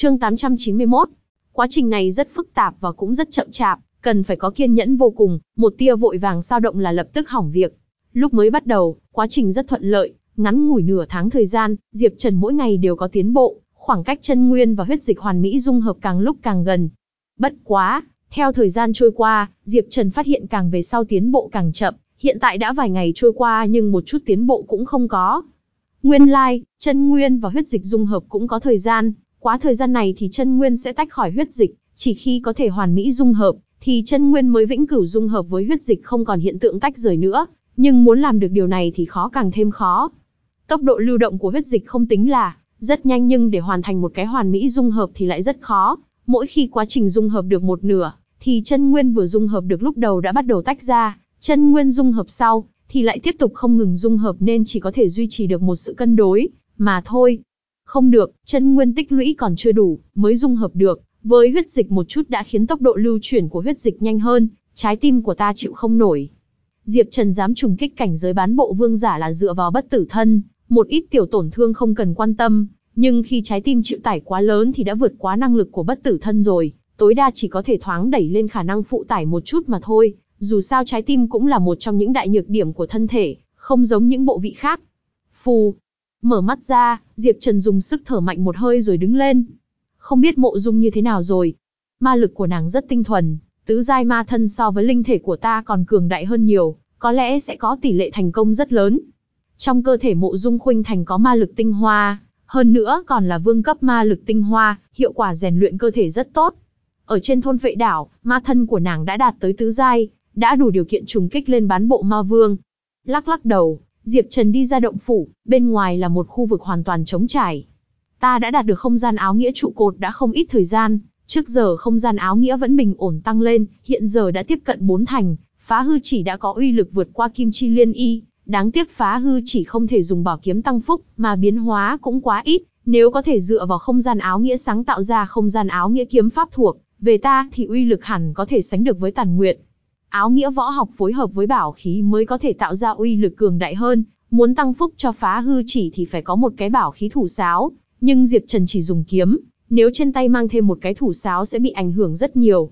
Chương 891. Quá trình này rất phức tạp và cũng rất chậm chạp, cần phải có kiên nhẫn vô cùng, một tia vội vàng sao động là lập tức hỏng việc. Lúc mới bắt đầu, quá trình rất thuận lợi, ngắn ngủi nửa tháng thời gian, Diệp Trần mỗi ngày đều có tiến bộ, khoảng cách chân nguyên và huyết dịch hoàn mỹ dung hợp càng lúc càng gần. Bất quá, theo thời gian trôi qua, Diệp Trần phát hiện càng về sau tiến bộ càng chậm, hiện tại đã vài ngày trôi qua nhưng một chút tiến bộ cũng không có. Nguyên lai, chân nguyên và huyết dịch dung hợp cũng có thời gian, quá thời gian này thì chân nguyên sẽ tách khỏi huyết dịch, chỉ khi có thể hoàn mỹ dung hợp, thì chân nguyên mới vĩnh cửu dung hợp với huyết dịch không còn hiện tượng tách rời nữa, nhưng muốn làm được điều này thì khó càng thêm khó. Tốc độ lưu động của huyết dịch không tính là rất nhanh nhưng để hoàn thành một cái hoàn mỹ dung hợp thì lại rất khó. Mỗi khi quá trình dung hợp được một nửa, thì chân nguyên vừa dung hợp được lúc đầu đã bắt đầu tách ra, chân nguyên dung hợp sau, thì lại tiếp tục không ngừng dung hợp nên chỉ có thể duy trì được một sự cân đối, mà thôi. Không được, chân nguyên tích lũy còn chưa đủ, mới dung hợp được, với huyết dịch một chút đã khiến tốc độ lưu chuyển của huyết dịch nhanh hơn, trái tim của ta chịu không nổi. Diệp Trần dám trùng kích cảnh giới bán bộ vương giả là dựa vào bất tử thân, một ít tiểu tổn thương không cần quan tâm, nhưng khi trái tim chịu tải quá lớn thì đã vượt quá năng lực của bất tử thân rồi, tối đa chỉ có thể thoáng đẩy lên khả năng phụ tải một chút mà thôi, dù sao trái tim cũng là một trong những đại nhược điểm của thân thể, không giống những bộ vị khác. Phù, mở mắt ra, Diệp Trần dùng sức thở mạnh một hơi rồi đứng lên. Không biết mộ dung như thế nào rồi. Ma lực của nàng rất tinh thuần, tứ giai ma thân so với linh thể của ta còn cường đại hơn nhiều, có lẽ sẽ có tỷ lệ thành công rất lớn. Trong cơ thể mộ dung khuynh thành có ma lực tinh hoa, hơn nữa còn là vương cấp ma lực tinh hoa, hiệu quả rèn luyện cơ thể rất tốt. Ở trên thôn vệ đảo, ma thân của nàng đã đạt tới tứ giai, đã đủ điều kiện trùng kích lên bán bộ ma vương. Lắc lắc đầu, Diệp Trần đi ra động phủ, bên ngoài là một khu vực hoàn toàn trống trải. Ta đã đạt được không gian áo nghĩa trụ cột đã không ít thời gian, trước giờ không gian áo nghĩa vẫn bình ổn tăng lên, hiện giờ đã tiếp cận bốn thành, phá hư chỉ đã có uy lực vượt qua kim chi liên y, đáng tiếc phá hư chỉ không thể dùng bảo kiếm tăng phúc, mà biến hóa cũng quá ít, nếu có thể dựa vào không gian áo nghĩa sáng tạo ra không gian áo nghĩa kiếm pháp thuộc, về ta thì uy lực hẳn có thể sánh được với tàn nguyện. Áo nghĩa võ học phối hợp với bảo khí mới có thể tạo ra uy lực cường đại hơn, muốn tăng phúc cho phá hư chỉ thì phải có một cái bảo khí thủ sáo, nhưng Diệp Trần chỉ dùng kiếm, nếu trên tay mang thêm một cái thủ sáo sẽ bị ảnh hưởng rất nhiều.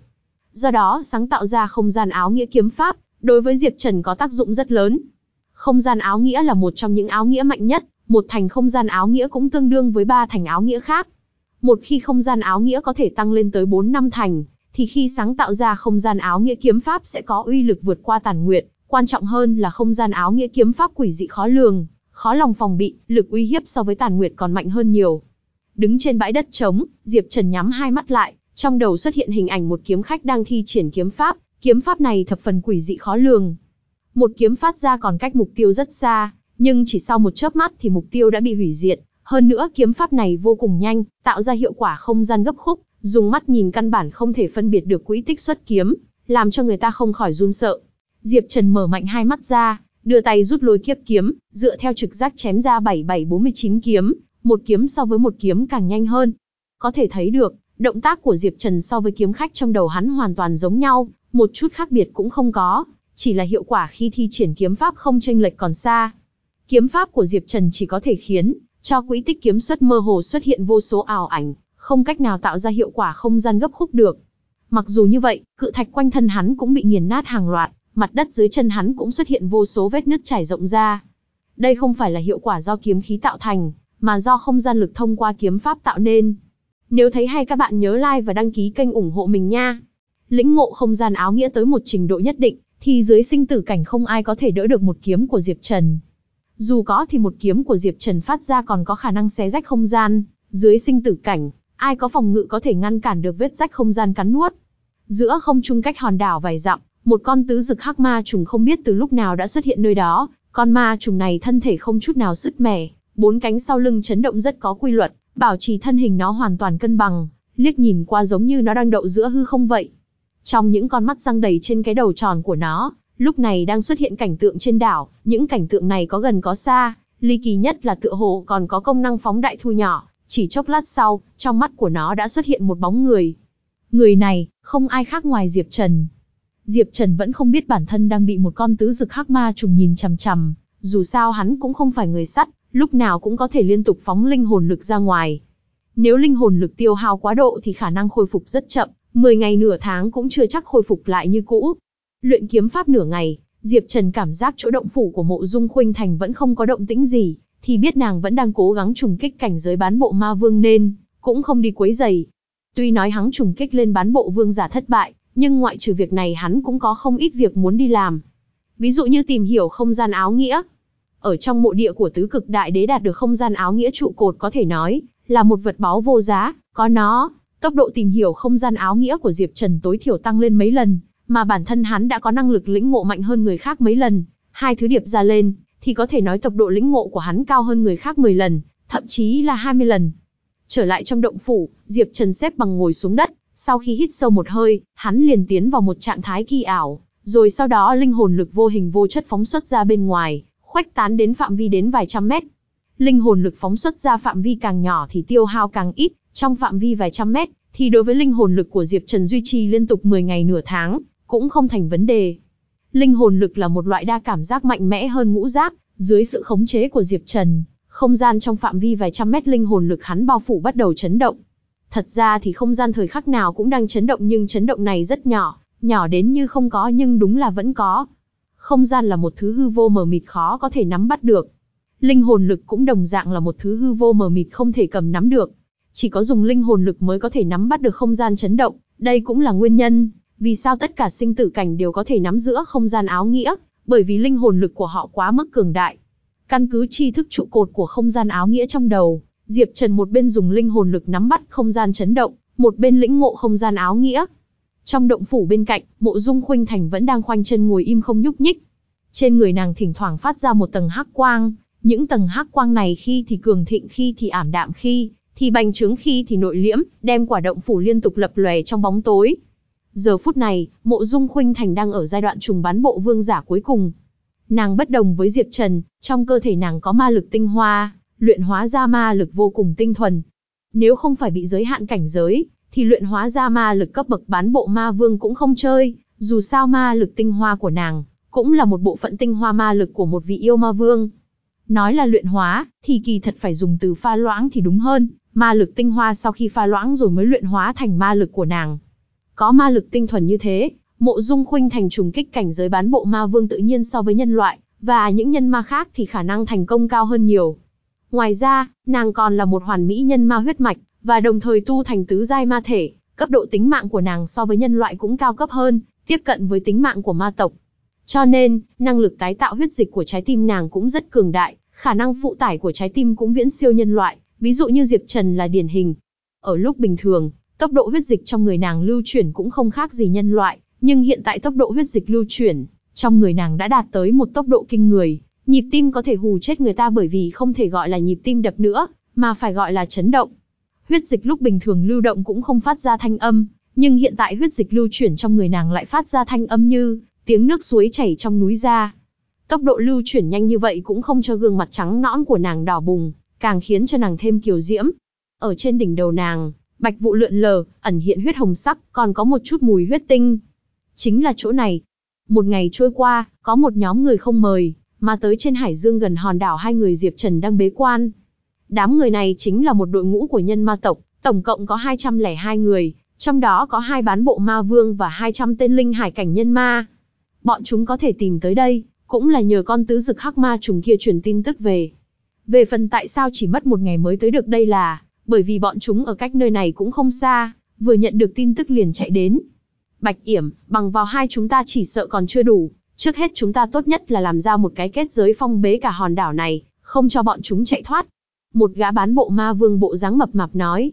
Do đó, sáng tạo ra không gian áo nghĩa kiếm pháp, đối với Diệp Trần có tác dụng rất lớn. Không gian áo nghĩa là một trong những áo nghĩa mạnh nhất, một thành không gian áo nghĩa cũng tương đương với ba thành áo nghĩa khác. Một khi không gian áo nghĩa có thể tăng lên tới 4 năm thành, thì khi sáng tạo ra không gian áo nghĩa kiếm pháp sẽ có uy lực vượt qua tàn nguyện, quan trọng hơn là không gian áo nghĩa kiếm pháp quỷ dị khó lường, khó lòng phòng bị, lực uy hiếp so với tàn nguyệt còn mạnh hơn nhiều. Đứng trên bãi đất trống, Diệp Trần nhắm hai mắt lại, trong đầu xuất hiện hình ảnh một kiếm khách đang thi triển kiếm pháp, kiếm pháp này thập phần quỷ dị khó lường. Một kiếm phát ra còn cách mục tiêu rất xa, nhưng chỉ sau một chớp mắt thì mục tiêu đã bị hủy diệt. Hơn nữa kiếm pháp này vô cùng nhanh, tạo ra hiệu quả không gian gấp khúc, dùng mắt nhìn căn bản không thể phân biệt được quỹ tích xuất kiếm, làm cho người ta không khỏi run sợ. Diệp Trần mở mạnh hai mắt ra, đưa tay rút lôi kiếp kiếm, dựa theo trực giác chém ra 7749 kiếm, một kiếm so với một kiếm càng nhanh hơn. Có thể thấy được, động tác của Diệp Trần so với kiếm khách trong đầu hắn hoàn toàn giống nhau, một chút khác biệt cũng không có, chỉ là hiệu quả khi thi triển kiếm pháp không chênh lệch còn xa. Kiếm pháp của Diệp Trần chỉ có thể khiến cho quỹ tích kiếm xuất mơ hồ xuất hiện vô số ảo ảnh, không cách nào tạo ra hiệu quả không gian gấp khúc được. Mặc dù như vậy, cự thạch quanh thân hắn cũng bị nghiền nát hàng loạt, mặt đất dưới chân hắn cũng xuất hiện vô số vết nứt trải rộng ra. Đây không phải là hiệu quả do kiếm khí tạo thành, mà do không gian lực thông qua kiếm pháp tạo nên. Nếu thấy hay các bạn nhớ like và đăng ký kênh ủng hộ mình nha. Lĩnh ngộ không gian áo nghĩa tới một trình độ nhất định, thì dưới sinh tử cảnh không ai có thể đỡ được một kiếm của Diệp Trần. Dù có thì một kiếm của Diệp Trần phát ra còn có khả năng xé rách không gian, dưới sinh tử cảnh, ai có phòng ngự có thể ngăn cản được vết rách không gian cắn nuốt. Giữa không trung cách hòn đảo vài dặm, một con tứ dực hắc ma trùng không biết từ lúc nào đã xuất hiện nơi đó, con ma trùng này thân thể không chút nào sứt mẻ, bốn cánh sau lưng chấn động rất có quy luật, bảo trì thân hình nó hoàn toàn cân bằng, liếc nhìn qua giống như nó đang đậu giữa hư không vậy. Trong những con mắt răng đầy trên cái đầu tròn của nó, lúc này đang xuất hiện cảnh tượng trên đảo, những cảnh tượng này có gần có xa, ly kỳ nhất là tựa hồ còn có công năng phóng đại thu nhỏ, chỉ chốc lát sau, trong mắt của nó đã xuất hiện một bóng người. Người này, không ai khác ngoài Diệp Trần. Diệp Trần vẫn không biết bản thân đang bị một con tứ dực hắc ma trùng nhìn chằm chằm, dù sao hắn cũng không phải người sắt, lúc nào cũng có thể liên tục phóng linh hồn lực ra ngoài. Nếu linh hồn lực tiêu hao quá độ thì khả năng khôi phục rất chậm, 10 ngày nửa tháng cũng chưa chắc khôi phục lại như cũ. Luyện kiếm pháp nửa ngày, Diệp Trần cảm giác chỗ động phủ của mộ dung khuynh thành vẫn không có động tĩnh gì, thì biết nàng vẫn đang cố gắng trùng kích cảnh giới bán bộ ma vương nên, cũng không đi quấy giày. Tuy nói hắn trùng kích lên bán bộ vương giả thất bại, nhưng ngoại trừ việc này hắn cũng có không ít việc muốn đi làm. Ví dụ như tìm hiểu không gian áo nghĩa. Ở trong mộ địa của tứ cực đại đế đạt được không gian áo nghĩa trụ cột có thể nói, là một vật báu vô giá, có nó, tốc độ tìm hiểu không gian áo nghĩa của Diệp Trần tối thiểu tăng lên mấy lần, mà bản thân hắn đã có năng lực lĩnh ngộ mạnh hơn người khác mấy lần, hai thứ điệp ra lên, thì có thể nói tập độ lĩnh ngộ của hắn cao hơn người khác 10 lần, thậm chí là 20 lần. Trở lại trong động phủ, Diệp Trần xếp bằng ngồi xuống đất, sau khi hít sâu một hơi, hắn liền tiến vào một trạng thái kỳ ảo, rồi sau đó linh hồn lực vô hình vô chất phóng xuất ra bên ngoài, khuếch tán đến phạm vi đến vài trăm mét. Linh hồn lực phóng xuất ra phạm vi càng nhỏ thì tiêu hao càng ít, trong phạm vi vài trăm mét, thì đối với linh hồn lực của Diệp Trần duy trì liên tục 10 ngày nửa tháng, cũng không thành vấn đề. Linh hồn lực là một loại đa cảm giác mạnh mẽ hơn ngũ giác, dưới sự khống chế của Diệp Trần, không gian trong phạm vi vài trăm mét linh hồn lực hắn bao phủ bắt đầu chấn động. Thật ra thì không gian thời khắc nào cũng đang chấn động nhưng chấn động này rất nhỏ, nhỏ đến như không có nhưng đúng là vẫn có. Không gian là một thứ hư vô mờ mịt khó có thể nắm bắt được. Linh hồn lực cũng đồng dạng là một thứ hư vô mờ mịt không thể cầm nắm được. Chỉ có dùng linh hồn lực mới có thể nắm bắt được không gian chấn động, đây cũng là nguyên nhân, vì sao tất cả sinh tử cảnh đều có thể nắm giữa không gian áo nghĩa, bởi vì linh hồn lực của họ quá mức cường đại. Căn cứ tri thức trụ cột của không gian áo nghĩa trong đầu, Diệp Trần một bên dùng linh hồn lực nắm bắt không gian chấn động, một bên lĩnh ngộ không gian áo nghĩa. Trong động phủ bên cạnh, Mộ Dung Khuynh Thành vẫn đang khoanh chân ngồi im không nhúc nhích. Trên người nàng thỉnh thoảng phát ra một tầng hắc quang, những tầng hắc quang này khi thì cường thịnh khi thì ảm đạm khi thì bành trướng khi thì nội liễm, đem quả động phủ liên tục lập lòe trong bóng tối. Giờ phút này, Mộ Dung Khuynh Thành đang ở giai đoạn trùng bán bộ vương giả cuối cùng. Nàng bất đồng với Diệp Trần, trong cơ thể nàng có ma lực tinh hoa, luyện hóa ra ma lực vô cùng tinh thuần. Nếu không phải bị giới hạn cảnh giới, thì luyện hóa ra ma lực cấp bậc bán bộ ma vương cũng không chơi, dù sao ma lực tinh hoa của nàng, cũng là một bộ phận tinh hoa ma lực của một vị yêu ma vương. Nói là luyện hóa, thì kỳ thật phải dùng từ pha loãng thì đúng hơn, ma lực tinh hoa sau khi pha loãng rồi mới luyện hóa thành ma lực của nàng. Có ma lực tinh thuần như thế, mộ dung khuynh thành trùng kích cảnh giới bán bộ ma vương tự nhiên so với nhân loại, và những nhân ma khác thì khả năng thành công cao hơn nhiều. Ngoài ra, nàng còn là một hoàn mỹ nhân ma huyết mạch, và đồng thời tu thành tứ giai ma thể, cấp độ tính mạng của nàng so với nhân loại cũng cao cấp hơn, tiếp cận với tính mạng của ma tộc. Cho nên, năng lực tái tạo huyết dịch của trái tim nàng cũng rất cường đại, khả năng phụ tải của trái tim cũng viễn siêu nhân loại, ví dụ như Diệp Trần là điển hình. Ở lúc bình thường, tốc độ huyết dịch trong người nàng lưu chuyển cũng không khác gì nhân loại, nhưng hiện tại tốc độ huyết dịch lưu chuyển trong người nàng đã đạt tới một tốc độ kinh người, nhịp tim có thể hù chết người ta bởi vì không thể gọi là nhịp tim đập nữa, mà phải gọi là chấn động. Huyết dịch lúc bình thường lưu động cũng không phát ra thanh âm, nhưng hiện tại huyết dịch lưu chuyển trong người nàng lại phát ra thanh âm như tiếng nước suối chảy trong núi ra. Tốc độ lưu chuyển nhanh như vậy cũng không cho gương mặt trắng nõn của nàng đỏ bùng, càng khiến cho nàng thêm kiều diễm. Ở trên đỉnh đầu nàng, bạch vụ lượn lờ, ẩn hiện huyết hồng sắc, còn có một chút mùi huyết tinh. Chính là chỗ này. Một ngày trôi qua, có một nhóm người không mời, mà tới trên hải dương gần hòn đảo hai người Diệp Trần đang bế quan. Đám người này chính là một đội ngũ của nhân ma tộc, tổng cộng có 202 người, trong đó có hai bán bộ ma vương và 200 tên linh hải cảnh nhân ma. Bọn chúng có thể tìm tới đây, cũng là nhờ con tứ dực hắc ma trùng kia truyền tin tức về. Về phần tại sao chỉ mất một ngày mới tới được đây là, bởi vì bọn chúng ở cách nơi này cũng không xa, vừa nhận được tin tức liền chạy đến. Bạch Yểm, bằng vào hai chúng ta chỉ sợ còn chưa đủ, trước hết chúng ta tốt nhất là làm ra một cái kết giới phong bế cả hòn đảo này, không cho bọn chúng chạy thoát. Một gã bán bộ ma vương bộ dáng mập mạp nói.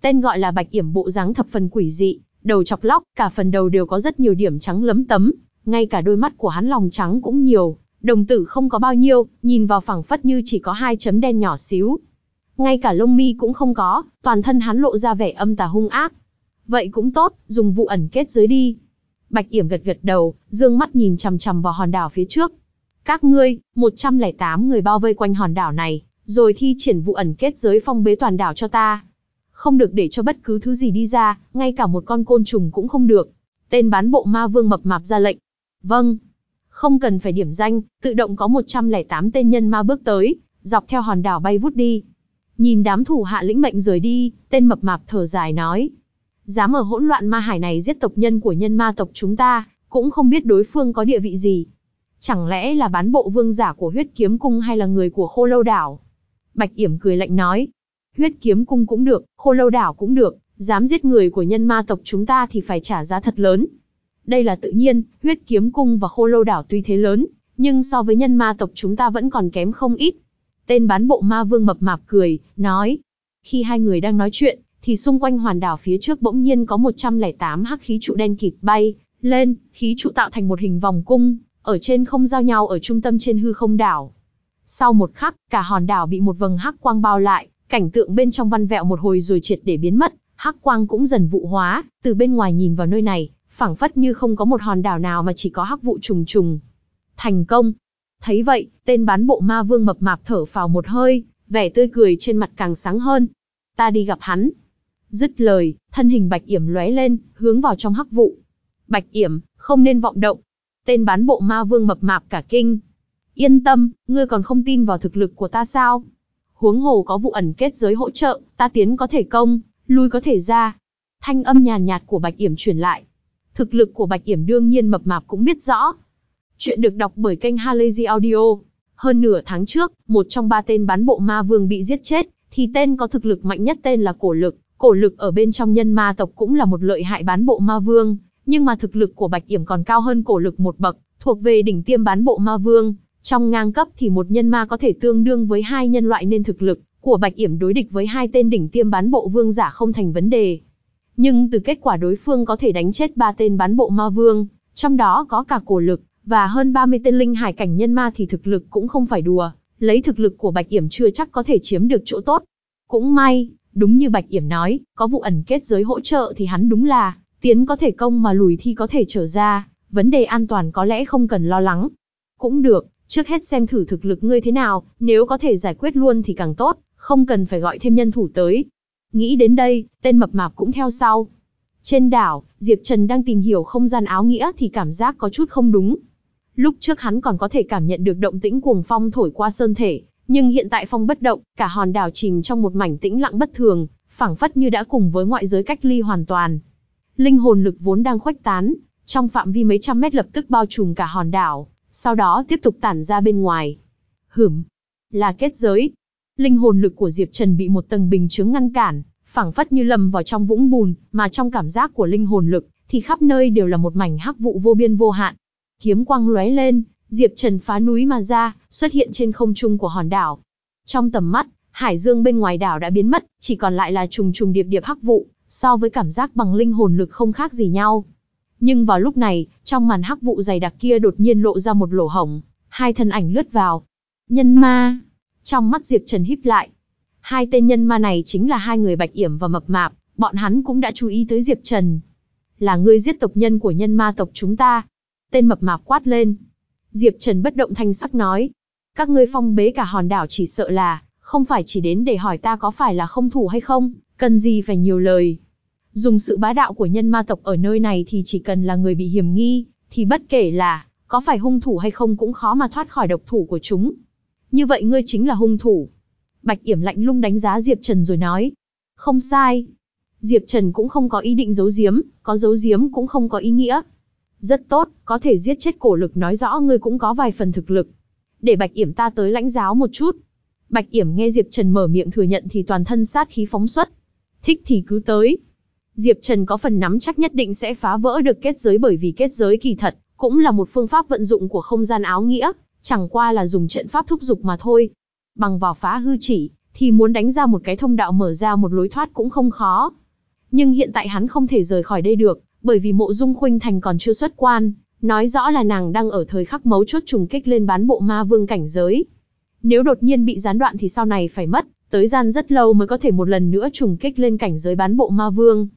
Tên gọi là Bạch Yểm bộ dáng thập phần quỷ dị, đầu chọc lóc, cả phần đầu đều có rất nhiều điểm trắng lấm tấm, ngay cả đôi mắt của hắn lòng trắng cũng nhiều, đồng tử không có bao nhiêu, nhìn vào phẳng phất như chỉ có hai chấm đen nhỏ xíu. Ngay cả lông mi cũng không có, toàn thân hắn lộ ra vẻ âm tà hung ác. Vậy cũng tốt, dùng vụ ẩn kết giới đi. Bạch Yểm gật gật đầu, dương mắt nhìn chằm chằm vào hòn đảo phía trước. Các ngươi, 108 người bao vây quanh hòn đảo này, rồi thi triển vụ ẩn kết giới phong bế toàn đảo cho ta. Không được để cho bất cứ thứ gì đi ra, ngay cả một con côn trùng cũng không được. Tên bán bộ ma vương mập mạp ra lệnh. Vâng. Không cần phải điểm danh, tự động có 108 tên nhân ma bước tới, dọc theo hòn đảo bay vút đi. Nhìn đám thủ hạ lĩnh mệnh rời đi, tên mập mạp thở dài nói. Dám ở hỗn loạn ma hải này giết tộc nhân của nhân ma tộc chúng ta, cũng không biết đối phương có địa vị gì. Chẳng lẽ là bán bộ vương giả của huyết kiếm cung hay là người của khô lâu đảo? Bạch Yểm cười lạnh nói. Huyết kiếm cung cũng được, khô lâu đảo cũng được, dám giết người của nhân ma tộc chúng ta thì phải trả giá thật lớn. Đây là tự nhiên, huyết kiếm cung và khô lâu đảo tuy thế lớn, nhưng so với nhân ma tộc chúng ta vẫn còn kém không ít. Tên bán bộ ma vương mập mạp cười, nói. Khi hai người đang nói chuyện, thì xung quanh hoàn đảo phía trước bỗng nhiên có 108 hắc khí trụ đen kịt bay, lên, khí trụ tạo thành một hình vòng cung, ở trên không giao nhau ở trung tâm trên hư không đảo. Sau một khắc, cả hòn đảo bị một vầng hắc quang bao lại, cảnh tượng bên trong văn vẹo một hồi rồi triệt để biến mất, hắc quang cũng dần vụ hóa, từ bên ngoài nhìn vào nơi này, phảng phất như không có một hòn đảo nào mà chỉ có hắc vụ trùng trùng. Thành công. Thấy vậy, tên bán bộ ma vương mập mạp thở phào một hơi, vẻ tươi cười trên mặt càng sáng hơn. Ta đi gặp hắn. Dứt lời, thân hình Bạch Yểm lóe lên, hướng vào trong hắc vụ. Bạch Yểm, không nên vọng động. Tên bán bộ ma vương mập mạp cả kinh. Yên tâm, ngươi còn không tin vào thực lực của ta sao? Huống hồ có vụ ẩn kết giới hỗ trợ, ta tiến có thể công, lui có thể ra. Thanh âm nhàn nhạt của Bạch Yểm truyền lại. Thực lực của Bạch Yểm đương nhiên mập mạp cũng biết rõ. Chuyện được đọc bởi kênh Halazy Audio. Hơn nửa tháng trước, một trong ba tên bán bộ ma vương bị giết chết, thì tên có thực lực mạnh nhất tên là Cổ Lực. Cổ Lực ở bên trong nhân ma tộc cũng là một lợi hại bán bộ ma vương, nhưng mà thực lực của Bạch Yểm còn cao hơn Cổ Lực một bậc, thuộc về đỉnh tiêm bán bộ ma vương. Trong ngang cấp thì một nhân ma có thể tương đương với hai nhân loại nên thực lực của Bạch Yểm đối địch với hai tên đỉnh tiêm bán bộ vương giả không thành vấn đề. Nhưng từ kết quả đối phương có thể đánh chết ba tên bán bộ ma vương, trong đó có cả cổ lực, và hơn 30 tên linh hải cảnh nhân ma thì thực lực cũng không phải đùa, lấy thực lực của Bạch Yểm chưa chắc có thể chiếm được chỗ tốt. Cũng may, đúng như Bạch Yểm nói, có vụ ẩn kết giới hỗ trợ thì hắn đúng là, tiến có thể công mà lùi thi có thể trở ra, vấn đề an toàn có lẽ không cần lo lắng. Cũng được, trước hết xem thử thực lực ngươi thế nào, nếu có thể giải quyết luôn thì càng tốt, không cần phải gọi thêm nhân thủ tới. Nghĩ đến đây, tên mập mạp cũng theo sau. Trên đảo, Diệp Trần đang tìm hiểu không gian áo nghĩa thì cảm giác có chút không đúng. Lúc trước hắn còn có thể cảm nhận được động tĩnh cuồng phong thổi qua sơn thể, nhưng hiện tại phong bất động, cả hòn đảo chìm trong một mảnh tĩnh lặng bất thường, phảng phất như đã cùng với ngoại giới cách ly hoàn toàn. Linh hồn lực vốn đang khuếch tán, trong phạm vi mấy trăm mét lập tức bao trùm cả hòn đảo, sau đó tiếp tục tản ra bên ngoài. Hửm, là kết giới. Linh hồn lực của Diệp Trần bị một tầng bình chướng ngăn cản, phảng phất như lầm vào trong vũng bùn, mà trong cảm giác của linh hồn lực, thì khắp nơi đều là một mảnh hắc vụ vô biên vô hạn. Kiếm quang lóe lên, Diệp Trần phá núi mà ra, xuất hiện trên không trung của hòn đảo. Trong tầm mắt, hải dương bên ngoài đảo đã biến mất, chỉ còn lại là trùng trùng điệp điệp hắc vụ, so với cảm giác bằng linh hồn lực không khác gì nhau. Nhưng vào lúc này, trong màn hắc vụ dày đặc kia đột nhiên lộ ra một lỗ hổng, hai thân ảnh lướt vào. Nhân ma. Trong mắt Diệp Trần híp lại. Hai tên nhân ma này chính là hai người Bạch Yểm và Mập Mạp, bọn hắn cũng đã chú ý tới Diệp Trần. Là ngươi giết tộc nhân của nhân ma tộc chúng ta. Tên Mập Mạp quát lên. Diệp Trần bất động thanh sắc nói. Các ngươi phong bế cả hòn đảo chỉ sợ là, không phải chỉ đến để hỏi ta có phải là không thủ hay không, cần gì phải nhiều lời. Dùng sự bá đạo của nhân ma tộc ở nơi này thì chỉ cần là người bị hiểm nghi, thì bất kể là, có phải hung thủ hay không cũng khó mà thoát khỏi độc thủ của chúng. Như vậy ngươi chính là hung thủ. Bạch Yểm lạnh lung đánh giá Diệp Trần rồi nói. Không sai. Diệp Trần cũng không có ý định giấu giếm, có giấu giếm cũng không có ý nghĩa. Rất tốt, có thể giết chết cổ lực nói rõ ngươi cũng có vài phần thực lực. Để Bạch Yểm ta tới lãnh giáo một chút. Bạch Yểm nghe Diệp Trần mở miệng thừa nhận thì toàn thân sát khí phóng xuất. Thích thì cứ tới. Diệp Trần có phần nắm chắc nhất định sẽ phá vỡ được kết giới bởi vì kết giới kỳ thật, cũng là một phương pháp vận dụng của không gian áo nghĩa, chẳng qua là dùng trận pháp thúc dục mà thôi. Bằng vào phá hư chỉ, thì muốn đánh ra một cái thông đạo mở ra một lối thoát cũng không khó. Nhưng hiện tại hắn không thể rời khỏi đây được, bởi vì mộ dung khuynh thành còn chưa xuất quan, nói rõ là nàng đang ở thời khắc mấu chốt trùng kích lên bán bộ ma vương cảnh giới. Nếu đột nhiên bị gián đoạn thì sau này phải mất, tới gian rất lâu mới có thể một lần nữa trùng kích lên cảnh giới bán bộ ma vương.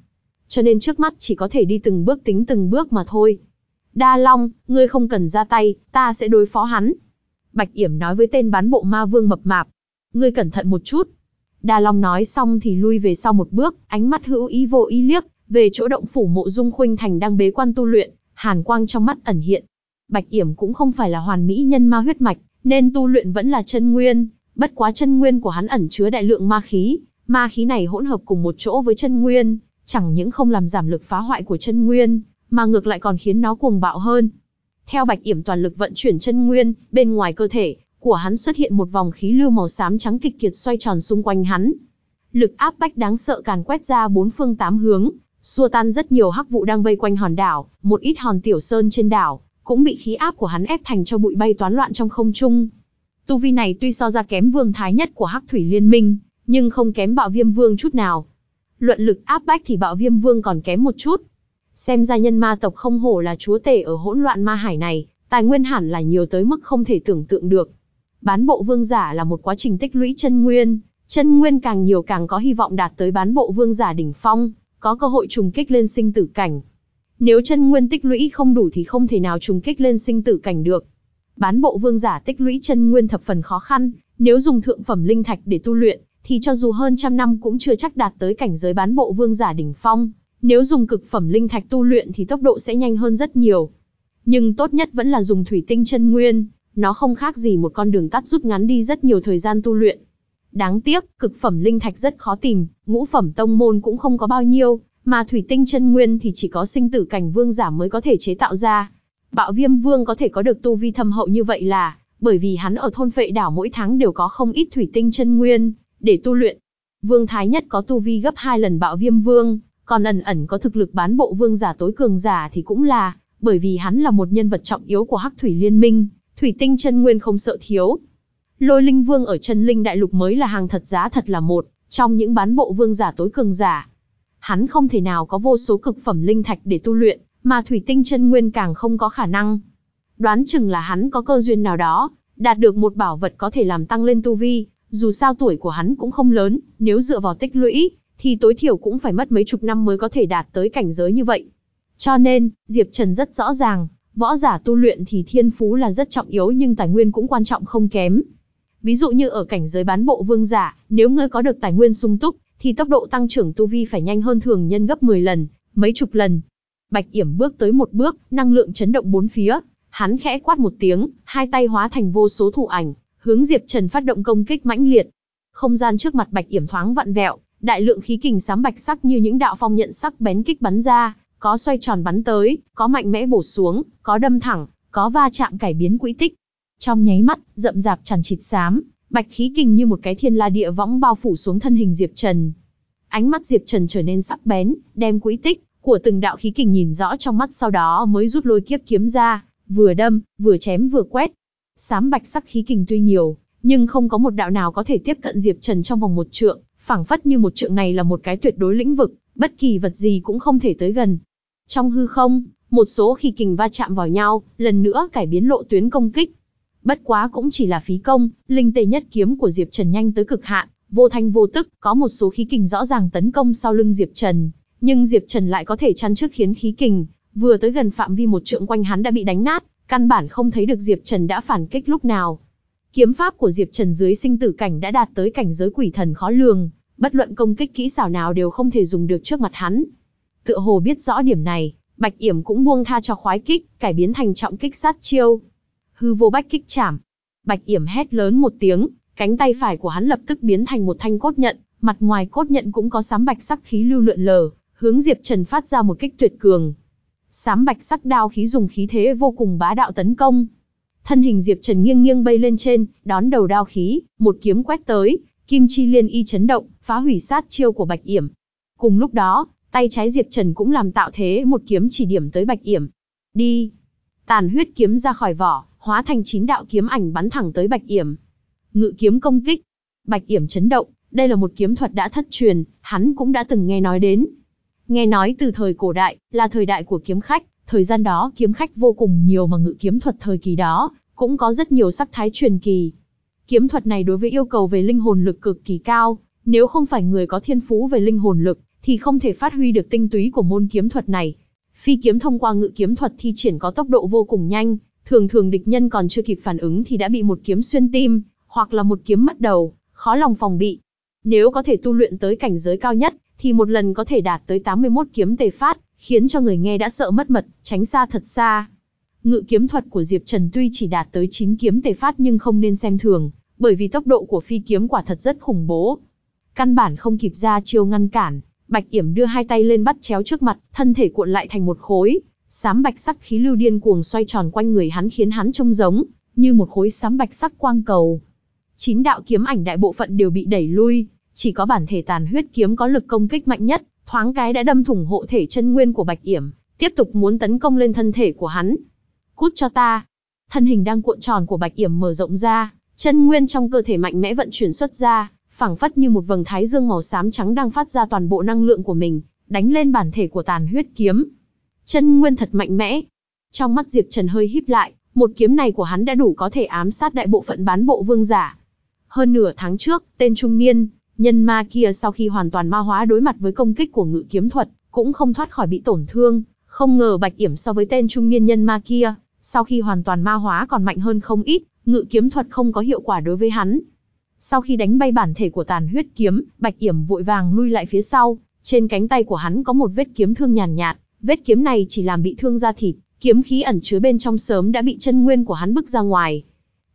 Cho nên trước mắt chỉ có thể đi từng bước tính từng bước mà thôi. Đa Long, ngươi không cần ra tay, ta sẽ đối phó hắn. Bạch Yểm nói với tên bán bộ ma vương mập mạp. Ngươi cẩn thận một chút. Đa Long nói xong thì lui về sau một bước, ánh mắt hữu ý vô ý liếc, về chỗ động phủ mộ dung khuynh thành đang bế quan tu luyện, hàn quang trong mắt ẩn hiện. Bạch Yểm cũng không phải là hoàn mỹ nhân ma huyết mạch, nên tu luyện vẫn là chân nguyên, Bất quá chân nguyên của hắn ẩn chứa đại lượng ma khí, ma khí này hỗn hợp cùng một chỗ với chân nguyên, chẳng những không làm giảm lực phá hoại của chân nguyên, mà ngược lại còn khiến nó cuồng bạo hơn. Theo Bạch Yểm toàn lực vận chuyển chân nguyên, bên ngoài cơ thể của hắn xuất hiện một vòng khí lưu màu xám trắng kịch kiệt xoay tròn xung quanh hắn. Lực áp bách đáng sợ càn quét ra bốn phương tám hướng, xua tan rất nhiều hắc vụ đang vây quanh hòn đảo, một ít hòn tiểu sơn trên đảo cũng bị khí áp của hắn ép thành cho bụi bay toán loạn trong không trung. Tu vi này tuy so ra kém vương thái nhất của Hắc Thủy Liên Minh, nhưng không kém Bạo Viêm Vương chút nào. Luận lực áp bách thì Bạo Viêm Vương còn kém một chút. Xem ra nhân ma tộc không hổ là chúa tể ở hỗn loạn ma hải này, tài nguyên hẳn là nhiều tới mức không thể tưởng tượng được. Bán bộ vương giả là một quá trình tích lũy chân nguyên, chân nguyên càng nhiều càng có hy vọng đạt tới bán bộ vương giả đỉnh phong, có cơ hội trùng kích lên sinh tử cảnh. Nếu chân nguyên tích lũy không đủ thì không thể nào trùng kích lên sinh tử cảnh được. Bán bộ vương giả tích lũy chân nguyên thập phần khó khăn, nếu dùng thượng phẩm linh thạch để tu luyện, thì cho dù hơn trăm năm cũng chưa chắc đạt tới cảnh giới bán bộ vương giả đỉnh phong. Nếu dùng cực phẩm linh thạch tu luyện thì tốc độ sẽ nhanh hơn rất nhiều. Nhưng tốt nhất vẫn là dùng thủy tinh chân nguyên, nó không khác gì một con đường tắt rút ngắn đi rất nhiều thời gian tu luyện. Đáng tiếc, cực phẩm linh thạch rất khó tìm, ngũ phẩm tông môn cũng không có bao nhiêu, mà thủy tinh chân nguyên thì chỉ có sinh tử cảnh vương giả mới có thể chế tạo ra. Bạo viêm vương có thể có được tu vi thâm hậu như vậy là, bởi vì hắn ở thôn phệ đảo mỗi tháng đều có không ít thủy tinh chân nguyên, để tu luyện. Vương Thái Nhất có tu vi gấp hai lần bạo viêm vương, còn ẩn ẩn có thực lực bán bộ vương giả tối cường giả thì cũng là, bởi vì hắn là một nhân vật trọng yếu của Hắc Thủy Liên Minh, thủy tinh chân nguyên không sợ thiếu. Lôi Linh Vương ở chân linh đại lục mới là hàng thật giá thật là một, trong những bán bộ vương giả tối cường giả. Hắn không thể nào có vô số cực phẩm linh thạch để tu luyện, mà thủy tinh chân nguyên càng không có khả năng. Đoán chừng là hắn có cơ duyên nào đó, đạt được một bảo vật có thể làm tăng lên tu vi, dù sao tuổi của hắn cũng không lớn, nếu dựa vào tích lũy, thì tối thiểu cũng phải mất mấy chục năm mới có thể đạt tới cảnh giới như vậy. Cho nên, Diệp Trần rất rõ ràng, võ giả tu luyện thì thiên phú là rất trọng yếu nhưng tài nguyên cũng quan trọng không kém. Ví dụ như ở cảnh giới bán bộ vương giả, nếu ngươi có được tài nguyên sung túc, thì tốc độ tăng trưởng tu vi phải nhanh hơn thường nhân gấp 10 lần, mấy chục lần. Bạch Yểm bước tới một bước, năng lượng chấn động bốn phía, hắn khẽ quát một tiếng, hai tay hóa thành vô số thủ ảnh, hướng Diệp Trần phát động công kích mãnh liệt. Không gian trước mặt Bạch Yểm thoáng vặn vẹo, đại lượng khí kình sám bạch sắc như những đạo phong nhận sắc bén kích bắn ra, có xoay tròn bắn tới, có mạnh mẽ bổ xuống, có đâm thẳng, có va chạm cải biến quỹ tích. Trong nháy mắt, rậm rạp chằn chịt xám, bạch khí kình như một cái thiên la địa võng bao phủ xuống thân hình Diệp Trần. Ánh mắt Diệp Trần trở nên sắc bén, đem quỹ tích của từng đạo khí kình nhìn rõ trong mắt sau đó mới rút lôi kiếp kiếm ra, vừa đâm, vừa chém vừa quét. Sám bạch sắc khí kình tuy nhiều, nhưng không có một đạo nào có thể tiếp cận Diệp Trần trong vòng một trượng, phảng phất như một trượng này là một cái tuyệt đối lĩnh vực, bất kỳ vật gì cũng không thể tới gần. Trong hư không, một số khí kình va chạm vào nhau, lần nữa cải biến lộ tuyến công kích. Bất quá cũng chỉ là phí công, linh tê nhất kiếm của Diệp Trần nhanh tới cực hạn, vô thanh vô tức, có một số khí kình rõ ràng tấn công sau lưng Diệp Trần, nhưng Diệp Trần lại có thể chắn trước khiến khí kình, vừa tới gần phạm vi một trượng quanh hắn đã bị đánh nát, căn bản không thấy được Diệp Trần đã phản kích lúc nào. Kiếm pháp của Diệp Trần dưới sinh tử cảnh đã đạt tới cảnh giới quỷ thần khó lường, bất luận công kích kỹ xảo nào đều không thể dùng được trước mặt hắn. Tựa hồ biết rõ điểm này, Bạch Yểm cũng buông tha cho khoái kích, cải biến thành trọng kích sát chiêu. Hư vô bách kích chảm. Bạch Yểm hét lớn một tiếng, cánh tay phải của hắn lập tức biến thành một thanh cốt nhận, mặt ngoài cốt nhận cũng có sám bạch sắc khí lưu lượn lờ, hướng Diệp Trần phát ra một kích tuyệt cường. Sám bạch sắc đao khí dùng khí thế vô cùng bá đạo tấn công. Thân hình Diệp Trần nghiêng nghiêng bay lên trên, đón đầu đao khí, một kiếm quét tới, kim chi liên y chấn động, phá hủy sát chiêu của Bạch Yểm. Cùng lúc đó, tay trái Diệp Trần cũng làm tạo thế một kiếm chỉ điểm tới Bạch Yểm. Đi! Tàn huyết kiếm ra khỏi vỏ, hóa thành chín đạo kiếm ảnh bắn thẳng tới Bạch Yểm. Ngự kiếm công kích. Bạch Yểm chấn động, đây là một kiếm thuật đã thất truyền, hắn cũng đã từng nghe nói đến. Nghe nói từ thời cổ đại, là thời đại của kiếm khách, thời gian đó kiếm khách vô cùng nhiều mà ngự kiếm thuật thời kỳ đó, cũng có rất nhiều sắc thái truyền kỳ. Kiếm thuật này đối với yêu cầu về linh hồn lực cực kỳ cao, nếu không phải người có thiên phú về linh hồn lực, thì không thể phát huy được tinh túy của môn kiếm thuật này. Phi kiếm thông qua ngự kiếm thuật thi triển có tốc độ vô cùng nhanh, thường thường địch nhân còn chưa kịp phản ứng thì đã bị một kiếm xuyên tim, hoặc là một kiếm mất đầu, khó lòng phòng bị. Nếu có thể tu luyện tới cảnh giới cao nhất, thì một lần có thể đạt tới 81 kiếm tề phát, khiến cho người nghe đã sợ mất mật, tránh xa thật xa. Ngự kiếm thuật của Diệp Trần tuy chỉ đạt tới 9 kiếm tề phát nhưng không nên xem thường, bởi vì tốc độ của phi kiếm quả thật rất khủng bố. Căn bản không kịp ra chiêu ngăn cản, Bạch Yểm đưa hai tay lên bắt chéo trước mặt, thân thể cuộn lại thành một khối, sám bạch sắc khí lưu điên cuồng xoay tròn quanh người hắn khiến hắn trông giống như một khối sám bạch sắc quang cầu. Chín đạo kiếm ảnh đại bộ phận đều bị đẩy lui, chỉ có bản thể tàn huyết kiếm có lực công kích mạnh nhất, thoáng cái đã đâm thủng hộ thể chân nguyên của Bạch Yểm, tiếp tục muốn tấn công lên thân thể của hắn. Cút cho ta. Thân hình đang cuộn tròn của Bạch Yểm mở rộng ra, chân nguyên trong cơ thể mạnh mẽ vận chuyển xuất ra, phảng phất như một vầng thái dương màu xám trắng đang phát ra toàn bộ năng lượng của mình, đánh lên bản thể của tàn huyết kiếm. Chân nguyên thật mạnh mẽ. Trong mắt Diệp Trần hơi híp lại, một kiếm này của hắn đã đủ có thể ám sát đại bộ phận bán bộ vương giả. Hơn nửa tháng trước, tên trung niên, nhân ma kia sau khi hoàn toàn ma hóa đối mặt với công kích của ngự kiếm thuật, cũng không thoát khỏi bị tổn thương, không ngờ Bạch Yểm so với tên trung niên nhân ma kia, sau khi hoàn toàn ma hóa còn mạnh hơn không ít, ngự kiếm thuật không có hiệu quả đối với hắn. Sau khi đánh bay bản thể của tàn huyết kiếm, Bạch Yểm vội vàng lui lại phía sau, trên cánh tay của hắn có một vết kiếm thương nhàn nhạt, vết kiếm này chỉ làm bị thương da thịt, kiếm khí ẩn chứa bên trong sớm đã bị chân nguyên của hắn bức ra ngoài.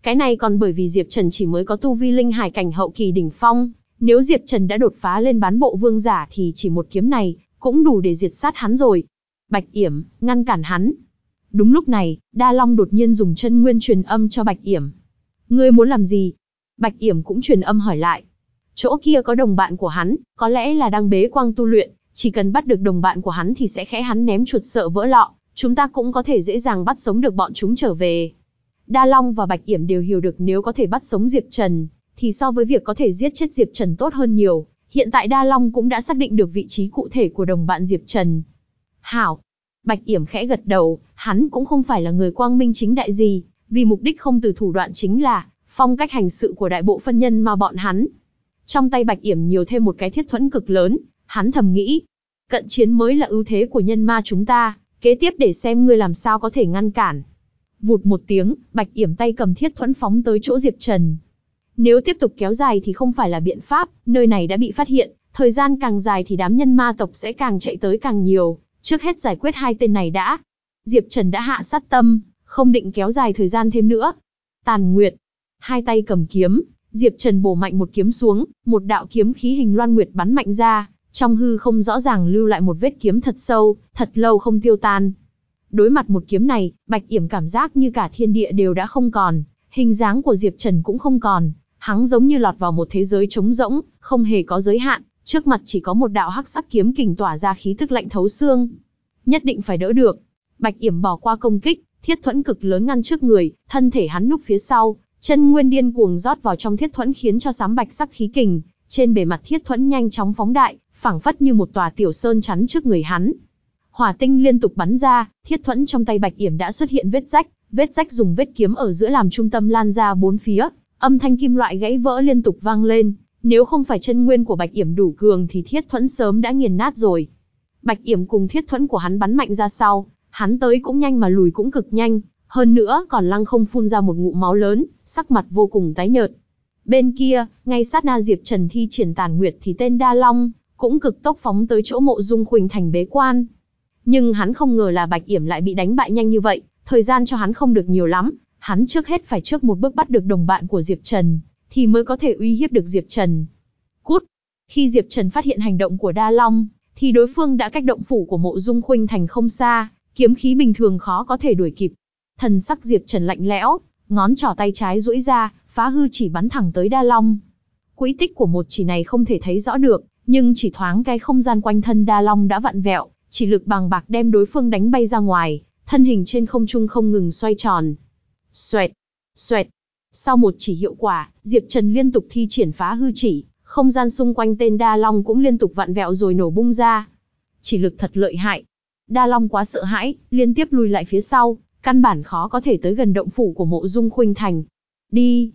Cái này còn bởi vì Diệp Trần chỉ mới có tu vi linh hải cảnh hậu kỳ đỉnh phong, nếu Diệp Trần đã đột phá lên bán bộ vương giả thì chỉ một kiếm này cũng đủ để diệt sát hắn rồi. Bạch Yểm, ngăn cản hắn. Đúng lúc này, Đa Long đột nhiên dùng chân nguyên truyền âm cho Bạch Yểm. Ngươi muốn làm gì? Bạch Yểm cũng truyền âm hỏi lại. Chỗ kia có đồng bạn của hắn, có lẽ là đang bế quang tu luyện, chỉ cần bắt được đồng bạn của hắn thì sẽ khẽ hắn ném chuột sợ vỡ lọ, chúng ta cũng có thể dễ dàng bắt sống được bọn chúng trở về. Đa Long và Bạch Yểm đều hiểu được nếu có thể bắt sống Diệp Trần, thì so với việc có thể giết chết Diệp Trần tốt hơn nhiều. Hiện tại Đa Long cũng đã xác định được vị trí cụ thể của đồng bạn Diệp Trần. Hảo. Bạch Yểm khẽ gật đầu, hắn cũng không phải là người quang minh chính đại gì, vì mục đích không từ thủ đoạn chính là phong cách hành sự của đại bộ phân nhân mà bọn hắn. Trong tay Bạch Yểm nhiều thêm một cái thiết thuẫn cực lớn, hắn thầm nghĩ, cận chiến mới là ưu thế của nhân ma chúng ta, kế tiếp để xem ngươi làm sao có thể ngăn cản. Vụt một tiếng, Bạch Yểm tay cầm thiết thuẫn phóng tới chỗ Diệp Trần. Nếu tiếp tục kéo dài thì không phải là biện pháp, nơi này đã bị phát hiện, thời gian càng dài thì đám nhân ma tộc sẽ càng chạy tới càng nhiều, trước hết giải quyết hai tên này đã. Diệp Trần đã hạ sát tâm, không định kéo dài thời gian thêm nữa. Tàn Nguyệt, hai tay cầm kiếm, Diệp Trần bổ mạnh một kiếm xuống, một đạo kiếm khí hình loan nguyệt bắn mạnh ra, trong hư không rõ ràng lưu lại một vết kiếm thật sâu, thật lâu không tiêu tan. Đối mặt một kiếm này, Bạch Yểm cảm giác như cả thiên địa đều đã không còn, hình dáng của Diệp Trần cũng không còn, hắn giống như lọt vào một thế giới trống rỗng, không hề có giới hạn, trước mặt chỉ có một đạo hắc sắc kiếm kình tỏa ra khí tức lạnh thấu xương. Nhất định phải đỡ được. Bạch Yểm bỏ qua công kích, thiết thuẫn cực lớn ngăn trước người, thân thể hắn núp phía sau, chân nguyên điên cuồng rót vào trong thiết thuẫn khiến cho sám bạch sắc khí kình trên bề mặt thiết thuẫn nhanh chóng phóng đại, phảng phất như một tòa tiểu sơn chắn trước người hắn. Hỏa tinh liên tục bắn ra, thiết thuẫn trong tay Bạch Yểm đã xuất hiện vết rách, vết rách dùng vết kiếm ở giữa làm trung tâm lan ra bốn phía, âm thanh kim loại gãy vỡ liên tục vang lên, nếu không phải chân nguyên của Bạch Yểm đủ cường thì thiết thuẫn sớm đã nghiền nát rồi. Bạch Yểm cùng thiết thuẫn của hắn bắn mạnh ra sau, hắn tới cũng nhanh mà lùi cũng cực nhanh, hơn nữa còn lăng không phun ra một ngụm máu lớn, sắc mặt vô cùng tái nhợt. Bên kia, ngay sát na Diệp Trần thi triển tàn nguyệt thì tên Đa Long, cũng cực tốc phóng tới chỗ mộ dung khuynh thành bế quan. Nhưng hắn không ngờ là Bạch Yểm lại bị đánh bại nhanh như vậy, thời gian cho hắn không được nhiều lắm, hắn trước hết phải trước một bước bắt được đồng bạn của Diệp Trần, thì mới có thể uy hiếp được Diệp Trần. Cút! Khi Diệp Trần phát hiện hành động của Đa Long, thì đối phương đã cách động phủ của mộ dung khuynh thành không xa, kiếm khí bình thường khó có thể đuổi kịp. Thần sắc Diệp Trần lạnh lẽo, ngón trỏ tay trái duỗi ra, phá hư chỉ bắn thẳng tới Đa Long. Quỹ tích của một chỉ này không thể thấy rõ được, nhưng chỉ thoáng cái không gian quanh thân Đa Long đã vặn vẹo, chỉ lực bằng bạc đem đối phương đánh bay ra ngoài, thân hình trên không trung không ngừng xoay tròn. Xoẹt, xoẹt. Sau một chỉ hiệu quả, Diệp Trần liên tục thi triển phá hư chỉ, không gian xung quanh tên Đa Long cũng liên tục vặn vẹo rồi nổ bung ra. Chỉ lực thật lợi hại. Đa Long quá sợ hãi, liên tiếp lùi lại phía sau, căn bản khó có thể tới gần động phủ của mộ dung khuynh thành. Đi!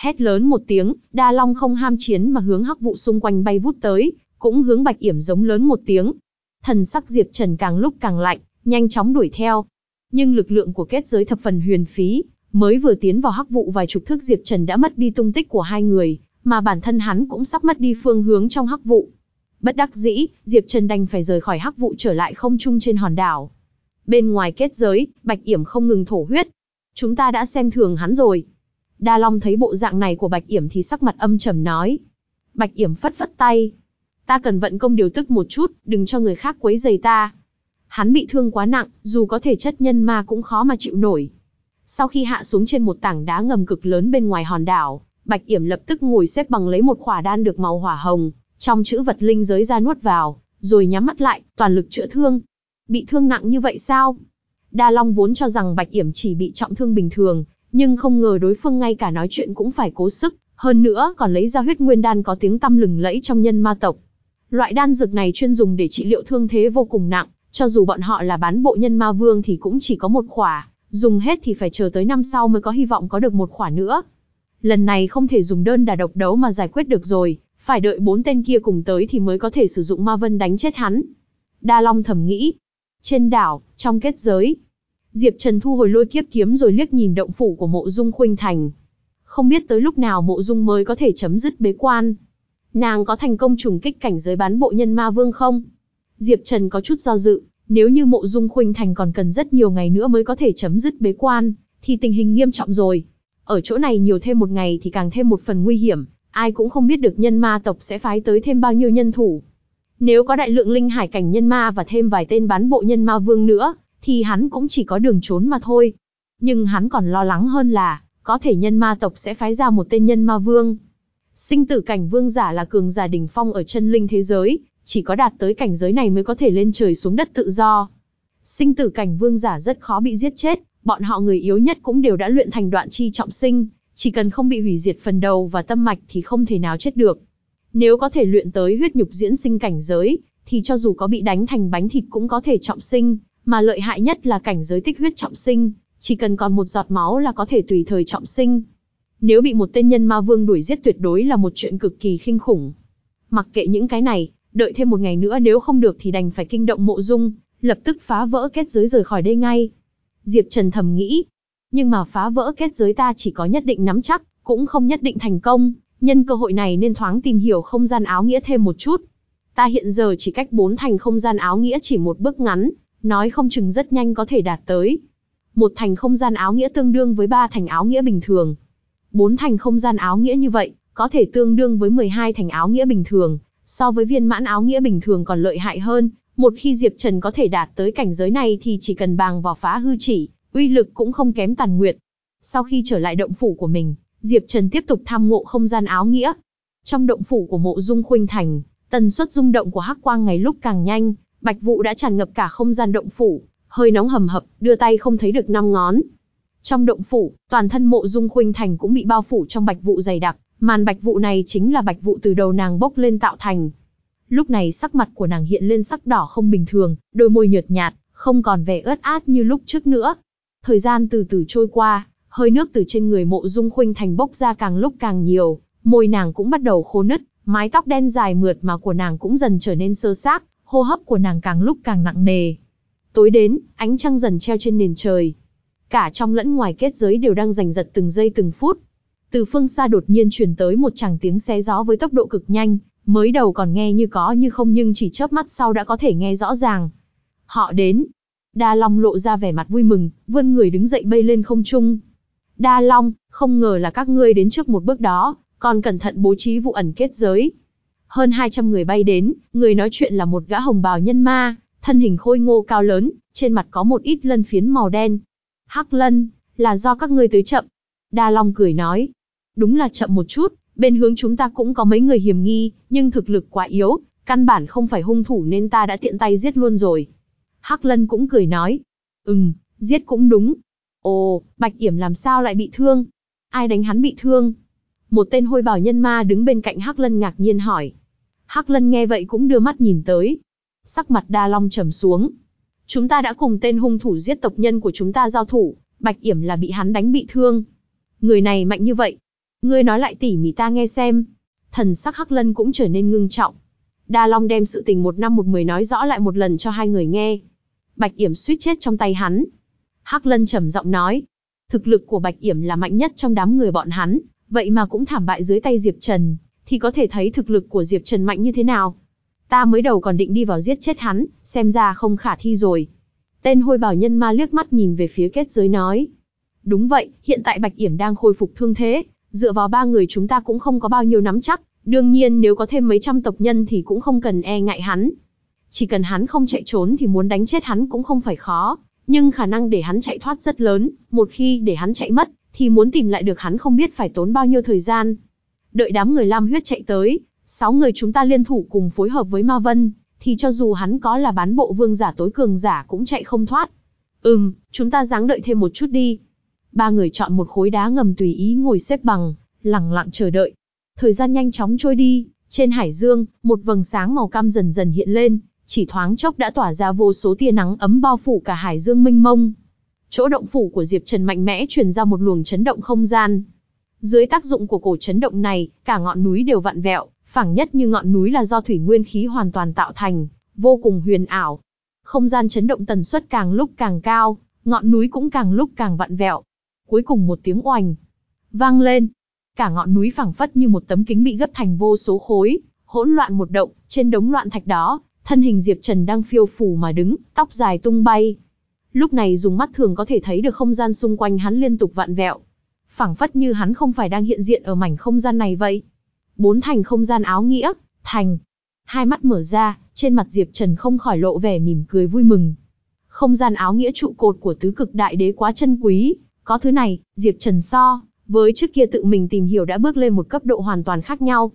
Hét lớn một tiếng, Đa Long không ham chiến mà hướng hắc vụ xung quanh bay vút tới, cũng hướng Bạch Yểm giống lớn một tiếng. Thần sắc Diệp Trần càng lúc càng lạnh, nhanh chóng đuổi theo. Nhưng lực lượng của kết giới thập phần huyền phí, mới vừa tiến vào hắc vụ vài chục thước Diệp Trần đã mất đi tung tích của hai người, mà bản thân hắn cũng sắp mất đi phương hướng trong hắc vụ. Bất đắc dĩ, Diệp Trần đành phải rời khỏi hắc vụ trở lại không trung trên hòn đảo. Bên ngoài kết giới, Bạch Yểm không ngừng thổ huyết. Chúng ta đã xem thường hắn rồi. Đa Long thấy bộ dạng này của Bạch Yểm thì sắc mặt âm trầm nói. Bạch Yểm phất phất tay. Ta cần vận công điều tức một chút, đừng cho người khác quấy rầy ta. Hắn bị thương quá nặng, dù có thể chất nhân ma cũng khó mà chịu nổi. Sau khi hạ xuống trên một tảng đá ngầm cực lớn bên ngoài hòn đảo, Bạch Yểm lập tức ngồi xếp bằng lấy một khỏa đan được màu hỏa hồng, trong chữ vật linh giới ra nuốt vào, rồi nhắm mắt lại, toàn lực chữa thương. Bị thương nặng như vậy sao? Đa Long vốn cho rằng Bạch Yểm chỉ bị trọng thương bình thường, nhưng không ngờ đối phương ngay cả nói chuyện cũng phải cố sức, hơn nữa còn lấy ra huyết nguyên đan có tiếng tăm lừng lẫy trong nhân ma tộc. Loại đan dược này chuyên dùng để trị liệu thương thế vô cùng nặng, cho dù bọn họ là bán bộ nhân ma vương thì cũng chỉ có một khỏa, dùng hết thì phải chờ tới năm sau mới có hy vọng có được một khỏa nữa. Lần này không thể dùng đơn đà độc đấu mà giải quyết được rồi, phải đợi bốn tên kia cùng tới thì mới có thể sử dụng ma vân đánh chết hắn. Đa Long thầm nghĩ. Trên đảo, trong kết giới, Diệp Trần thu hồi lôi kiếp kiếm rồi liếc nhìn động phủ của mộ dung khuynh thành. Không biết tới lúc nào mộ dung mới có thể chấm dứt bế quan. Nàng có thành công trùng kích cảnh giới bán bộ nhân ma vương không? Diệp Trần có chút do dự, nếu như mộ dung khuynh thành còn cần rất nhiều ngày nữa mới có thể chấm dứt bế quan, thì tình hình nghiêm trọng rồi. Ở chỗ này nhiều thêm một ngày thì càng thêm một phần nguy hiểm, ai cũng không biết được nhân ma tộc sẽ phái tới thêm bao nhiêu nhân thủ. Nếu có đại lượng linh hải cảnh nhân ma và thêm vài tên bán bộ nhân ma vương nữa, thì hắn cũng chỉ có đường trốn mà thôi. Nhưng hắn còn lo lắng hơn là, có thể nhân ma tộc sẽ phái ra một tên nhân ma vương. Sinh tử cảnh vương giả là cường giả đỉnh phong ở chân linh thế giới, chỉ có đạt tới cảnh giới này mới có thể lên trời xuống đất tự do. Sinh tử cảnh vương giả rất khó bị giết chết, bọn họ người yếu nhất cũng đều đã luyện thành đoạn chi trọng sinh, chỉ cần không bị hủy diệt phần đầu và tâm mạch thì không thể nào chết được. Nếu có thể luyện tới huyết nhục diễn sinh cảnh giới, thì cho dù có bị đánh thành bánh thịt cũng có thể trọng sinh, mà lợi hại nhất là cảnh giới tích huyết trọng sinh, chỉ cần còn một giọt máu là có thể tùy thời trọng sinh. Nếu bị một tên nhân ma vương đuổi giết tuyệt đối là một chuyện cực kỳ khinh khủng. Mặc kệ những cái này, đợi thêm một ngày nữa nếu không được thì đành phải kinh động mộ dung, lập tức phá vỡ kết giới rời khỏi đây ngay. Diệp Trần thầm nghĩ, nhưng mà phá vỡ kết giới ta chỉ có nhất định nắm chắc, cũng không nhất định thành công, nhân cơ hội này nên thoáng tìm hiểu không gian áo nghĩa thêm một chút. Ta hiện giờ chỉ cách bốn thành không gian áo nghĩa chỉ một bước ngắn, nói không chừng rất nhanh có thể đạt tới. Một thành không gian áo nghĩa tương đương với ba thành áo nghĩa bình thường. Bốn thành không gian áo nghĩa như vậy, có thể tương đương với 12 thành áo nghĩa bình thường, so với viên mãn áo nghĩa bình thường còn lợi hại hơn. Một khi Diệp Trần có thể đạt tới cảnh giới này thì chỉ cần bàng vào phá hư chỉ, uy lực cũng không kém tàn nguyệt. Sau khi trở lại động phủ của mình, Diệp Trần tiếp tục tham ngộ không gian áo nghĩa. Trong động phủ của mộ dung khuynh thành, tần suất rung động của hắc quang ngày lúc càng nhanh, bạch vụ đã tràn ngập cả không gian động phủ, hơi nóng hầm hập, đưa tay không thấy được năm ngón. Trong động phủ, toàn thân mộ dung khuynh thành cũng bị bao phủ trong bạch vụ dày đặc, màn bạch vụ này chính là bạch vụ từ đầu nàng bốc lên tạo thành. Lúc này sắc mặt của nàng hiện lên sắc đỏ không bình thường, đôi môi nhợt nhạt, không còn vẻ ướt át như lúc trước nữa. Thời gian từ từ trôi qua, hơi nước từ trên người mộ dung khuynh thành bốc ra càng lúc càng nhiều, môi nàng cũng bắt đầu khô nứt, mái tóc đen dài mượt mà của nàng cũng dần trở nên sơ xác, hô hấp của nàng càng lúc càng nặng nề. Tối đến, ánh trăng dần treo trên nền trời. Cả trong lẫn ngoài kết giới đều đang giành giật từng giây từng phút. Từ phương xa đột nhiên truyền tới một tràng tiếng xé gió với tốc độ cực nhanh, mới đầu còn nghe như có như không nhưng chỉ chớp mắt sau đã có thể nghe rõ ràng. Họ đến. Đa Long lộ ra vẻ mặt vui mừng, vươn người đứng dậy bay lên không trung. Đa Long, không ngờ là các ngươi đến trước một bước đó, còn cẩn thận bố trí vụ ẩn kết giới. Hơn 200 người bay đến, người nói chuyện là một gã hồng bào nhân ma, thân hình khôi ngô cao lớn, trên mặt có một ít lân phiến màu đen. Hắc lân, là do các ngươi tới chậm. Đa Long cười nói. Đúng là chậm một chút, bên hướng chúng ta cũng có mấy người hiểm nghi, nhưng thực lực quá yếu, căn bản không phải hung thủ nên ta đã tiện tay giết luôn rồi. Hắc lân cũng cười nói. Ừm, giết cũng đúng. Ồ, Bạch Yểm làm sao lại bị thương? Ai đánh hắn bị thương? Một tên hôi bảo nhân ma đứng bên cạnh Hắc Lân ngạc nhiên hỏi. Hắc Lân nghe vậy cũng đưa mắt nhìn tới. Sắc mặt Đa Long trầm xuống. Chúng ta đã cùng tên hung thủ giết tộc nhân của chúng ta giao thủ, Bạch Yểm là bị hắn đánh bị thương. Người này mạnh như vậy. Ngươi nói lại tỉ mỉ ta nghe xem. Thần sắc Hắc Lân cũng trở nên ngưng trọng. Đa Long đem sự tình một năm một mười nói rõ lại một lần cho hai người nghe. Bạch Yểm suýt chết trong tay hắn. Hắc Lân trầm giọng nói. Thực lực của Bạch Yểm là mạnh nhất trong đám người bọn hắn, vậy mà cũng thảm bại dưới tay Diệp Trần, thì có thể thấy thực lực của Diệp Trần mạnh như thế nào. Ta mới đầu còn định đi vào giết chết hắn, xem ra không khả thi rồi. Tên hôi bảo nhân ma liếc mắt nhìn về phía kết giới nói. Đúng vậy, hiện tại Bạch Yểm đang khôi phục thương thế, dựa vào ba người chúng ta cũng không có bao nhiêu nắm chắc, đương nhiên nếu có thêm mấy trăm tộc nhân thì cũng không cần e ngại hắn. Chỉ cần hắn không chạy trốn thì muốn đánh chết hắn cũng không phải khó, nhưng khả năng để hắn chạy thoát rất lớn, một khi để hắn chạy mất, thì muốn tìm lại được hắn không biết phải tốn bao nhiêu thời gian. Đợi đám người Lam huyết chạy tới, sáu người chúng ta liên thủ cùng phối hợp với Ma Vân, thì cho dù hắn có là bán bộ vương giả tối cường giả cũng chạy không thoát. Ừm, chúng ta ráng đợi thêm một chút đi. Ba người chọn một khối đá ngầm tùy ý ngồi xếp bằng, lặng lặng chờ đợi. Thời gian nhanh chóng trôi đi, trên hải dương, một vầng sáng màu cam dần dần hiện lên, chỉ thoáng chốc đã tỏa ra vô số tia nắng ấm bao phủ cả hải dương mênh mông. Chỗ động phủ của Diệp Trần mạnh mẽ truyền ra một luồng chấn động không gian. Dưới tác dụng của cổ chấn động này, cả ngọn núi đều vặn vẹo, phẳng nhất như ngọn núi là do thủy nguyên khí hoàn toàn tạo thành, vô cùng huyền ảo. Không gian chấn động tần suất càng lúc càng cao, ngọn núi cũng càng lúc càng vặn vẹo. Cuối cùng một tiếng oành vang lên, cả ngọn núi phẳng phất như một tấm kính bị gấp thành vô số khối, hỗn loạn một động, trên đống loạn thạch đó, thân hình Diệp Trần đang phiêu phù mà đứng, tóc dài tung bay. Lúc này dùng mắt thường có thể thấy được không gian xung quanh hắn liên tục vặn vẹo. phảng phất như hắn không phải đang hiện diện ở mảnh không gian này vậy. Bốn thành không gian áo nghĩa, thành. Hai mắt mở ra, trên mặt Diệp Trần không khỏi lộ vẻ mỉm cười vui mừng. Không gian áo nghĩa trụ cột của tứ cực đại đế quá chân quý, có thứ này, Diệp Trần so, với trước kia tự mình tìm hiểu đã bước lên một cấp độ hoàn toàn khác nhau.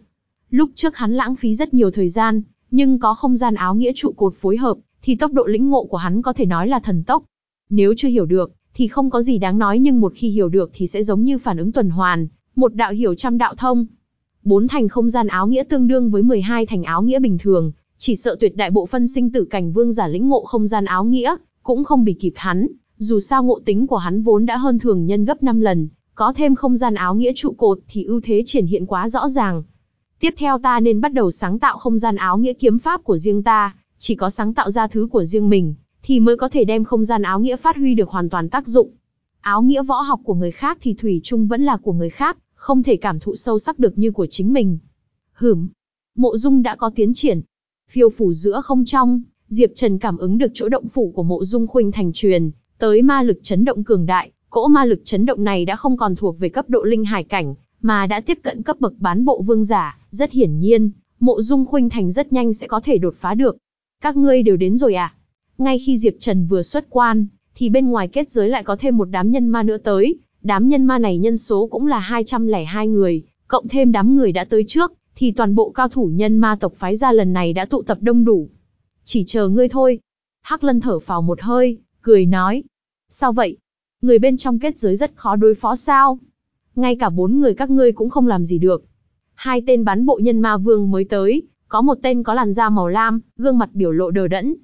Lúc trước hắn lãng phí rất nhiều thời gian, nhưng có không gian áo nghĩa trụ cột phối hợp, thì tốc độ lĩnh ngộ của hắn có thể nói là thần tốc. Nếu chưa hiểu được, thì không có gì đáng nói nhưng một khi hiểu được thì sẽ giống như phản ứng tuần hoàn, một đạo hiểu trăm đạo thông. Bốn thành không gian áo nghĩa tương đương với 12 thành áo nghĩa bình thường, chỉ sợ tuyệt đại bộ phân sinh tử cảnh vương giả lĩnh ngộ không gian áo nghĩa, cũng không bị kịp hắn, dù sao ngộ tính của hắn vốn đã hơn thường nhân gấp 5 lần, có thêm không gian áo nghĩa trụ cột thì ưu thế triển hiện quá rõ ràng. Tiếp theo ta nên bắt đầu sáng tạo không gian áo nghĩa kiếm pháp của riêng ta, chỉ có sáng tạo ra thứ của riêng mình, thì mới có thể đem không gian áo nghĩa phát huy được hoàn toàn tác dụng. Áo nghĩa võ học của người khác thì thủy chung vẫn là của người khác, không thể cảm thụ sâu sắc được như của chính mình. Hửm, mộ dung đã có tiến triển. Phiêu phủ giữa không trong, Diệp Trần cảm ứng được chỗ động phủ của mộ dung khuynh thành truyền, tới ma lực chấn động cường đại, cỗ ma lực chấn động này đã không còn thuộc về cấp độ linh hải cảnh, mà đã tiếp cận cấp bậc bán bộ vương giả, rất hiển nhiên, mộ dung khuynh thành rất nhanh sẽ có thể đột phá được. Các ngươi đều đến rồi à? Ngay khi Diệp Trần vừa xuất quan, thì bên ngoài kết giới lại có thêm một đám nhân ma nữa tới, đám nhân ma này nhân số cũng là 202 người, cộng thêm đám người đã tới trước, thì toàn bộ cao thủ nhân ma tộc phái ra lần này đã tụ tập đông đủ. Chỉ chờ ngươi thôi. Hắc Lân thở phào một hơi, cười nói. Sao vậy? Người bên trong kết giới rất khó đối phó sao? Ngay cả bốn người các ngươi cũng không làm gì được. Hai tên bán bộ nhân ma vương mới tới, có một tên có làn da màu lam, gương mặt biểu lộ đờ đẫn.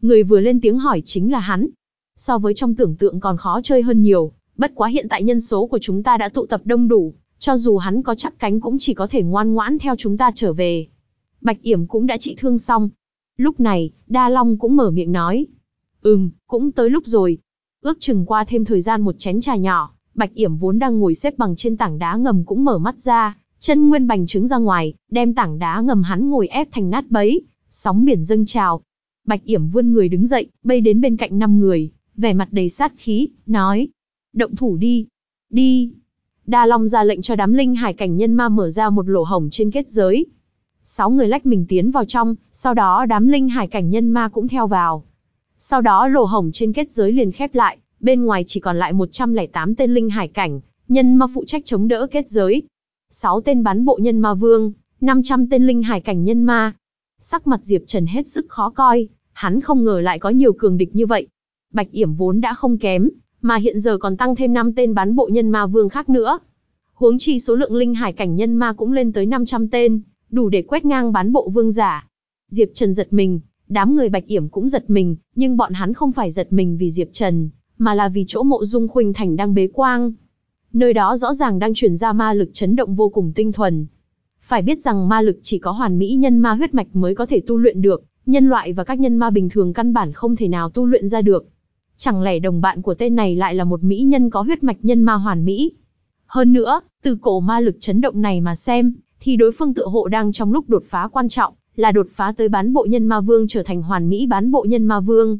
Người vừa lên tiếng hỏi chính là hắn. So với trong tưởng tượng còn khó chơi hơn nhiều, bất quá hiện tại nhân số của chúng ta đã tụ tập đông đủ, cho dù hắn có chắp cánh cũng chỉ có thể ngoan ngoãn theo chúng ta trở về. Bạch Yểm cũng đã trị thương xong. Lúc này, Đa Long cũng mở miệng nói. Ừm, cũng tới lúc rồi. Ước chừng qua thêm thời gian một chén trà nhỏ, Bạch Yểm vốn đang ngồi xếp bằng trên tảng đá ngầm cũng mở mắt ra, chân nguyên bành trướng ra ngoài, đem tảng đá ngầm hắn ngồi ép thành nát bấy, sóng biển dâng trào. Bạch Yểm vươn người đứng dậy, bay đến bên cạnh năm người, vẻ mặt đầy sát khí, nói: "Động thủ đi, đi." Đa Long ra lệnh cho đám linh hải cảnh nhân ma mở ra một lỗ hổng trên kết giới. Sáu người lách mình tiến vào trong, sau đó đám linh hải cảnh nhân ma cũng theo vào. Sau đó lỗ hổng trên kết giới liền khép lại, bên ngoài chỉ còn lại 108 tên linh hải cảnh, nhân ma phụ trách chống đỡ kết giới. 6 tên bán bộ nhân ma vương, 500 tên linh hải cảnh nhân ma. Sắc mặt Diệp Trần hết sức khó coi, hắn không ngờ lại có nhiều cường địch như vậy. Bạch Yểm vốn đã không kém, mà hiện giờ còn tăng thêm 5 tên bán bộ nhân ma vương khác nữa. Huống chi số lượng linh hải cảnh nhân ma cũng lên tới 500 tên, đủ để quét ngang bán bộ vương giả. Diệp Trần giật mình, đám người Bạch Yểm cũng giật mình, nhưng bọn hắn không phải giật mình vì Diệp Trần, mà là vì chỗ mộ dung khuynh thành đang bế quang. Nơi đó rõ ràng đang truyền ra ma lực chấn động vô cùng tinh thuần. Phải biết rằng ma lực chỉ có hoàn mỹ nhân ma huyết mạch mới có thể tu luyện được, nhân loại và các nhân ma bình thường căn bản không thể nào tu luyện ra được. Chẳng lẽ đồng bạn của tên này lại là một mỹ nhân có huyết mạch nhân ma hoàn mỹ? Hơn nữa, từ cổ ma lực chấn động này mà xem, thì đối phương tựa hộ đang trong lúc đột phá quan trọng, là đột phá tới bán bộ nhân ma vương trở thành hoàn mỹ bán bộ nhân ma vương.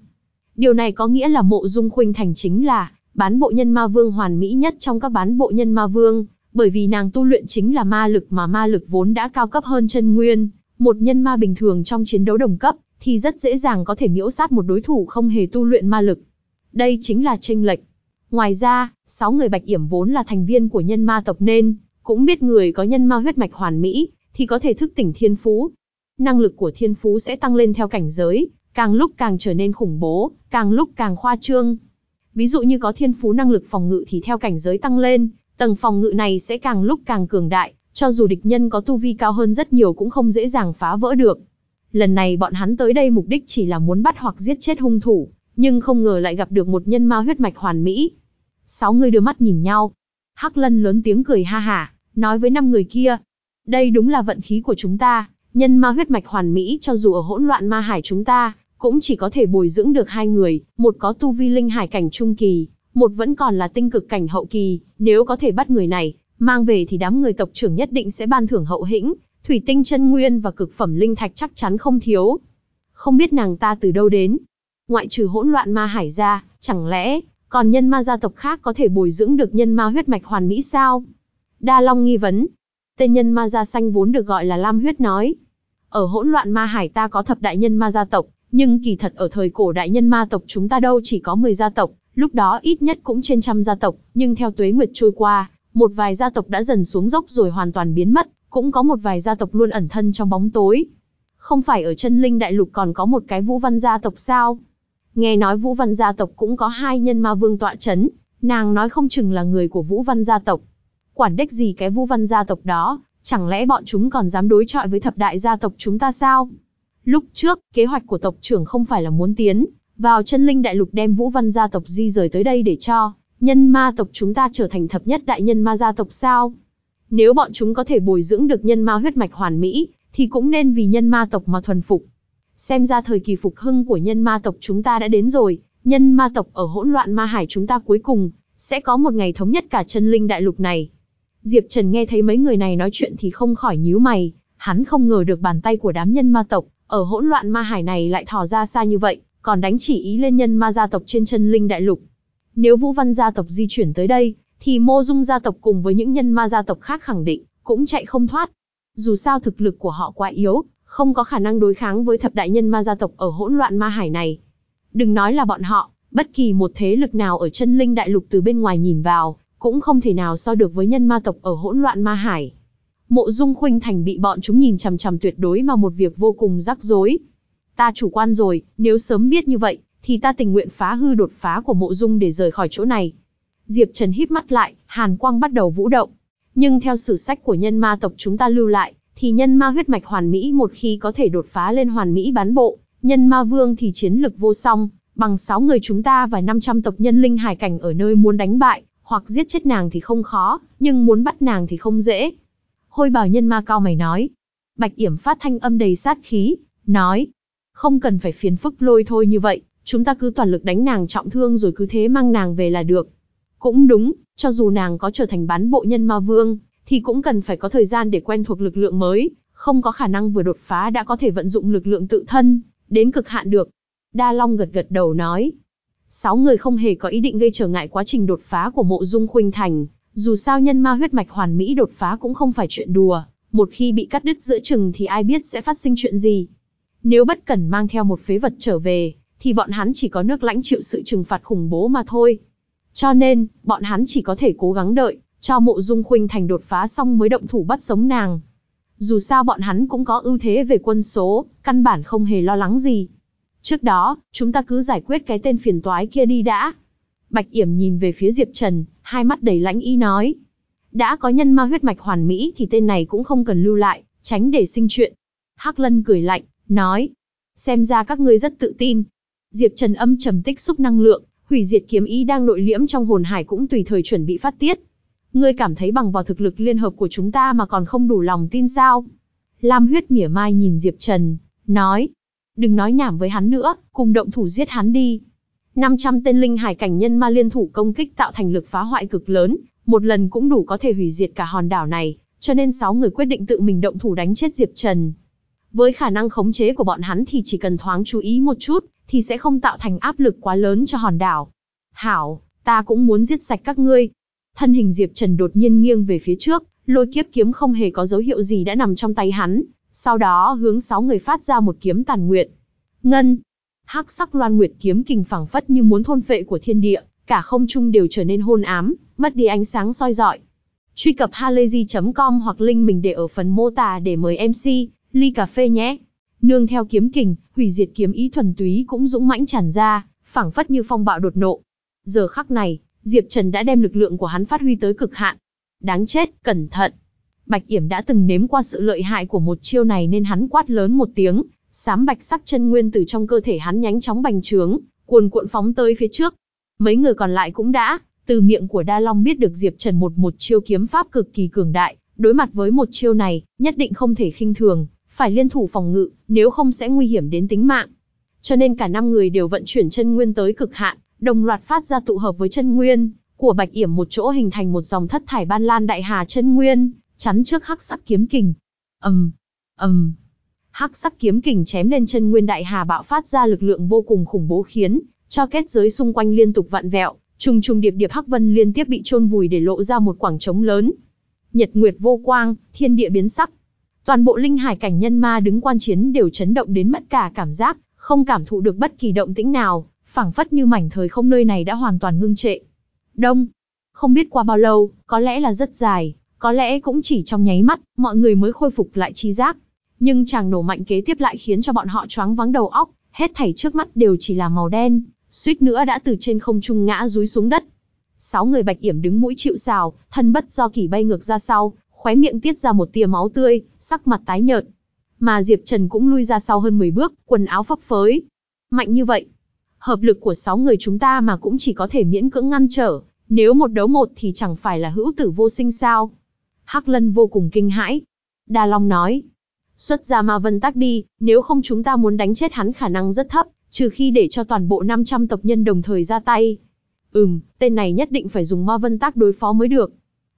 Điều này có nghĩa là mộ dung khuynh thành chính là bán bộ nhân ma vương hoàn mỹ nhất trong các bán bộ nhân ma vương, bởi vì nàng tu luyện chính là ma lực mà ma lực vốn đã cao cấp hơn chân nguyên, một nhân ma bình thường trong chiến đấu đồng cấp, thì rất dễ dàng có thể miễu sát một đối thủ không hề tu luyện ma lực. Đây chính là tranh lệch. Ngoài ra, sáu người Bạch Yểm vốn là thành viên của nhân ma tộc nên, cũng biết người có nhân ma huyết mạch hoàn mỹ, thì có thể thức tỉnh thiên phú. Năng lực của thiên phú sẽ tăng lên theo cảnh giới, càng lúc càng trở nên khủng bố, càng lúc càng khoa trương. Ví dụ như có thiên phú năng lực phòng ngự thì theo cảnh giới tăng lên, tầng phòng ngự này sẽ càng lúc càng cường đại, cho dù địch nhân có tu vi cao hơn rất nhiều cũng không dễ dàng phá vỡ được. Lần này bọn hắn tới đây mục đích chỉ là muốn bắt hoặc giết chết hung thủ, nhưng không ngờ lại gặp được một nhân ma huyết mạch hoàn mỹ. Sáu người đưa mắt nhìn nhau. Hắc Lân lớn tiếng cười ha hả, nói với năm người kia. Đây đúng là vận khí của chúng ta, nhân ma huyết mạch hoàn mỹ cho dù ở hỗn loạn ma hải chúng ta, cũng chỉ có thể bồi dưỡng được hai người, một có tu vi linh hải cảnh trung kỳ, một vẫn còn là tinh cực cảnh hậu kỳ, nếu có thể bắt người này, mang về thì đám người tộc trưởng nhất định sẽ ban thưởng hậu hĩnh, thủy tinh chân nguyên và cực phẩm linh thạch chắc chắn không thiếu. Không biết nàng ta từ đâu đến. Ngoại trừ hỗn loạn ma hải ra, chẳng lẽ, còn nhân ma gia tộc khác có thể bồi dưỡng được nhân ma huyết mạch hoàn mỹ sao? Đa Long nghi vấn. Tên nhân ma gia xanh vốn được gọi là Lam huyết nói. Ở hỗn loạn ma hải ta có thập đại nhân ma gia tộc, nhưng kỳ thật ở thời cổ đại nhân ma tộc chúng ta đâu chỉ có 10 gia tộc, lúc đó ít nhất cũng trên trăm gia tộc, nhưng theo tuế nguyệt trôi qua, một vài gia tộc đã dần xuống dốc rồi hoàn toàn biến mất, cũng có một vài gia tộc luôn ẩn thân trong bóng tối. Không phải ở chân linh đại lục còn có một cái vũ văn gia tộc sao? Nghe nói vũ văn gia tộc cũng có hai nhân ma vương tọa chấn, nàng nói không chừng là người của vũ văn gia tộc. Quản đích gì cái vũ văn gia tộc đó, chẳng lẽ bọn chúng còn dám đối chọi với thập đại gia tộc chúng ta sao? Lúc trước, kế hoạch của tộc trưởng không phải là muốn tiến vào chân linh đại lục đem Vũ Văn gia tộc di rời tới đây để cho nhân ma tộc chúng ta trở thành thập nhất đại nhân ma gia tộc sao? Nếu bọn chúng có thể bồi dưỡng được nhân ma huyết mạch hoàn mỹ, thì cũng nên vì nhân ma tộc mà thuần phục. Xem ra thời kỳ phục hưng của nhân ma tộc chúng ta đã đến rồi, nhân ma tộc ở hỗn loạn ma hải chúng ta cuối cùng, sẽ có một ngày thống nhất cả chân linh đại lục này. Diệp Trần nghe thấy mấy người này nói chuyện thì không khỏi nhíu mày, hắn không ngờ được bàn tay của đám nhân ma tộc, ở hỗn loạn ma hải này lại thò ra xa như vậy, còn đánh chỉ ý lên nhân ma gia tộc trên chân linh đại lục. Nếu Vũ Văn gia tộc di chuyển tới đây, thì Mô Dung gia tộc cùng với những nhân ma gia tộc khác khẳng định cũng chạy không thoát. Dù sao thực lực của họ quá yếu, không có khả năng đối kháng với thập đại nhân ma gia tộc ở hỗn loạn ma hải này. Đừng nói là bọn họ, bất kỳ một thế lực nào ở chân linh đại lục từ bên ngoài nhìn vào, cũng không thể nào so được với nhân ma tộc ở hỗn loạn ma hải. Mộ Dung Khuynh Thành bị bọn chúng nhìn chằm chằm tuyệt đối mà một việc vô cùng rắc rối. Ta chủ quan rồi, nếu sớm biết như vậy, thì ta tình nguyện phá hư đột phá của Mộ Dung để rời khỏi chỗ này. Diệp Trần híp mắt lại, hàn quang bắt đầu vũ động. Nhưng theo sử sách của nhân ma tộc chúng ta lưu lại, thì nhân ma huyết mạch hoàn mỹ một khi có thể đột phá lên hoàn mỹ bán bộ, nhân ma vương thì chiến lực vô song, bằng 6 người chúng ta và 500 tộc nhân linh hải cảnh ở nơi muốn đánh bại, hoặc giết chết nàng thì không khó, nhưng muốn bắt nàng thì không dễ. Hôi bảo nhân ma cao mày nói. Bạch Yểm phát thanh âm đầy sát khí, nói. Không cần phải phiền phức lôi thôi như vậy, chúng ta cứ toàn lực đánh nàng trọng thương rồi cứ thế mang nàng về là được. Cũng đúng, cho dù nàng có trở thành bán bộ nhân ma vương, thì cũng cần phải có thời gian để quen thuộc lực lượng mới, không có khả năng vừa đột phá đã có thể vận dụng lực lượng tự thân, đến cực hạn được. Đa Long gật gật đầu nói. Sáu người không hề có ý định gây trở ngại quá trình đột phá của mộ dung khuynh thành, dù sao nhân ma huyết mạch hoàn mỹ đột phá cũng không phải chuyện đùa, một khi bị cắt đứt giữa chừng thì ai biết sẽ phát sinh chuyện gì. Nếu bất cẩn mang theo một phế vật trở về, thì bọn hắn chỉ có nước lãnh chịu sự trừng phạt khủng bố mà thôi. Cho nên, bọn hắn chỉ có thể cố gắng đợi, cho mộ dung khuynh thành đột phá xong mới động thủ bắt sống nàng. Dù sao bọn hắn cũng có ưu thế về quân số, căn bản không hề lo lắng gì. Trước đó, chúng ta cứ giải quyết cái tên phiền toái kia đi đã. Bạch Yểm nhìn về phía Diệp Trần, hai mắt đầy lãnh ý nói. Đã có nhân ma huyết mạch hoàn mỹ thì tên này cũng không cần lưu lại, tránh để sinh chuyện. Hắc Lân cười lạnh, nói. Xem ra các ngươi rất tự tin. Diệp Trần âm trầm tích xúc năng lượng, hủy diệt kiếm ý đang nội liễm trong hồn hải cũng tùy thời chuẩn bị phát tiết. Ngươi cảm thấy bằng vào thực lực liên hợp của chúng ta mà còn không đủ lòng tin sao? Lam huyết mỉa mai nhìn Diệp Trần, nói. Đừng nói nhảm với hắn nữa, cùng động thủ giết hắn đi. 500 tên linh hải cảnh nhân ma liên thủ công kích tạo thành lực phá hoại cực lớn, một lần cũng đủ có thể hủy diệt cả hòn đảo này, cho nên 6 người quyết định tự mình động thủ đánh chết Diệp Trần. Với khả năng khống chế của bọn hắn thì chỉ cần thoáng chú ý một chút, thì sẽ không tạo thành áp lực quá lớn cho hòn đảo. Hảo, ta cũng muốn giết sạch các ngươi. Thân hình Diệp Trần đột nhiên nghiêng về phía trước, lôi kiếp kiếm không hề có dấu hiệu gì đã nằm trong tay hắn, sau đó hướng sáu người phát ra một kiếm tàn nguyện Ngân, hắc sắc loan nguyệt kiếm kình phẳng phất như muốn thôn phệ của thiên địa, cả không trung đều trở nên hôn ám, mất đi ánh sáng soi rọi. Truy cập halayzi.com hoặc link mình để ở phần mô tả để mời MC, ly cà phê nhé. Nương theo kiếm kình, hủy diệt kiếm ý thuần túy cũng dũng mãnh tràn ra, phẳng phất như phong bạo đột nộ. Giờ khắc này, Diệp Trần đã đem lực lượng của hắn phát huy tới cực hạn. Đáng chết, cẩn thận. Bạch Yểm đã từng nếm qua sự lợi hại của một chiêu này nên hắn quát lớn một tiếng, sám bạch sắc chân nguyên từ trong cơ thể hắn nhánh chóng bành trướng, cuồn cuộn phóng tới phía trước. Mấy người còn lại cũng đã, từ miệng của Đa Long biết được Diệp Trần một một chiêu kiếm pháp cực kỳ cường đại, đối mặt với một chiêu này, nhất định không thể khinh thường, phải liên thủ phòng ngự, nếu không sẽ nguy hiểm đến tính mạng. Cho nên cả năm người đều vận chuyển chân nguyên tới cực hạn, đồng loạt phát ra tụ hợp với chân nguyên của Bạch Yểm một chỗ hình thành một dòng thất thải ban lan đại hà chân nguyên, chắn trước hắc sắc kiếm kình. Ầm, um, ầm. Um. Hắc sắc kiếm kình chém lên chân nguyên đại hà bạo phát ra lực lượng vô cùng khủng bố khiến cho kết giới xung quanh liên tục vặn vẹo, trùng trùng điệp điệp hắc vân liên tiếp bị chôn vùi để lộ ra một quảng trống lớn. Nhật nguyệt vô quang, thiên địa biến sắc. Toàn bộ linh hải cảnh nhân ma đứng quan chiến đều chấn động đến mất cả cảm giác, không cảm thụ được bất kỳ động tĩnh nào, phảng phất như mảnh thời không nơi này đã hoàn toàn ngưng trệ. Đông, không biết qua bao lâu, có lẽ là rất dài, có lẽ cũng chỉ trong nháy mắt, mọi người mới khôi phục lại chi giác. Nhưng chàng nổ mạnh kế tiếp lại khiến cho bọn họ choáng vắng đầu óc, hết thảy trước mắt đều chỉ là màu đen, suýt nữa đã từ trên không trung ngã rúi xuống đất. Sáu người bạch yểm đứng mũi chịu sào, thân bất do kỷ bay ngược ra sau, khóe miệng tiết ra một tia máu tươi, sắc mặt tái nhợt. Mà Diệp Trần cũng lui ra sau hơn 10 bước, quần áo phấp phới. Mạnh như vậy, hợp lực của sáu người chúng ta mà cũng chỉ có thể miễn cưỡng ngăn trở, nếu một đấu một thì chẳng phải là hữu tử vô sinh sao. Hắc Lân vô cùng kinh hãi. Đa Long nói, xuất ra ma vân tắc đi, nếu không chúng ta muốn đánh chết hắn khả năng rất thấp, trừ khi để cho toàn bộ 500 tộc nhân đồng thời ra tay. Ừm, tên này nhất định phải dùng ma vân tác đối phó mới được.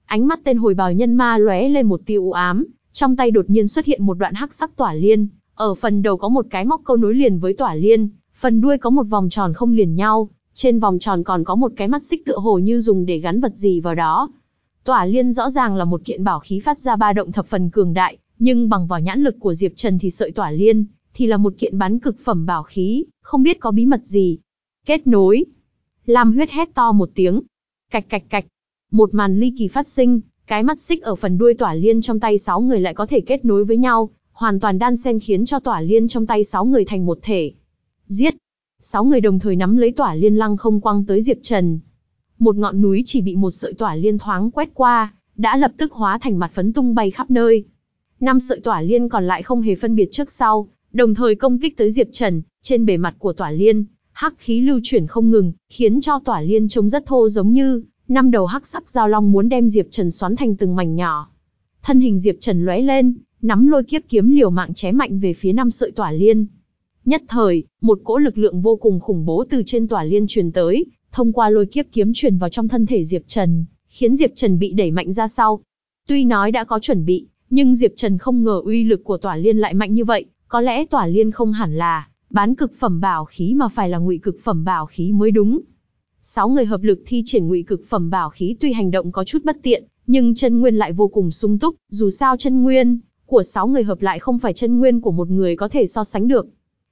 Ánh mắt tên hồi bào nhân ma lóe lên một tia u ám, trong tay đột nhiên xuất hiện một đoạn hắc sắc tỏa liên, ở phần đầu có một cái móc câu nối liền với tỏa liên, phần đuôi có một vòng tròn không liền nhau, trên vòng tròn còn có một cái mắt xích tựa hồ như dùng để gắn vật gì vào đó. Tỏa liên rõ ràng là một kiện bảo khí phát ra ba động thập phần cường đại, nhưng bằng vào nhãn lực của Diệp Trần thì sợi tỏa liên thì là một kiện bắn cực phẩm bảo khí, không biết có bí mật gì. Kết nối. Lam huyết hét to một tiếng. Cạch cạch cạch. Một màn ly kỳ phát sinh, cái mắt xích ở phần đuôi tỏa liên trong tay sáu người lại có thể kết nối với nhau, hoàn toàn đan xen khiến cho tỏa liên trong tay sáu người thành một thể. Giết! Sáu người đồng thời nắm lấy tỏa liên lăng không quăng tới Diệp Trần. Một ngọn núi chỉ bị một sợi tỏa liên thoáng quét qua, đã lập tức hóa thành mặt phấn tung bay khắp nơi. Năm sợi tỏa liên còn lại không hề phân biệt trước sau, đồng thời công kích tới Diệp Trần, trên bề mặt của tỏa liên, hắc khí lưu chuyển không ngừng, khiến cho tỏa liên trông rất thô giống như năm đầu hắc sắc giao long muốn đem Diệp Trần xoắn thành từng mảnh nhỏ. Thân hình Diệp Trần lóe lên, nắm lôi kiếp kiếm liều mạng chém mạnh về phía năm sợi tỏa liên. Nhất thời, một cỗ lực lượng vô cùng khủng bố từ trên tỏa liên truyền tới, thông qua lôi kiếp kiếm truyền vào trong thân thể Diệp Trần, khiến Diệp Trần bị đẩy mạnh ra sau. Tuy nói đã có chuẩn bị, nhưng Diệp Trần không ngờ uy lực của tỏa liên lại mạnh như vậy, có lẽ tỏa liên không hẳn là bán cực phẩm bảo khí mà phải là ngụy cực phẩm bảo khí mới đúng. Sáu người hợp lực thi triển ngụy cực phẩm bảo khí tuy hành động có chút bất tiện, nhưng chân nguyên lại vô cùng sung túc, dù sao chân nguyên của sáu người hợp lại không phải chân nguyên của một người có thể so sánh được.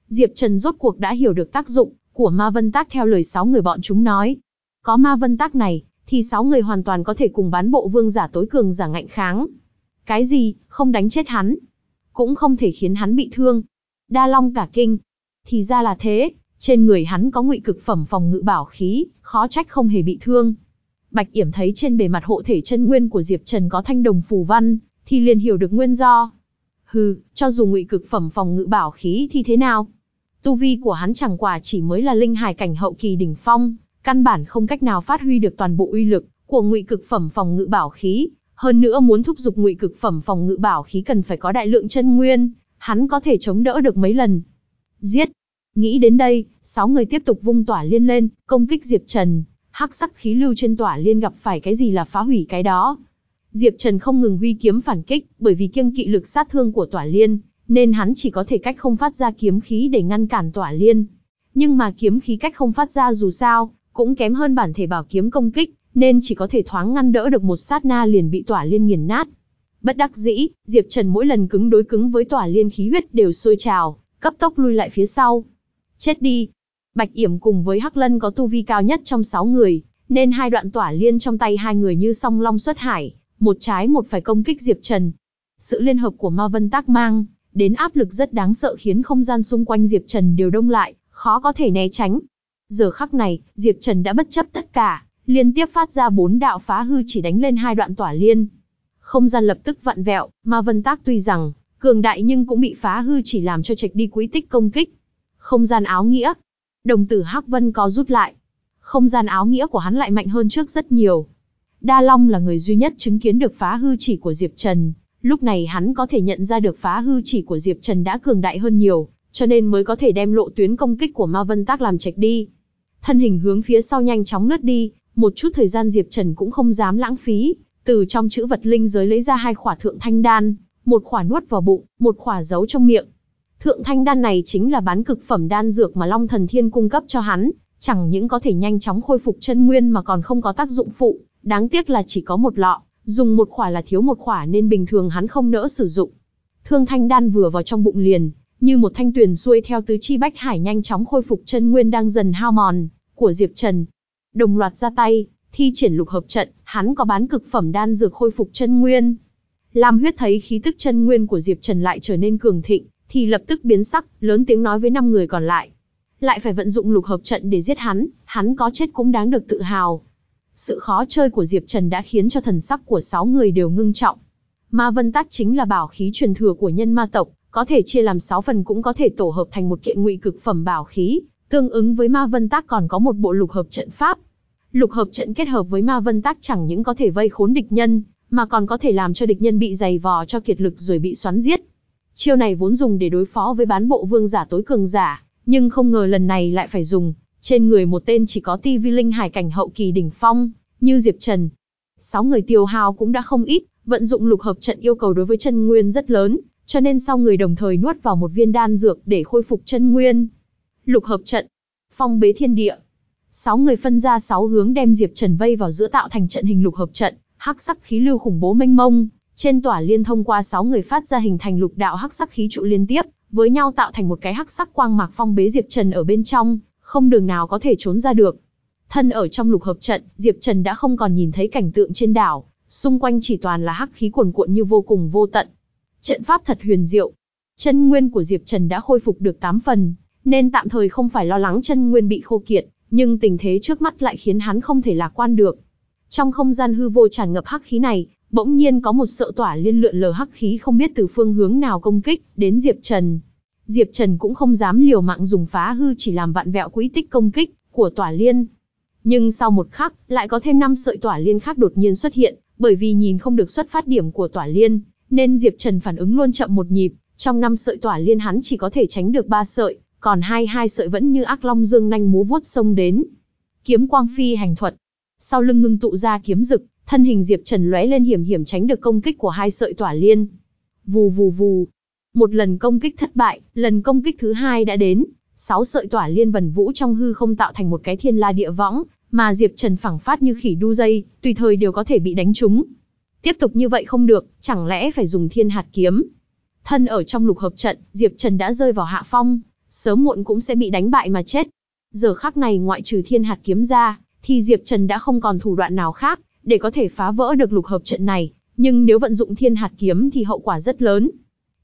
Diệp Trần rốt cuộc đã hiểu được tác dụng của ma vân tác theo lời sáu người bọn chúng nói. Có ma vân tác này, thì sáu người hoàn toàn có thể cùng bán bộ vương giả tối cường giả ngạnh kháng. Cái gì, không đánh chết hắn, cũng không thể khiến hắn bị thương. Đa Long cả kinh. Thì ra là thế, trên người hắn có ngụy cực phẩm phòng ngự bảo khí, khó trách không hề bị thương. Bạch Yểm thấy trên bề mặt hộ thể chân nguyên của Diệp Trần có thanh đồng phù văn, thì liền hiểu được nguyên do. Hừ, cho dù ngụy cực phẩm phòng ngự bảo khí thì thế nào? Tu vi của hắn chẳng quả chỉ mới là linh hài cảnh hậu kỳ đỉnh phong, căn bản không cách nào phát huy được toàn bộ uy lực của ngụy cực phẩm phòng ngự bảo khí, hơn nữa muốn thúc giục ngụy cực phẩm phòng ngự bảo khí cần phải có đại lượng chân nguyên, hắn có thể chống đỡ được mấy lần. Giết! Nghĩ đến đây, sáu người tiếp tục vung tỏa liên lên, công kích Diệp Trần. Hắc sắc khí lưu trên tỏa liên gặp phải cái gì là phá hủy cái đó. Diệp Trần không ngừng huy kiếm phản kích, bởi vì kiêng kỵ lực sát thương của tỏa liên, nên hắn chỉ có thể cách không phát ra kiếm khí để ngăn cản tỏa liên. Nhưng mà kiếm khí cách không phát ra dù sao, cũng kém hơn bản thể bảo kiếm công kích, nên chỉ có thể thoáng ngăn đỡ được một sát na liền bị tỏa liên nghiền nát. Bất đắc dĩ, Diệp Trần mỗi lần cứng đối cứng với tỏa liên khí huyết đều sôi trào, cấp tốc lui lại phía sau. Chết đi! Bạch Yểm cùng với Hắc Lân có tu vi cao nhất trong 6 người, nên hai đoạn tỏa liên trong tay hai người như song long xuất hải, một trái một phải công kích Diệp Trần. Sự liên hợp của Ma Vân Tác mang đến áp lực rất đáng sợ khiến không gian xung quanh Diệp Trần đều đông lại, khó có thể né tránh. Giờ khắc này, Diệp Trần đã bất chấp tất cả, liên tiếp phát ra bốn đạo phá hư chỉ đánh lên hai đoạn tỏa liên. Không gian lập tức vặn vẹo, mà Vân Tác tuy rằng cường đại nhưng cũng bị phá hư chỉ làm cho trạch đi quý tích công kích. Không gian áo nghĩa. Đồng tử Hắc Vân có rút lại. Không gian áo nghĩa của hắn lại mạnh hơn trước rất nhiều. Đa Long là người duy nhất chứng kiến được phá hư chỉ của Diệp Trần, lúc này hắn có thể nhận ra được phá hư chỉ của Diệp Trần đã cường đại hơn nhiều, cho nên mới có thể đem lộ tuyến công kích của Ma Vân Tác làm trạch đi. Thân hình hướng phía sau nhanh chóng lướt đi, một chút thời gian Diệp Trần cũng không dám lãng phí, từ trong chữ vật linh giới lấy ra hai khỏa thượng thanh đan, một khỏa nuốt vào bụng, một khỏa giấu trong miệng. Thượng thanh đan này chính là bán cực phẩm đan dược mà Long Thần Thiên cung cấp cho hắn, chẳng những có thể nhanh chóng khôi phục chân nguyên mà còn không có tác dụng phụ, đáng tiếc là chỉ có một lọ, dùng một khỏa là thiếu một khỏa nên bình thường hắn không nỡ sử dụng. Thương thanh đan vừa vào trong bụng liền, như một thanh tuyền xuôi theo tứ chi bách hải nhanh chóng khôi phục chân nguyên đang dần hao mòn của Diệp Trần. Đồng loạt ra tay, thi triển lục hợp trận, hắn có bán cực phẩm đan dược khôi phục chân nguyên. Lam huyết thấy khí tức chân nguyên của Diệp Trần lại trở nên cường thịnh, thì lập tức biến sắc, lớn tiếng nói với năm người còn lại. Lại phải vận dụng lục hợp trận để giết hắn, hắn có chết cũng đáng được tự hào. Sự khó chơi của Diệp Trần đã khiến cho thần sắc của sáu người đều ngưng trọng. Ma Vân Tắc chính là bảo khí truyền thừa của nhân ma tộc, có thể chia làm 6 phần cũng có thể tổ hợp thành một kiện ngụy cực phẩm bảo khí, tương ứng với Ma Vân Tác còn có một bộ lục hợp trận pháp. Lục hợp trận kết hợp với Ma Vân Tác chẳng những có thể vây khốn địch nhân, mà còn có thể làm cho địch nhân bị dày vò cho kiệt lực rồi bị xoắn giết. Chiêu này vốn dùng để đối phó với bán bộ vương giả tối cường giả, nhưng không ngờ lần này lại phải dùng, trên người một tên chỉ có ti vi linh hải cảnh hậu kỳ đỉnh phong, như Diệp Trần. Sáu người tiêu hao cũng đã không ít, vận dụng lục hợp trận yêu cầu đối với chân nguyên rất lớn, cho nên sau người đồng thời nuốt vào một viên đan dược để khôi phục chân nguyên. Lục hợp trận, phong bế thiên địa. Sáu người phân ra sáu hướng đem Diệp Trần vây vào giữa tạo thành trận hình lục hợp trận, hắc sắc khí lưu khủng bố mênh mông, trên tỏa liên thông qua sáu người phát ra hình thành lục đạo hắc sắc khí trụ liên tiếp, với nhau tạo thành một cái hắc sắc quang mạc phong bế Diệp Trần ở bên trong, không đường nào có thể trốn ra được. Thân ở trong lục hợp trận, Diệp Trần đã không còn nhìn thấy cảnh tượng trên đảo, xung quanh chỉ toàn là hắc khí cuồn cuộn như vô cùng vô tận. Trận pháp thật huyền diệu. Chân nguyên của Diệp Trần đã khôi phục được 8 phần, nên tạm thời không phải lo lắng chân nguyên bị khô kiệt, nhưng tình thế trước mắt lại khiến hắn không thể lạc quan được. Trong không gian hư vô tràn ngập hắc khí này, bỗng nhiên có một sợ tỏa liên lượn lờ hắc khí không biết từ phương hướng nào công kích đến Diệp Trần. Diệp Trần cũng không dám liều mạng dùng phá hư chỉ làm vạn vẹo quỹ tích công kích của tỏa liên. Nhưng sau một khắc, lại có thêm năm sợi tỏa liên khác đột nhiên xuất hiện, bởi vì nhìn không được xuất phát điểm của tỏa liên, nên Diệp Trần phản ứng luôn chậm một nhịp, trong năm sợi tỏa liên hắn chỉ có thể tránh được ba sợi, còn hai hai sợi vẫn như ác long dương nanh múa vuốt sông đến. Kiếm quang phi hành thuật. Sau lưng ngưng tụ ra kiếm rực, thân hình Diệp Trần lóe lên hiểm hiểm tránh được công kích của hai sợi tỏa liên. Vù vù vù. Một lần công kích thất bại, lần công kích thứ hai đã đến, sáu sợi tỏa liên vần vũ trong hư không tạo thành một cái thiên la địa võng, mà Diệp Trần phẳng phát như khỉ đu dây, tùy thời đều có thể bị đánh trúng. Tiếp tục như vậy không được, chẳng lẽ phải dùng thiên hạt kiếm. Thân ở trong lục hợp trận, Diệp Trần đã rơi vào hạ phong, sớm muộn cũng sẽ bị đánh bại mà chết. Giờ khắc này ngoại trừ thiên hạt kiếm ra, thì Diệp Trần đã không còn thủ đoạn nào khác, để có thể phá vỡ được lục hợp trận này. Nhưng nếu vận dụng thiên hạt kiếm thì hậu quả rất lớn.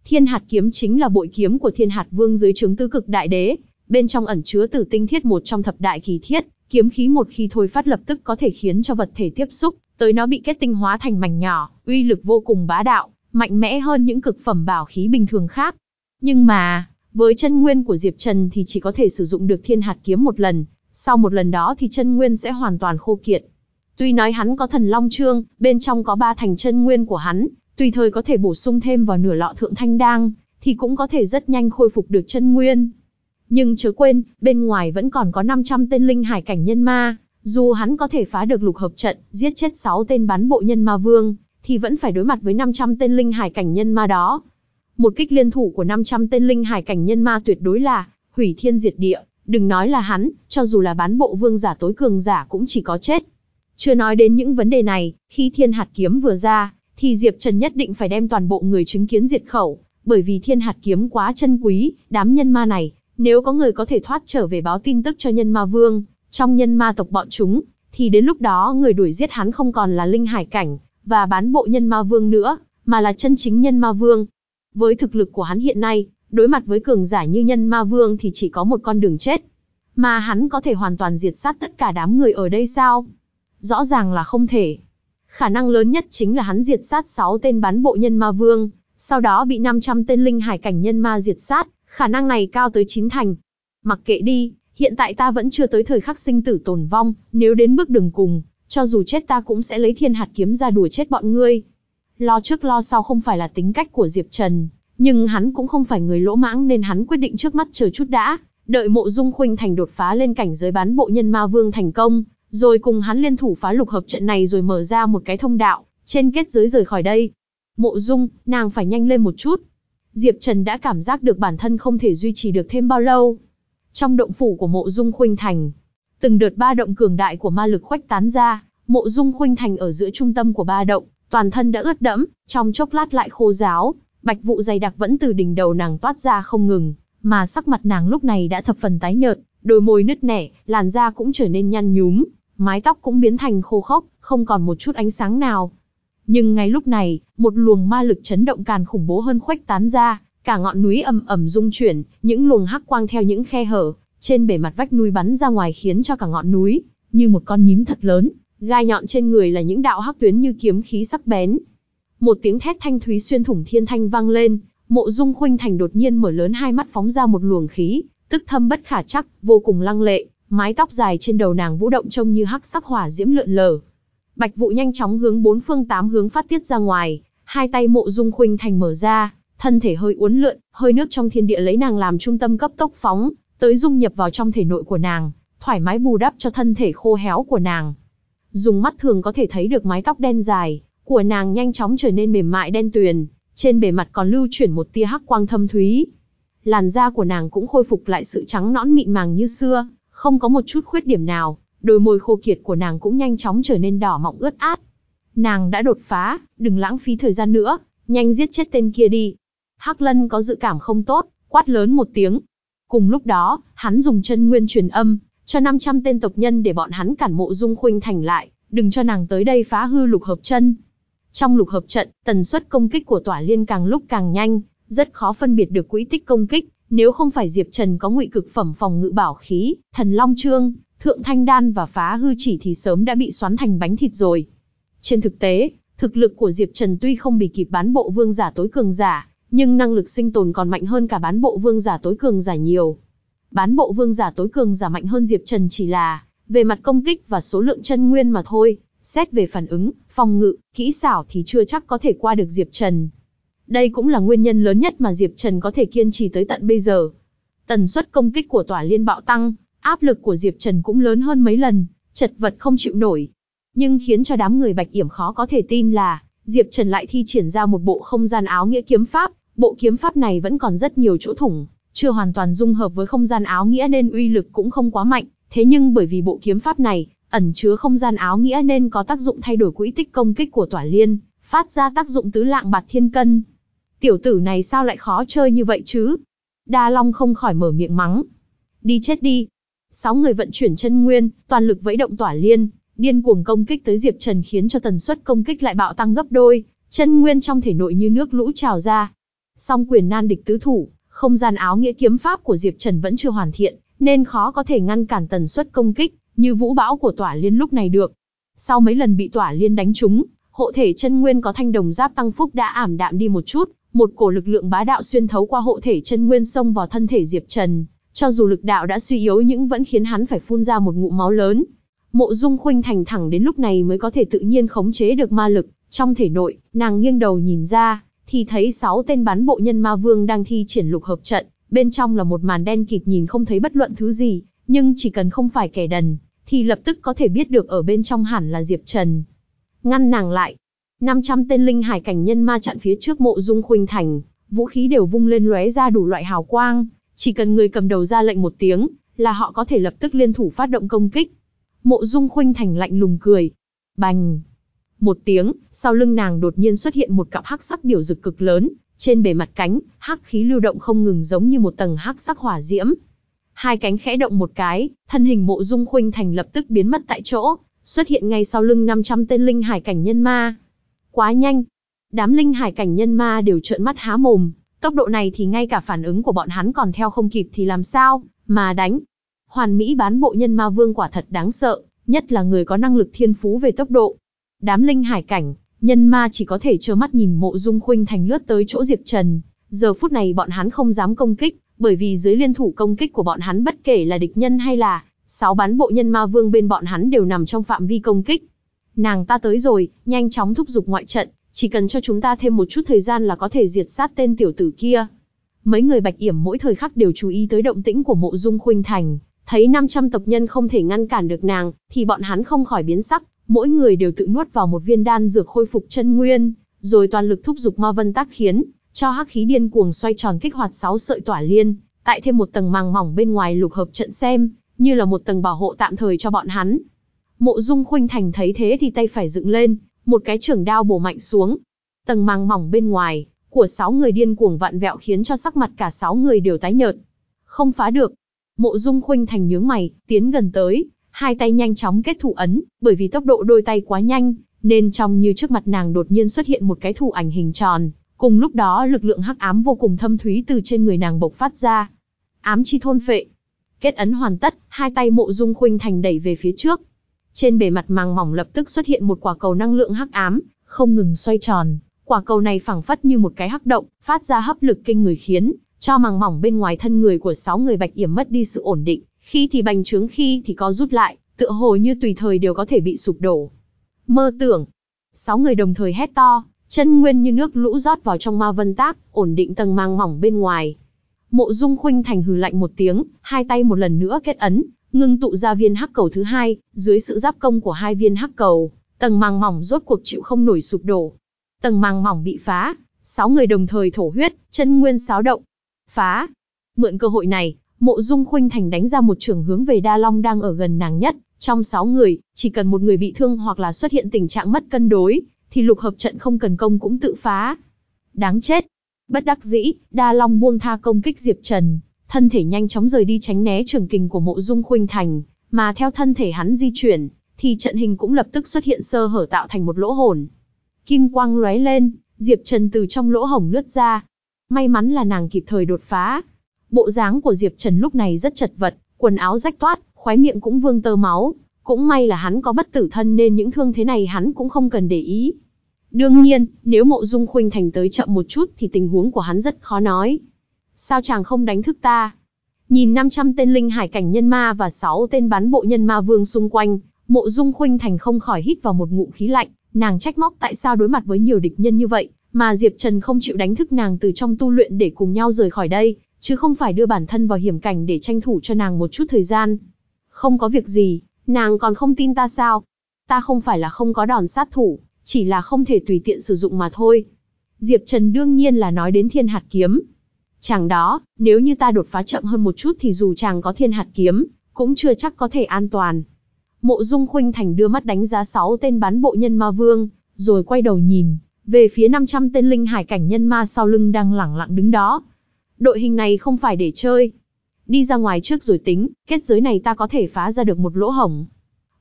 Thiên hạt kiếm chính là bội kiếm của thiên hạt vương dưới chứng tư cực đại đế, bên trong ẩn chứa tử tinh thiết một trong thập đại kỳ thiết, kiếm khí một khi thôi phát lập tức có thể khiến cho vật thể tiếp xúc, tới nó bị kết tinh hóa thành mảnh nhỏ, uy lực vô cùng bá đạo, mạnh mẽ hơn những cực phẩm bảo khí bình thường khác. Nhưng mà, với chân nguyên của Diệp Trần thì chỉ có thể sử dụng được thiên hạt kiếm một lần, sau một lần đó thì chân nguyên sẽ hoàn toàn khô kiệt. Tuy nói hắn có thần long trương, bên trong có ba thành chân nguyên của hắn, tùy thời có thể bổ sung thêm vào nửa lọ thượng thanh Đang, thì cũng có thể rất nhanh khôi phục được chân nguyên. Nhưng chớ quên, bên ngoài vẫn còn có 500 tên linh hải cảnh nhân ma, dù hắn có thể phá được lục hợp trận, giết chết 6 tên bán bộ nhân ma vương, thì vẫn phải đối mặt với 500 tên linh hải cảnh nhân ma đó. Một kích liên thủ của 500 tên linh hải cảnh nhân ma tuyệt đối là hủy thiên diệt địa, Đừng nói là hắn, cho dù là bán bộ vương giả tối cường giả cũng chỉ có chết. Chưa nói đến những vấn đề này, khi thiên hạt kiếm vừa ra, thì Diệp Trần nhất định phải đem toàn bộ người chứng kiến diệt khẩu, bởi vì thiên hạt kiếm quá chân quý, đám nhân ma này, nếu có người có thể thoát trở về báo tin tức cho nhân ma vương, trong nhân ma tộc bọn chúng, thì đến lúc đó người đuổi giết hắn không còn là linh hải cảnh, và bán bộ nhân ma vương nữa, mà là chân chính nhân ma vương. Với thực lực của hắn hiện nay, đối mặt với cường giả như nhân ma vương thì chỉ có một con đường chết. Mà hắn có thể hoàn toàn diệt sát tất cả đám người ở đây sao? Rõ ràng là không thể. Khả năng lớn nhất chính là hắn diệt sát 6 tên bán bộ nhân ma vương, sau đó bị 500 tên linh hải cảnh nhân ma diệt sát, khả năng này cao tới 9 thành. Mặc kệ đi, hiện tại ta vẫn chưa tới thời khắc sinh tử tồn vong, nếu đến bước đường cùng, cho dù chết ta cũng sẽ lấy thiên hạt kiếm ra đùa chết bọn ngươi. Lo trước lo sau không phải là tính cách của Diệp Trần, nhưng hắn cũng không phải người lỗ mãng nên hắn quyết định trước mắt chờ chút đã, đợi mộ dung khuynh thành đột phá lên cảnh giới bán bộ nhân ma vương thành công, rồi cùng hắn liên thủ phá lục hợp trận này rồi mở ra một cái thông đạo, trên kết giới rời khỏi đây. Mộ dung, nàng phải nhanh lên một chút. Diệp Trần đã cảm giác được bản thân không thể duy trì được thêm bao lâu. Trong động phủ của mộ dung khuynh thành, từng đợt ba động cường đại của ma lực khuếch tán ra, mộ dung khuynh thành ở giữa trung tâm của ba động, toàn thân đã ướt đẫm, trong chốc lát lại khô ráo, bạch vụ dày đặc vẫn từ đỉnh đầu nàng toát ra không ngừng, mà sắc mặt nàng lúc này đã thập phần tái nhợt, đôi môi nứt nẻ, làn da cũng trở nên nhăn nhúm, mái tóc cũng biến thành khô khốc, không còn một chút ánh sáng nào. Nhưng ngay lúc này, một luồng ma lực chấn động càng khủng bố hơn khuếch tán ra, cả ngọn núi ầm ầm rung chuyển, những luồng hắc quang theo những khe hở trên bề mặt vách núi bắn ra ngoài khiến cho cả ngọn núi như một con nhím thật lớn, gai nhọn trên người là những đạo hắc tuyến như kiếm khí sắc bén. Một tiếng thét thanh thúy xuyên thủng thiên thanh vang lên, Mộ Dung Khuynh Thành đột nhiên mở lớn hai mắt phóng ra một luồng khí, tức thâm bất khả chắc, vô cùng lăng lệ, mái tóc dài trên đầu nàng vũ động trông như hắc sắc hỏa diễm lượn lờ. Bạch vụ nhanh chóng hướng bốn phương tám hướng phát tiết ra ngoài, hai tay Mộ Dung Khuynh Thành mở ra, thân thể hơi uốn lượn, hơi nước trong thiên địa lấy nàng làm trung tâm cấp tốc phóng, tới dung nhập vào trong thể nội của nàng, thoải mái bù đắp cho thân thể khô héo của nàng. Dùng mắt thường có thể thấy được mái tóc đen dài của nàng nhanh chóng trở nên mềm mại đen tuyền, trên bề mặt còn lưu chuyển một tia hắc quang thâm thúy. Làn da của nàng cũng khôi phục lại sự trắng nõn mịn màng như xưa, không có một chút khuyết điểm nào, đôi môi khô kiệt của nàng cũng nhanh chóng trở nên đỏ mọng ướt át. Nàng đã đột phá, đừng lãng phí thời gian nữa, nhanh giết chết tên kia đi. Hắc Lân có dự cảm không tốt, quát lớn một tiếng. Cùng lúc đó, hắn dùng chân nguyên truyền âm, cho 500 tên tộc nhân để bọn hắn cản mộ dung khuynh thành lại, đừng cho nàng tới đây phá hư lục hợp chân. Trong lục hợp trận, tần suất công kích của tỏa liên càng lúc càng nhanh, rất khó phân biệt được quỹ tích công kích, nếu không phải Diệp Trần có ngụy cực phẩm phòng ngự bảo khí, thần long trương, thượng thanh đan và phá hư chỉ thì sớm đã bị xoắn thành bánh thịt rồi. Trên thực tế, thực lực của Diệp Trần tuy không bị kịp bán bộ vương giả tối cường giả, nhưng năng lực sinh tồn còn mạnh hơn cả bán bộ vương giả tối cường giả nhiều. Bán bộ vương giả tối cường giả mạnh hơn Diệp Trần chỉ là về mặt công kích và số lượng chân nguyên mà thôi, xét về phản ứng, phòng ngự, kỹ xảo thì chưa chắc có thể qua được Diệp Trần. Đây cũng là nguyên nhân lớn nhất mà Diệp Trần có thể kiên trì tới tận bây giờ. Tần suất công kích của tỏa liên bạo tăng, áp lực của Diệp Trần cũng lớn hơn mấy lần, chật vật không chịu nổi. Nhưng khiến cho đám người Bạch Yểm khó có thể tin là, Diệp Trần lại thi triển ra một bộ không gian áo nghĩa kiếm pháp, bộ kiếm pháp này vẫn còn rất nhiều chỗ thủng, chưa hoàn toàn dung hợp với không gian áo nghĩa nên uy lực cũng không quá mạnh, thế nhưng bởi vì bộ kiếm pháp này ẩn chứa không gian áo nghĩa nên có tác dụng thay đổi quỹ tích công kích của tỏa liên, phát ra tác dụng tứ lạng bạc thiên cân. Tiểu tử này sao lại khó chơi như vậy chứ? Đa Long không khỏi mở miệng mắng. Đi chết đi. Sáu người vận chuyển chân nguyên, toàn lực vẫy động tỏa liên, điên cuồng công kích tới Diệp Trần khiến cho tần suất công kích lại bạo tăng gấp đôi, chân nguyên trong thể nội như nước lũ trào ra. Song quyền nan địch tứ thủ, không gian áo nghĩa kiếm pháp của Diệp Trần vẫn chưa hoàn thiện, nên khó có thể ngăn cản tần suất công kích, như vũ bão của tỏa liên lúc này được. Sau mấy lần bị tỏa liên đánh trúng, hộ thể chân nguyên có thanh đồng giáp tăng phúc đã ảm đạm đi một chút, một cổ lực lượng bá đạo xuyên thấu qua hộ thể chân nguyên xông vào thân thể Diệp Trần, cho dù lực đạo đã suy yếu nhưng vẫn khiến hắn phải phun ra một ngụm máu lớn. Mộ Dung Khuynh thành thẳng đến lúc này mới có thể tự nhiên khống chế được ma lực trong thể nội, nàng nghiêng đầu nhìn ra, thì thấy sáu tên bắn bộ nhân ma vương đang thi triển lục hợp trận, bên trong là một màn đen kịt nhìn không thấy bất luận thứ gì, nhưng chỉ cần không phải kẻ đần, thì lập tức có thể biết được ở bên trong hẳn là Diệp Trần. Ngăn nàng lại. 500 tên linh hải cảnh nhân ma chặn phía trước mộ dung khuynh thành, vũ khí đều vung lên lóe ra đủ loại hào quang, chỉ cần người cầm đầu ra lệnh một tiếng, là họ có thể lập tức liên thủ phát động công kích. Mộ Dung Khuynh Thành lạnh lùng cười. Bành! Một tiếng, sau lưng nàng đột nhiên xuất hiện một cặp hắc sắc điểu rực cực lớn, trên bề mặt cánh, hắc khí lưu động không ngừng giống như một tầng hắc sắc hỏa diễm. Hai cánh khẽ động một cái, thân hình Mộ Dung Khuynh Thành lập tức biến mất tại chỗ, xuất hiện ngay sau lưng 500 tên linh hải cảnh nhân ma. Quá nhanh! Đám linh hải cảnh nhân ma đều trợn mắt há mồm, tốc độ này thì ngay cả phản ứng của bọn hắn còn theo không kịp thì làm sao, mà đánh. Hoàn Mỹ bán bộ nhân ma vương quả thật đáng sợ, nhất là người có năng lực thiên phú về tốc độ. Đám linh hải cảnh, nhân ma chỉ có thể trơ mắt nhìn mộ dung khuynh thành lướt tới chỗ Diệp Trần. Giờ phút này bọn hắn không dám công kích, bởi vì dưới liên thủ công kích của bọn hắn bất kể là địch nhân hay là sáu bán bộ nhân ma vương bên bọn hắn đều nằm trong phạm vi công kích. Nàng ta tới rồi, nhanh chóng thúc giục ngoại trận, chỉ cần cho chúng ta thêm một chút thời gian là có thể diệt sát tên tiểu tử kia. Mấy người bạch yểm mỗi thời khắc đều chú ý tới động tĩnh của mộ dung khuynh thành, thấy 500 tộc nhân không thể ngăn cản được nàng, thì bọn hắn không khỏi biến sắc, mỗi người đều tự nuốt vào một viên đan dược khôi phục chân nguyên, rồi toàn lực thúc giục ma vân tác khiến, cho hắc khí điên cuồng xoay tròn kích hoạt sáu sợi tỏa liên, tại thêm một tầng màng mỏng bên ngoài lục hợp trận xem, như là một tầng bảo hộ tạm thời cho bọn hắn. Mộ Dung Khuynh Thành thấy thế thì tay phải dựng lên, một cái trường đao bổ mạnh xuống. Tầng màng mỏng bên ngoài của sáu người điên cuồng vặn vẹo khiến cho sắc mặt cả sáu người đều tái nhợt. Không phá được. Mộ Dung Khuynh Thành nhướng mày, tiến gần tới, hai tay nhanh chóng kết thủ ấn, bởi vì tốc độ đôi tay quá nhanh, nên trong như trước mặt nàng đột nhiên xuất hiện một cái thủ ảnh hình tròn, cùng lúc đó lực lượng hắc ám vô cùng thâm thúy từ trên người nàng bộc phát ra. Ám chi thôn phệ. Kết ấn hoàn tất, hai tay Mộ Dung Khuynh Thành đẩy về phía trước. Trên bề mặt màng mỏng lập tức xuất hiện một quả cầu năng lượng hắc ám, không ngừng xoay tròn. Quả cầu này phẳng phất như một cái hắc động, phát ra hấp lực kinh người khiến cho màng mỏng bên ngoài thân người của sáu người bạch yểm mất đi sự ổn định, khi thì bành trướng khi thì có rút lại, tựa hồ như tùy thời đều có thể bị sụp đổ. Mơ tưởng. Sáu người đồng thời hét to, chân nguyên như nước lũ rót vào trong ma vân tác, ổn định tầng màng mỏng bên ngoài. Mộ Dung Khuynh Thành hừ lạnh một tiếng, hai tay một lần nữa kết ấn, ngưng tụ ra viên hắc cầu thứ hai, dưới sự giáp công của hai viên hắc cầu, tầng màng mỏng rốt cuộc chịu không nổi sụp đổ. Tầng màng mỏng bị phá, sáu người đồng thời thổ huyết, chân nguyên xáo động. Phá. Mượn cơ hội này, Mộ Dung Khuynh Thành đánh ra một trường hướng về Đa Long đang ở gần nàng nhất, trong sáu người, chỉ cần một người bị thương hoặc là xuất hiện tình trạng mất cân đối, thì lục hợp trận không cần công cũng tự phá. Đáng chết. Bất đắc dĩ, Đa Long buông tha công kích Diệp Trần, thân thể nhanh chóng rời đi tránh né trường kình của Mộ Dung Khuynh Thành, mà theo thân thể hắn di chuyển, thì trận hình cũng lập tức xuất hiện sơ hở tạo thành một lỗ hổng. Kim quang lóe lên, Diệp Trần từ trong lỗ hổng lướt ra. May mắn là nàng kịp thời đột phá. Bộ dáng của Diệp Trần lúc này rất chật vật, quần áo rách toát, khóe miệng cũng vương tơ máu. Cũng may là hắn có bất tử thân nên những thương thế này hắn cũng không cần để ý. Đương nhiên, nếu mộ dung khuynh thành tới chậm một chút thì tình huống của hắn rất khó nói. Sao chàng không đánh thức ta? Nhìn 500 tên linh hải cảnh nhân ma và 6 tên bán bộ nhân ma vương xung quanh, mộ dung khuynh thành không khỏi hít vào một ngụm khí lạnh, nàng trách móc tại sao đối mặt với nhiều địch nhân như vậy, mà Diệp Trần không chịu đánh thức nàng từ trong tu luyện để cùng nhau rời khỏi đây, chứ không phải đưa bản thân vào hiểm cảnh để tranh thủ cho nàng một chút thời gian. Không có việc gì, nàng còn không tin ta sao? Ta không phải là không có đòn sát thủ, chỉ là không thể tùy tiện sử dụng mà thôi. Diệp Trần đương nhiên là nói đến thiên hạt kiếm. Chàng đó, nếu như ta đột phá chậm hơn một chút thì dù chàng có thiên hạt kiếm, cũng chưa chắc có thể an toàn. Mộ Dung Khuynh Thành đưa mắt đánh giá 6 tên bán bộ nhân ma vương, rồi quay đầu nhìn, về phía 500 tên linh hải cảnh nhân ma sau lưng đang lẳng lặng đứng đó. Đội hình này không phải để chơi. Đi ra ngoài trước rồi tính, kết giới này ta có thể phá ra được một lỗ hổng.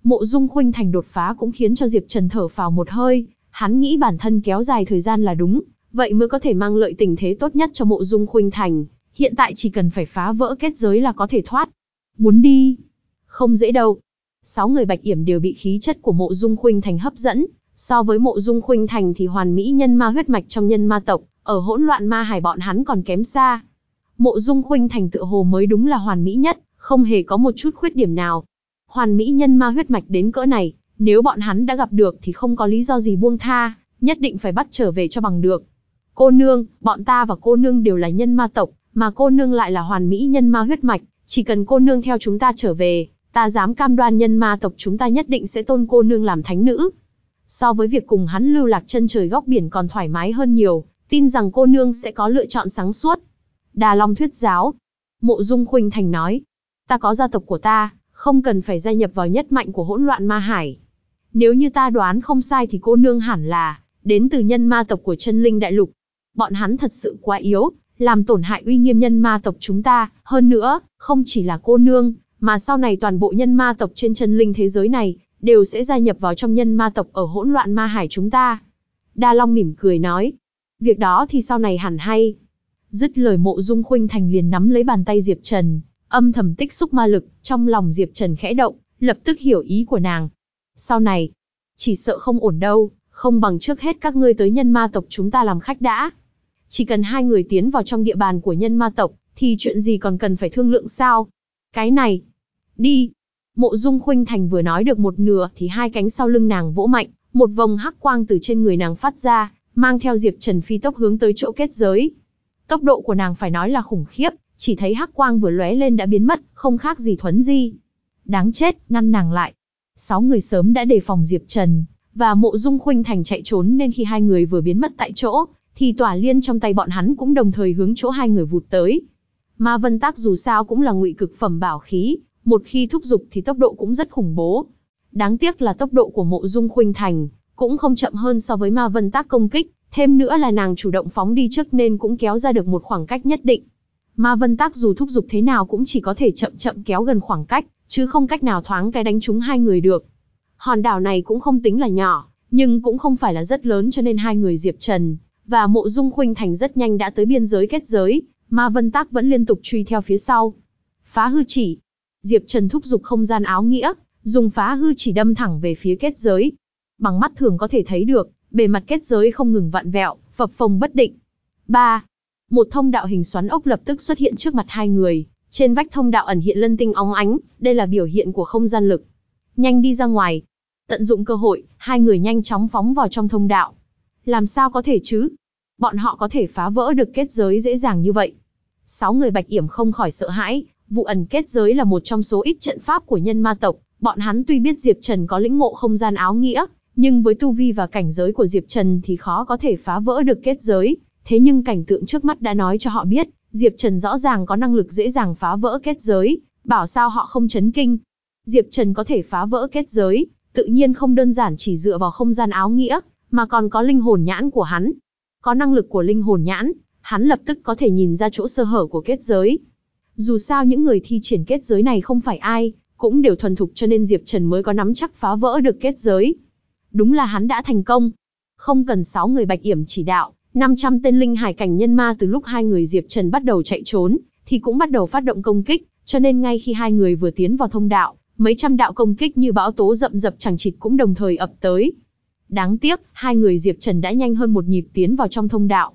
Mộ Dung Khuynh Thành đột phá cũng khiến cho Diệp Trần thở phào một hơi, hắn nghĩ bản thân kéo dài thời gian là đúng, vậy mới có thể mang lợi tình thế tốt nhất cho Mộ Dung Khuynh Thành, hiện tại chỉ cần phải phá vỡ kết giới là có thể thoát. Muốn đi? Không dễ đâu. Sáu người Bạch Yểm đều bị khí chất của Mộ Dung Khuynh Thành hấp dẫn, so với Mộ Dung Khuynh Thành thì hoàn mỹ nhân ma huyết mạch trong nhân ma tộc, ở hỗn loạn ma hải bọn hắn còn kém xa. Mộ Dung Khuynh Thành tựa hồ mới đúng là hoàn mỹ nhất, không hề có một chút khuyết điểm nào. Hoàn mỹ nhân ma huyết mạch đến cỡ này, nếu bọn hắn đã gặp được thì không có lý do gì buông tha, nhất định phải bắt trở về cho bằng được. Cô nương, bọn ta và cô nương đều là nhân ma tộc, mà cô nương lại là hoàn mỹ nhân ma huyết mạch, chỉ cần cô nương theo chúng ta trở về, ta dám cam đoan nhân ma tộc chúng ta nhất định sẽ tôn cô nương làm thánh nữ. So với việc cùng hắn lưu lạc chân trời góc biển còn thoải mái hơn nhiều, tin rằng cô nương sẽ có lựa chọn sáng suốt. Đà Long thuyết giáo. Mộ Dung Khuynh Thành nói. Ta có gia tộc của ta, không cần phải gia nhập vào nhất mạnh của hỗn loạn ma hải. Nếu như ta đoán không sai thì cô nương hẳn là, đến từ nhân ma tộc của chân linh đại lục. Bọn hắn thật sự quá yếu, làm tổn hại uy nghiêm nhân ma tộc chúng ta, hơn nữa, không chỉ là cô nương, mà sau này toàn bộ nhân ma tộc trên chân linh thế giới này, đều sẽ gia nhập vào trong nhân ma tộc ở hỗn loạn ma hải chúng ta. Đa Long mỉm cười nói, việc đó thì sau này hẳn hay. Dứt lời mộ dung khuynh thành liền nắm lấy bàn tay Diệp Trần, âm thầm tích xúc ma lực, trong lòng Diệp Trần khẽ động, lập tức hiểu ý của nàng. Sau này, chỉ sợ không ổn đâu, không bằng trước hết các ngươi tới nhân ma tộc chúng ta làm khách đã. Chỉ cần hai người tiến vào trong địa bàn của nhân ma tộc, thì chuyện gì còn cần phải thương lượng sao? Cái này, đi. Mộ Dung Khuynh Thành vừa nói được một nửa thì hai cánh sau lưng nàng vỗ mạnh, một vòng hắc quang từ trên người nàng phát ra, mang theo Diệp Trần phi tốc hướng tới chỗ kết giới. Tốc độ của nàng phải nói là khủng khiếp, chỉ thấy hắc quang vừa lóe lên đã biến mất, không khác gì thuấn di. Đáng chết, ngăn nàng lại. Sáu người sớm đã đề phòng Diệp Trần, và mộ dung khuynh thành chạy trốn nên khi hai người vừa biến mất tại chỗ, thì tỏa liên trong tay bọn hắn cũng đồng thời hướng chỗ hai người vụt tới. Ma vân tác dù sao cũng là ngụy cực phẩm bảo khí, một khi thúc giục thì tốc độ cũng rất khủng bố. Đáng tiếc là tốc độ của mộ dung khuynh thành, cũng không chậm hơn so với ma vân tác công kích, thêm nữa là nàng chủ động phóng đi trước nên cũng kéo ra được một khoảng cách nhất định. Ma vân tác dù thúc giục thế nào cũng chỉ có thể chậm chậm kéo gần khoảng cách, chứ không cách nào thoáng cái đánh trúng hai người được. Hòn đảo này cũng không tính là nhỏ, nhưng cũng không phải là rất lớn cho nên hai người Diệp Trần và Mộ Dung Khuynh Thành rất nhanh đã tới biên giới kết giới, Ma Vân Tác vẫn liên tục truy theo phía sau. Phá hư chỉ. Diệp Trần thúc giục không gian áo nghĩa, dùng phá hư chỉ đâm thẳng về phía kết giới. Bằng mắt thường có thể thấy được, bề mặt kết giới không ngừng vặn vẹo, phập phồng bất định. 3. Một thông đạo hình xoắn ốc lập tức xuất hiện trước mặt hai người, trên vách thông đạo ẩn hiện lân tinh óng ánh, đây là biểu hiện của không gian lực. Nhanh đi ra ngoài. Tận dụng cơ hội, hai người nhanh chóng phóng vào trong thông đạo. Làm sao có thể chứ? Bọn họ có thể phá vỡ được kết giới dễ dàng như vậy. Sáu người bạch yểm không khỏi sợ hãi, vụ ẩn kết giới là một trong số ít trận pháp của nhân ma tộc. Bọn hắn tuy biết Diệp Trần có lĩnh ngộ không gian áo nghĩa, nhưng với tu vi và cảnh giới của Diệp Trần thì khó có thể phá vỡ được kết giới. Thế nhưng cảnh tượng trước mắt đã nói cho họ biết, Diệp Trần rõ ràng có năng lực dễ dàng phá vỡ kết giới, bảo sao họ không chấn kinh. Diệp Trần có thể phá vỡ kết giới, tự nhiên không đơn giản chỉ dựa vào không gian áo nghĩa, mà còn có linh hồn nhãn của hắn. Có năng lực của linh hồn nhãn, hắn lập tức có thể nhìn ra chỗ sơ hở của kết giới. Dù sao những người thi triển kết giới này không phải ai, cũng đều thuần thục cho nên Diệp Trần mới có nắm chắc phá vỡ được kết giới. Đúng là hắn đã thành công. Không cần 6 người bạch yểm chỉ đạo, 500 tên linh hải cảnh nhân ma từ lúc hai người Diệp Trần bắt đầu chạy trốn, thì cũng bắt đầu phát động công kích, cho nên ngay khi hai người vừa tiến vào thông đạo, mấy trăm đạo công kích như bão tố rậm rập chẳng chịt cũng đồng thời ập tới. Đáng tiếc, hai người Diệp Trần đã nhanh hơn một nhịp tiến vào trong thông đạo.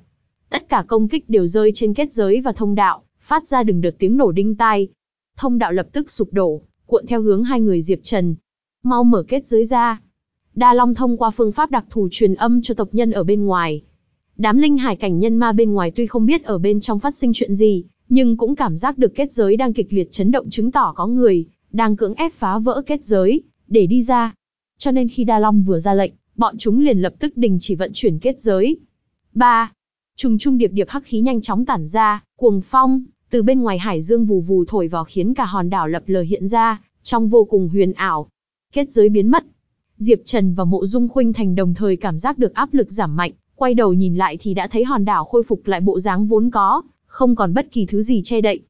Tất cả công kích đều rơi trên kết giới và thông đạo, phát ra đừng đợt tiếng nổ đinh tai. Thông đạo lập tức sụp đổ, cuộn theo hướng hai người Diệp Trần. Mau mở kết giới ra. Đa Long thông qua phương pháp đặc thù truyền âm cho tộc nhân ở bên ngoài. Đám linh hải cảnh nhân ma bên ngoài tuy không biết ở bên trong phát sinh chuyện gì, nhưng cũng cảm giác được kết giới đang kịch liệt chấn động chứng tỏ có người, đang cưỡng ép phá vỡ kết giới, để đi ra. Cho nên khi Đa Long vừa ra lệnh, bọn chúng liền lập tức đình chỉ vận chuyển kết giới. 3. Trùng trung điệp điệp hắc khí nhanh chóng tản ra, cuồng phong, từ bên ngoài hải dương vù vù thổi vào khiến cả hòn đảo lập lờ hiện ra, trong vô cùng huyền ảo. Kết giới biến mất. Diệp Trần và Mộ Dung Khuynh Thành đồng thời cảm giác được áp lực giảm mạnh, quay đầu nhìn lại thì đã thấy hòn đảo khôi phục lại bộ dáng vốn có, không còn bất kỳ thứ gì che đậy.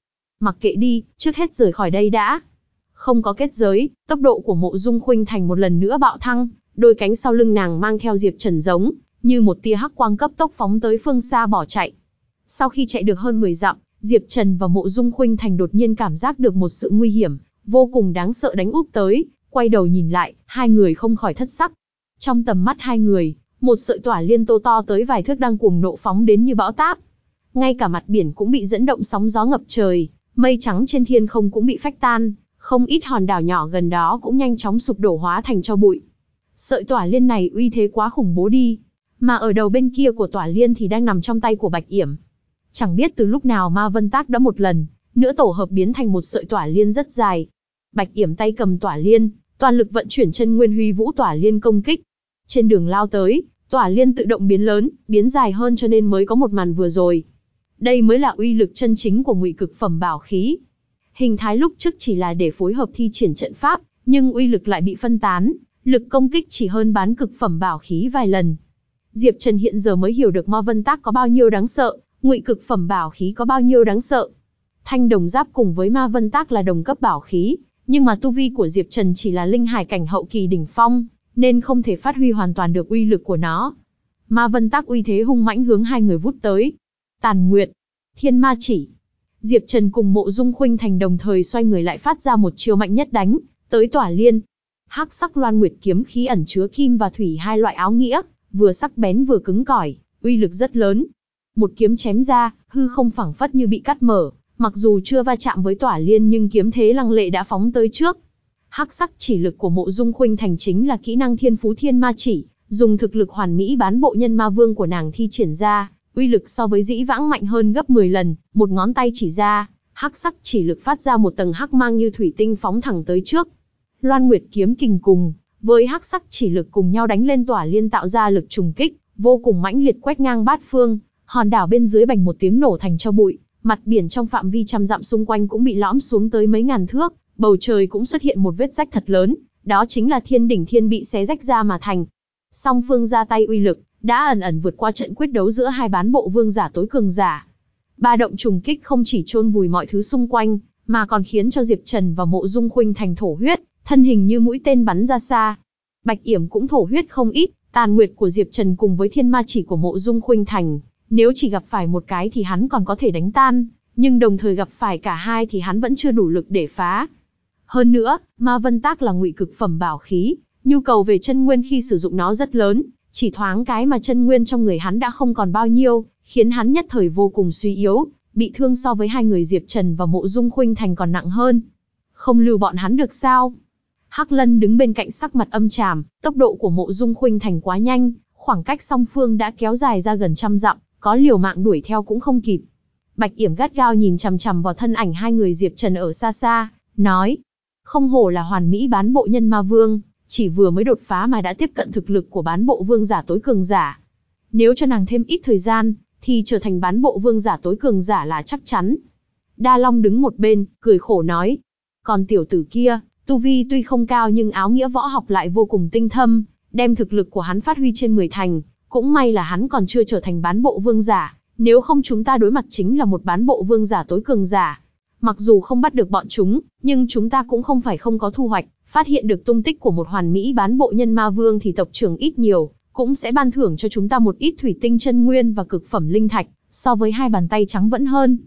Mặc kệ đi, trước hết rời khỏi đây đã. Không có kết giới, tốc độ của mộ dung khuynh thành một lần nữa bạo thăng, đôi cánh sau lưng nàng mang theo Diệp Trần giống, như một tia hắc quang cấp tốc phóng tới phương xa bỏ chạy. Sau khi chạy được hơn 10 dặm, Diệp Trần và mộ dung khuynh thành đột nhiên cảm giác được một sự nguy hiểm, vô cùng đáng sợ đánh úp tới, quay đầu nhìn lại, hai người không khỏi thất sắc. Trong tầm mắt hai người, một sợi tỏa liên tô to tới vài thước đang cuồng nộ phóng đến như bão táp. Ngay cả mặt biển cũng bị dẫn động sóng gió ngập trời, mây trắng trên thiên không cũng bị phách tan, không ít hòn đảo nhỏ gần đó cũng nhanh chóng sụp đổ hóa thành cho bụi. Sợi tỏa liên này uy thế quá khủng bố đi, mà ở đầu bên kia của tỏa liên thì đang nằm trong tay của Bạch Yểm. Chẳng biết từ lúc nào Ma Vân Tác đã một lần, nữa tổ hợp biến thành một sợi tỏa liên rất dài. Bạch Yểm tay cầm tỏa liên, toàn lực vận chuyển chân nguyên huy vũ tỏa liên công kích. Trên đường lao tới, tỏa liên tự động biến lớn, biến dài hơn cho nên mới có một màn vừa rồi. Đây mới là uy lực chân chính của ngụy cực phẩm bảo khí. hình thái lúc trước chỉ là để phối hợp thi triển trận pháp, nhưng uy lực lại bị phân tán, lực công kích chỉ hơn bán cực phẩm bảo khí vài lần. Diệp Trần hiện giờ mới hiểu được Ma Vân Tác có bao nhiêu đáng sợ, ngụy cực phẩm bảo khí có bao nhiêu đáng sợ. Thanh đồng giáp cùng với Ma Vân Tác là đồng cấp bảo khí, nhưng mà tu vi của Diệp Trần chỉ là linh hải cảnh hậu kỳ đỉnh phong, nên không thể phát huy hoàn toàn được uy lực của nó. Ma Vân Tác uy thế hung mãnh hướng hai người vút tới. Tàn Nguyệt, Thiên Ma Chỉ. Diệp Trần cùng Mộ Dung Khuynh Thành đồng thời xoay người lại phát ra một chiêu mạnh nhất đánh, tới Tỏa Liên. Hắc sắc Loan Nguyệt kiếm khí ẩn chứa kim và thủy hai loại áo nghĩa, vừa sắc bén vừa cứng cỏi, uy lực rất lớn. Một kiếm chém ra, hư không phẳng phất như bị cắt mở, mặc dù chưa va chạm với Tỏa Liên nhưng kiếm thế lăng lệ đã phóng tới trước. Hắc sắc chỉ lực của Mộ Dung Khuynh Thành chính là kỹ năng Thiên Phú Thiên Ma Chỉ, dùng thực lực hoàn mỹ bán bộ nhân ma vương của nàng thi triển ra, uy lực so với dĩ vãng mạnh hơn gấp 10 lần, một ngón tay chỉ ra, hắc sắc chỉ lực phát ra một tầng hắc mang như thủy tinh phóng thẳng tới trước. Loan Nguyệt kiếm kình cùng, với hắc sắc chỉ lực cùng nhau đánh lên tỏa liên tạo ra lực trùng kích, vô cùng mãnh liệt quét ngang bát phương, hòn đảo bên dưới bành một tiếng nổ thành cho bụi, mặt biển trong phạm vi trăm dặm xung quanh cũng bị lõm xuống tới mấy ngàn thước, bầu trời cũng xuất hiện một vết rách thật lớn, đó chính là thiên đỉnh thiên bị xé rách ra mà thành. Song phương ra tay uy lực, đã ẩn ẩn vượt qua trận quyết đấu giữa hai bán bộ vương giả tối cường giả. Ba động trùng kích không chỉ chôn vùi mọi thứ xung quanh, mà còn khiến cho Diệp Trần và Mộ Dung Khuynh thành thổ huyết, thân hình như mũi tên bắn ra xa. Bạch Yểm cũng thổ huyết không ít, tàn nguyệt của Diệp Trần cùng với thiên ma chỉ của Mộ Dung Khuynh thành, nếu chỉ gặp phải một cái thì hắn còn có thể đánh tan, nhưng đồng thời gặp phải cả hai thì hắn vẫn chưa đủ lực để phá. Hơn nữa, Ma Vân Tác là ngụy cực phẩm bảo khí, nhu cầu về chân nguyên khi sử dụng nó rất lớn, chỉ thoáng cái mà chân nguyên trong người hắn đã không còn bao nhiêu, khiến hắn nhất thời vô cùng suy yếu, bị thương so với hai người Diệp Trần và Mộ Dung Khuynh Thành còn nặng hơn. Không lưu bọn hắn được sao? Hắc Lân đứng bên cạnh sắc mặt âm tràm, tốc độ của Mộ Dung Khuynh Thành quá nhanh, khoảng cách song phương đã kéo dài ra gần trăm dặm, có liều mạng đuổi theo cũng không kịp. Bạch Yểm gắt gao nhìn chằm chằm vào thân ảnh hai người Diệp Trần ở xa xa, nói: "Không hổ là hoàn mỹ bán bộ nhân ma vương, chỉ vừa mới đột phá mà đã tiếp cận thực lực của bán bộ vương giả tối cường giả. Nếu cho nàng thêm ít thời gian, thì trở thành bán bộ vương giả tối cường giả là chắc chắn. Đa Long đứng một bên, cười khổ nói. Còn tiểu tử kia, tu vi tuy không cao nhưng áo nghĩa võ học lại vô cùng tinh thâm, đem thực lực của hắn phát huy trên 10 thành, cũng may là hắn còn chưa trở thành bán bộ vương giả, nếu không chúng ta đối mặt chính là một bán bộ vương giả tối cường giả. Mặc dù không bắt được bọn chúng, nhưng chúng ta cũng không phải không có thu hoạch, phát hiện được tung tích của một hoàn mỹ bán bộ nhân ma vương thì tộc trưởng ít nhiều, cũng sẽ ban thưởng cho chúng ta một ít thủy tinh chân nguyên và cực phẩm linh thạch, so với hai bàn tay trắng vẫn hơn.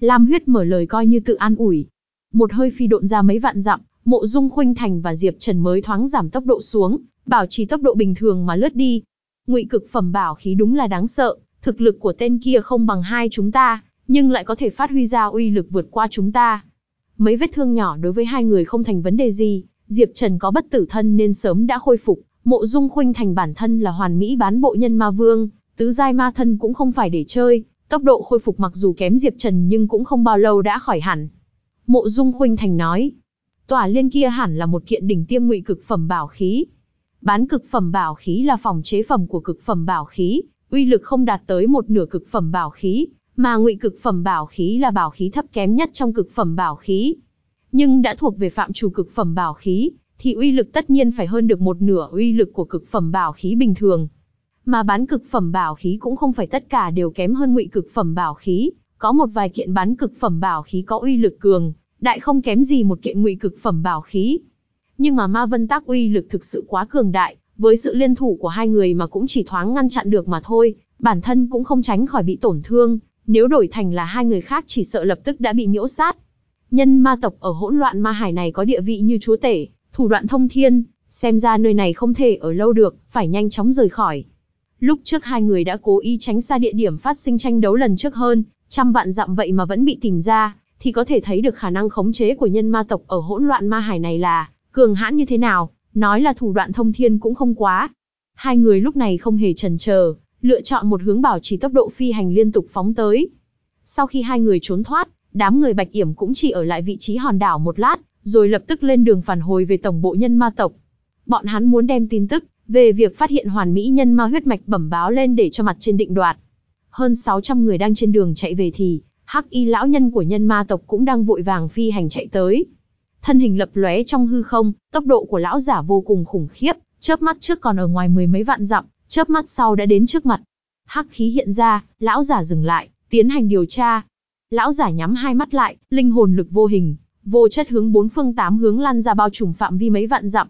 Lam huyết mở lời coi như tự an ủi. Một hơi phi độn ra mấy vạn dặm, mộ dung khuynh thành và Diệp Trần mới thoáng giảm tốc độ xuống, bảo trì tốc độ bình thường mà lướt đi. Ngụy cực phẩm bảo khí đúng là đáng sợ, thực lực của tên kia không bằng hai chúng ta, nhưng lại có thể phát huy ra uy lực vượt qua chúng ta. Mấy vết thương nhỏ đối với hai người không thành vấn đề gì, Diệp Trần có bất tử thân nên sớm đã khôi phục, mộ dung khuynh thành bản thân là hoàn mỹ bán bộ nhân ma vương, tứ giai ma thân cũng không phải để chơi, tốc độ khôi phục mặc dù kém Diệp Trần nhưng cũng không bao lâu đã khỏi hẳn. Mộ dung khuynh thành nói, tòa liên kia hẳn là một kiện đỉnh tiêm ngụy cực phẩm bảo khí. Bán cực phẩm bảo khí là phòng chế phẩm của cực phẩm bảo khí, uy lực không đạt tới một nửa cực phẩm bảo khí, mà ngụy cực phẩm bảo khí là bảo khí thấp kém nhất trong cực phẩm bảo khí, nhưng đã thuộc về phạm chủ cực phẩm bảo khí, thì uy lực tất nhiên phải hơn được một nửa uy lực của cực phẩm bảo khí bình thường. Mà bán cực phẩm bảo khí cũng không phải tất cả đều kém hơn ngụy cực phẩm bảo khí, có một vài kiện bán cực phẩm bảo khí có uy lực cường, đại không kém gì một kiện ngụy cực phẩm bảo khí. Nhưng mà Ma Vân Tác uy lực thực sự quá cường đại, với sự liên thủ của hai người mà cũng chỉ thoáng ngăn chặn được mà thôi, bản thân cũng không tránh khỏi bị tổn thương, nếu đổi thành là hai người khác chỉ sợ lập tức đã bị miễu sát. Nhân ma tộc ở hỗn loạn ma hải này có địa vị như chúa tể, thủ đoạn thông thiên, xem ra nơi này không thể ở lâu được, phải nhanh chóng rời khỏi. Lúc trước hai người đã cố ý tránh xa địa điểm phát sinh tranh đấu lần trước hơn, trăm vạn dặm vậy mà vẫn bị tìm ra, thì có thể thấy được khả năng khống chế của nhân ma tộc ở hỗn loạn ma hải này là cường hãn như thế nào, nói là thủ đoạn thông thiên cũng không quá. Hai người lúc này không hề chần chờ, lựa chọn một hướng bảo trì tốc độ phi hành liên tục phóng tới. Sau khi hai người trốn thoát, Đám người Bạch Yểm cũng chỉ ở lại vị trí hòn đảo một lát, rồi lập tức lên đường phản hồi về tổng bộ nhân ma tộc. Bọn hắn muốn đem tin tức về việc phát hiện hoàn mỹ nhân ma huyết mạch bẩm báo lên để cho mặt trên định đoạt. Hơn 600 người đang trên đường chạy về thì, Hắc y lão nhân của nhân ma tộc cũng đang vội vàng phi hành chạy tới. Thân hình lập lóe trong hư không, tốc độ của lão giả vô cùng khủng khiếp, chớp mắt trước còn ở ngoài mười mấy vạn dặm, chớp mắt sau đã đến trước mặt. Hắc khí hiện ra, lão giả dừng lại, tiến hành điều tra. Lão giả nhắm hai mắt lại, linh hồn lực vô hình, vô chất hướng bốn phương tám hướng lan ra bao trùm phạm vi mấy vạn dặm.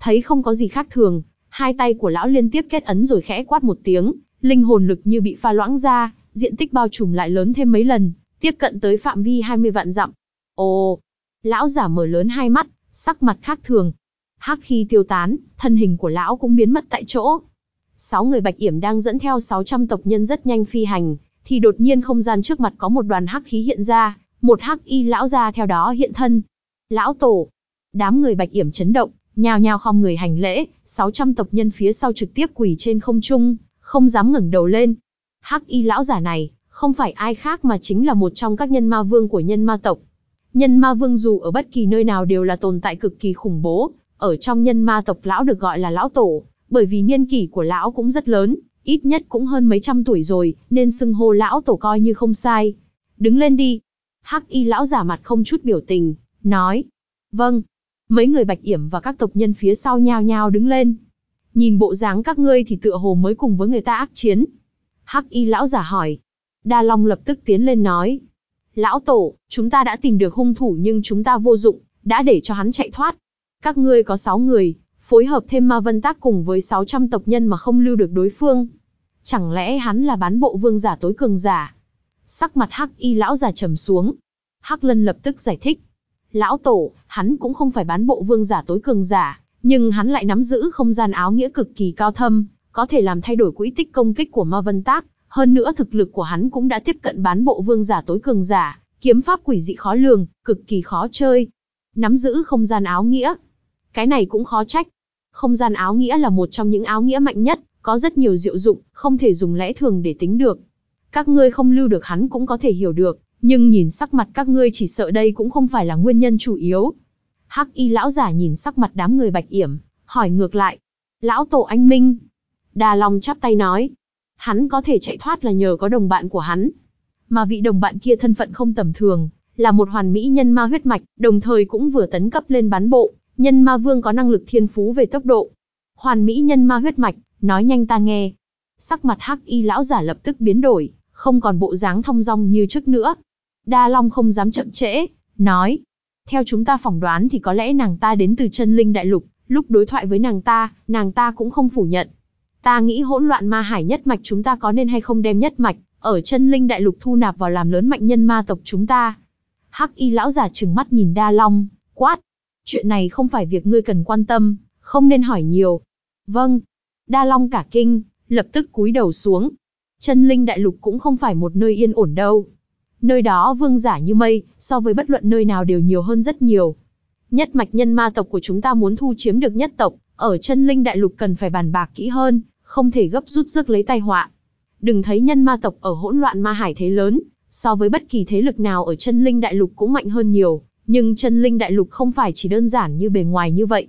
Thấy không có gì khác thường, hai tay của lão liên tiếp kết ấn rồi khẽ quát một tiếng, linh hồn lực như bị pha loãng ra, diện tích bao trùm lại lớn thêm mấy lần, tiếp cận tới phạm vi 20 vạn dặm. Ồ, lão giả mở lớn hai mắt, sắc mặt khác thường. Hắc khi tiêu tán, thân hình của lão cũng biến mất tại chỗ. Sáu người Bạch Yểm đang dẫn theo 600 tộc nhân rất nhanh phi hành, thì đột nhiên không gian trước mặt có một đoàn hắc khí hiện ra, một hắc y lão ra theo đó hiện thân. Lão tổ, đám người Bạch Yểm chấn động, nhào nhào không người hành lễ, 600 tộc nhân phía sau trực tiếp quỳ trên không trung, không dám ngẩng đầu lên. Hắc y lão giả này, không phải ai khác mà chính là một trong các nhân ma vương của nhân ma tộc. Nhân ma vương dù ở bất kỳ nơi nào đều là tồn tại cực kỳ khủng bố, ở trong nhân ma tộc lão được gọi là lão tổ, bởi vì niên kỷ của lão cũng rất lớn, ít nhất cũng hơn mấy trăm tuổi rồi, nên xưng hô lão tổ coi như không sai. Đứng lên đi. Hắc y lão giả mặt không chút biểu tình, nói. Vâng. Mấy người bạch yểm và các tộc nhân phía sau nhao nhao đứng lên. Nhìn bộ dáng các ngươi thì tựa hồ mới cùng với người ta ác chiến. Hắc y lão giả hỏi. Đa Long lập tức tiến lên nói. Lão tổ, chúng ta đã tìm được hung thủ nhưng chúng ta vô dụng, đã để cho hắn chạy thoát. Các ngươi có 6 người, phối hợp thêm ma vân tác cùng với 600 tộc nhân mà không lưu được đối phương. Chẳng lẽ hắn là bán bộ vương giả tối cường giả? Sắc mặt hắc y lão giả trầm xuống. Hắc lân lập tức giải thích. Lão tổ, hắn cũng không phải bán bộ vương giả tối cường giả, nhưng hắn lại nắm giữ không gian áo nghĩa cực kỳ cao thâm, có thể làm thay đổi quỹ tích công kích của ma vân tác. Hơn nữa thực lực của hắn cũng đã tiếp cận bán bộ vương giả tối cường giả, kiếm pháp quỷ dị khó lường, cực kỳ khó chơi. Nắm giữ không gian áo nghĩa. Cái này cũng khó trách, không gian áo nghĩa là một trong những áo nghĩa mạnh nhất, có rất nhiều diệu dụng, không thể dùng lẽ thường để tính được. Các ngươi không lưu được hắn cũng có thể hiểu được, nhưng nhìn sắc mặt các ngươi chỉ sợ đây cũng không phải là nguyên nhân chủ yếu. Hắc y lão giả nhìn sắc mặt đám người bạch yểm, hỏi ngược lại. Lão tổ anh Minh. Đà Long chắp tay nói. Hắn có thể chạy thoát là nhờ có đồng bạn của hắn. Mà vị đồng bạn kia thân phận không tầm thường, là một hoàn mỹ nhân ma huyết mạch, đồng thời cũng vừa tấn cấp lên bán bộ, Nhân ma vương có năng lực thiên phú về tốc độ. Hoàn mỹ nhân ma huyết mạch, nói nhanh ta nghe. Sắc mặt hắc y lão giả lập tức biến đổi, không còn bộ dáng thong dong như trước nữa. Đa Long không dám chậm trễ, nói. Theo chúng ta phỏng đoán thì có lẽ nàng ta đến từ chân linh đại lục, lúc đối thoại với nàng ta, nàng ta cũng không phủ nhận. Ta nghĩ hỗn loạn ma hải nhất mạch chúng ta có nên hay không đem nhất mạch, ở chân linh đại lục thu nạp vào làm lớn mạnh nhân ma tộc chúng ta. Hắc y lão giả trừng mắt nhìn Đa Long, quát, chuyện này không phải việc ngươi cần quan tâm, không nên hỏi nhiều. Vâng. Đa Long cả kinh, lập tức cúi đầu xuống. Chân linh đại lục cũng không phải một nơi yên ổn đâu. Nơi đó vương giả như mây, so với bất luận nơi nào đều nhiều hơn rất nhiều. Nhất mạch nhân ma tộc của chúng ta muốn thu chiếm được nhất tộc, ở chân linh đại lục cần phải bàn bạc kỹ hơn, không thể gấp rút rước lấy tai họa. Đừng thấy nhân ma tộc ở hỗn loạn ma hải thế lớn, so với bất kỳ thế lực nào ở chân linh đại lục cũng mạnh hơn nhiều. Nhưng chân linh đại lục không phải chỉ đơn giản như bề ngoài như vậy.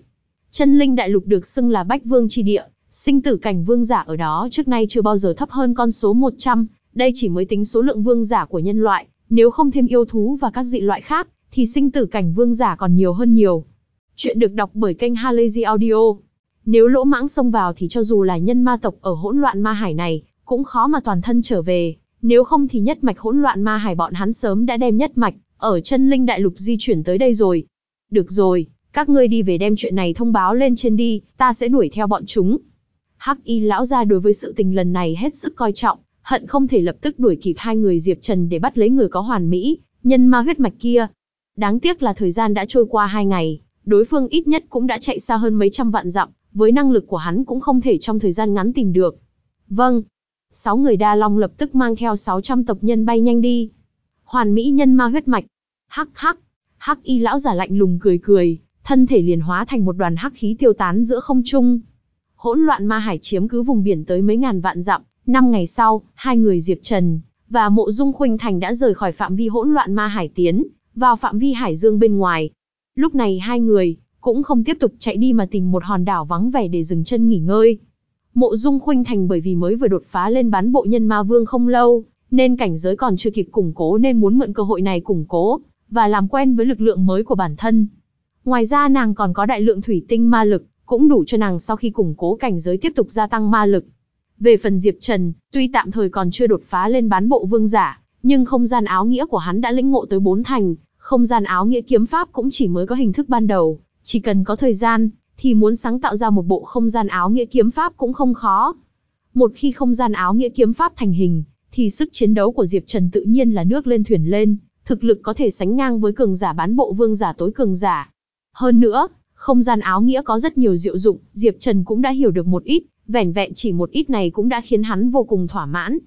Chân linh đại lục được xưng là bách vương chi địa, sinh tử cảnh vương giả ở đó trước nay chưa bao giờ thấp hơn con số 100, đây chỉ mới tính số lượng vương giả của nhân loại, nếu không thêm yêu thú và các dị loại khác, thì sinh tử cảnh vương giả còn nhiều hơn nhiều. Chuyện được đọc bởi kênh Halazy Audio. Nếu lỗ mãng xông vào thì cho dù là nhân ma tộc ở hỗn loạn ma hải này, cũng khó mà toàn thân trở về, nếu không thì nhất mạch hỗn loạn ma hải bọn hắn sớm đã đem nhất mạch, ở chân linh đại lục di chuyển tới đây rồi. Được rồi, các ngươi đi về đem chuyện này thông báo lên trên đi, ta sẽ đuổi theo bọn chúng. Hắc y lão gia đối với sự tình lần này hết sức coi trọng, hận không thể lập tức đuổi kịp hai người Diệp Trần để bắt lấy người có hoàn mỹ, nhân ma huyết mạch kia. Đáng tiếc là thời gian đã trôi qua hai ngày, đối phương ít nhất cũng đã chạy xa hơn mấy trăm vạn dặm, với năng lực của hắn cũng không thể trong thời gian ngắn tìm được. Vâng. Sáu người đa long lập tức mang theo 600 tộc nhân bay nhanh đi hoàn mỹ nhân ma huyết mạch. Hắc hắc, hắc y lão giả lạnh lùng cười cười, thân thể liền hóa thành một đoàn hắc khí tiêu tán giữa không trung. Hỗn loạn ma hải chiếm cứ vùng biển tới mấy ngàn vạn dặm, năm ngày sau, hai người Diệp Trần và Mộ Dung Khuynh Thành đã rời khỏi phạm vi hỗn loạn ma hải tiến vào phạm vi hải dương bên ngoài. Lúc này hai người cũng không tiếp tục chạy đi mà tìm một hòn đảo vắng vẻ để dừng chân nghỉ ngơi. Mộ Dung Khuynh Thành bởi vì mới vừa đột phá lên bán bộ nhân ma vương không lâu, nên cảnh giới còn chưa kịp củng cố nên muốn mượn cơ hội này củng cố, và làm quen với lực lượng mới của bản thân. Ngoài ra nàng còn có đại lượng thủy tinh ma lực, cũng đủ cho nàng sau khi củng cố cảnh giới tiếp tục gia tăng ma lực. Về phần Diệp Trần, tuy tạm thời còn chưa đột phá lên bán bộ vương giả, nhưng không gian áo nghĩa của hắn đã lĩnh ngộ tới bốn thành, không gian áo nghĩa kiếm pháp cũng chỉ mới có hình thức ban đầu, chỉ cần có thời gian, thì muốn sáng tạo ra một bộ không gian áo nghĩa kiếm pháp cũng không khó. Một khi không gian áo nghĩa kiếm pháp thành hình, thì sức chiến đấu của Diệp Trần tự nhiên là nước lên thuyền lên, thực lực có thể sánh ngang với cường giả bán bộ vương giả tối cường giả. Hơn nữa, không gian áo nghĩa có rất nhiều diệu dụng, Diệp Trần cũng đã hiểu được một ít, vẻn vẹn chỉ một ít này cũng đã khiến hắn vô cùng thỏa mãn.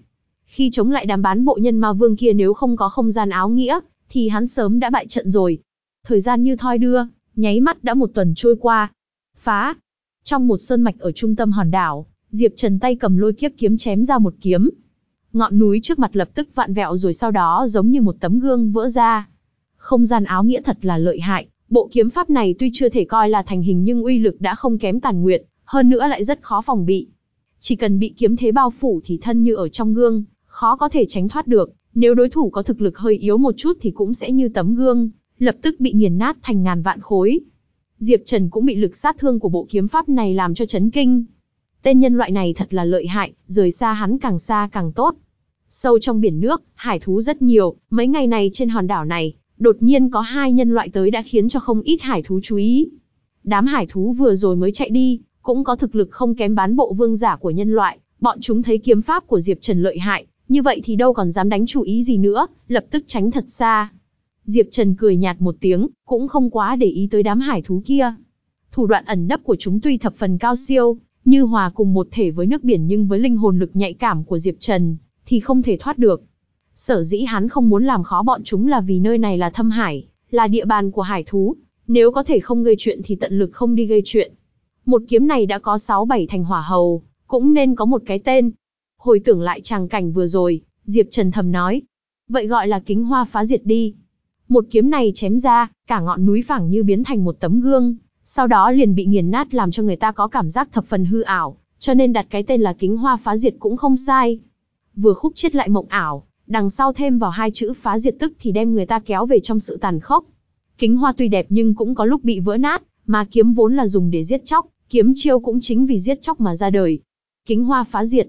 Khi chống lại đám bán bộ nhân ma vương kia nếu không có không gian áo nghĩa, thì hắn sớm đã bại trận rồi. Thời gian như thoi đưa, nháy mắt đã một tuần trôi qua. Phá! Trong một sơn mạch ở trung tâm hòn đảo, Diệp Trần tay cầm lôi kiếp kiếm chém ra một kiếm. Ngọn núi trước mặt lập tức vạn vẹo rồi sau đó giống như một tấm gương vỡ ra. Không gian áo nghĩa thật là lợi hại, bộ kiếm pháp này tuy chưa thể coi là thành hình nhưng uy lực đã không kém tàn nguyệt, hơn nữa lại rất khó phòng bị. Chỉ cần bị kiếm thế bao phủ thì thân như ở trong gương, khó có thể tránh thoát được, nếu đối thủ có thực lực hơi yếu một chút thì cũng sẽ như tấm gương, lập tức bị nghiền nát thành ngàn vạn khối. Diệp Trần cũng bị lực sát thương của bộ kiếm pháp này làm cho chấn kinh. Tên nhân loại này thật là lợi hại, rời xa hắn càng xa càng tốt. Sâu trong biển nước, hải thú rất nhiều, mấy ngày này trên hòn đảo này, đột nhiên có hai nhân loại tới đã khiến cho không ít hải thú chú ý. Đám hải thú vừa rồi mới chạy đi, cũng có thực lực không kém bán bộ vương giả của nhân loại, bọn chúng thấy kiếm pháp của Diệp Trần lợi hại, như vậy thì đâu còn dám đánh chủ ý gì nữa, lập tức tránh thật xa. Diệp Trần cười nhạt một tiếng, cũng không quá để ý tới đám hải thú kia. Thủ đoạn ẩn nấp của chúng tuy thập phần cao siêu, như hòa cùng một thể với nước biển nhưng với linh hồn lực nhạy cảm của Diệp Trần, thì không thể thoát được. Sở dĩ hắn không muốn làm khó bọn chúng là vì nơi này là thâm hải, là địa bàn của hải thú, nếu có thể không gây chuyện thì tận lực không đi gây chuyện. Một kiếm này đã có 6-7 thành hỏa hầu, cũng nên có một cái tên. Hồi tưởng lại tràng cảnh vừa rồi, Diệp Trần thầm nói. Vậy gọi là kính hoa phá diệt đi. Một kiếm này chém ra, cả ngọn núi phẳng như biến thành một tấm gương, sau đó liền bị nghiền nát làm cho người ta có cảm giác thập phần hư ảo, cho nên đặt cái tên là kính hoa phá diệt cũng không sai. Vừa khúc chết lại mộng ảo, đằng sau thêm vào hai chữ phá diệt tức thì đem người ta kéo về trong sự tàn khốc. Kính hoa tuy đẹp nhưng cũng có lúc bị vỡ nát, mà kiếm vốn là dùng để giết chóc, kiếm chiêu cũng chính vì giết chóc mà ra đời. Kính hoa phá diệt.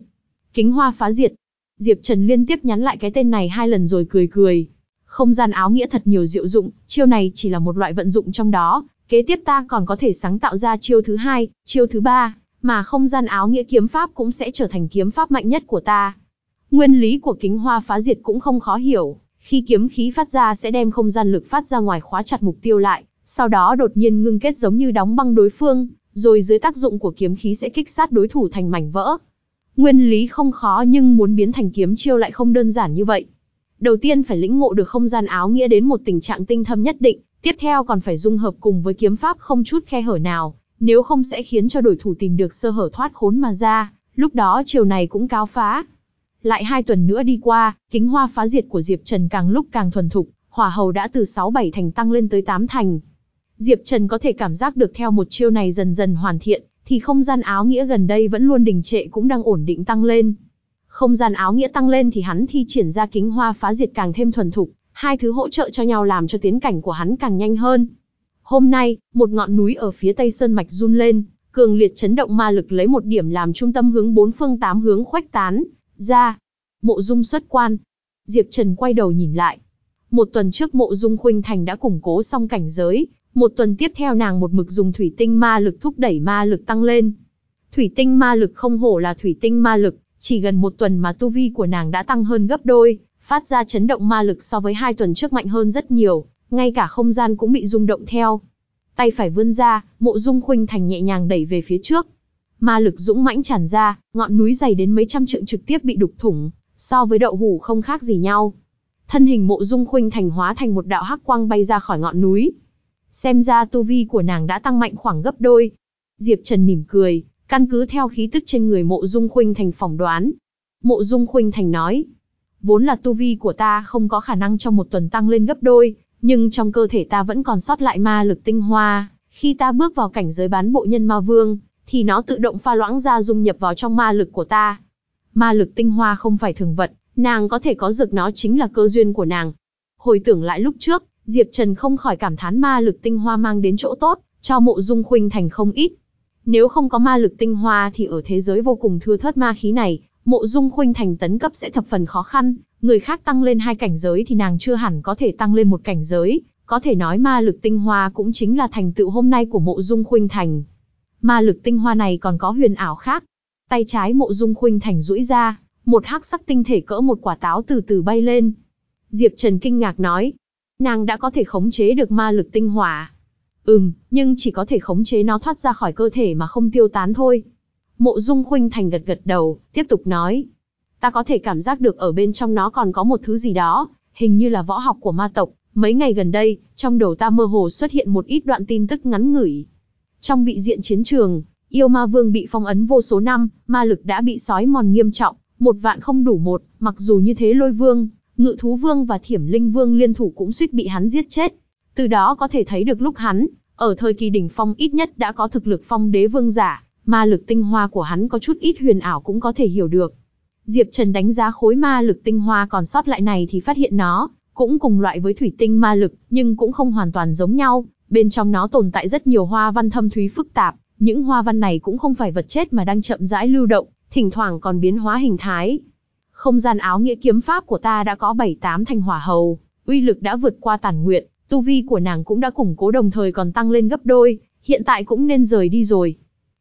Kính hoa phá diệt. Diệp Trần liên tiếp nhắn lại cái tên này hai lần rồi cười cười. Không gian áo nghĩa thật nhiều diệu dụng, chiêu này chỉ là một loại vận dụng trong đó, kế tiếp ta còn có thể sáng tạo ra chiêu thứ hai, chiêu thứ ba, mà không gian áo nghĩa kiếm pháp cũng sẽ trở thành kiếm pháp mạnh nhất của ta. Nguyên lý của kính hoa phá diệt cũng không khó hiểu, khi kiếm khí phát ra sẽ đem không gian lực phát ra ngoài khóa chặt mục tiêu lại, sau đó đột nhiên ngưng kết giống như đóng băng đối phương, rồi dưới tác dụng của kiếm khí sẽ kích sát đối thủ thành mảnh vỡ. Nguyên lý không khó nhưng muốn biến thành kiếm chiêu lại không đơn giản như vậy. Đầu tiên phải lĩnh ngộ được không gian áo nghĩa đến một tình trạng tinh thâm nhất định, tiếp theo còn phải dung hợp cùng với kiếm pháp không chút khe hở nào, nếu không sẽ khiến cho đối thủ tìm được sơ hở thoát khốn mà ra, lúc đó chiều này cũng cáo phá. Lại hai tuần nữa đi qua, kính hoa phá diệt của Diệp Trần càng lúc càng thuần thục, hỏa hầu đã từ 6-7 thành tăng lên tới 8 thành. Diệp Trần có thể cảm giác được theo một chiêu này dần dần hoàn thiện, thì không gian áo nghĩa gần đây vẫn luôn đình trệ cũng đang ổn định tăng lên. Không gian áo nghĩa tăng lên thì hắn thi triển ra kính hoa phá diệt càng thêm thuần thục, hai thứ hỗ trợ cho nhau làm cho tiến cảnh của hắn càng nhanh hơn. Hôm nay, một ngọn núi ở phía tây sơn mạch run lên, cường liệt chấn động ma lực lấy một điểm làm trung tâm hướng bốn phương tám hướng khuếch tán, ra. Mộ Dung xuất quan. Diệp Trần quay đầu nhìn lại. Một tuần trước Mộ Dung Khuynh Thành đã củng cố xong cảnh giới, một tuần tiếp theo nàng một mực dùng thủy tinh ma lực thúc đẩy ma lực tăng lên. Thủy tinh ma lực không hổ là thủy tinh ma lực, chỉ gần một tuần mà tu vi của nàng đã tăng hơn gấp đôi, phát ra chấn động ma lực so với hai tuần trước mạnh hơn rất nhiều, ngay cả không gian cũng bị rung động theo. Tay phải vươn ra, mộ dung khuynh thành nhẹ nhàng đẩy về phía trước. Ma lực dũng mãnh tràn ra, ngọn núi dày đến mấy trăm trượng trực tiếp bị đục thủng, so với đậu hủ không khác gì nhau. Thân hình mộ dung khuynh thành hóa thành một đạo hắc quang bay ra khỏi ngọn núi. Xem ra tu vi của nàng đã tăng mạnh khoảng gấp đôi. Diệp Trần mỉm cười, căn cứ theo khí tức trên người mộ dung khuynh thành phỏng đoán. Mộ dung khuynh thành nói, vốn là tu vi của ta không có khả năng trong một tuần tăng lên gấp đôi, nhưng trong cơ thể ta vẫn còn sót lại ma lực tinh hoa. Khi ta bước vào cảnh giới bán bộ nhân ma vương, thì nó tự động pha loãng ra dung nhập vào trong ma lực của ta. Ma lực tinh hoa không phải thường vật, Nàng có thể có dược nó chính là cơ duyên của nàng. Hồi tưởng lại lúc trước, Diệp Trần không khỏi cảm thán ma lực tinh hoa mang đến chỗ tốt, cho mộ dung khuynh thành không ít. Nếu không có ma lực tinh hoa thì ở thế giới vô cùng thưa thớt ma khí này, mộ dung khuynh thành tấn cấp sẽ thập phần khó khăn, người khác tăng lên hai cảnh giới thì nàng chưa hẳn có thể tăng lên một cảnh giới, có thể nói ma lực tinh hoa cũng chính là thành tựu hôm nay của mộ dung khuynh thành. Ma lực tinh hoa này còn có huyền ảo khác. Tay trái mộ dung khuynh thành duỗi ra, một hắc sắc tinh thể cỡ một quả táo từ từ bay lên. Diệp Trần kinh ngạc nói, nàng đã có thể khống chế được ma lực tinh hỏa. Ừm, nhưng chỉ có thể khống chế nó thoát ra khỏi cơ thể mà không tiêu tán thôi. Mộ Dung Khuynh Thành gật gật đầu, tiếp tục nói. Ta có thể cảm giác được ở bên trong nó còn có một thứ gì đó, hình như là võ học của ma tộc. Mấy ngày gần đây, trong đầu ta mơ hồ xuất hiện một ít đoạn tin tức ngắn ngủi. Trong vị diện chiến trường, yêu ma vương bị phong ấn vô số năm, ma lực đã bị sói mòn nghiêm trọng, một vạn không đủ một, mặc dù như thế lôi vương, ngự thú vương và thiểm linh vương liên thủ cũng suýt bị hắn giết chết. Từ đó có thể thấy được lúc hắn, ở thời kỳ đỉnh phong ít nhất đã có thực lực phong đế vương giả, ma lực tinh hoa của hắn có chút ít huyền ảo cũng có thể hiểu được. Diệp Trần đánh giá khối ma lực tinh hoa còn sót lại này thì phát hiện nó, cũng cùng loại với thủy tinh ma lực, nhưng cũng không hoàn toàn giống nhau, bên trong nó tồn tại rất nhiều hoa văn thâm thúy phức tạp, những hoa văn này cũng không phải vật chết mà đang chậm rãi lưu động, thỉnh thoảng còn biến hóa hình thái. Không gian áo nghĩa kiếm pháp của ta đã có 7-8 thành hỏa hầu, uy lực đã vượt qua tàn nguyện, tu vi của nàng cũng đã củng cố đồng thời còn tăng lên gấp đôi, hiện tại cũng nên rời đi rồi.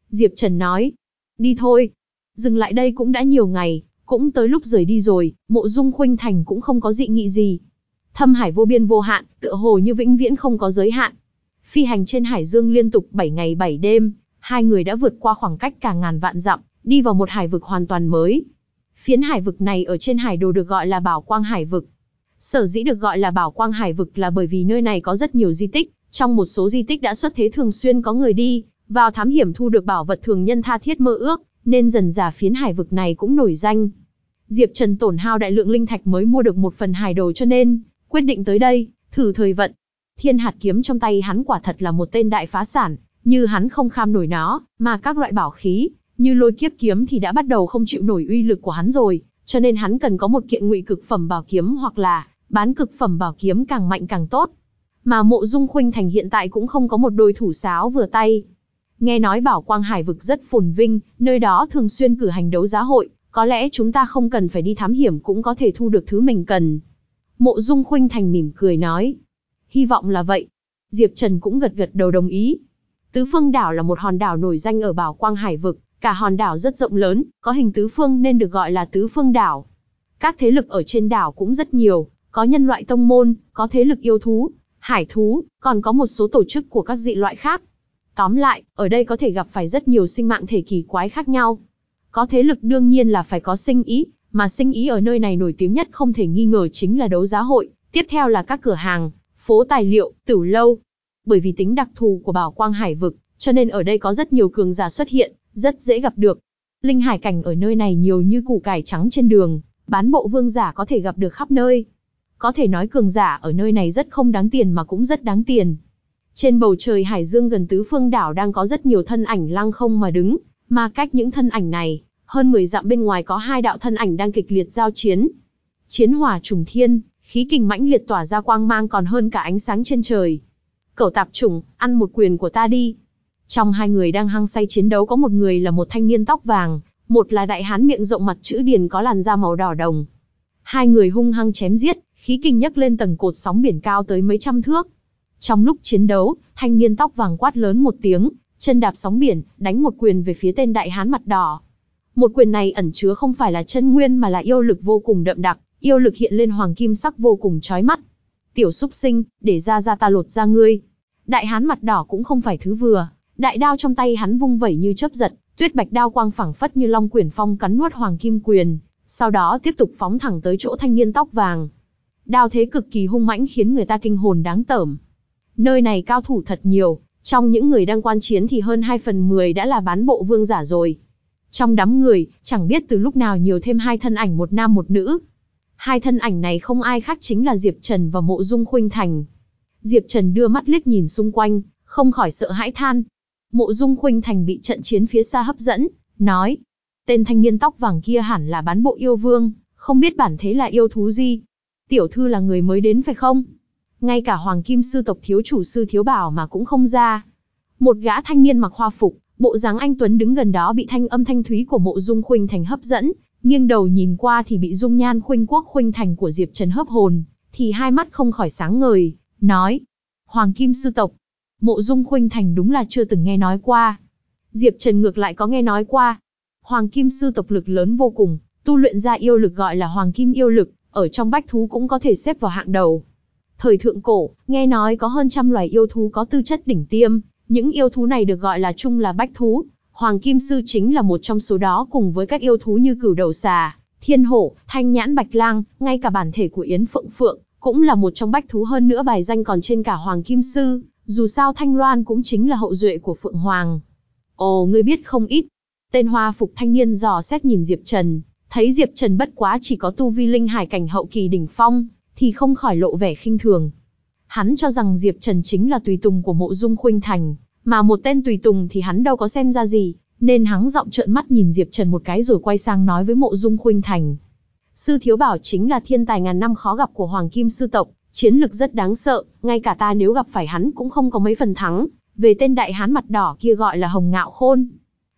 Diệp Trần nói, đi thôi. Dừng lại đây cũng đã nhiều ngày, cũng tới lúc rời đi rồi, mộ dung khuynh thành cũng không có dị nghị gì. Thâm hải vô biên vô hạn, tựa hồ như vĩnh viễn không có giới hạn. Phi hành trên hải dương liên tục 7 ngày 7 đêm, hai người đã vượt qua khoảng cách cả ngàn vạn dặm, đi vào một hải vực hoàn toàn mới. Phiến hải vực này ở trên hải đồ được gọi là Bảo Quang Hải vực. Sở dĩ được gọi là Bảo Quang Hải vực là bởi vì nơi này có rất nhiều di tích, trong một số di tích đã xuất thế thường xuyên có người đi, vào thám hiểm thu được bảo vật thường nhân tha thiết mơ ước, nên dần giả phiến hải vực này cũng nổi danh. Diệp Trần tổn hao đại lượng linh thạch mới mua được một phần hải đồ cho nên, quyết định tới đây, thử thời vận. Thiên hạt kiếm trong tay hắn quả thật là một tên đại phá sản, như hắn không kham nổi nó, mà các loại bảo khí, như lôi kiếp kiếm thì đã bắt đầu không chịu nổi uy lực của hắn rồi, cho nên hắn cần có một kiện ngụy cực phẩm bảo kiếm hoặc là bán cực phẩm bảo kiếm càng mạnh càng tốt. Mà mộ dung khuynh thành hiện tại cũng không có một đôi thủ sáo vừa tay. Nghe nói bảo quang hải vực rất phồn vinh, nơi đó thường xuyên cử hành đấu giá hội, có lẽ chúng ta không cần phải đi thám hiểm cũng có thể thu được thứ mình cần. Mộ dung khuynh thành mỉm cười nói. Hy vọng là vậy. Diệp Trần cũng gật gật đầu đồng ý. Tứ phương đảo là một hòn đảo nổi danh ở bảo quang hải vực, cả hòn đảo rất rộng lớn, có hình tứ phương nên được gọi là tứ phương đảo. Các thế lực ở trên đảo cũng rất nhiều, có nhân loại tông môn, có thế lực yêu thú, hải thú, còn có một số tổ chức của các dị loại khác. Tóm lại, ở đây có thể gặp phải rất nhiều sinh mạng thể kỳ quái khác nhau. Có thế lực đương nhiên là phải có sinh ý, mà sinh ý ở nơi này nổi tiếng nhất không thể nghi ngờ chính là đấu giá hội, tiếp theo là các cửa hàng, phố tài liệu, tửu lâu. Bởi vì tính đặc thù của bảo quang hải vực, cho nên ở đây có rất nhiều cường giả xuất hiện, rất dễ gặp được. Linh hải cảnh ở nơi này nhiều như củ cải trắng trên đường, bán bộ vương giả có thể gặp được khắp nơi. Có thể nói cường giả ở nơi này rất không đáng tiền mà cũng rất đáng tiền. Trên bầu trời hải dương gần tứ phương đảo đang có rất nhiều thân ảnh lăng không mà đứng, mà cách những thân ảnh này, hơn 10 dặm bên ngoài có hai đạo thân ảnh đang kịch liệt giao chiến. Chiến hỏa trùng thiên, khí kình mãnh liệt tỏa ra quang mang còn hơn cả ánh sáng trên trời. Cẩu tạp trùng, ăn một quyền của ta đi. Trong hai người đang hăng say chiến đấu có một người là một thanh niên tóc vàng, một là đại hán miệng rộng mặt chữ điền có làn da màu đỏ đồng. Hai người hung hăng chém giết, khí kinh nhấc lên tầng cột sóng biển cao tới mấy trăm thước. Trong lúc chiến đấu, thanh niên tóc vàng quát lớn một tiếng, chân đạp sóng biển, đánh một quyền về phía tên đại hán mặt đỏ. Một quyền này ẩn chứa không phải là chân nguyên mà là yêu lực vô cùng đậm đặc, yêu lực hiện lên hoàng kim sắc vô cùng chói mắt. Tiểu súc sinh, để ra ra ta lột ra ngươi. Đại hán mặt đỏ cũng không phải thứ vừa, đại đao trong tay hắn vung vẩy như chớp giật, tuyết bạch đao quang phẳng phất như long quyển phong cắn nuốt hoàng kim quyền, sau đó tiếp tục phóng thẳng tới chỗ thanh niên tóc vàng. Đao thế cực kỳ hung mãnh khiến người ta kinh hồn đáng tởm. Nơi này cao thủ thật nhiều, trong những người đang quan chiến thì hơn 2 phần 10 đã là bán bộ vương giả rồi. Trong đám người, chẳng biết từ lúc nào nhiều thêm hai thân ảnh một nam một nữ. Hai thân ảnh này không ai khác chính là Diệp Trần và Mộ Dung Khuynh Thành. Diệp Trần đưa mắt liếc nhìn xung quanh, không khỏi sợ hãi than. Mộ Dung Khuynh Thành bị trận chiến phía xa hấp dẫn, nói. Tên thanh niên tóc vàng kia hẳn là bán bộ yêu vương, Không biết bản thế là yêu thú gì? Tiểu thư là người mới đến phải không? Ngay cả Hoàng Kim sư tộc thiếu chủ sư thiếu bảo mà cũng không ra. Một gã thanh niên mặc hoa phục, bộ dáng anh Tuấn đứng gần đó bị thanh âm thanh thúy của mộ dung khuynh thành hấp dẫn, nghiêng đầu nhìn qua thì bị dung nhan khuynh quốc khuynh thành của Diệp Trần hấp hồn, thì hai mắt không khỏi sáng ngời, nói. Hoàng Kim sư tộc. Mộ dung khuynh thành đúng là chưa từng nghe nói qua. Diệp Trần ngược lại có nghe nói qua. Hoàng Kim sư tộc lực lớn vô cùng, tu luyện ra yêu lực gọi là Hoàng Kim yêu lực, ở trong bách thú cũng có thể xếp vào hạng đầu. Thời thượng cổ, nghe nói có hơn trăm loài yêu thú có tư chất đỉnh tiêm, những yêu thú này được gọi là chung là bách thú. Hoàng Kim Sư chính là một trong số đó cùng với các yêu thú như cửu đầu xà, thiên hổ, thanh nhãn bạch lang, ngay cả bản thể của Yến Phượng Phượng, cũng là một trong bách thú hơn nữa bài danh còn trên cả Hoàng Kim Sư, dù sao Thanh Loan cũng chính là hậu duệ của Phượng Hoàng. Ồ, ngươi biết không ít. Tên hoa phục thanh niên dò xét nhìn Diệp Trần, thấy Diệp Trần bất quá chỉ có tu vi linh hải cảnh hậu kỳ đỉnh phong, thì không khỏi lộ vẻ khinh thường. Hắn cho rằng Diệp Trần chính là tùy tùng của mộ dung khuynh thành, mà một tên tùy tùng thì hắn đâu có xem ra gì, nên hắn giọng trợn mắt nhìn Diệp Trần một cái rồi quay sang nói với mộ dung khuynh thành. Sư Thiếu Bảo chính là thiên tài ngàn năm khó gặp của Hoàng Kim Sư Tộc, chiến lực rất đáng sợ, ngay cả ta nếu gặp phải hắn cũng không có mấy phần thắng, về tên đại hán mặt đỏ kia gọi là Hồng Ngạo Khôn.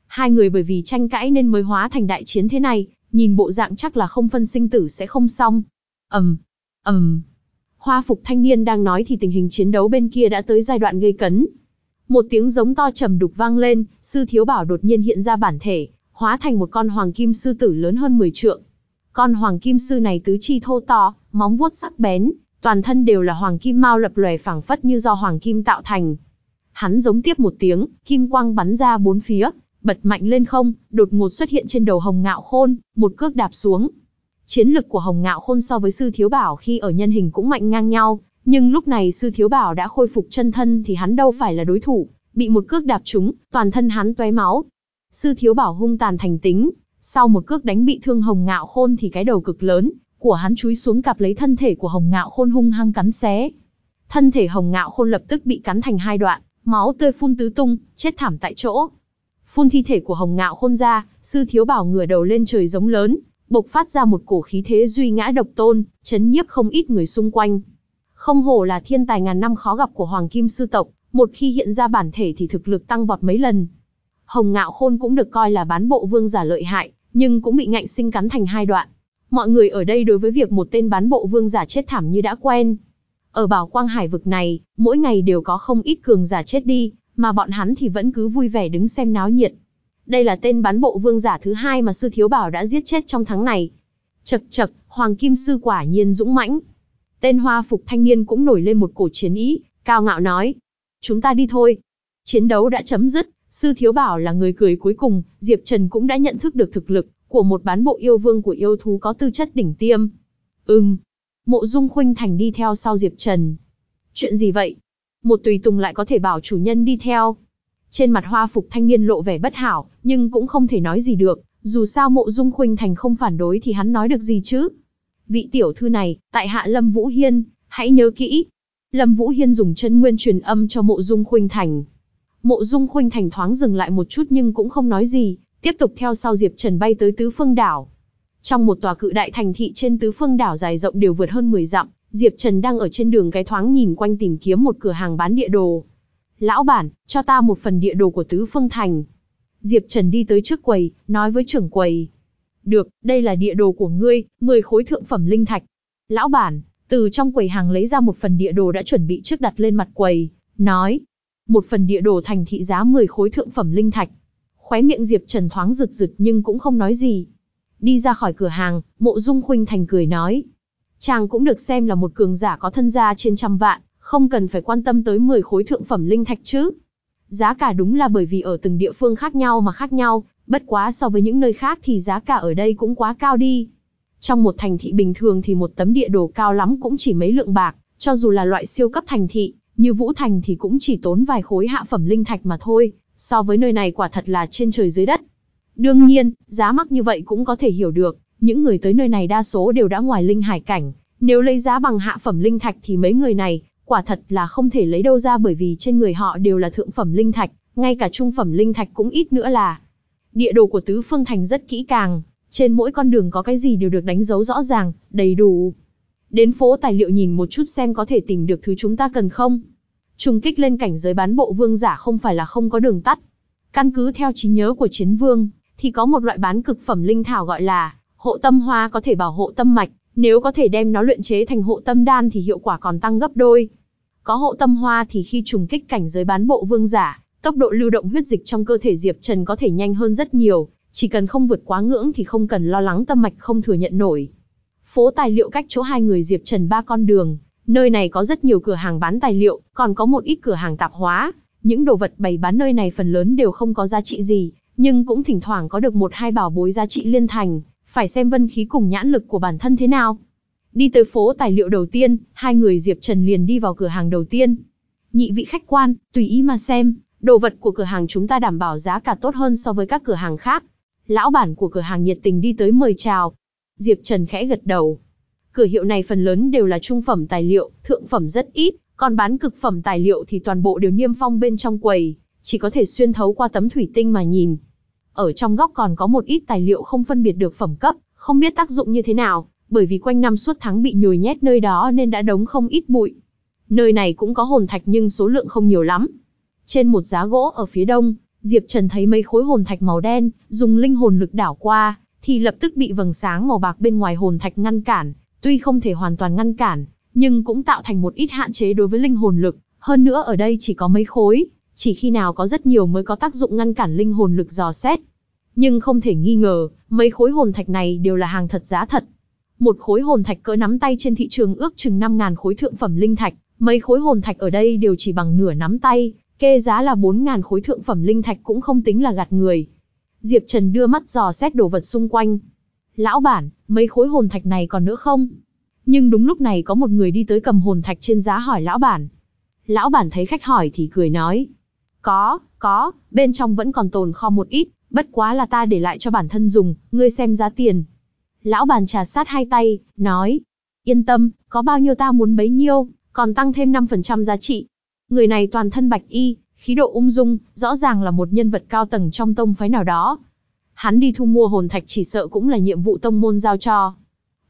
Hai người bởi vì tranh cãi nên mới hóa thành đại chiến thế này, nhìn bộ dạng chắc là không phân sinh tử sẽ không xong. ầm, um, ầm. Um. Hoa phục thanh niên đang nói thì tình hình chiến đấu bên kia đã tới giai đoạn gây cấn. Một tiếng giống to trầm đục vang lên, sư thiếu bảo đột nhiên hiện ra bản thể, hóa thành một con hoàng kim sư tử lớn hơn 10 trượng. Con hoàng kim sư này tứ chi thô to, móng vuốt sắc bén, toàn thân đều là hoàng kim mau lập lòe phẳng phất như do hoàng kim tạo thành. Hắn giống tiếp một tiếng, kim quang bắn ra bốn phía, bật mạnh lên không, đột ngột xuất hiện trên đầu Hồng Ngạo Khôn, một cước đạp xuống. Chiến lực của Hồng Ngạo Khôn so với Sư Thiếu Bảo khi ở nhân hình cũng mạnh ngang nhau, nhưng lúc này Sư Thiếu Bảo đã khôi phục chân thân thì hắn đâu phải là đối thủ, bị một cước đạp trúng, toàn thân hắn tóe máu. Sư Thiếu Bảo hung tàn thành tính, sau một cước đánh bị thương Hồng Ngạo Khôn thì cái đầu cực lớn của hắn chúi xuống cặp lấy thân thể của Hồng Ngạo Khôn hung hăng cắn xé. Thân thể Hồng Ngạo Khôn lập tức bị cắn thành hai đoạn, máu tươi phun tứ tung, chết thảm tại chỗ. Phun thi thể của Hồng Ngạo Khôn ra, Sư Thiếu Bảo ngửa đầu lên trời giống lớn, bộc phát ra một cổ khí thế duy ngã độc tôn, chấn nhiếp không ít người xung quanh. Không hổ là thiên tài ngàn năm khó gặp của Hoàng Kim Sư Tộc, một khi hiện ra bản thể thì thực lực tăng vọt mấy lần. Hồng Ngạo Khôn cũng được coi là bán bộ vương giả lợi hại, nhưng cũng bị ngạnh sinh cắn thành hai đoạn. Mọi người ở đây đối với việc một tên bán bộ vương giả chết thảm như đã quen. Ở bảo quang hải vực này, mỗi ngày đều có không ít cường giả chết đi, mà bọn hắn thì vẫn cứ vui vẻ đứng xem náo nhiệt. Đây là tên bán bộ vương giả thứ hai mà sư thiếu bảo đã giết chết trong tháng này. Chật chật, Hoàng Kim Sư quả nhiên dũng mãnh. Tên hoa phục thanh niên cũng nổi lên một cổ chiến ý, cao ngạo nói. Chúng ta đi thôi. Chiến đấu đã chấm dứt, sư thiếu bảo là người cười cuối cùng, Diệp Trần cũng đã nhận thức được thực lực của một bán bộ yêu vương của yêu thú có tư chất đỉnh tiêm. Ừm. Mộ Dung Khuynh Thành đi theo sau Diệp Trần. Chuyện gì vậy? Một tùy tùng lại có thể bảo chủ nhân đi theo. Trên mặt hoa phục thanh niên lộ vẻ bất hảo, nhưng cũng không thể nói gì được, dù sao mộ dung khuynh thành không phản đối thì hắn nói được gì chứ. Vị tiểu thư này, tại hạ Lâm Vũ Hiên, hãy nhớ kỹ. Lâm Vũ Hiên dùng chân nguyên truyền âm cho mộ dung khuynh thành. Mộ dung khuynh thành thoáng dừng lại một chút nhưng cũng không nói gì, tiếp tục theo sau Diệp Trần bay tới tứ phương đảo. Trong một tòa cự đại thành thị trên tứ phương đảo dài rộng đều vượt hơn 10 dặm, Diệp Trần đang ở trên đường cái thoáng nhìn quanh tìm kiếm một cửa hàng bán địa đồ. Lão bản, cho ta một phần địa đồ của Tứ Phương Thành. Diệp Trần đi tới trước quầy, nói với trưởng quầy. Được, đây là địa đồ của ngươi, 10 khối thượng phẩm linh thạch. Lão bản, từ trong quầy hàng lấy ra một phần địa đồ đã chuẩn bị trước đặt lên mặt quầy, nói. Một phần địa đồ thành thị giá 10 khối thượng phẩm linh thạch. Khóe miệng Diệp Trần thoáng rực rực nhưng cũng không nói gì. Đi ra khỏi cửa hàng, mộ dung khuynh thành cười nói. Chàng cũng được xem là một cường giả có thân gia trên trăm vạn, không cần phải quan tâm tới 10 khối thượng phẩm linh thạch chứ. Giá cả đúng là bởi vì ở từng địa phương khác nhau mà khác nhau, bất quá so với những nơi khác thì giá cả ở đây cũng quá cao đi. Trong một thành thị bình thường thì một tấm địa đồ cao lắm cũng chỉ mấy lượng bạc, cho dù là loại siêu cấp thành thị, như Vũ Thành thì cũng chỉ tốn vài khối hạ phẩm linh thạch mà thôi, so với nơi này quả thật là trên trời dưới đất. Đương nhiên, giá mắc như vậy cũng có thể hiểu được, những người tới nơi này đa số đều đã ngoài linh hải cảnh, nếu lấy giá bằng hạ phẩm linh thạch thì mấy người này quả thật là không thể lấy đâu ra bởi vì trên người họ đều là thượng phẩm linh thạch, ngay cả trung phẩm linh thạch cũng ít nữa là. Địa đồ của Tứ Phương Thành rất kỹ càng, Trên mỗi con đường có cái gì đều được đánh dấu rõ ràng, đầy đủ. Đến phố tài liệu nhìn một chút xem có thể tìm được thứ chúng ta cần không. Trùng kích lên cảnh giới bán bộ vương giả không phải là không có đường tắt. Căn cứ theo trí nhớ của chiến vương, thì có một loại bán cực phẩm linh thảo gọi là hộ tâm hoa có thể bảo hộ tâm mạch, nếu có thể đem nó luyện chế thành hộ tâm đan thì hiệu quả còn tăng gấp đôi. Có hộ tâm hoa thì khi trùng kích cảnh giới bán bộ vương giả, tốc độ lưu động huyết dịch trong cơ thể Diệp Trần có thể nhanh hơn rất nhiều, chỉ cần không vượt quá ngưỡng thì không cần lo lắng tâm mạch không thừa nhận nổi. Phố tài liệu cách chỗ hai người Diệp Trần ba con đường, nơi này có rất nhiều cửa hàng bán tài liệu, còn có một ít cửa hàng tạp hóa. Những đồ vật bày bán nơi này phần lớn đều không có giá trị gì, nhưng cũng thỉnh thoảng có được một hai bảo bối giá trị liên thành, phải xem vân khí cùng nhãn lực của bản thân thế nào. Đi tới phố tài liệu đầu tiên, hai người Diệp Trần liền đi vào cửa hàng đầu tiên. Nhị vị khách quan, tùy ý mà xem, đồ vật của cửa hàng chúng ta đảm bảo giá cả tốt hơn so với các cửa hàng khác. Lão bản của cửa hàng nhiệt tình đi tới mời chào. Diệp Trần khẽ gật đầu. Cửa hiệu này phần lớn đều là trung phẩm tài liệu, thượng phẩm rất ít, còn bán cực phẩm tài liệu thì toàn bộ đều niêm phong bên trong quầy, chỉ có thể xuyên thấu qua tấm thủy tinh mà nhìn. Ở trong góc còn có một ít tài liệu không phân biệt được phẩm cấp, không biết tác dụng như thế nào, bởi vì quanh năm suốt tháng bị nhồi nhét nơi đó nên đã đống không ít bụi. Nơi này cũng có hồn thạch nhưng số lượng không nhiều lắm. Trên một giá gỗ ở phía đông, Diệp Trần thấy mấy khối hồn thạch màu đen, dùng linh hồn lực đảo qua, thì lập tức bị vầng sáng màu bạc bên ngoài hồn thạch ngăn cản, tuy không thể hoàn toàn ngăn cản, nhưng cũng tạo thành một ít hạn chế đối với linh hồn lực, hơn nữa ở đây chỉ có mấy khối, chỉ khi nào có rất nhiều mới có tác dụng ngăn cản linh hồn lực dò xét. Nhưng không thể nghi ngờ, mấy khối hồn thạch này đều là hàng thật giá thật. Một khối hồn thạch cỡ nắm tay trên thị trường ước chừng 5.000 khối thượng phẩm linh thạch, mấy khối hồn thạch ở đây đều chỉ bằng nửa nắm tay, kê giá là 4.000 khối thượng phẩm linh thạch cũng không tính là gạt người. Diệp Trần đưa mắt dò xét đồ vật xung quanh. Lão bản, mấy khối hồn thạch này còn nữa không? Nhưng đúng lúc này có một người đi tới cầm hồn thạch trên giá hỏi lão bản. Lão bản thấy khách hỏi thì cười nói. Có, có, bên trong vẫn còn tồn kho một ít, bất quá là ta để lại cho bản thân dùng, ngươi xem giá tiền. Lão bàn trà sát hai tay, nói. Yên tâm, có bao nhiêu ta muốn bấy nhiêu, còn tăng thêm 5% giá trị. Người này toàn thân bạch y, khí độ ung dung, rõ ràng là một nhân vật cao tầng trong tông phái nào đó. Hắn đi thu mua hồn thạch chỉ sợ cũng là nhiệm vụ tông môn giao cho.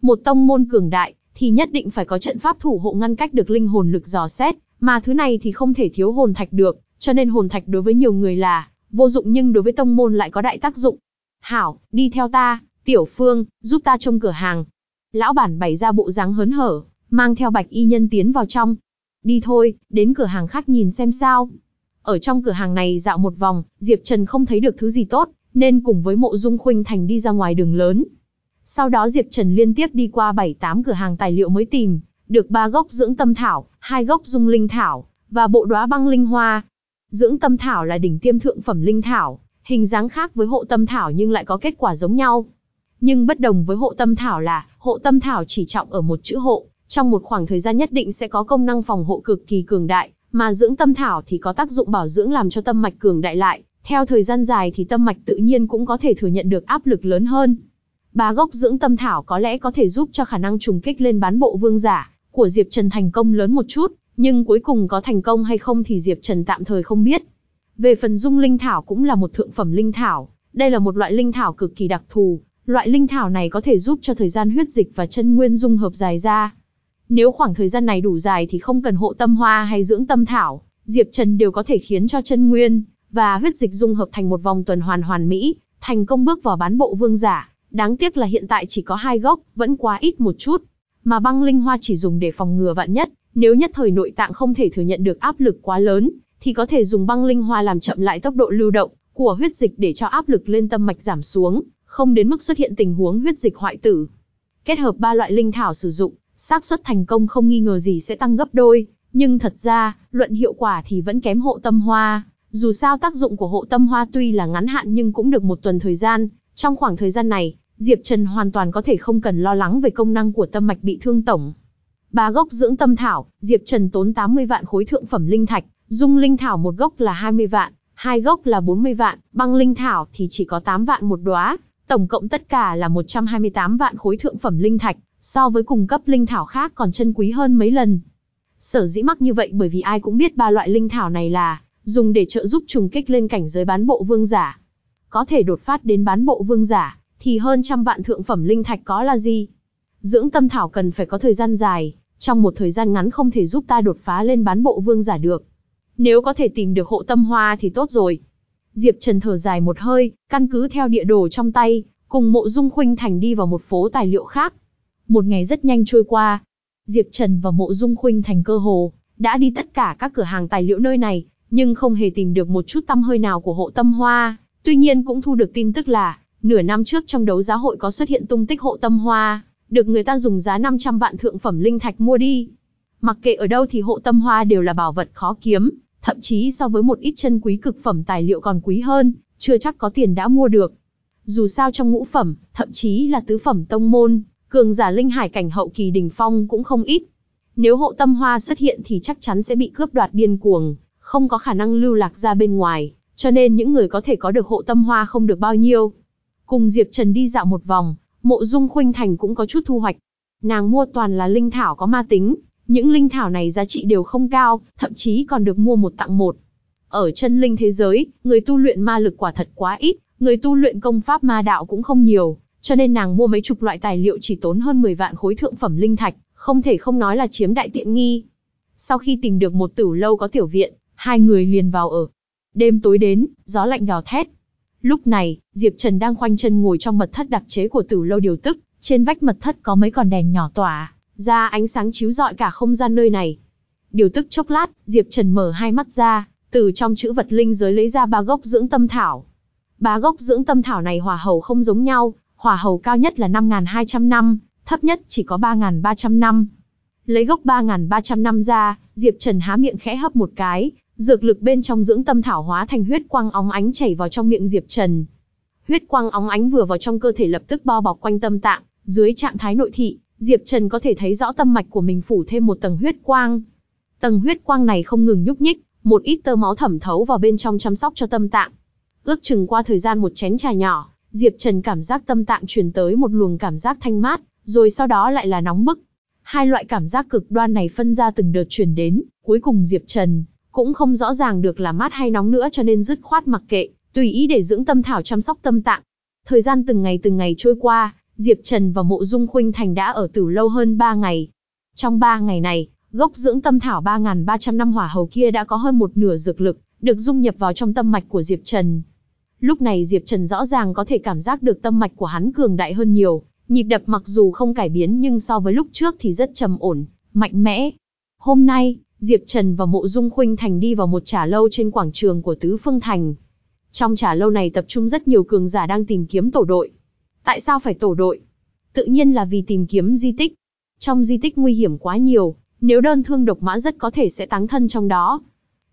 Một tông môn cường đại, thì nhất định phải có trận pháp thủ hộ ngăn cách được linh hồn lực dò xét, mà thứ này thì không thể thiếu hồn thạch được, cho nên hồn thạch đối với nhiều người là vô dụng nhưng đối với tông môn lại có đại tác dụng. Hảo, đi theo ta, Tiểu Phương, giúp ta trông cửa hàng. Lão bản bày ra bộ dáng hớn hở, mang theo bạch y nhân tiến vào trong. Đi thôi, đến cửa hàng khác nhìn xem sao. Ở trong cửa hàng này dạo một vòng, Diệp Trần không thấy được thứ gì tốt, nên cùng với mộ dung khuynh thành đi ra ngoài đường lớn. Sau đó Diệp Trần liên tiếp đi qua 7-8 cửa hàng tài liệu mới tìm, được ba gốc dưỡng tâm thảo, hai gốc dung linh thảo, và bộ đóa băng linh hoa. Dưỡng tâm thảo là đỉnh tiêm thượng phẩm linh thảo, hình dáng khác với hộ tâm thảo nhưng lại có kết quả giống nhau. Nhưng bất đồng với hộ tâm thảo là, hộ tâm thảo chỉ trọng ở một chữ hộ, trong một khoảng thời gian nhất định sẽ có công năng phòng hộ cực kỳ cường đại, mà dưỡng tâm thảo thì có tác dụng bảo dưỡng làm cho tâm mạch cường đại lại, theo thời gian dài thì tâm mạch tự nhiên cũng có thể thừa nhận được áp lực lớn hơn. Bá gốc dưỡng tâm thảo có lẽ có thể giúp cho khả năng trùng kích lên bán bộ vương giả của Diệp Trần thành công lớn một chút, nhưng cuối cùng có thành công hay không thì Diệp Trần tạm thời không biết. Về phần dung linh thảo cũng là một thượng phẩm linh thảo, đây là một loại linh thảo cực kỳ đặc thù, loại linh thảo này có thể giúp cho thời gian huyết dịch và chân nguyên dung hợp dài ra. Nếu khoảng thời gian này đủ dài thì không cần hộ tâm hoa hay dưỡng tâm thảo, Diệp Trần đều có thể khiến cho chân nguyên và huyết dịch dung hợp thành một vòng tuần hoàn hoàn mỹ, thành công bước vào bán bộ vương giả. Đáng tiếc là hiện tại chỉ có hai gốc, vẫn quá ít một chút. Mà băng linh hoa chỉ dùng để phòng ngừa vạn nhất, nếu nhất thời nội tạng không thể thừa nhận được áp lực quá lớn, thì có thể dùng băng linh hoa làm chậm lại tốc độ lưu động của huyết dịch để cho áp lực lên tâm mạch giảm xuống, không đến mức xuất hiện tình huống huyết dịch hoại tử. Kết hợp ba loại linh thảo sử dụng, xác suất thành công không nghi ngờ gì sẽ tăng gấp đôi, nhưng thật ra, luận hiệu quả thì vẫn kém hộ tâm hoa. Dù sao tác dụng của hộ tâm hoa tuy là ngắn hạn nhưng cũng được một tuần thời gian, trong khoảng thời gian này, Diệp Trần hoàn toàn có thể không cần lo lắng về công năng của tâm mạch bị thương tổng. Ba gốc dưỡng tâm thảo, Diệp Trần tốn 80 vạn khối thượng phẩm linh thạch, dung linh thảo một gốc là 20 vạn, hai gốc là 40 vạn, băng linh thảo thì chỉ có 8 vạn một đóa, tổng cộng tất cả là 128 vạn khối thượng phẩm linh thạch, so với cùng cấp linh thảo khác còn chân quý hơn mấy lần. Sở dĩ mắc như vậy bởi vì ai cũng biết ba loại linh thảo này là dùng để trợ giúp trùng kích lên cảnh giới bán bộ vương giả. Có thể đột phát đến bán bộ vương giả, thì hơn trăm vạn thượng phẩm linh thạch có là gì? Dưỡng tâm thảo cần phải có thời gian dài, trong một thời gian ngắn không thể giúp ta đột phá lên bán bộ vương giả được. Nếu có thể tìm được hộ tâm hoa thì tốt rồi. Diệp Trần thở dài một hơi, căn cứ theo địa đồ trong tay, cùng mộ dung khuynh thành đi vào một phố tài liệu khác. Một ngày rất nhanh trôi qua. Diệp Trần và mộ dung khuynh thành cơ hồ, đã đi tất cả các cửa hàng tài liệu nơi này, nhưng không hề tìm được một chút tâm hơi nào của hộ tâm hoa. Tuy nhiên cũng thu được tin tức là, nửa năm trước trong đấu giá hội có xuất hiện tung tích hộ tâm hoa, được người ta dùng giá 500 vạn thượng phẩm linh thạch mua đi. Mặc kệ ở đâu thì hộ tâm hoa đều là bảo vật khó kiếm, thậm chí so với một ít chân quý cực phẩm tài liệu còn quý hơn, chưa chắc có tiền đã mua được. Dù sao trong ngũ phẩm, thậm chí là tứ phẩm tông môn, cường giả linh hải cảnh hậu kỳ đỉnh phong cũng không ít. Nếu hộ tâm hoa xuất hiện thì chắc chắn sẽ bị cướp đoạt điên cuồng, không có khả năng lưu lạc ra bên ngoài, cho nên những người có thể có được hộ tâm hoa không được bao nhiêu. Cùng Diệp Trần đi dạo một vòng, mộ dung khuynh thành cũng có chút thu hoạch. Nàng mua toàn là linh thảo có ma tính, những linh thảo này giá trị đều không cao, thậm chí còn được mua một tặng một. Ở chân linh thế giới, người tu luyện ma lực quả thật quá ít, người tu luyện công pháp ma đạo cũng không nhiều, cho nên nàng mua mấy chục loại tài liệu chỉ tốn hơn 10 vạn khối thượng phẩm linh thạch, không thể không nói là chiếm đại tiện nghi. Sau khi tìm được một tử lâu có tiểu viện, hai người liền vào ở. Đêm tối đến, gió lạnh gào thét. Lúc này, Diệp Trần đang khoanh chân ngồi trong mật thất đặc chế của tử lâu điều tức, trên vách mật thất có mấy con đèn nhỏ tỏa, ra ánh sáng chiếu rọi cả không gian nơi này. Điều tức chốc lát, Diệp Trần mở hai mắt ra, từ trong chữ vật linh giới lấy ra ba gốc dưỡng tâm thảo. Ba gốc dưỡng tâm thảo này hỏa hầu không giống nhau, hỏa hầu cao nhất là 5.200 năm, thấp nhất chỉ có 3.300 năm. Lấy gốc 3.300 năm ra, Diệp Trần há miệng khẽ hấp một cái, dược lực bên trong dưỡng tâm thảo hóa thành huyết quang óng ánh chảy vào trong miệng Diệp Trần. Huyết quang óng ánh vừa vào trong cơ thể lập tức bao bọc quanh tâm tạng, dưới trạng thái nội thị, Diệp Trần có thể thấy rõ tâm mạch của mình phủ thêm một tầng huyết quang. Tầng huyết quang này không ngừng nhúc nhích, một ít tơ máu thẩm thấu vào bên trong chăm sóc cho tâm tạng. Ước chừng qua thời gian một chén trà nhỏ, Diệp Trần cảm giác tâm tạng truyền tới một luồng cảm giác thanh mát, rồi sau đó lại là nóng bức. Hai loại cảm giác cực đoan này phân ra từng đợt truyền đến, cuối cùng Diệp Trần cũng không rõ ràng được là mát hay nóng nữa cho nên dứt khoát mặc kệ, tùy ý để dưỡng tâm thảo chăm sóc tâm tạng. Thời gian từng ngày từng ngày trôi qua, Diệp Trần và Mộ Dung Khuynh Thành đã ở tử lâu hơn 3 ngày. Trong 3 ngày này, gốc dưỡng tâm thảo 3.300 năm hỏa hầu kia đã có hơn một nửa dược lực, được dung nhập vào trong tâm mạch của Diệp Trần. Lúc này Diệp Trần rõ ràng có thể cảm giác được tâm mạch của hắn cường đại hơn nhiều, nhịp đập mặc dù không cải biến nhưng so với lúc trước thì rất trầm ổn, mạnh mẽ. Hôm nay, Diệp Trần và Mộ Dung Khuynh Thành đi vào một trả lâu trên quảng trường của Tứ Phương Thành. Trong trả lâu này tập trung rất nhiều cường giả đang tìm kiếm tổ đội. Tại sao phải tổ đội? Tự nhiên là vì tìm kiếm di tích. Trong di tích nguy hiểm quá nhiều, nếu đơn thương độc mã rất có thể sẽ táng thân trong đó.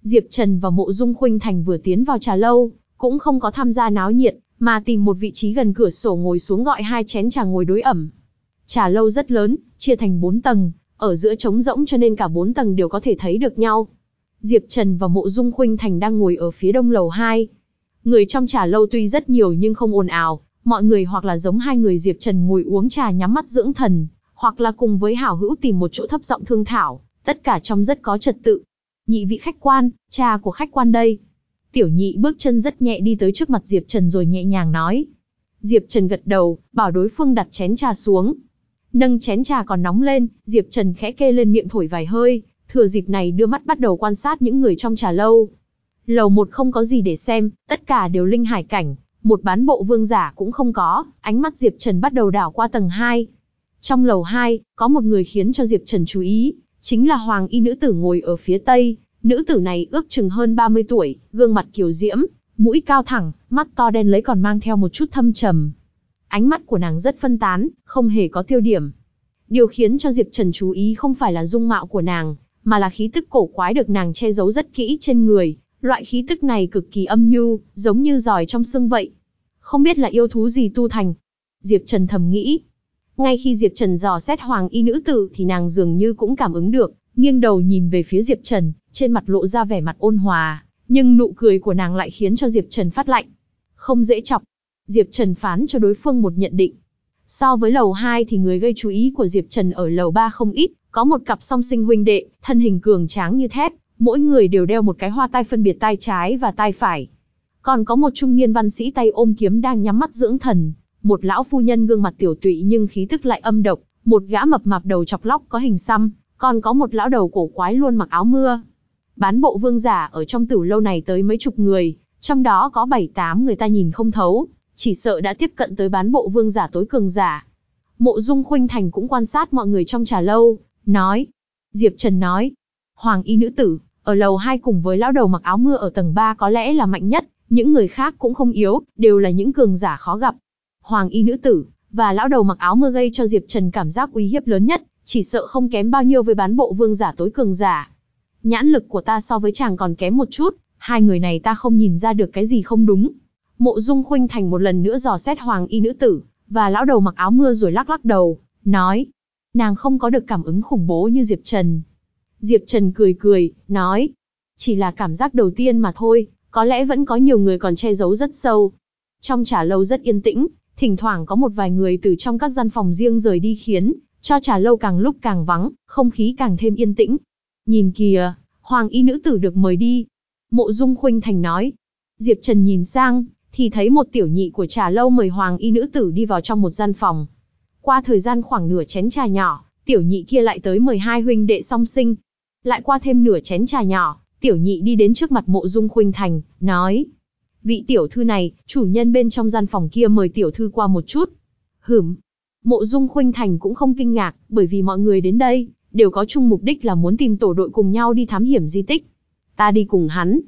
Diệp Trần và Mộ Dung Khuynh Thành vừa tiến vào trà lâu, cũng không có tham gia náo nhiệt, mà tìm một vị trí gần cửa sổ ngồi xuống gọi hai chén trà ngồi đối ẩm. Trà lâu rất lớn, chia thành bốn tầng, ở giữa trống rỗng cho nên cả bốn tầng đều có thể thấy được nhau. Diệp Trần và Mộ Dung Khuynh Thành đang ngồi ở phía đông lầu 2. Người trong trà lâu tuy rất nhiều nhưng không ồn ào, mọi người hoặc là giống hai người Diệp Trần ngồi uống trà nhắm mắt dưỡng thần, hoặc là cùng với hảo hữu tìm một chỗ thấp giọng thương thảo, tất cả trong rất có trật tự. Nhị vị khách quan, trà của khách quan đây. Tiểu nhị bước chân rất nhẹ đi tới trước mặt Diệp Trần rồi nhẹ nhàng nói. Diệp Trần gật đầu, bảo đối phương đặt chén trà xuống. Nâng chén trà còn nóng lên, Diệp Trần khẽ kê lên miệng thổi vài hơi, thừa dịp này đưa mắt bắt đầu quan sát những người trong trà lâu. Lầu một không có gì để xem, tất cả đều linh hải cảnh, một bán bộ vương giả cũng không có, ánh mắt Diệp Trần bắt đầu đảo qua tầng 2. Trong lầu 2, có một người khiến cho Diệp Trần chú ý, chính là hoàng y nữ tử ngồi ở phía tây, nữ tử này ước chừng hơn 30 tuổi, gương mặt kiều diễm, mũi cao thẳng, mắt to đen lấy còn mang theo một chút thâm trầm. Ánh mắt của nàng rất phân tán, không hề có tiêu điểm. Điều khiến cho Diệp Trần chú ý không phải là dung mạo của nàng, mà là khí tức cổ quái được nàng che giấu rất kỹ trên người, Loại khí tức này cực kỳ âm nhu, giống như giỏi trong xương vậy. Không biết là yêu thú gì tu thành. Diệp Trần thầm nghĩ. Ngay khi Diệp Trần dò xét hoàng y nữ tử thì nàng dường như cũng cảm ứng được, nghiêng đầu nhìn về phía Diệp Trần, trên mặt lộ ra vẻ mặt ôn hòa, nhưng nụ cười của nàng lại khiến cho Diệp Trần phát lạnh. Không dễ chọc. Diệp Trần phán cho đối phương một nhận định. So với lầu 2 thì người gây chú ý của Diệp Trần ở lầu 3 không ít, có một cặp song sinh huynh đệ, thân hình cường tráng như thép, mỗi người đều đeo một cái hoa tai phân biệt tai trái và tai phải. Còn có một trung niên văn sĩ tay ôm kiếm đang nhắm mắt dưỡng thần, một lão phu nhân gương mặt tiểu tụy nhưng khí tức lại âm độc, một gã mập mạp đầu chọc lóc có hình xăm, còn có một lão đầu cổ quái luôn mặc áo mưa. Bán bộ vương giả ở trong tử lâu này tới mấy chục người, trong đó có bảy tám người ta nhìn không thấu, chỉ sợ đã tiếp cận tới bán bộ vương giả tối cường giả. Mộ Dung Khuynh Thành cũng quan sát mọi người trong trà lâu, nói. Diệp Trần nói, Hoàng y nữ tử, ở lầu 2 cùng với lão đầu mặc áo mưa ở tầng 3 có lẽ là mạnh nhất, những người khác cũng không yếu, đều là những cường giả khó gặp. Hoàng y nữ tử, và lão đầu mặc áo mưa gây cho Diệp Trần cảm giác uy hiếp lớn nhất, chỉ sợ không kém bao nhiêu với bán bộ vương giả tối cường giả. Nhãn lực của ta so với chàng còn kém một chút, hai người này ta không nhìn ra được cái gì không đúng. Mộ Dung Khuynh Thành một lần nữa dò xét hoàng y nữ tử, và lão đầu mặc áo mưa rồi lắc lắc đầu, nói. Nàng không có được cảm ứng khủng bố như Diệp Trần. Diệp Trần cười cười, nói. Chỉ là cảm giác đầu tiên mà thôi, có lẽ vẫn có nhiều người còn che giấu rất sâu. Trong trà lâu rất yên tĩnh, thỉnh thoảng có một vài người từ trong các gian phòng riêng rời đi khiến cho trà lâu càng lúc càng vắng, không khí càng thêm yên tĩnh. Nhìn kìa, hoàng y nữ tử được mời đi. Mộ Dung Khuynh Thành nói. Diệp Trần nhìn sang, thì thấy một tiểu nhị của trà lâu mời hoàng y nữ tử đi vào trong một gian phòng. Qua thời gian khoảng nửa chén trà nhỏ, tiểu nhị kia lại tới mời hai huynh đệ song sinh. Lại qua thêm nửa chén trà nhỏ, tiểu nhị đi đến trước mặt mộ dung khuynh thành, nói. Vị tiểu thư này, chủ nhân bên trong gian phòng kia mời tiểu thư qua một chút. Hửm. Mộ dung khuynh thành cũng không kinh ngạc, bởi vì mọi người đến đây, đều có chung mục đích là muốn tìm tổ đội cùng nhau đi thám hiểm di tích. Ta đi cùng hắn.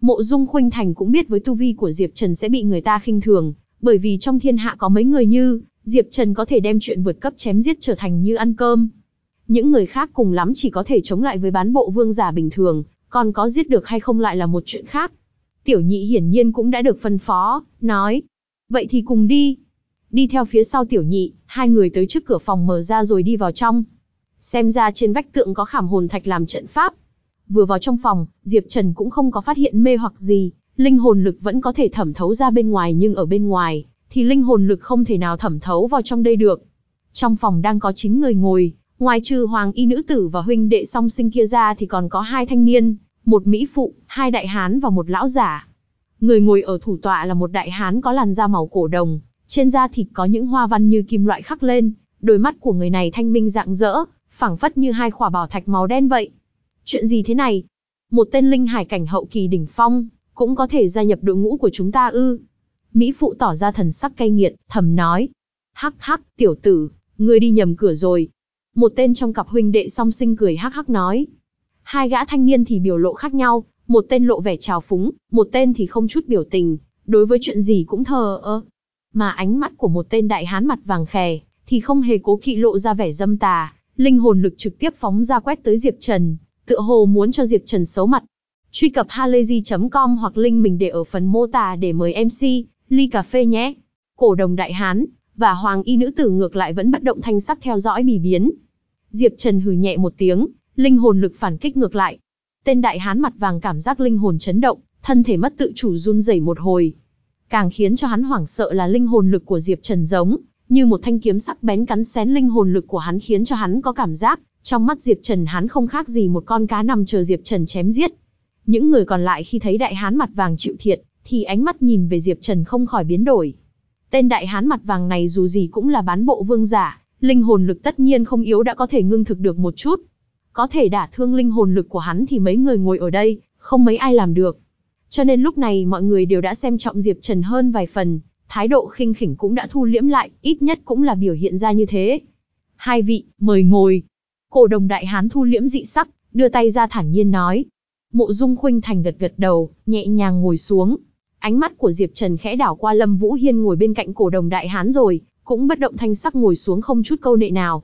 Mộ dung khuynh thành cũng biết với tu vi của Diệp Trần sẽ bị người ta khinh thường, bởi vì trong thiên hạ có mấy người như, Diệp Trần có thể đem chuyện vượt cấp chém giết trở thành như ăn cơm. Những người khác cùng lắm chỉ có thể chống lại với bán bộ vương giả bình thường, còn có giết được hay không lại là một chuyện khác. Tiểu nhị hiển nhiên cũng đã được phân phó, nói. Vậy thì cùng đi. Đi theo phía sau tiểu nhị, hai người tới trước cửa phòng mở ra rồi đi vào trong. Xem ra trên vách tượng có khảm hồn thạch làm trận pháp. Vừa vào trong phòng, Diệp Trần cũng không có phát hiện mê hoặc gì, linh hồn lực vẫn có thể thẩm thấu ra bên ngoài nhưng ở bên ngoài, thì linh hồn lực không thể nào thẩm thấu vào trong đây được. Trong phòng đang có 9 người ngồi, ngoài trừ hoàng y nữ tử và huynh đệ song sinh kia ra thì còn có hai thanh niên, một mỹ phụ, hai đại hán và một lão giả. Người ngồi ở thủ tọa là một đại hán có làn da màu cổ đồng, trên da thịt có những hoa văn như kim loại khắc lên, đôi mắt của người này thanh minh rạng rỡ, phảng phất như hai khỏa bảo thạch màu đen vậy. Chuyện gì thế này? Một tên linh hải cảnh hậu kỳ đỉnh phong, cũng có thể gia nhập đội ngũ của chúng ta ư? Mỹ phụ tỏ ra thần sắc cay nghiệt, thầm nói. Hắc hắc, tiểu tử, ngươi đi nhầm cửa rồi. Một tên trong cặp huynh đệ song sinh cười hắc hắc nói. Hai gã thanh niên thì biểu lộ khác nhau, một tên lộ vẻ trào phúng, một tên thì không chút biểu tình, đối với chuyện gì cũng thờ ơ. Mà ánh mắt của một tên đại hán mặt vàng khè, thì không hề cố kỵ lộ ra vẻ dâm tà, linh hồn lực trực tiếp phóng ra quét tới Diệp Trần, tựa hồ muốn cho Diệp Trần xấu mặt. Truy cập halayzi.com hoặc link mình để ở phần mô tả để mời MC, ly cà phê nhé. Cổ đồng đại hán, và hoàng y nữ tử ngược lại vẫn bất động thanh sắc theo dõi bì biến. Diệp Trần hừ nhẹ một tiếng, linh hồn lực phản kích ngược lại. Tên đại hán mặt vàng cảm giác linh hồn chấn động, thân thể mất tự chủ run rẩy một hồi. Càng khiến cho hắn hoảng sợ là linh hồn lực của Diệp Trần giống, như một thanh kiếm sắc bén cắn xén linh hồn lực của hắn khiến cho hắn có cảm giác, trong mắt Diệp Trần hắn không khác gì một con cá nằm chờ Diệp Trần chém giết. Những người còn lại khi thấy đại hán mặt vàng chịu thiệt, thì ánh mắt nhìn về Diệp Trần không khỏi biến đổi. Tên đại hán mặt vàng này dù gì cũng là bán bộ vương giả, linh hồn lực tất nhiên không yếu đã có thể ngưng thực được một chút. Có thể đả thương linh hồn lực của hắn thì mấy người ngồi ở đây, không mấy ai làm được. Cho nên lúc này mọi người đều đã xem trọng Diệp Trần hơn vài phần, thái độ khinh khỉnh cũng đã thu liễm lại, ít nhất cũng là biểu hiện ra như thế. Hai vị, mời ngồi. Cổ đồng đại hán thu liễm dị sắc, đưa tay ra thản nhiên nói. Mộ Dung Khuynh Thành gật gật đầu, nhẹ nhàng ngồi xuống. Ánh mắt của Diệp Trần khẽ đảo qua Lâm Vũ Hiên ngồi bên cạnh cổ đồng đại hán rồi, cũng bất động thanh sắc ngồi xuống không chút câu nệ nào.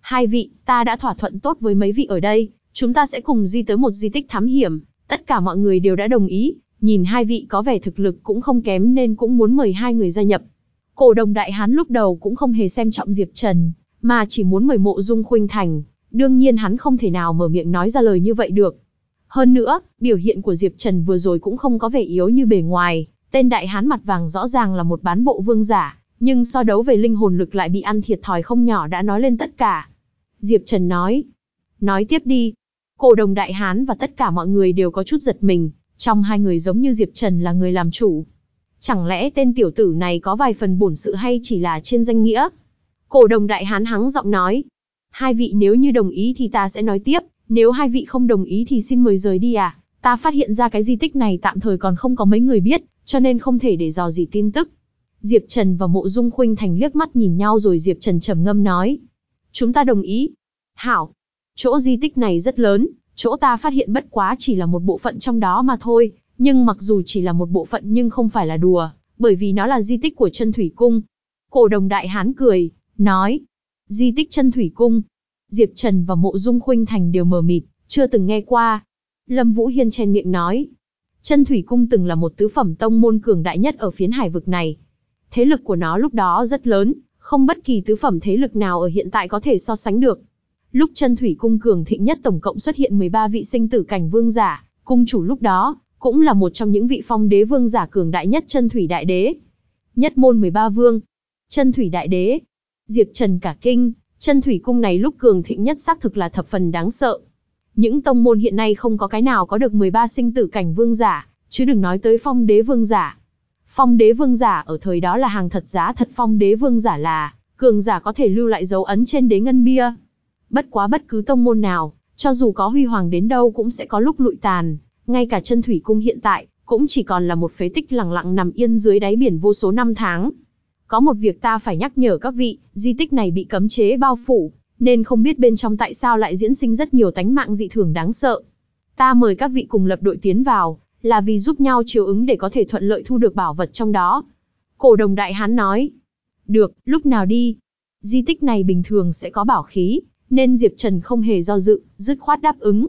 Hai vị, ta đã thỏa thuận tốt với mấy vị ở đây, chúng ta sẽ cùng di tới một di tích thám hiểm, tất cả mọi người đều đã đồng ý, nhìn hai vị có vẻ thực lực cũng không kém nên cũng muốn mời hai người gia nhập. Cổ đồng đại hán lúc đầu cũng không hề xem trọng Diệp Trần, mà chỉ muốn mời mộ dung khuynh thành, đương nhiên hắn không thể nào mở miệng nói ra lời như vậy được. Hơn nữa, biểu hiện của Diệp Trần vừa rồi cũng không có vẻ yếu như bề ngoài, tên đại hán mặt vàng rõ ràng là một bán bộ vương giả, nhưng so đấu về linh hồn lực lại bị ăn thiệt thòi không nhỏ đã nói lên tất cả. Diệp Trần nói, nói tiếp đi. Cổ đồng đại hán và tất cả mọi người đều có chút giật mình, trong hai người giống như Diệp Trần là người làm chủ. Chẳng lẽ tên tiểu tử này có vài phần bổn sự hay chỉ là trên danh nghĩa? Cổ đồng đại hán hắng giọng nói. Hai vị nếu như đồng ý thì ta sẽ nói tiếp, nếu hai vị không đồng ý thì xin mời rời đi à. Ta phát hiện ra cái di tích này tạm thời còn không có mấy người biết, cho nên không thể để dò gì tin tức. Diệp Trần và Mộ Dung Khuynh Thành liếc mắt nhìn nhau rồi Diệp Trần trầm ngâm nói. Chúng ta đồng ý. Hảo. Chỗ di tích này rất lớn, chỗ ta phát hiện bất quá chỉ là một bộ phận trong đó mà thôi, nhưng mặc dù chỉ là một bộ phận nhưng không phải là đùa, bởi vì nó là di tích của chân thủy cung. Cổ đồng đại hán cười, nói. Di tích chân thủy cung. Diệp Trần và Mộ Dung Khuynh Thành đều mờ mịt, chưa từng nghe qua. Lâm Vũ Hiên chen miệng nói. Chân thủy cung từng là một tứ phẩm tông môn cường đại nhất ở phiến hải vực này. Thế lực của nó lúc đó rất lớn, không bất kỳ tứ phẩm thế lực nào ở hiện tại có thể so sánh được. Lúc chân thủy cung cường thịnh nhất tổng cộng xuất hiện 13 vị sinh tử cảnh vương giả, cung chủ lúc đó, cũng là một trong những vị phong đế vương giả cường đại nhất chân thủy đại đế. Nhất môn 13 vương, chân thủy đại đế. Diệp Trần cả kinh, chân thủy cung này lúc cường thịnh nhất xác thực là thập phần đáng sợ. Những tông môn hiện nay không có cái nào có được 13 sinh tử cảnh vương giả, chứ đừng nói tới phong đế vương giả. Phong đế vương giả ở thời đó là hàng thật giá thật phong đế vương giả là, cường giả có thể lưu lại dấu ấn trên đế ngân bia. Bất quá bất cứ tông môn nào, cho dù có huy hoàng đến đâu cũng sẽ có lúc lụi tàn, ngay cả chân thủy cung hiện tại, cũng chỉ còn là một phế tích lặng lặng nằm yên dưới đáy biển vô số năm tháng. Có một việc ta phải nhắc nhở các vị, di tích này bị cấm chế bao phủ, nên không biết bên trong tại sao lại diễn sinh rất nhiều tánh mạng dị thường đáng sợ. Ta mời các vị cùng lập đội tiến vào, là vì giúp nhau chiều ứng để có thể thuận lợi thu được bảo vật trong đó. Cổ đồng đại hán nói. Được, lúc nào đi? Di tích này bình thường sẽ có bảo khí, nên Diệp Trần không hề do dự, dứt khoát đáp ứng.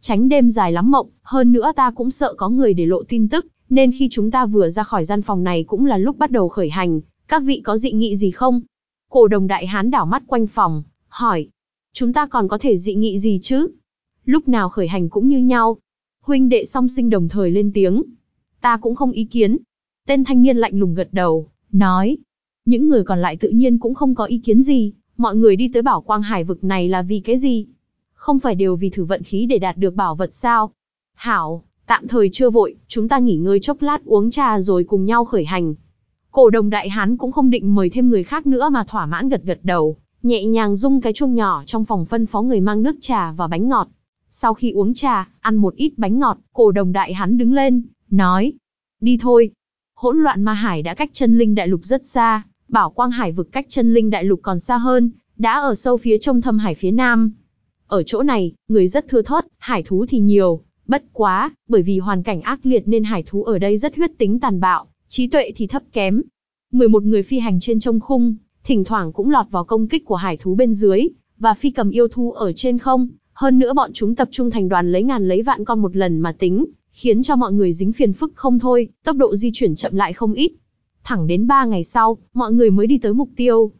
Tránh đêm dài lắm mộng, hơn nữa ta cũng sợ có người để lộ tin tức, nên khi chúng ta vừa ra khỏi gian phòng này cũng là lúc bắt đầu khởi hành, các vị có dị nghị gì không? Cổ đồng đại hán đảo mắt quanh phòng, hỏi. Chúng ta còn có thể dị nghị gì chứ? Lúc nào khởi hành cũng như nhau. Huynh đệ song sinh đồng thời lên tiếng. Ta cũng không ý kiến. Tên thanh niên lạnh lùng gật đầu, nói. Những người còn lại tự nhiên cũng không có ý kiến gì, mọi người đi tới bảo quang hải vực này là vì cái gì? Không phải đều vì thử vận khí để đạt được bảo vật sao? Hảo, tạm thời chưa vội, chúng ta nghỉ ngơi chốc lát uống trà rồi cùng nhau khởi hành. Cổ đồng đại hán cũng không định mời thêm người khác nữa mà thỏa mãn gật gật đầu, nhẹ nhàng rung cái chuông nhỏ trong phòng phân phó người mang nước trà và bánh ngọt. Sau khi uống trà, ăn một ít bánh ngọt, cổ đồng đại hán đứng lên, nói, đi thôi. Hỗn loạn ma hải đã cách chân linh đại lục rất xa, bảo quang hải vực cách chân linh đại lục còn xa hơn, đã ở sâu phía trong thâm hải phía nam. Ở chỗ này, người rất thưa thớt, hải thú thì nhiều, bất quá, bởi vì hoàn cảnh ác liệt nên hải thú ở đây rất huyết tính tàn bạo, trí tuệ thì thấp kém. 11 người phi hành trên trong khung, thỉnh thoảng cũng lọt vào công kích của hải thú bên dưới, và phi cầm yêu thú ở trên không, hơn nữa bọn chúng tập trung thành đoàn lấy ngàn lấy vạn con một lần mà tính, khiến cho mọi người dính phiền phức không thôi, tốc độ di chuyển chậm lại không ít. Thẳng đến 3 ngày sau, mọi người mới đi tới mục tiêu.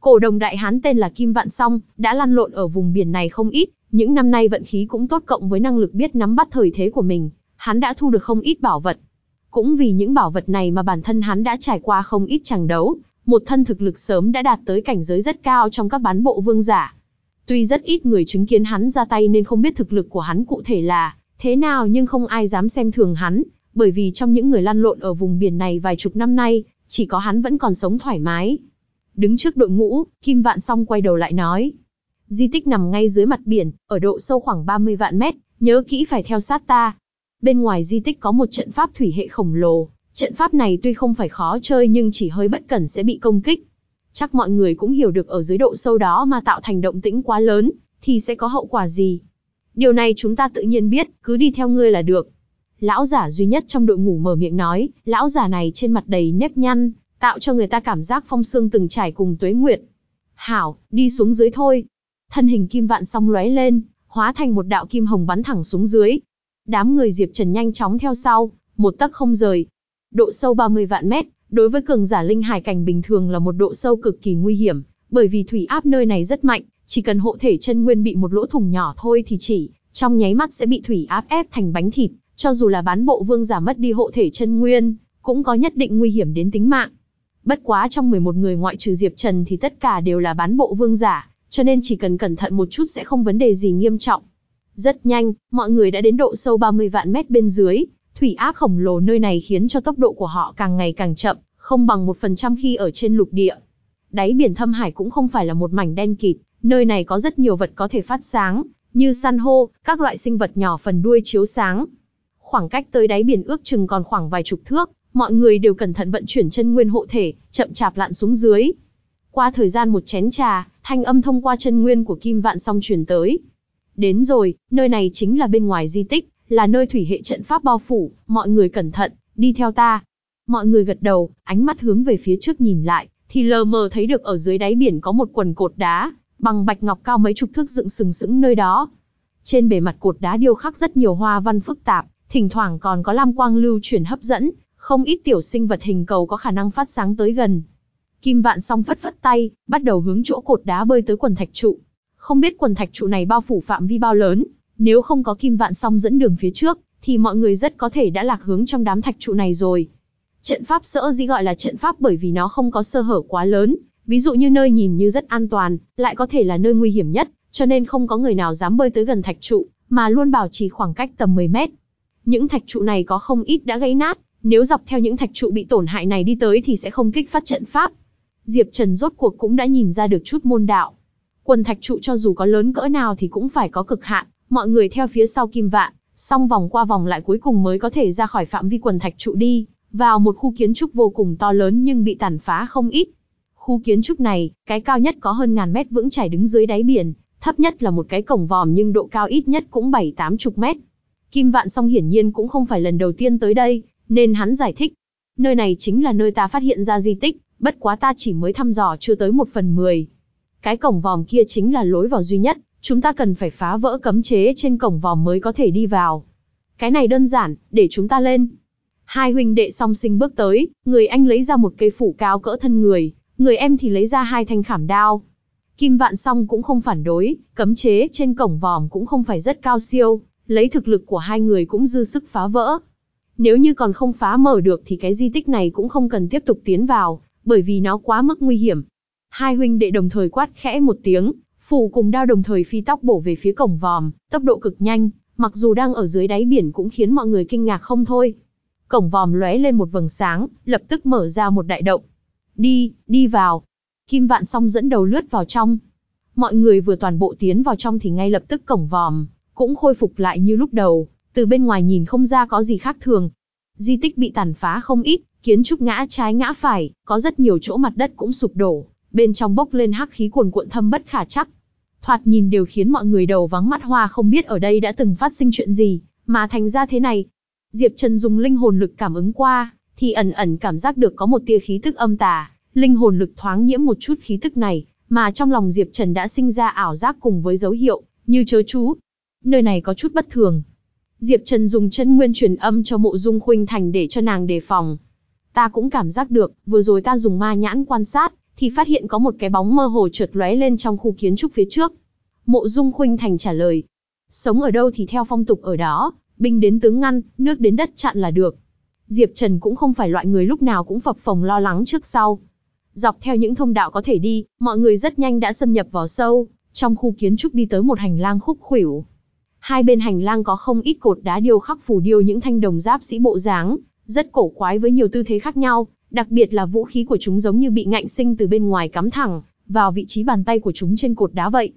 Cổ đồng đại hán tên là Kim Vạn Song, đã lăn lộn ở vùng biển này không ít, những năm nay vận khí cũng tốt cộng với năng lực biết nắm bắt thời thế của mình, hắn đã thu được không ít bảo vật. Cũng vì những bảo vật này mà bản thân hắn đã trải qua không ít chẳng đấu, một thân thực lực sớm đã đạt tới cảnh giới rất cao trong các bán bộ vương giả. Tuy rất ít người chứng kiến hắn ra tay nên không biết thực lực của hắn cụ thể là thế nào nhưng không ai dám xem thường hắn, bởi vì trong những người lăn lộn ở vùng biển này vài chục năm nay, chỉ có hắn vẫn còn sống thoải mái. Đứng trước đội ngũ, Kim Vạn Song quay đầu lại nói. Di tích nằm ngay dưới mặt biển, ở độ sâu khoảng 30 vạn mét, nhớ kỹ phải theo sát ta. Bên ngoài di tích có một trận pháp thủy hệ khổng lồ, trận pháp này tuy không phải khó chơi nhưng chỉ hơi bất cẩn sẽ bị công kích. Chắc mọi người cũng hiểu được ở dưới độ sâu đó mà tạo thành động tĩnh quá lớn, thì sẽ có hậu quả gì. Điều này chúng ta tự nhiên biết, cứ đi theo ngươi là được. Lão giả duy nhất trong đội ngủ mở miệng nói, lão giả này trên mặt đầy nếp nhăn, tạo cho người ta cảm giác phong sương từng trải cùng tuế nguyệt. Hảo, đi xuống dưới thôi. Thân hình kim vạn song lóe lên, hóa thành một đạo kim hồng bắn thẳng xuống dưới. Đám người Diệp Trần nhanh chóng theo sau, một tấc không rời. Độ sâu 30 vạn mét, đối với cường giả linh hải cảnh bình thường là một độ sâu cực kỳ nguy hiểm, bởi vì thủy áp nơi này rất mạnh, chỉ cần hộ thể chân nguyên bị một lỗ thủng nhỏ thôi thì chỉ trong nháy mắt sẽ bị thủy áp ép thành bánh thịt, cho dù là bán bộ vương giả mất đi hộ thể chân nguyên, cũng có nhất định nguy hiểm đến tính mạng. Bất quá trong 11 người ngoại trừ Diệp Trần thì tất cả đều là bán bộ vương giả, cho nên chỉ cần cẩn thận một chút sẽ không vấn đề gì nghiêm trọng. Rất nhanh, mọi người đã đến độ sâu 30 vạn mét bên dưới, Thủy áp khổng lồ nơi này khiến cho tốc độ của họ càng ngày càng chậm, không bằng một phần trăm khi ở trên lục địa. Đáy biển thâm hải cũng không phải là một mảnh đen kịt, nơi này có rất nhiều vật có thể phát sáng, như san hô, các loại sinh vật nhỏ phần đuôi chiếu sáng. Khoảng cách tới đáy biển ước chừng còn khoảng vài chục thước, mọi người đều cẩn thận vận chuyển chân nguyên hộ thể, chậm chạp lặn xuống dưới. Qua thời gian một chén trà, thanh âm thông qua chân nguyên của Kim Vạn Song truyền tới. Đến rồi, nơi này chính là bên ngoài di tích, là nơi thủy hệ trận pháp bao phủ, mọi người cẩn thận, đi theo ta. Mọi người gật đầu, ánh mắt hướng về phía trước nhìn lại, thì lờ mờ thấy được ở dưới đáy biển có một quần cột đá, bằng bạch ngọc cao mấy chục thước dựng sừng sững nơi đó. Trên bề mặt cột đá điêu khắc rất nhiều hoa văn phức tạp, thỉnh thoảng còn có lam quang lưu chuyển hấp dẫn, không ít tiểu sinh vật hình cầu có khả năng phát sáng tới gần. Kim Vạn Song phất phất tay, bắt đầu hướng chỗ cột đá bơi tới quần thạch trụ. Không biết quần thạch trụ này bao phủ phạm vi bao lớn, nếu không có Kim Vạn Song dẫn đường phía trước, thì mọi người rất có thể đã lạc hướng trong đám thạch trụ này rồi. Trận pháp sỡ dĩ gọi là trận pháp bởi vì nó không có sơ hở quá lớn, ví dụ như nơi nhìn như rất an toàn, lại có thể là nơi nguy hiểm nhất, cho nên không có người nào dám bơi tới gần thạch trụ, mà luôn bảo trì khoảng cách tầm 10 mét. Những thạch trụ này có không ít đã gãy nát, nếu dọc theo những thạch trụ bị tổn hại này đi tới thì sẽ không kích phát trận pháp. Diệp Trần rốt cuộc cũng đã nhìn ra được chút môn đạo. Quần thạch trụ cho dù có lớn cỡ nào thì cũng phải có cực hạn, mọi người theo phía sau kim vạn, xong vòng qua vòng lại cuối cùng mới có thể ra khỏi phạm vi quần thạch trụ đi, vào một khu kiến trúc vô cùng to lớn nhưng bị tàn phá không ít. Khu kiến trúc này, cái cao nhất có hơn ngàn mét vững chảy đứng dưới đáy biển, thấp nhất là một cái cổng vòm nhưng độ cao ít nhất cũng bảy tám chục mét. Kim Vạn Song hiển nhiên cũng không phải lần đầu tiên tới đây, nên hắn giải thích. Nơi này chính là nơi ta phát hiện ra di tích, bất quá ta chỉ mới thăm dò chưa tới một phần mười. Cái cổng vòm kia chính là lối vào duy nhất, chúng ta cần phải phá vỡ cấm chế trên cổng vòm mới có thể đi vào. Cái này đơn giản, để chúng ta lên. Hai huynh đệ song sinh bước tới, người anh lấy ra một cây phủ cao cỡ thân người, người em thì lấy ra hai thanh khảm đao. Kim Vạn Song cũng không phản đối, cấm chế trên cổng vòm cũng không phải rất cao siêu, lấy thực lực của hai người cũng dư sức phá vỡ. Nếu như còn không phá mở được thì cái di tích này cũng không cần tiếp tục tiến vào, bởi vì nó quá mức nguy hiểm. Hai huynh đệ đồng thời quát khẽ một tiếng, phủ cùng đao đồng thời phi tóc bổ về phía cổng vòm, tốc độ cực nhanh, mặc dù đang ở dưới đáy biển cũng khiến mọi người kinh ngạc không thôi. Cổng vòm lóe lên một vầng sáng, lập tức mở ra một đại động. Đi, đi vào. Kim Vạn Song dẫn đầu lướt vào trong. Mọi người vừa toàn bộ tiến vào trong thì ngay lập tức cổng vòm, cũng khôi phục lại như lúc đầu, từ bên ngoài nhìn không ra có gì khác thường. Di tích bị tàn phá không ít, kiến trúc ngã trái ngã phải, có rất nhiều chỗ mặt đất cũng sụp đổ, bên trong bốc lên hắc khí cuồn cuộn thâm bất khả chắc. Thoạt nhìn đều khiến mọi người đầu vắng mắt hoa không biết ở đây đã từng phát sinh chuyện gì, mà thành ra thế này. Diệp Trần dùng linh hồn lực cảm ứng qua, thì ẩn ẩn cảm giác được có một tia khí tức âm tà, linh hồn lực thoáng nhiễm một chút khí tức này, mà trong lòng Diệp Trần đã sinh ra ảo giác cùng với dấu hiệu, như chớ chú. Nơi này có chút bất thường. Diệp Trần dùng chân nguyên truyền âm cho mộ dung khuynh thành để cho nàng đề phòng. Ta cũng cảm giác được, vừa rồi ta dùng ma nhãn quan sát, thì phát hiện có một cái bóng mơ hồ trượt lóe lên trong khu kiến trúc phía trước. Mộ dung khuynh thành trả lời. Sống ở đâu thì theo phong tục ở đó, binh đến tướng ngăn, nước đến đất chặn là được. Diệp Trần cũng không phải loại người lúc nào cũng phập phồng lo lắng trước sau. Dọc theo những thông đạo có thể đi, mọi người rất nhanh đã xâm nhập vào sâu, trong khu kiến trúc đi tới một hành lang khúc khuỷu. Hai bên hành lang có không ít cột đá điêu khắc phù điêu những thanh đồng giáp sĩ bộ dáng, rất cổ quái với nhiều tư thế khác nhau, đặc biệt là vũ khí của chúng giống như bị ngạnh sinh từ bên ngoài cắm thẳng vào vị trí bàn tay của chúng trên cột đá vậy.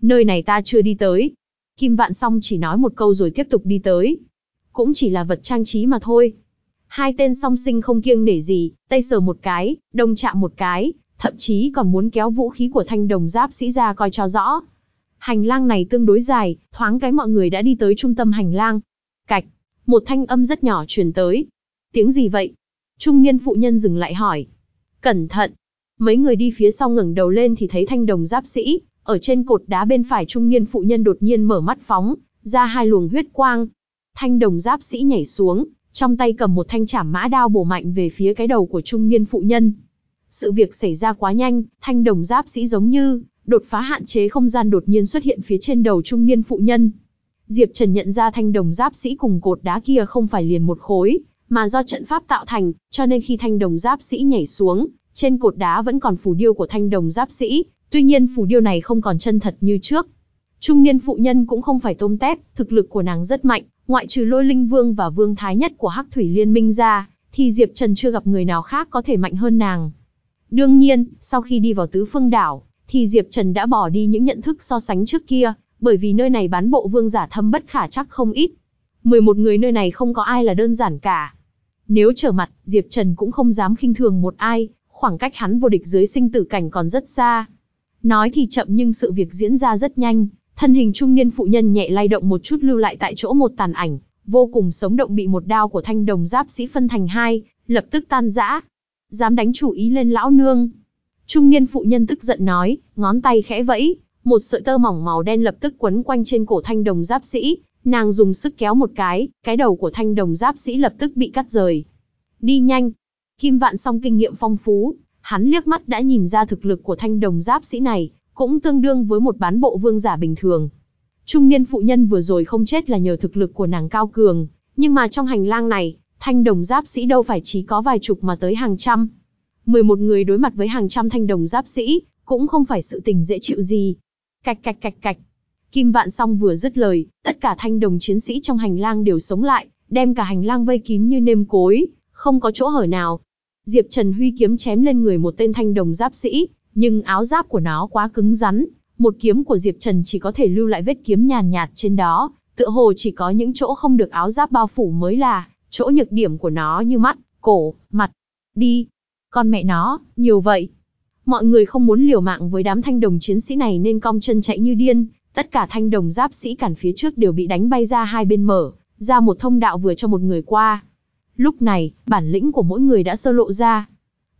Nơi này ta chưa đi tới. Kim Vạn Song chỉ nói một câu rồi tiếp tục đi tới. Cũng chỉ là vật trang trí mà thôi. Hai tên song sinh không kiêng nể gì, tay sờ một cái, đông chạm một cái, thậm chí còn muốn kéo vũ khí của thanh đồng giáp sĩ ra coi cho rõ. Hành lang này tương đối dài, thoáng cái mọi người đã đi tới trung tâm hành lang. Cạch, một thanh âm rất nhỏ truyền tới. Tiếng gì vậy? Trung niên phụ nhân dừng lại hỏi. Cẩn thận. Mấy người đi phía sau ngẩng đầu lên thì thấy thanh đồng giáp sĩ, ở trên cột đá bên phải trung niên phụ nhân đột nhiên mở mắt phóng, ra hai luồng huyết quang. Thanh đồng giáp sĩ nhảy xuống, trong tay cầm một thanh chảm mã đao bổ mạnh về phía cái đầu của trung niên phụ nhân. Sự việc xảy ra quá nhanh, thanh đồng giáp sĩ giống như đột phá hạn chế không gian đột nhiên xuất hiện phía trên đầu trung niên phụ nhân. Diệp Trần nhận ra thanh đồng giáp sĩ cùng cột đá kia không phải liền một khối, mà do trận pháp tạo thành, cho nên khi thanh đồng giáp sĩ nhảy xuống, trên cột đá vẫn còn phù điêu của thanh đồng giáp sĩ, tuy nhiên phù điêu này không còn chân thật như trước. Trung niên phụ nhân cũng không phải tôm tép, thực lực của nàng rất mạnh, ngoại trừ lôi linh vương và vương thái nhất của Hắc Thủy Liên minh ra, thì Diệp Trần chưa gặp người nào khác có thể mạnh hơn nàng. Đương nhiên, sau khi đi vào tứ phương đảo, thì Diệp Trần đã bỏ đi những nhận thức so sánh trước kia, bởi vì nơi này bán bộ vương giả thâm bất khả chắc không ít. 11 người nơi này không có ai là đơn giản cả. Nếu trở mặt, Diệp Trần cũng không dám khinh thường một ai, khoảng cách hắn vô địch dưới sinh tử cảnh còn rất xa. Nói thì chậm nhưng sự việc diễn ra rất nhanh, thân hình trung niên phụ nhân nhẹ lay động một chút lưu lại tại chỗ một tàn ảnh, vô cùng sống động bị một đao của thanh đồng giáp sĩ phân thành hai, lập tức tan rã. Dám đánh chủ ý lên lão nương. Trung niên phụ nhân tức giận nói, ngón tay khẽ vẫy, một sợi tơ mỏng màu đen lập tức quấn quanh trên cổ thanh đồng giáp sĩ, nàng dùng sức kéo một cái, cái đầu của thanh đồng giáp sĩ lập tức bị cắt rời. Đi nhanh. Kim vạn song kinh nghiệm phong phú, hắn liếc mắt đã nhìn ra thực lực của thanh đồng giáp sĩ này, cũng tương đương với một bán bộ vương giả bình thường. Trung niên phụ nhân vừa rồi không chết là nhờ thực lực của nàng cao cường, nhưng mà trong hành lang này, thanh đồng giáp sĩ đâu phải chỉ có vài chục mà tới hàng trăm. 11 người đối mặt với hàng trăm thanh đồng giáp sĩ, cũng không phải sự tình dễ chịu gì. Cạch cạch cạch cạch. Kim Vạn Song vừa dứt lời, tất cả thanh đồng chiến sĩ trong hành lang đều sống lại, đem cả hành lang vây kín như nêm cối, không có chỗ hở nào. Diệp Trần Huy kiếm chém lên người một tên thanh đồng giáp sĩ, nhưng áo giáp của nó quá cứng rắn, một kiếm của Diệp Trần chỉ có thể lưu lại vết kiếm nhàn nhạt trên đó, tựa hồ chỉ có những chỗ không được áo giáp bao phủ mới là chỗ nhược điểm của nó như mắt, cổ, mặt. Đi. Con mẹ nó, nhiều vậy. Mọi người không muốn liều mạng với đám thanh đồng chiến sĩ này nên cong chân chạy như điên, tất cả thanh đồng giáp sĩ cản phía trước đều bị đánh bay ra hai bên mở, ra một thông đạo vừa cho một người qua. Lúc này, bản lĩnh của mỗi người đã sơ lộ ra.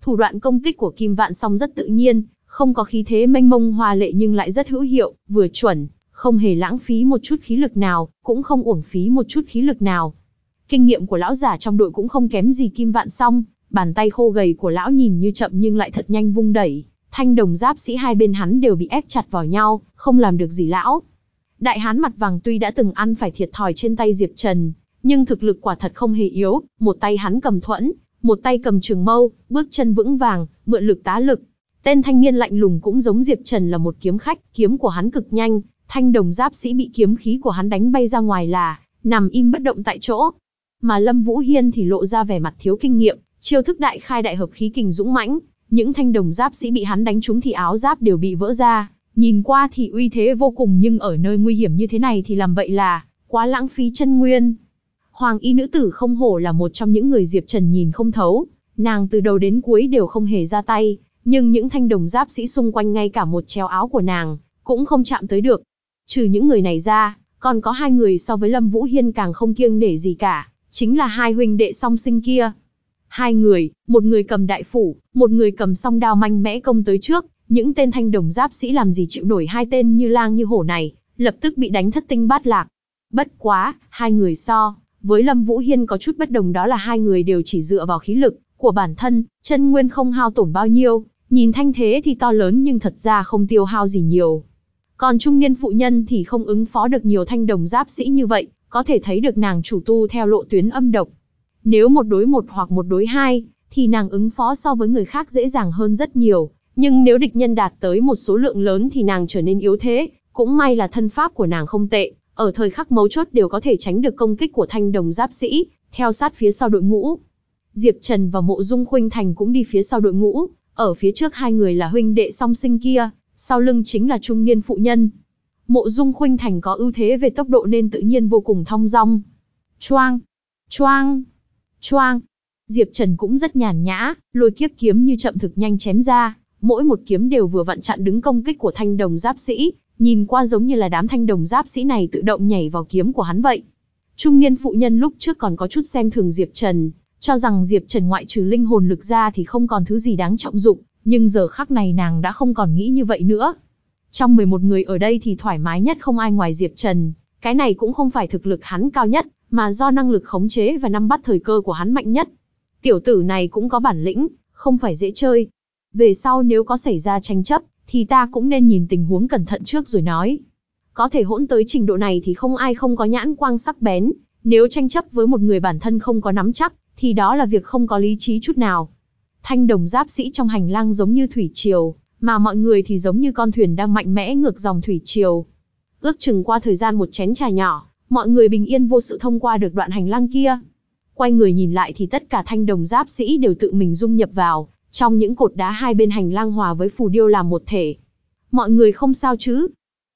Thủ đoạn công kích của Kim Vạn Song rất tự nhiên, không có khí thế mênh mông hoa lệ nhưng lại rất hữu hiệu, vừa chuẩn, không hề lãng phí một chút khí lực nào, cũng không uổng phí một chút khí lực nào. Kinh nghiệm của lão giả trong đội cũng không kém gì Kim Vạn Song, bàn tay khô gầy của lão nhìn như chậm nhưng lại thật nhanh vung đẩy, thanh đồng giáp sĩ hai bên hắn đều bị ép chặt vào nhau, không làm được gì lão. Đại hán mặt vàng tuy đã từng ăn phải thiệt thòi trên tay Diệp Trần, nhưng thực lực quả thật không hề yếu, một tay hắn cầm thuẫn, một tay cầm trường mâu, bước chân vững vàng, mượn lực tá lực. Tên thanh niên lạnh lùng cũng giống Diệp Trần là một kiếm khách, kiếm của hắn cực nhanh, thanh đồng giáp sĩ bị kiếm khí của hắn đánh bay ra ngoài là, nằm im bất động tại chỗ. Mà Lâm Vũ Hiên thì lộ ra vẻ mặt thiếu kinh nghiệm, chiêu thức đại khai đại hợp khí kình dũng mãnh, những thanh đồng giáp sĩ bị hắn đánh trúng thì áo giáp đều bị vỡ ra, nhìn qua thì uy thế vô cùng nhưng ở nơi nguy hiểm như thế này thì làm vậy là quá lãng phí chân nguyên. Hoàng y nữ tử không hổ là một trong những người Diệp Trần nhìn không thấu, nàng từ đầu đến cuối đều không hề ra tay, nhưng những thanh đồng giáp sĩ xung quanh ngay cả một treo áo của nàng, cũng không chạm tới được. Trừ những người này ra, còn có hai người so với Lâm Vũ Hiên càng không kiêng nể gì cả, chính là hai huynh đệ song sinh kia. Hai người, một người cầm đại phủ, một người cầm song đao manh mẽ công tới trước, những tên thanh đồng giáp sĩ làm gì chịu nổi hai tên như lang như hổ này, lập tức bị đánh thất tinh bát lạc. Bất quá, hai người so, với Lâm Vũ Hiên có chút bất đồng đó là hai người đều chỉ dựa vào khí lực của bản thân, chân nguyên không hao tổn bao nhiêu, nhìn thanh thế thì to lớn nhưng thật ra không tiêu hao gì nhiều. Còn trung niên phụ nhân thì không ứng phó được nhiều thanh đồng giáp sĩ như vậy, có thể thấy được nàng chủ tu theo lộ tuyến âm độc. Nếu một đối một hoặc một đối hai, thì nàng ứng phó so với người khác dễ dàng hơn rất nhiều, nhưng nếu địch nhân đạt tới một số lượng lớn thì nàng trở nên yếu thế, cũng may là thân pháp của nàng không tệ, ở thời khắc mấu chốt đều có thể tránh được công kích của thanh đồng giáp sĩ, theo sát phía sau đội ngũ. Diệp Trần và Mộ Dung Khuynh Thành cũng đi phía sau đội ngũ, ở phía trước hai người là huynh đệ song sinh kia, sau lưng chính là trung niên phụ nhân. Mộ Dung Khuynh Thành có ưu thế về tốc độ nên tự nhiên vô cùng thong dong. Choang, choang, choang. Diệp Trần cũng rất nhàn nhã, lôi kiếp kiếm như chậm thực nhanh chém ra, mỗi một kiếm đều vừa vặn chặn đứng công kích của thanh đồng giáp sĩ, nhìn qua giống như là đám thanh đồng giáp sĩ này tự động nhảy vào kiếm của hắn vậy. Trung niên phụ nhân lúc trước còn có chút xem thường Diệp Trần, cho rằng Diệp Trần ngoại trừ linh hồn lực ra thì không còn thứ gì đáng trọng dụng, nhưng giờ khắc này nàng đã không còn nghĩ như vậy nữa. Trong 11 người ở đây thì thoải mái nhất không ai ngoài Diệp Trần, cái này cũng không phải thực lực hắn cao nhất, mà do năng lực khống chế và nắm bắt thời cơ của hắn mạnh nhất. Tiểu tử này cũng có bản lĩnh, không phải dễ chơi. Về sau nếu có xảy ra tranh chấp, thì ta cũng nên nhìn tình huống cẩn thận trước rồi nói. Có thể hỗn tới trình độ này thì không ai không có nhãn quang sắc bén, nếu tranh chấp với một người bản thân không có nắm chắc, thì đó là việc không có lý trí chút nào. Thanh đồng giáp sĩ trong hành lang giống như thủy triều, mà mọi người thì giống như con thuyền đang mạnh mẽ ngược dòng thủy triều. Ước chừng qua thời gian một chén trà nhỏ, mọi người bình yên vô sự thông qua được đoạn hành lang kia. Quay người nhìn lại thì tất cả thanh đồng giáp sĩ đều tự mình dung nhập vào, trong những cột đá hai bên hành lang hòa với phù điêu làm một thể. Mọi người không sao chứ?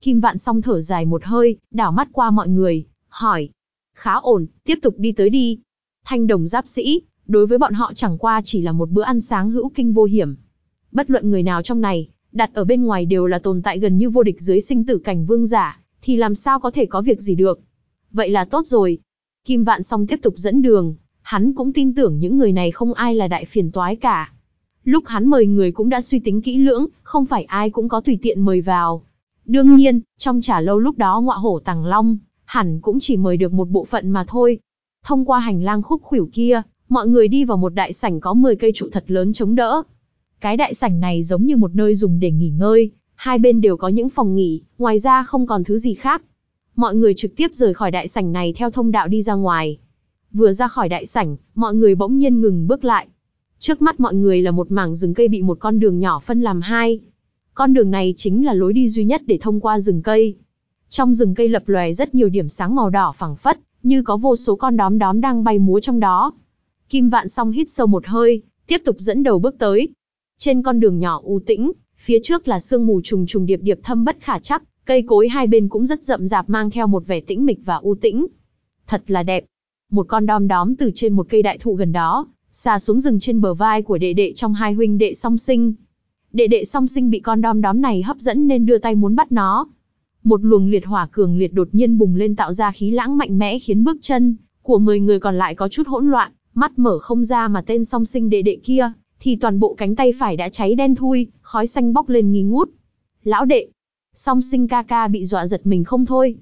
Kim Vạn song thở dài một hơi, đảo mắt qua mọi người, hỏi. Khá ổn, tiếp tục đi tới đi. Thanh đồng giáp sĩ, đối với bọn họ chẳng qua chỉ là một bữa ăn sáng hữu kinh vô hiểm. Bất luận người nào trong này, đặt ở bên ngoài đều là tồn tại gần như vô địch dưới sinh tử cảnh vương giả, thì làm sao có thể có việc gì được. Vậy là tốt rồi. Kim Vạn Song tiếp tục dẫn đường, hắn cũng tin tưởng những người này không ai là đại phiền toái cả. Lúc hắn mời người cũng đã suy tính kỹ lưỡng, không phải ai cũng có tùy tiện mời vào. Đương nhiên, trong trả lâu lúc đó ngọa hổ tàng long, hẳn cũng chỉ mời được một bộ phận mà thôi. Thông qua hành lang khúc khủyểu kia, mọi người đi vào một đại sảnh có 10 cây trụ thật lớn chống đỡ. Cái đại sảnh này giống như một nơi dùng để nghỉ ngơi, hai bên đều có những phòng nghỉ, ngoài ra không còn thứ gì khác. Mọi người trực tiếp rời khỏi đại sảnh này theo thông đạo đi ra ngoài. Vừa ra khỏi đại sảnh, mọi người bỗng nhiên ngừng bước lại. Trước mắt mọi người là một mảng rừng cây bị một con đường nhỏ phân làm hai. Con đường này chính là lối đi duy nhất để thông qua rừng cây. Trong rừng cây lập lòe rất nhiều điểm sáng màu đỏ phẳng phất, như có vô số con đóm đóm đang bay múa trong đó. Kim Vạn Song hít sâu một hơi, tiếp tục dẫn đầu bước tới. Trên con đường nhỏ u tĩnh, phía trước là sương mù trùng trùng điệp điệp thâm bất khả chắc, cây cối hai bên cũng rất rậm rạp mang theo một vẻ tĩnh mịch và u tĩnh. Thật là đẹp. Một con đom đóm từ trên một cây đại thụ gần đó, xà xuống rừng trên bờ vai của đệ đệ trong hai huynh đệ song sinh. Đệ đệ song sinh bị con đom đóm này hấp dẫn nên đưa tay muốn bắt nó. Một luồng liệt hỏa cường liệt đột nhiên bùng lên tạo ra khí lãng mạnh mẽ khiến bước chân của 10 người còn lại có chút hỗn loạn, mắt mở không ra mà tên song sinh đệ đệ kia, thì toàn bộ cánh tay phải đã cháy đen thui, khói xanh bốc lên nghi ngút. Lão đệ, song sinh ca ca bị dọa giật mình không thôi.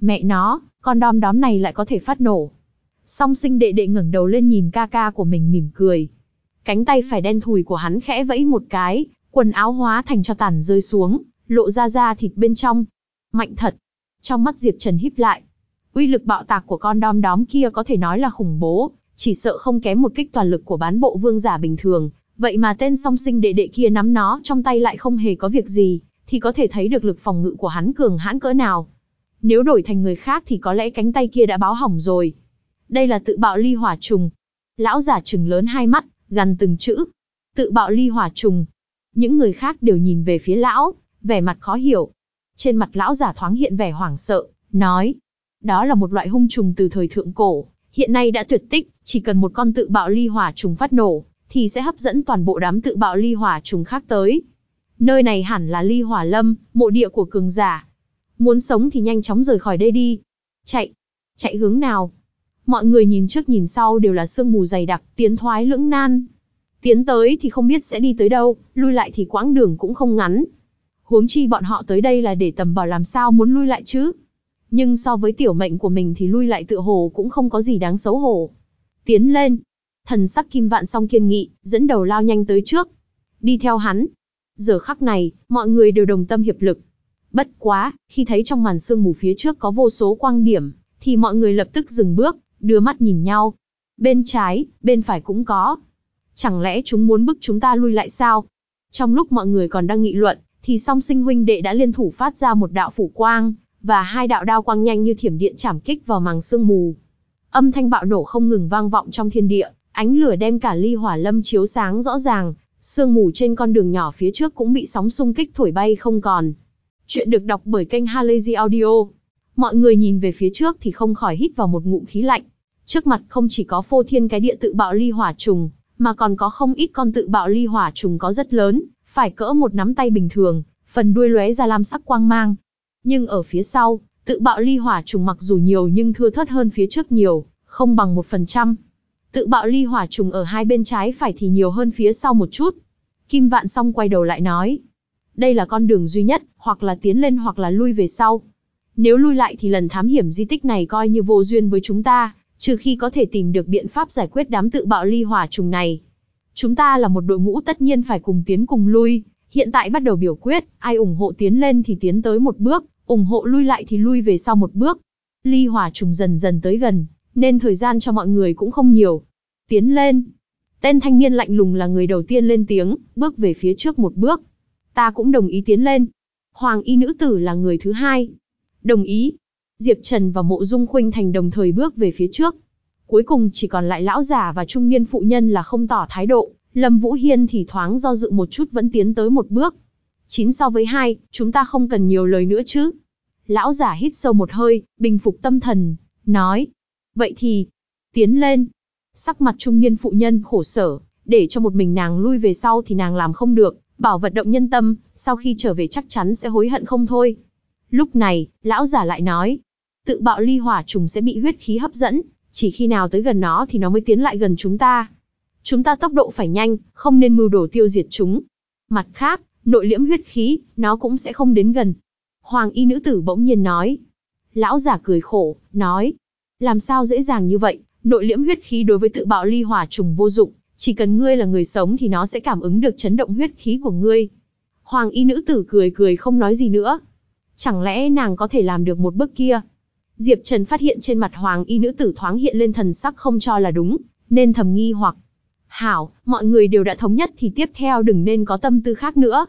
Mẹ nó, con đom đóm này lại có thể phát nổ. Song sinh đệ đệ ngẩng đầu lên nhìn ca ca của mình mỉm cười. Cánh tay phải đen thùi của hắn khẽ vẫy một cái, quần áo hóa thành cho tàn rơi xuống, lộ ra da thịt bên trong. Mạnh thật. Trong mắt Diệp Trần híp lại. Uy lực bạo tạc của con đom đóm kia có thể nói là khủng bố, chỉ sợ không kém một kích toàn lực của bán bộ vương giả bình thường, vậy mà tên song sinh đệ đệ kia nắm nó trong tay lại không hề có việc gì, thì có thể thấy được lực phòng ngự của hắn cường hãn cỡ nào. Nếu đổi thành người khác thì có lẽ cánh tay kia đã báo hỏng rồi. Đây là tự bạo ly hỏa trùng. Lão giả trừng lớn hai mắt, gần từng chữ. Tự bạo ly hỏa trùng. Những người khác đều nhìn về phía lão, vẻ mặt khó hiểu. Trên mặt lão giả thoáng hiện vẻ hoảng sợ, nói. Đó là một loại hung trùng từ thời thượng cổ, hiện nay đã tuyệt tích, chỉ cần một con tự bạo ly hỏa trùng phát nổ, thì sẽ hấp dẫn toàn bộ đám tự bạo ly hỏa trùng khác tới. Nơi này hẳn là ly hỏa lâm, mộ địa của cường giả. Muốn sống thì nhanh chóng rời khỏi đây đi. Chạy. Chạy hướng nào? Mọi người nhìn trước nhìn sau đều là sương mù dày đặc, tiến thoái lưỡng nan. Tiến tới thì không biết sẽ đi tới đâu, lui lại thì quãng đường cũng không ngắn. Huống chi bọn họ tới đây là để tầm bảo làm sao muốn lui lại chứ. Nhưng so với tiểu mệnh của mình thì lui lại tựa hồ cũng không có gì đáng xấu hổ. Tiến lên. Thần sắc kim vạn song kiên nghị, dẫn đầu lao nhanh tới trước. Đi theo hắn. Giờ khắc này, mọi người đều đồng tâm hiệp lực. Bất quá, khi thấy trong màn sương mù phía trước có vô số quang điểm, thì mọi người lập tức dừng bước, đưa mắt nhìn nhau. Bên trái, bên phải cũng có. Chẳng lẽ chúng muốn bức chúng ta lui lại sao? Trong lúc mọi người còn đang nghị luận, thì song sinh huynh đệ đã liên thủ phát ra một đạo phủ quang, và hai đạo đao quang nhanh như thiểm điện chảm kích vào màng sương mù. Âm thanh bạo nổ không ngừng vang vọng trong thiên địa, ánh lửa đem cả ly hỏa lâm chiếu sáng rõ ràng, sương mù trên con đường nhỏ phía trước cũng bị sóng xung kích thổi bay không còn. Chuyện được đọc bởi kênh Halazy Audio. Mọi người nhìn về phía trước thì không khỏi hít vào một ngụm khí lạnh. Trước mặt không chỉ có phô thiên cái địa tự bạo ly hỏa trùng, mà còn có không ít con tự bạo ly hỏa trùng có rất lớn, phải cỡ một nắm tay bình thường, phần đuôi lóe ra lam sắc quang mang. Nhưng ở phía sau, tự bạo ly hỏa trùng mặc dù nhiều nhưng thưa thớt hơn phía trước nhiều, không bằng một phần trăm. Tự bạo ly hỏa trùng ở hai bên trái phải thì nhiều hơn phía sau một chút. Kim Vạn Song quay đầu lại nói. Đây là con đường duy nhất, hoặc là tiến lên hoặc là lui về sau. Nếu lui lại thì lần thám hiểm di tích này coi như vô duyên với chúng ta, trừ khi có thể tìm được biện pháp giải quyết đám tự bạo ly hỏa trùng này. Chúng ta là một đội ngũ tất nhiên phải cùng tiến cùng lui, hiện tại bắt đầu biểu quyết, ai ủng hộ tiến lên thì tiến tới một bước, ủng hộ lui lại thì lui về sau một bước. Ly hỏa trùng dần dần tới gần, nên thời gian cho mọi người cũng không nhiều. Tiến lên. Tên thanh niên lạnh lùng là người đầu tiên lên tiếng, bước về phía trước một bước. Ta cũng đồng ý tiến lên. Hoàng y nữ tử là người thứ hai. Đồng ý. Diệp Trần và Mộ Dung Khuynh Thành đồng thời bước về phía trước. Cuối cùng chỉ còn lại lão già và trung niên phụ nhân là không tỏ thái độ, Lâm Vũ Hiên thì thoáng do dự một chút vẫn tiến tới một bước. Chín so với hai, chúng ta không cần nhiều lời nữa chứ. Lão giả hít sâu một hơi, bình phục tâm thần, nói. Vậy thì, tiến lên. Sắc mặt trung niên phụ nhân khổ sở, để cho một mình nàng lui về sau thì nàng làm không được, bảo vật động nhân tâm, sau khi trở về chắc chắn sẽ hối hận không thôi. Lúc này, lão giả lại nói, tự bạo ly hỏa trùng sẽ bị huyết khí hấp dẫn, chỉ khi nào tới gần nó thì nó mới tiến lại gần chúng ta. Chúng ta tốc độ phải nhanh, không nên mưu đồ tiêu diệt chúng. Mặt khác, nội liễm huyết khí, nó cũng sẽ không đến gần. Hoàng y nữ tử bỗng nhiên nói. Lão giả cười khổ, nói. Làm sao dễ dàng như vậy, nội liễm huyết khí đối với tự bạo ly hỏa trùng vô dụng, chỉ cần ngươi là người sống thì nó sẽ cảm ứng được chấn động huyết khí của ngươi. Hoàng y nữ tử cười cười không nói gì nữa. Chẳng lẽ nàng có thể làm được một bước kia? Diệp Trần phát hiện trên mặt hoàng y nữ tử thoáng hiện lên thần sắc không cho là đúng, nên thầm nghi hoặc. Hảo, mọi người đều đã thống nhất thì tiếp theo đừng nên có tâm tư khác nữa.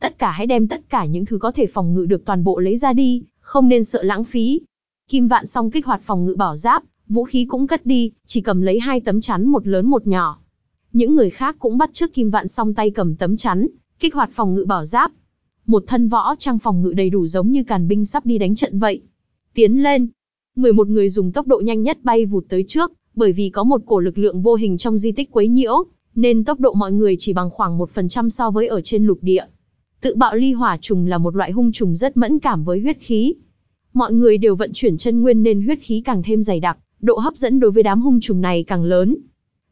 Tất cả hãy đem tất cả những thứ có thể phòng ngự được toàn bộ lấy ra đi, không nên sợ lãng phí. Kim vạn song kích hoạt phòng ngự bảo giáp, vũ khí cũng cất đi, chỉ cầm lấy hai tấm chắn một lớn một nhỏ. Những người khác cũng bắt trước kim vạn song tay cầm tấm chắn, kích hoạt phòng ngự bảo giáp. Một thân võ trang phòng ngự đầy đủ giống như càn binh sắp đi đánh trận vậy. Tiến lên. 11 người dùng tốc độ nhanh nhất bay vụt tới trước, bởi vì có một cổ lực lượng vô hình trong di tích quấy nhiễu, nên tốc độ mọi người chỉ bằng khoảng 1% so với ở trên lục địa. Tự bạo ly hỏa trùng là một loại hung trùng rất mẫn cảm với huyết khí. Mọi người đều vận chuyển chân nguyên nên huyết khí càng thêm dày đặc, độ hấp dẫn đối với đám hung trùng này càng lớn.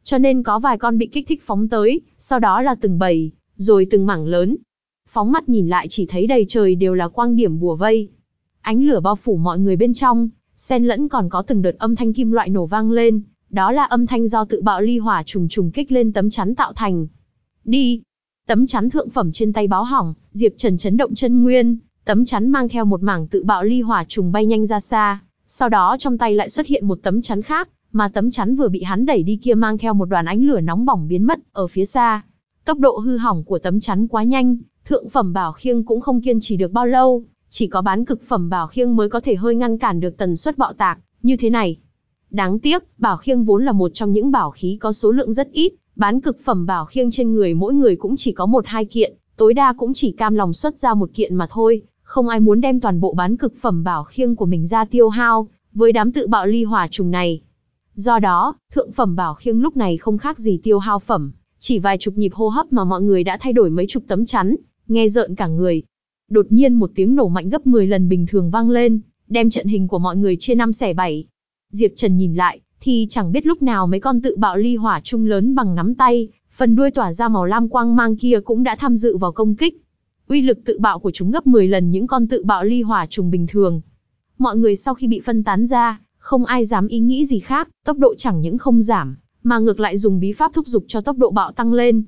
Cho nên có vài con bị kích thích phóng tới, sau đó là từng bầy, rồi từng mảng lớn. Phóng mắt nhìn lại chỉ thấy đầy trời đều là quang điểm bùa vây. Ánh lửa bao phủ mọi người bên trong, xen lẫn còn có từng đợt âm thanh kim loại nổ vang lên, đó là âm thanh do tự bạo ly hỏa trùng trùng kích lên tấm chắn tạo thành. Đi! Tấm chắn thượng phẩm trên tay báo hỏng, Diệp Trần chấn động chân nguyên, tấm chắn mang theo một mảng tự bạo ly hỏa trùng bay nhanh ra xa, sau đó trong tay lại xuất hiện một tấm chắn khác, mà tấm chắn vừa bị hắn đẩy đi kia mang theo một đoàn ánh lửa nóng bỏng biến mất ở phía xa. Tốc độ hư hỏng của tấm chắn quá nhanh, thượng phẩm bảo khiêng cũng không kiên trì được bao lâu, chỉ có bán cực phẩm bảo khiêng mới có thể hơi ngăn cản được tần suất bạo tạc, như thế này. Đáng tiếc, bảo khiêng vốn là một trong những bảo khí có số lượng rất ít, bán cực phẩm bảo khiêng trên người mỗi người cũng chỉ có một hai kiện, tối đa cũng chỉ cam lòng xuất ra một kiện mà thôi, không ai muốn đem toàn bộ bán cực phẩm bảo khiêng của mình ra tiêu hao, với đám tự bạo ly hỏa trùng này. Do đó, thượng phẩm bảo khiêng lúc này không khác gì tiêu hao phẩm, chỉ vài chục nhịp hô hấp mà mọi người đã thay đổi mấy chục tấm chắn, nghe rợn cả người. Đột nhiên một tiếng nổ mạnh gấp 10 lần bình thường vang lên, đem trận hình của mọi người chia năm xẻ bảy. Diệp Trần nhìn lại, thì chẳng biết lúc nào mấy con tự bạo ly hỏa trung lớn bằng nắm tay, phần đuôi tỏa ra màu lam quang mang kia cũng đã tham dự vào công kích. Uy lực tự bạo của chúng gấp 10 lần những con tự bạo ly hỏa trùng bình thường. Mọi người sau khi bị phân tán ra, không ai dám ý nghĩ gì khác, tốc độ chẳng những không giảm, mà ngược lại dùng bí pháp thúc giục cho tốc độ bạo tăng lên.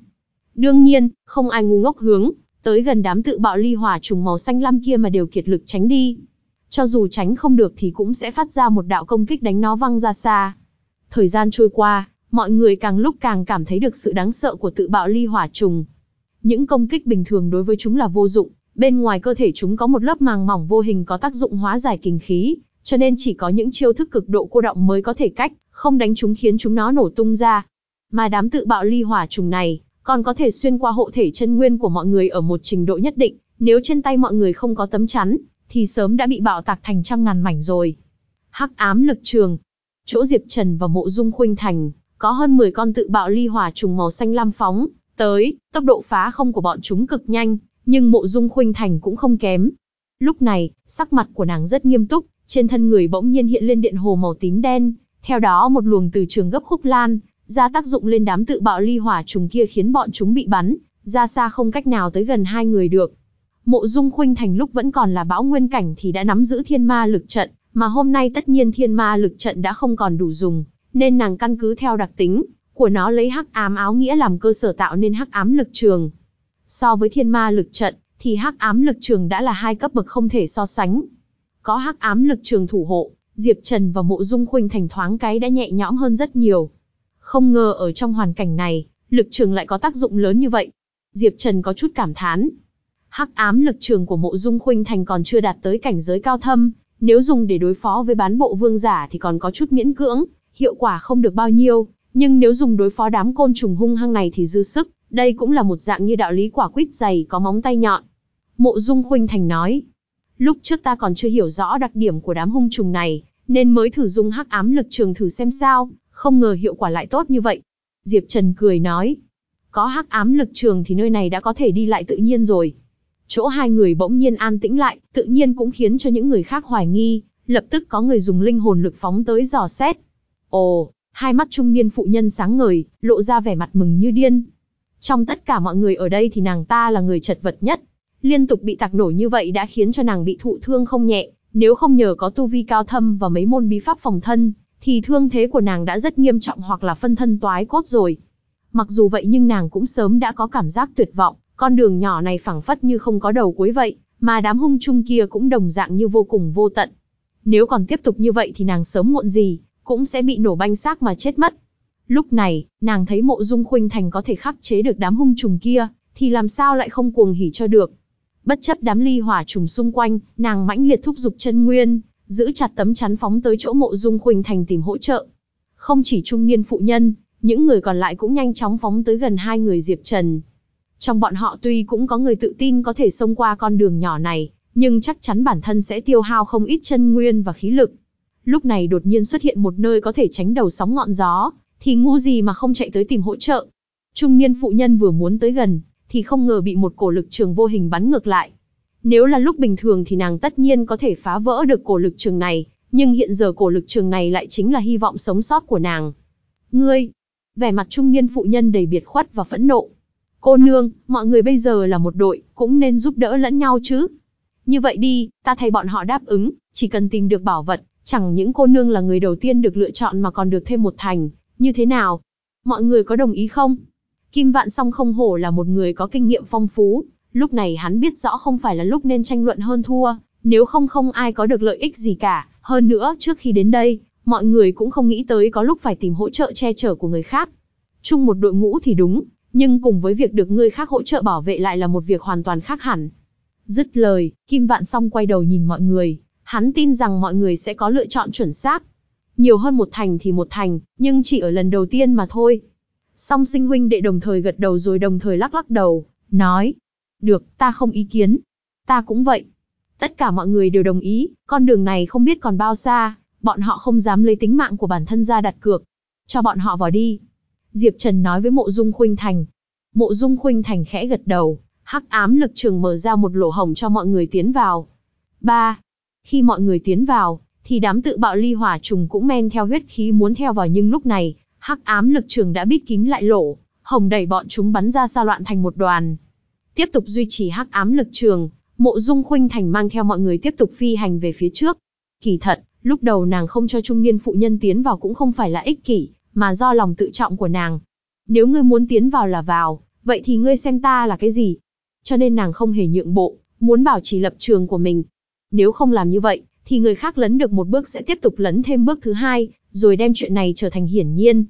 Đương nhiên, không ai ngu ngốc hướng, tới gần đám tự bạo ly hỏa trùng màu xanh lam kia mà đều kiệt lực tránh đi. Cho dù tránh không được thì cũng sẽ phát ra một đạo công kích đánh nó văng ra xa. Thời gian trôi qua, mọi người càng lúc càng cảm thấy được sự đáng sợ của tự bạo ly hỏa trùng. Những công kích bình thường đối với chúng là vô dụng, bên ngoài cơ thể chúng có một lớp màng mỏng vô hình có tác dụng hóa giải kinh khí, cho nên chỉ có những chiêu thức cực độ cô động mới có thể cách, không đánh chúng khiến chúng nó nổ tung ra. Mà đám tự bạo ly hỏa trùng này, còn có thể xuyên qua hộ thể chân nguyên của mọi người ở một trình độ nhất định, nếu trên tay mọi người không có tấm chắn, thì sớm đã bị bạo tạc thành trăm ngàn mảnh rồi. Hắc ám lực trường. Chỗ Diệp Trần và Mộ Dung Khuynh Thành, có hơn 10 con tự bạo ly hỏa trùng màu xanh lam phóng, tới, tốc độ phá không của bọn chúng cực nhanh, nhưng Mộ Dung Khuynh Thành cũng không kém. Lúc này, sắc mặt của nàng rất nghiêm túc, trên thân người bỗng nhiên hiện lên điện hồ màu tím đen, theo đó một luồng từ trường gấp khúc lan, ra tác dụng lên đám tự bạo ly hỏa trùng kia khiến bọn chúng bị bắn, ra xa không cách nào tới gần hai người được. Mộ Dung Khuynh Thành lúc vẫn còn là bão nguyên cảnh thì đã nắm giữ thiên ma lực trận, mà hôm nay tất nhiên thiên ma lực trận đã không còn đủ dùng, nên nàng căn cứ theo đặc tính của nó lấy hắc ám áo nghĩa làm cơ sở tạo nên hắc ám lực trường. So với thiên ma lực trận, thì hắc ám lực trường đã là hai cấp bậc không thể so sánh. Có hắc ám lực trường thủ hộ, Diệp Trần và Mộ Dung Khuynh thành thoáng cái đã nhẹ nhõm hơn rất nhiều. Không ngờ ở trong hoàn cảnh này, lực trường lại có tác dụng lớn như vậy. Diệp Trần có chút cảm thán. Hắc ám lực trường của Mộ Dung Khuynh Thành còn chưa đạt tới cảnh giới cao thâm, Nếu dùng để đối phó với bán bộ vương giả thì còn có chút miễn cưỡng, hiệu quả không được bao nhiêu, nhưng nếu dùng đối phó đám côn trùng hung hăng này thì dư sức, đây cũng là một dạng như đạo lý quả quýt dày có móng tay nhọn. Mộ Dung Khuynh Thành nói, lúc trước ta còn chưa hiểu rõ đặc điểm của đám hung trùng này, nên mới thử dùng hắc ám lực trường thử xem sao, không ngờ hiệu quả lại tốt như vậy. Diệp Trần cười nói, có hắc ám lực trường thì nơi này đã có thể đi lại tự nhiên rồi. Chỗ hai người bỗng nhiên an tĩnh lại, tự nhiên cũng khiến cho những người khác hoài nghi, lập tức có người dùng linh hồn lực phóng tới dò xét. Ồ, hai mắt trung niên phụ nhân sáng ngời, lộ ra vẻ mặt mừng như điên. Trong tất cả mọi người ở đây thì nàng ta là người chật vật nhất. Liên tục bị tạc nổ như vậy đã khiến cho nàng bị thụ thương không nhẹ, nếu không nhờ có tu vi cao thâm và mấy môn bí pháp phòng thân, thì thương thế của nàng đã rất nghiêm trọng hoặc là phân thân toái cốt rồi. Mặc dù vậy nhưng nàng cũng sớm đã có cảm giác tuyệt vọng, con đường nhỏ này phẳng phất như không có đầu cuối vậy, mà đám hung chung kia cũng đồng dạng như vô cùng vô tận. Nếu còn tiếp tục như vậy thì nàng sớm muộn gì, cũng sẽ bị nổ banh xác mà chết mất. Lúc này, nàng thấy mộ dung khuynh thành có thể khắc chế được đám hung trùng kia, thì làm sao lại không cuồng hỉ cho được. Bất chấp đám ly hỏa trùng xung quanh, nàng mãnh liệt thúc giục chân nguyên, giữ chặt tấm chắn phóng tới chỗ mộ dung khuynh thành tìm hỗ trợ. Không chỉ trung niên phụ nhân, những người còn lại cũng nhanh chóng phóng tới gần hai người Diệp Trần. Trong bọn họ tuy cũng có người tự tin có thể xông qua con đường nhỏ này, nhưng chắc chắn bản thân sẽ tiêu hao không ít chân nguyên và khí lực. Lúc này đột nhiên xuất hiện một nơi có thể tránh đầu sóng ngọn gió, thì ngu gì mà không chạy tới tìm hỗ trợ. Trung niên phụ nhân vừa muốn tới gần, thì không ngờ bị một cổ lực trường vô hình bắn ngược lại. Nếu là lúc bình thường thì nàng tất nhiên có thể phá vỡ được cổ lực trường này, nhưng hiện giờ cổ lực trường này lại chính là hy vọng sống sót của nàng. Ngươi, vẻ mặt trung niên phụ nhân đầy biệt khuất và phẫn nộ. Cô nương, mọi người bây giờ là một đội, cũng nên giúp đỡ lẫn nhau chứ. Như vậy đi, ta thay bọn họ đáp ứng, chỉ cần tìm được bảo vật, chẳng những cô nương là người đầu tiên được lựa chọn mà còn được thêm một thành, như thế nào? Mọi người có đồng ý không? Kim Vạn Song không hổ là một người có kinh nghiệm phong phú, lúc này hắn biết rõ không phải là lúc nên tranh luận hơn thua, nếu không không ai có được lợi ích gì cả, hơn nữa trước khi đến đây, mọi người cũng không nghĩ tới có lúc phải tìm hỗ trợ che chở của người khác. Chung một đội ngũ thì đúng, nhưng cùng với việc được người khác hỗ trợ bảo vệ lại là một việc hoàn toàn khác hẳn. Dứt lời, Kim Vạn Song quay đầu nhìn mọi người, hắn tin rằng mọi người sẽ có lựa chọn chuẩn xác. Nhiều hơn một thành thì một thành, nhưng chỉ ở lần đầu tiên mà thôi. Song sinh huynh đệ đồng thời gật đầu rồi đồng thời lắc lắc đầu, nói. Được, ta không ý kiến. Ta cũng vậy. Tất cả mọi người đều đồng ý, con đường này không biết còn bao xa, bọn họ không dám lấy tính mạng của bản thân ra đặt cược. Cho bọn họ vào đi. Diệp Trần nói với mộ dung khuynh thành. Mộ dung khuynh thành khẽ gật đầu, hắc ám lực trường mở ra một lỗ hổng cho mọi người tiến vào. 3. Khi mọi người tiến vào, thì đám tự bạo ly hỏa trùng cũng men theo huyết khí muốn theo vào nhưng lúc này, hắc ám lực trường đã bít kín lại lỗ, hồng đẩy bọn chúng bắn ra xa loạn thành một đoàn. Tiếp tục duy trì hắc ám lực trường, mộ dung khuynh thành mang theo mọi người tiếp tục phi hành về phía trước. Kỳ thật, lúc đầu nàng không cho trung niên phụ nhân tiến vào cũng không phải là ích kỷ, mà do lòng tự trọng của nàng. Nếu ngươi muốn tiến vào là vào, vậy thì ngươi xem ta là cái gì? Cho nên nàng không hề nhượng bộ, muốn bảo trì lập trường của mình. Nếu không làm như vậy, thì người khác lấn được một bước sẽ tiếp tục lấn thêm bước thứ hai, rồi đem chuyện này trở thành hiển nhiên.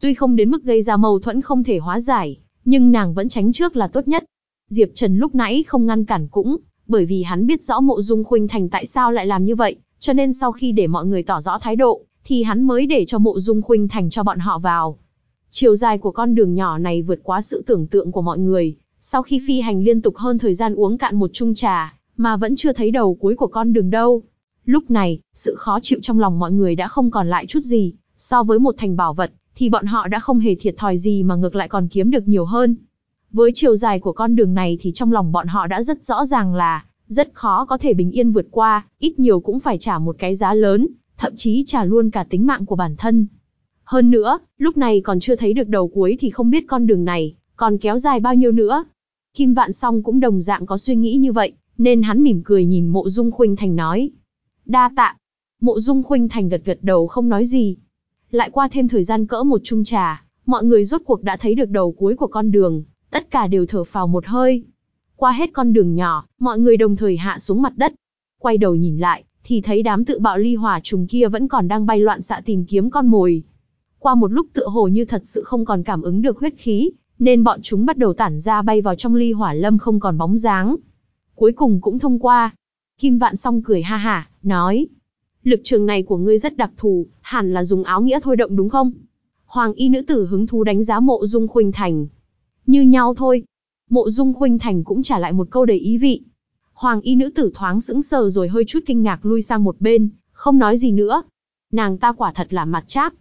Tuy không đến mức gây ra mâu thuẫn không thể hóa giải, nhưng nàng vẫn tránh trước là tốt nhất. Diệp Trần lúc nãy không ngăn cản cũng, bởi vì hắn biết rõ mộ dung khuynh thành tại sao lại làm như vậy, cho nên sau khi để mọi người tỏ rõ thái độ, thì hắn mới để cho mộ dung khuynh thành cho bọn họ vào. Chiều dài của con đường nhỏ này vượt quá sự tưởng tượng của mọi người, sau khi phi hành liên tục hơn thời gian uống cạn một chung trà, mà vẫn chưa thấy đầu cuối của con đường đâu. Lúc này, sự khó chịu trong lòng mọi người đã không còn lại chút gì, so với một thành bảo vật, thì bọn họ đã không hề thiệt thòi gì mà ngược lại còn kiếm được nhiều hơn. Với chiều dài của con đường này thì trong lòng bọn họ đã rất rõ ràng là, rất khó có thể bình yên vượt qua, ít nhiều cũng phải trả một cái giá lớn, thậm chí trả luôn cả tính mạng của bản thân. Hơn nữa, lúc này còn chưa thấy được đầu cuối thì không biết con đường này, còn kéo dài bao nhiêu nữa. Kim Vạn Song cũng đồng dạng có suy nghĩ như vậy, nên hắn mỉm cười nhìn mộ dung khuynh thành nói. Đa tạ. Mộ dung khuynh thành gật gật đầu không nói gì. Lại qua thêm thời gian cỡ một chung trà, mọi người rốt cuộc đã thấy được đầu cuối của con đường, tất cả đều thở phào một hơi. Qua hết con đường nhỏ, mọi người đồng thời hạ xuống mặt đất. Quay đầu nhìn lại, thì thấy đám tự bạo ly hỏa trùng kia vẫn còn đang bay loạn xạ tìm kiếm con mồi. Qua một lúc tựa hồ như thật sự không còn cảm ứng được huyết khí, nên bọn chúng bắt đầu tản ra bay vào trong ly hỏa lâm không còn bóng dáng. Cuối cùng cũng thông qua. Kim Vạn Song cười ha hả, nói. Lực trường này của ngươi rất đặc thù, hẳn là dùng áo nghĩa thôi động đúng không? Hoàng y nữ tử hứng thú đánh giá mộ dung khuynh thành. Như nhau thôi. Mộ dung khuynh thành cũng trả lại một câu đầy ý vị. Hoàng y nữ tử thoáng sững sờ rồi hơi chút kinh ngạc lui sang một bên, không nói gì nữa. Nàng ta quả thật là mặt chát.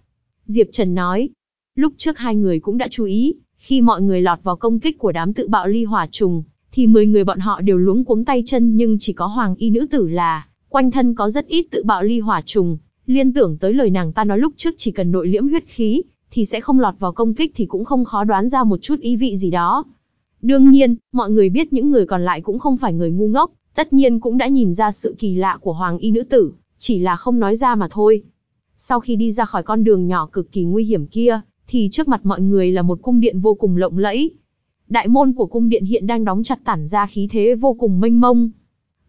Diệp Trần nói. Lúc trước hai người cũng đã chú ý, khi mọi người lọt vào công kích của đám tự bạo ly hỏa trùng, thì 10 người bọn họ đều luống cuống tay chân nhưng chỉ có hoàng y nữ tử là, quanh thân có rất ít tự bạo ly hỏa trùng, liên tưởng tới lời nàng ta nói lúc trước chỉ cần nội liễm huyết khí, thì sẽ không lọt vào công kích thì cũng không khó đoán ra một chút ý vị gì đó. Đương nhiên, mọi người biết những người còn lại cũng không phải người ngu ngốc, tất nhiên cũng đã nhìn ra sự kỳ lạ của hoàng y nữ tử, chỉ là không nói ra mà thôi. Sau khi đi ra khỏi con đường nhỏ cực kỳ nguy hiểm kia, thì trước mặt mọi người là một cung điện vô cùng lộng lẫy. Đại môn của cung điện hiện đang đóng chặt tản ra khí thế vô cùng mênh mông.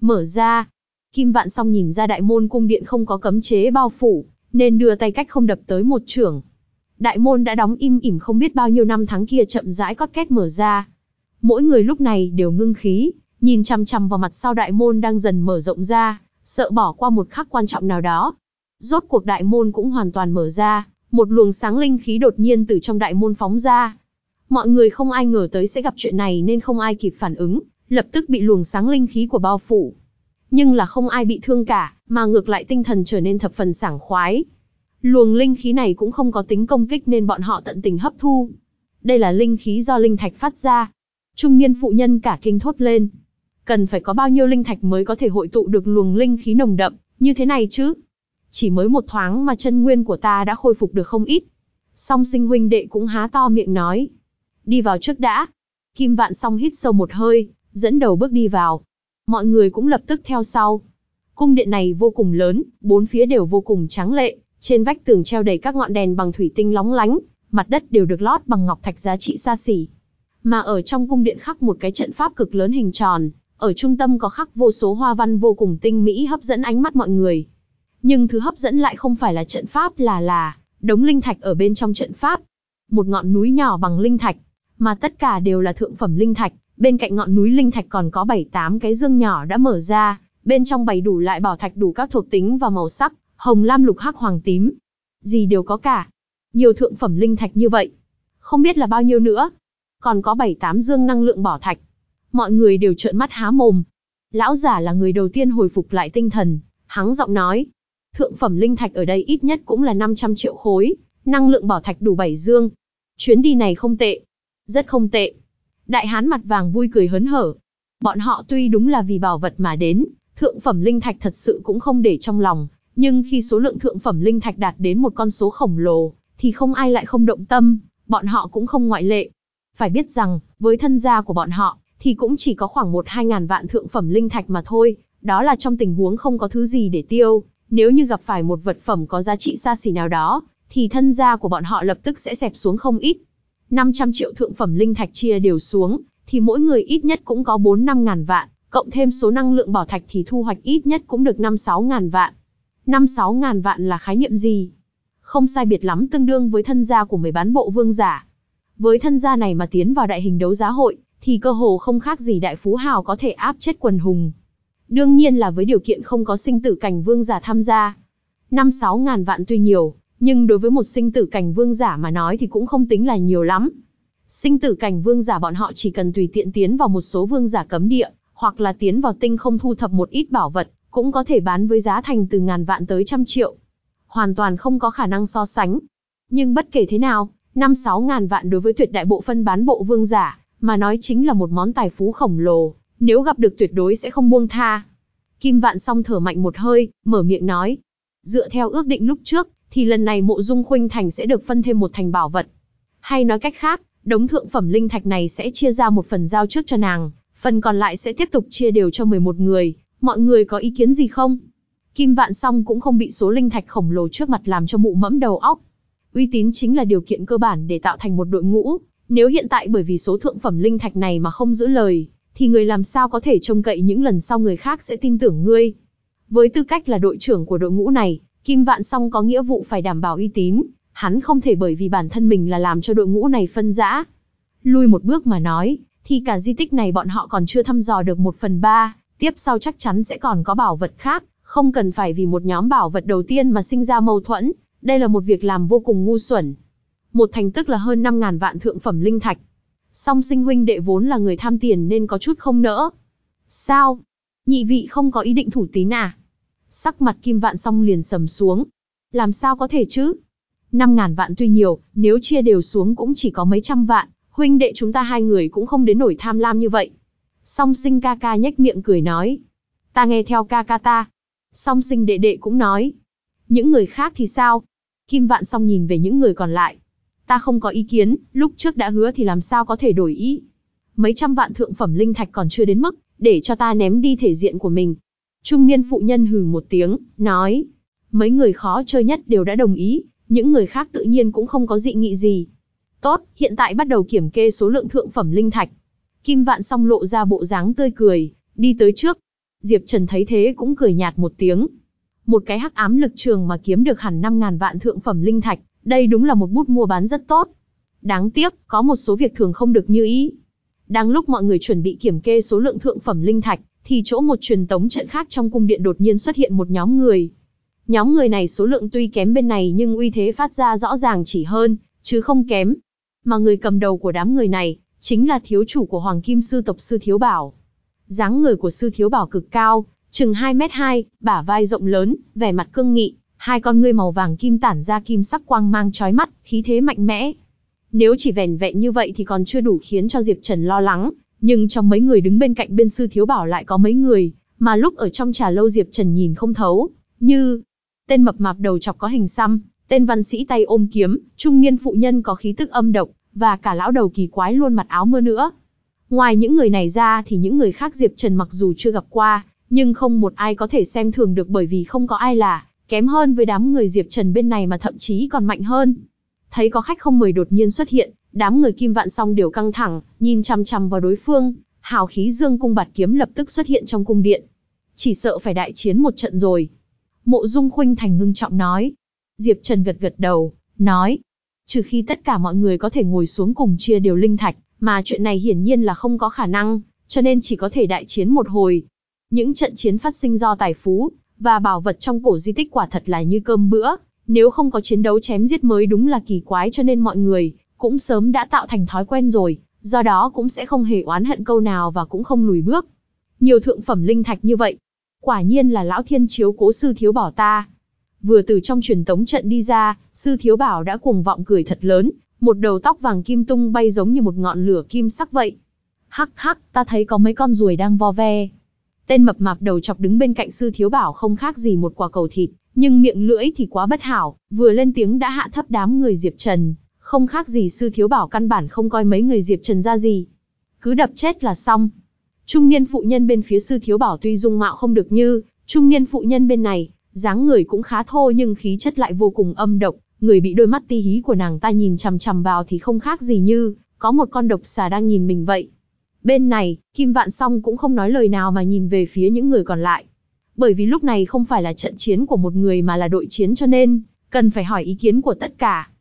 Mở ra, Kim Vạn Song nhìn ra đại môn cung điện không có cấm chế bao phủ, nên đưa tay cách không đập tới một trưởng. Đại môn đã đóng im ỉm không biết bao nhiêu năm tháng kia chậm rãi cót két mở ra. Mỗi người lúc này đều ngưng khí, nhìn chằm chằm vào mặt sau đại môn đang dần mở rộng ra, sợ bỏ qua một khắc quan trọng nào đó. Rốt cuộc đại môn cũng hoàn toàn mở ra, một luồng sáng linh khí đột nhiên từ trong đại môn phóng ra. Mọi người không ai ngờ tới sẽ gặp chuyện này nên không ai kịp phản ứng, lập tức bị luồng sáng linh khí của bao phủ. Nhưng là không ai bị thương cả, mà ngược lại tinh thần trở nên thập phần sảng khoái. Luồng linh khí này cũng không có tính công kích nên bọn họ tận tình hấp thu. Đây là linh khí do linh thạch phát ra. Trung niên phụ nhân cả kinh thốt lên. Cần phải có bao nhiêu linh thạch mới có thể hội tụ được luồng linh khí nồng đậm, như thế này chứ? Chỉ mới một thoáng mà chân nguyên của ta đã khôi phục được không ít. Song sinh huynh đệ cũng há to miệng nói. Đi vào trước đã. Kim vạn song hít sâu một hơi, dẫn đầu bước đi vào. Mọi người cũng lập tức theo sau. Cung điện này vô cùng lớn, bốn phía đều vô cùng trắng lệ, trên vách tường treo đầy các ngọn đèn bằng thủy tinh lóng lánh, mặt đất đều được lót bằng ngọc thạch giá trị xa xỉ. Mà ở trong cung điện khắc một cái trận pháp cực lớn hình tròn, ở trung tâm có khắc vô số hoa văn vô cùng tinh mỹ hấp dẫn ánh mắt mọi người. Nhưng thứ hấp dẫn lại không phải là trận pháp là là đống linh thạch ở bên trong trận pháp. Một ngọn núi nhỏ bằng linh thạch, mà tất cả đều là thượng phẩm linh thạch, bên cạnh ngọn núi linh thạch còn có 7-8 cái dương nhỏ đã mở ra, bên trong bày đủ lại bảo thạch đủ các thuộc tính và màu sắc, hồng lam lục hắc hoàng tím. Gì đều có cả. Nhiều thượng phẩm linh thạch như vậy. Không biết là bao nhiêu nữa. Còn có 7-8 dương năng lượng bảo thạch. Mọi người đều trợn mắt há mồm. Lão giả là người đầu tiên hồi phục lại tinh thần, hắng giọng nói. Thượng phẩm linh thạch ở đây ít nhất cũng là 500 triệu khối, năng lượng bảo thạch đủ 7 dương. Chuyến đi này không tệ. Rất không tệ. Đại hán mặt vàng vui cười hớn hở. Bọn họ tuy đúng là vì bảo vật mà đến, thượng phẩm linh thạch thật sự cũng không để trong lòng, nhưng khi số lượng thượng phẩm linh thạch đạt đến một con số khổng lồ, thì không ai lại không động tâm, bọn họ cũng không ngoại lệ. Phải biết rằng, với thân gia của bọn họ, thì cũng chỉ có khoảng một hai ngàn vạn thượng phẩm linh thạch mà thôi, đó là trong tình huống không có thứ gì để tiêu, nếu như gặp phải một vật phẩm có giá trị xa xỉ nào đó, thì thân gia của bọn họ lập tức sẽ xẹp xuống không ít. 500 triệu thượng phẩm linh thạch chia đều xuống, thì mỗi người ít nhất cũng có 4-5 ngàn vạn, cộng thêm số năng lượng bảo thạch thì thu hoạch ít nhất cũng được 5-6 ngàn vạn. 5-6 ngàn vạn là khái niệm gì? Không sai biệt lắm tương đương với thân gia của mấy bán bộ vương giả. Với thân gia này mà tiến vào đại hình đấu giá hội, thì cơ hồ không khác gì đại phú hào có thể áp chết quần hùng. Đương nhiên là với điều kiện không có sinh tử cảnh vương giả tham gia. 5-6 ngàn vạn tuy nhiều, nhưng đối với một sinh tử cảnh vương giả mà nói thì cũng không tính là nhiều lắm. Sinh tử cảnh vương giả bọn họ chỉ cần tùy tiện tiến vào một số vương giả cấm địa, hoặc là tiến vào tinh không thu thập một ít bảo vật, cũng có thể bán với giá thành từ ngàn vạn tới trăm triệu. Hoàn toàn không có khả năng so sánh. Nhưng bất kể thế nào, 5-6 ngàn vạn đối với tuyệt đại bộ phân bán bộ vương giả, mà nói chính là một món tài phú khổng lồ, nếu gặp được tuyệt đối sẽ không buông tha. Kim Vạn song thở mạnh một hơi, mở miệng nói. Dựa theo ước định lúc trước, thì lần này mộ dung khuynh thành sẽ được phân thêm một thành bảo vật. Hay nói cách khác, đống thượng phẩm linh thạch này sẽ chia ra một phần giao trước cho nàng, phần còn lại sẽ tiếp tục chia đều cho 11 người, mọi người có ý kiến gì không? Kim Vạn Song cũng không bị số linh thạch khổng lồ trước mặt làm cho mụ mẫm đầu óc. Uy tín chính là điều kiện cơ bản để tạo thành một đội ngũ, nếu hiện tại bởi vì số thượng phẩm linh thạch này mà không giữ lời, thì người làm sao có thể trông cậy những lần sau người khác sẽ tin tưởng ngươi. Với tư cách là đội trưởng của đội ngũ này, Kim Vạn Song có nghĩa vụ phải đảm bảo uy tín, hắn không thể bởi vì bản thân mình là làm cho đội ngũ này phân rã. Lui một bước mà nói, thì cả di tích này bọn họ còn chưa thăm dò được một phần ba, tiếp sau chắc chắn sẽ còn có bảo vật khác, không cần phải vì một nhóm bảo vật đầu tiên mà sinh ra mâu thuẫn, đây là một việc làm vô cùng ngu xuẩn. Một thành tức là hơn 5.000 vạn thượng phẩm linh thạch. Song sinh huynh đệ vốn là người tham tiền nên có chút không nỡ. Sao? Nhị vị không có ý định thủ tín à? Sắc mặt kim vạn song liền sầm xuống. Làm sao có thể chứ? 5.000 vạn tuy nhiều, nếu chia đều xuống cũng chỉ có mấy trăm vạn, huynh đệ chúng ta hai người cũng không đến nổi tham lam như vậy. Song sinh ca ca nhếch miệng cười nói. Ta nghe theo ca ca ta. Song sinh đệ đệ cũng nói. Những người khác thì sao? Kim vạn song nhìn về những người còn lại. Ta không có ý kiến, lúc trước đã hứa thì làm sao có thể đổi ý. Mấy trăm vạn thượng phẩm linh thạch còn chưa đến mức, để cho ta ném đi thể diện của mình. Trung niên phụ nhân hừ một tiếng, nói. Mấy người khó chơi nhất đều đã đồng ý, những người khác tự nhiên cũng không có dị nghị gì. Tốt, hiện tại bắt đầu kiểm kê số lượng thượng phẩm linh thạch. Kim Vạn Song lộ ra bộ dáng tươi cười, đi tới trước. Diệp Trần thấy thế cũng cười nhạt một tiếng. Một cái hắc ám lực trường mà kiếm được hẳn 5.000 vạn thượng phẩm linh thạch, đây đúng là một bút mua bán rất tốt. Đáng tiếc, có một số việc thường không được như ý. Đang lúc mọi người chuẩn bị kiểm kê số lượng thượng phẩm linh thạch, thì chỗ một truyền tống trận khác trong cung điện đột nhiên xuất hiện một nhóm người. Nhóm người này số lượng tuy kém bên này nhưng uy thế phát ra rõ ràng chỉ hơn, chứ không kém. Mà người cầm đầu của đám người này, chính là thiếu chủ của Hoàng Kim Sư tộc Sư Thiếu Bảo. dáng người của Sư Thiếu Bảo cực cao, chừng 2m2, bả vai rộng lớn, vẻ mặt cương nghị, hai con ngươi màu vàng kim tản ra kim sắc quang mang chói mắt, khí thế mạnh mẽ. Nếu chỉ vẻn vẹn như vậy thì còn chưa đủ khiến cho Diệp Trần lo lắng, nhưng trong mấy người đứng bên cạnh bên sư thiếu bảo lại có mấy người, mà lúc ở trong trà lâu Diệp Trần nhìn không thấu, như tên mập mạp đầu chọc có hình xăm, tên văn sĩ tay ôm kiếm, trung niên phụ nhân có khí tức âm độc, và cả lão đầu kỳ quái luôn mặt áo mưa nữa. Ngoài những người này ra thì những người khác Diệp Trần mặc dù chưa gặp qua, nhưng không một ai có thể xem thường được bởi vì không có ai là kém hơn với đám người Diệp Trần bên này mà thậm chí còn mạnh hơn. Thấy có khách không mời đột nhiên xuất hiện, đám người Kim Vạn Song đều căng thẳng, nhìn chăm chăm vào đối phương, hào khí dương cung bạt kiếm lập tức xuất hiện trong cung điện. Chỉ sợ phải đại chiến một trận rồi. Mộ Dung Khuynh Thành ngưng trọng nói. Diệp Trần gật gật đầu, nói. Trừ khi tất cả mọi người có thể ngồi xuống cùng chia đều linh thạch, mà chuyện này hiển nhiên là không có khả năng, cho nên chỉ có thể đại chiến một hồi. Những trận chiến phát sinh do tài phú, và bảo vật trong cổ di tích quả thật là như cơm bữa, nếu không có chiến đấu chém giết mới đúng là kỳ quái cho nên mọi người cũng sớm đã tạo thành thói quen rồi, do đó cũng sẽ không hề oán hận câu nào và cũng không lùi bước. Nhiều thượng phẩm linh thạch như vậy, quả nhiên là lão thiên chiếu cố sư thiếu bảo ta. Vừa từ trong truyền tống trận đi ra, sư thiếu bảo đã cuồng vọng cười thật lớn, một đầu tóc vàng kim tung bay giống như một ngọn lửa kim sắc vậy. Hắc hắc, ta thấy có mấy con ruồi đang vo ve. Tên mập mạp đầu chọc đứng bên cạnh sư thiếu bảo không khác gì một quả cầu thịt, nhưng miệng lưỡi thì quá bất hảo, vừa lên tiếng đã hạ thấp đám người Diệp Trần, không khác gì sư thiếu bảo căn bản không coi mấy người Diệp Trần ra gì. Cứ đập chết là xong. Trung niên phụ nhân bên phía sư thiếu bảo tuy dung mạo không được như, trung niên phụ nhân bên này, dáng người cũng khá thô nhưng khí chất lại vô cùng âm độc, người bị đôi mắt ti hí của nàng ta nhìn chằm chằm vào thì không khác gì như, có một con độc xà đang nhìn mình vậy. Bên này, Kim Vạn Song cũng không nói lời nào mà nhìn về phía những người còn lại. Bởi vì lúc này không phải là trận chiến của một người mà là đội chiến cho nên, cần phải hỏi ý kiến của tất cả.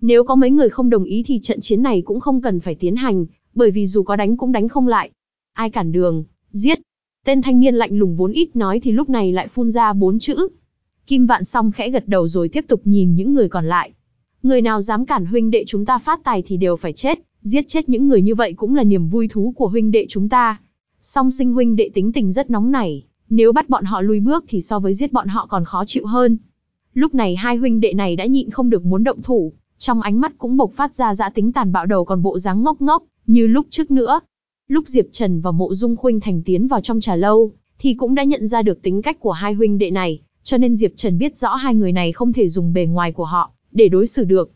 Nếu có mấy người không đồng ý thì trận chiến này cũng không cần phải tiến hành, bởi vì dù có đánh cũng đánh không lại. Ai cản đường, giết. Tên thanh niên lạnh lùng vốn ít nói thì lúc này lại phun ra bốn chữ. Kim Vạn Song khẽ gật đầu rồi tiếp tục nhìn những người còn lại. Người nào dám cản huynh đệ chúng ta phát tài thì đều phải chết, giết chết những người như vậy cũng là niềm vui thú của huynh đệ chúng ta. Song sinh huynh đệ tính tình rất nóng nảy, nếu bắt bọn họ lùi bước thì so với giết bọn họ còn khó chịu hơn. Lúc này hai huynh đệ này đã nhịn không được muốn động thủ, trong ánh mắt cũng bộc phát ra dã tính tàn bạo đầu còn bộ dáng ngốc ngốc, như lúc trước nữa. Lúc Diệp Trần và Mộ Dung Khuynh Thành tiến vào trong trà lâu, thì cũng đã nhận ra được tính cách của hai huynh đệ này, cho nên Diệp Trần biết rõ hai người này không thể dùng bề ngoài của họ để đối xử được.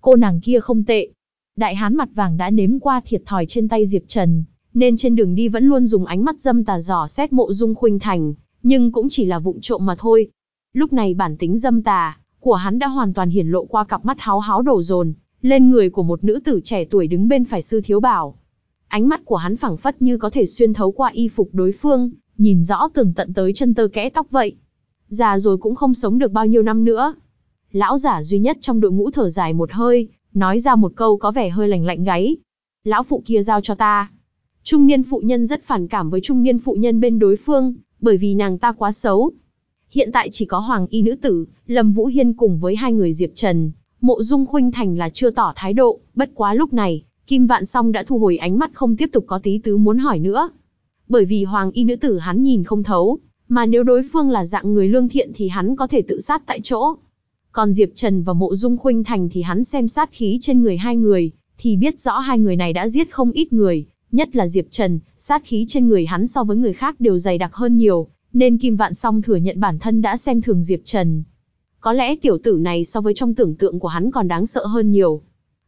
Cô nàng kia không tệ. Đại hán mặt vàng đã nếm qua thiệt thòi trên tay Diệp Trần, nên trên đường đi vẫn luôn dùng ánh mắt dâm tà dò xét Mộ Dung Khuynh Thành, nhưng cũng chỉ là vụng trộm mà thôi. Lúc này bản tính dâm tà, của hắn đã hoàn toàn hiển lộ qua cặp mắt háo háo đổ dồn lên người của một nữ tử trẻ tuổi đứng bên phải sư thiếu bảo. Ánh mắt của hắn phảng phất như có thể xuyên thấu qua y phục đối phương, nhìn rõ tường tận tới chân tơ kẽ tóc vậy. Già rồi cũng không sống được bao nhiêu năm nữa. Lão giả duy nhất trong đội ngũ thở dài một hơi, nói ra một câu có vẻ hơi lạnh lạnh gáy. Lão phụ kia giao cho ta. Trung niên phụ nhân rất phản cảm với trung niên phụ nhân bên đối phương, bởi vì nàng ta quá xấu. Hiện tại chỉ có Hoàng Y nữ tử, Lâm Vũ Hiên cùng với hai người Diệp Trần, Mộ Dung Khuynh Thành là chưa tỏ thái độ, bất quá lúc này, Kim Vạn Song đã thu hồi ánh mắt không tiếp tục có tí tứ muốn hỏi nữa. Bởi vì Hoàng Y nữ tử hắn nhìn không thấu, mà nếu đối phương là dạng người lương thiện thì hắn có thể tự sát tại chỗ. Còn Diệp Trần và Mộ Dung Khuynh Thành thì hắn xem sát khí trên người hai người, thì biết rõ hai người này đã giết không ít người, nhất là Diệp Trần, sát khí trên người hắn so với người khác đều dày đặc hơn nhiều, nên Kim Vạn Song thừa nhận bản thân đã xem thường Diệp Trần. Có lẽ tiểu tử này so với trong tưởng tượng của hắn còn đáng sợ hơn nhiều.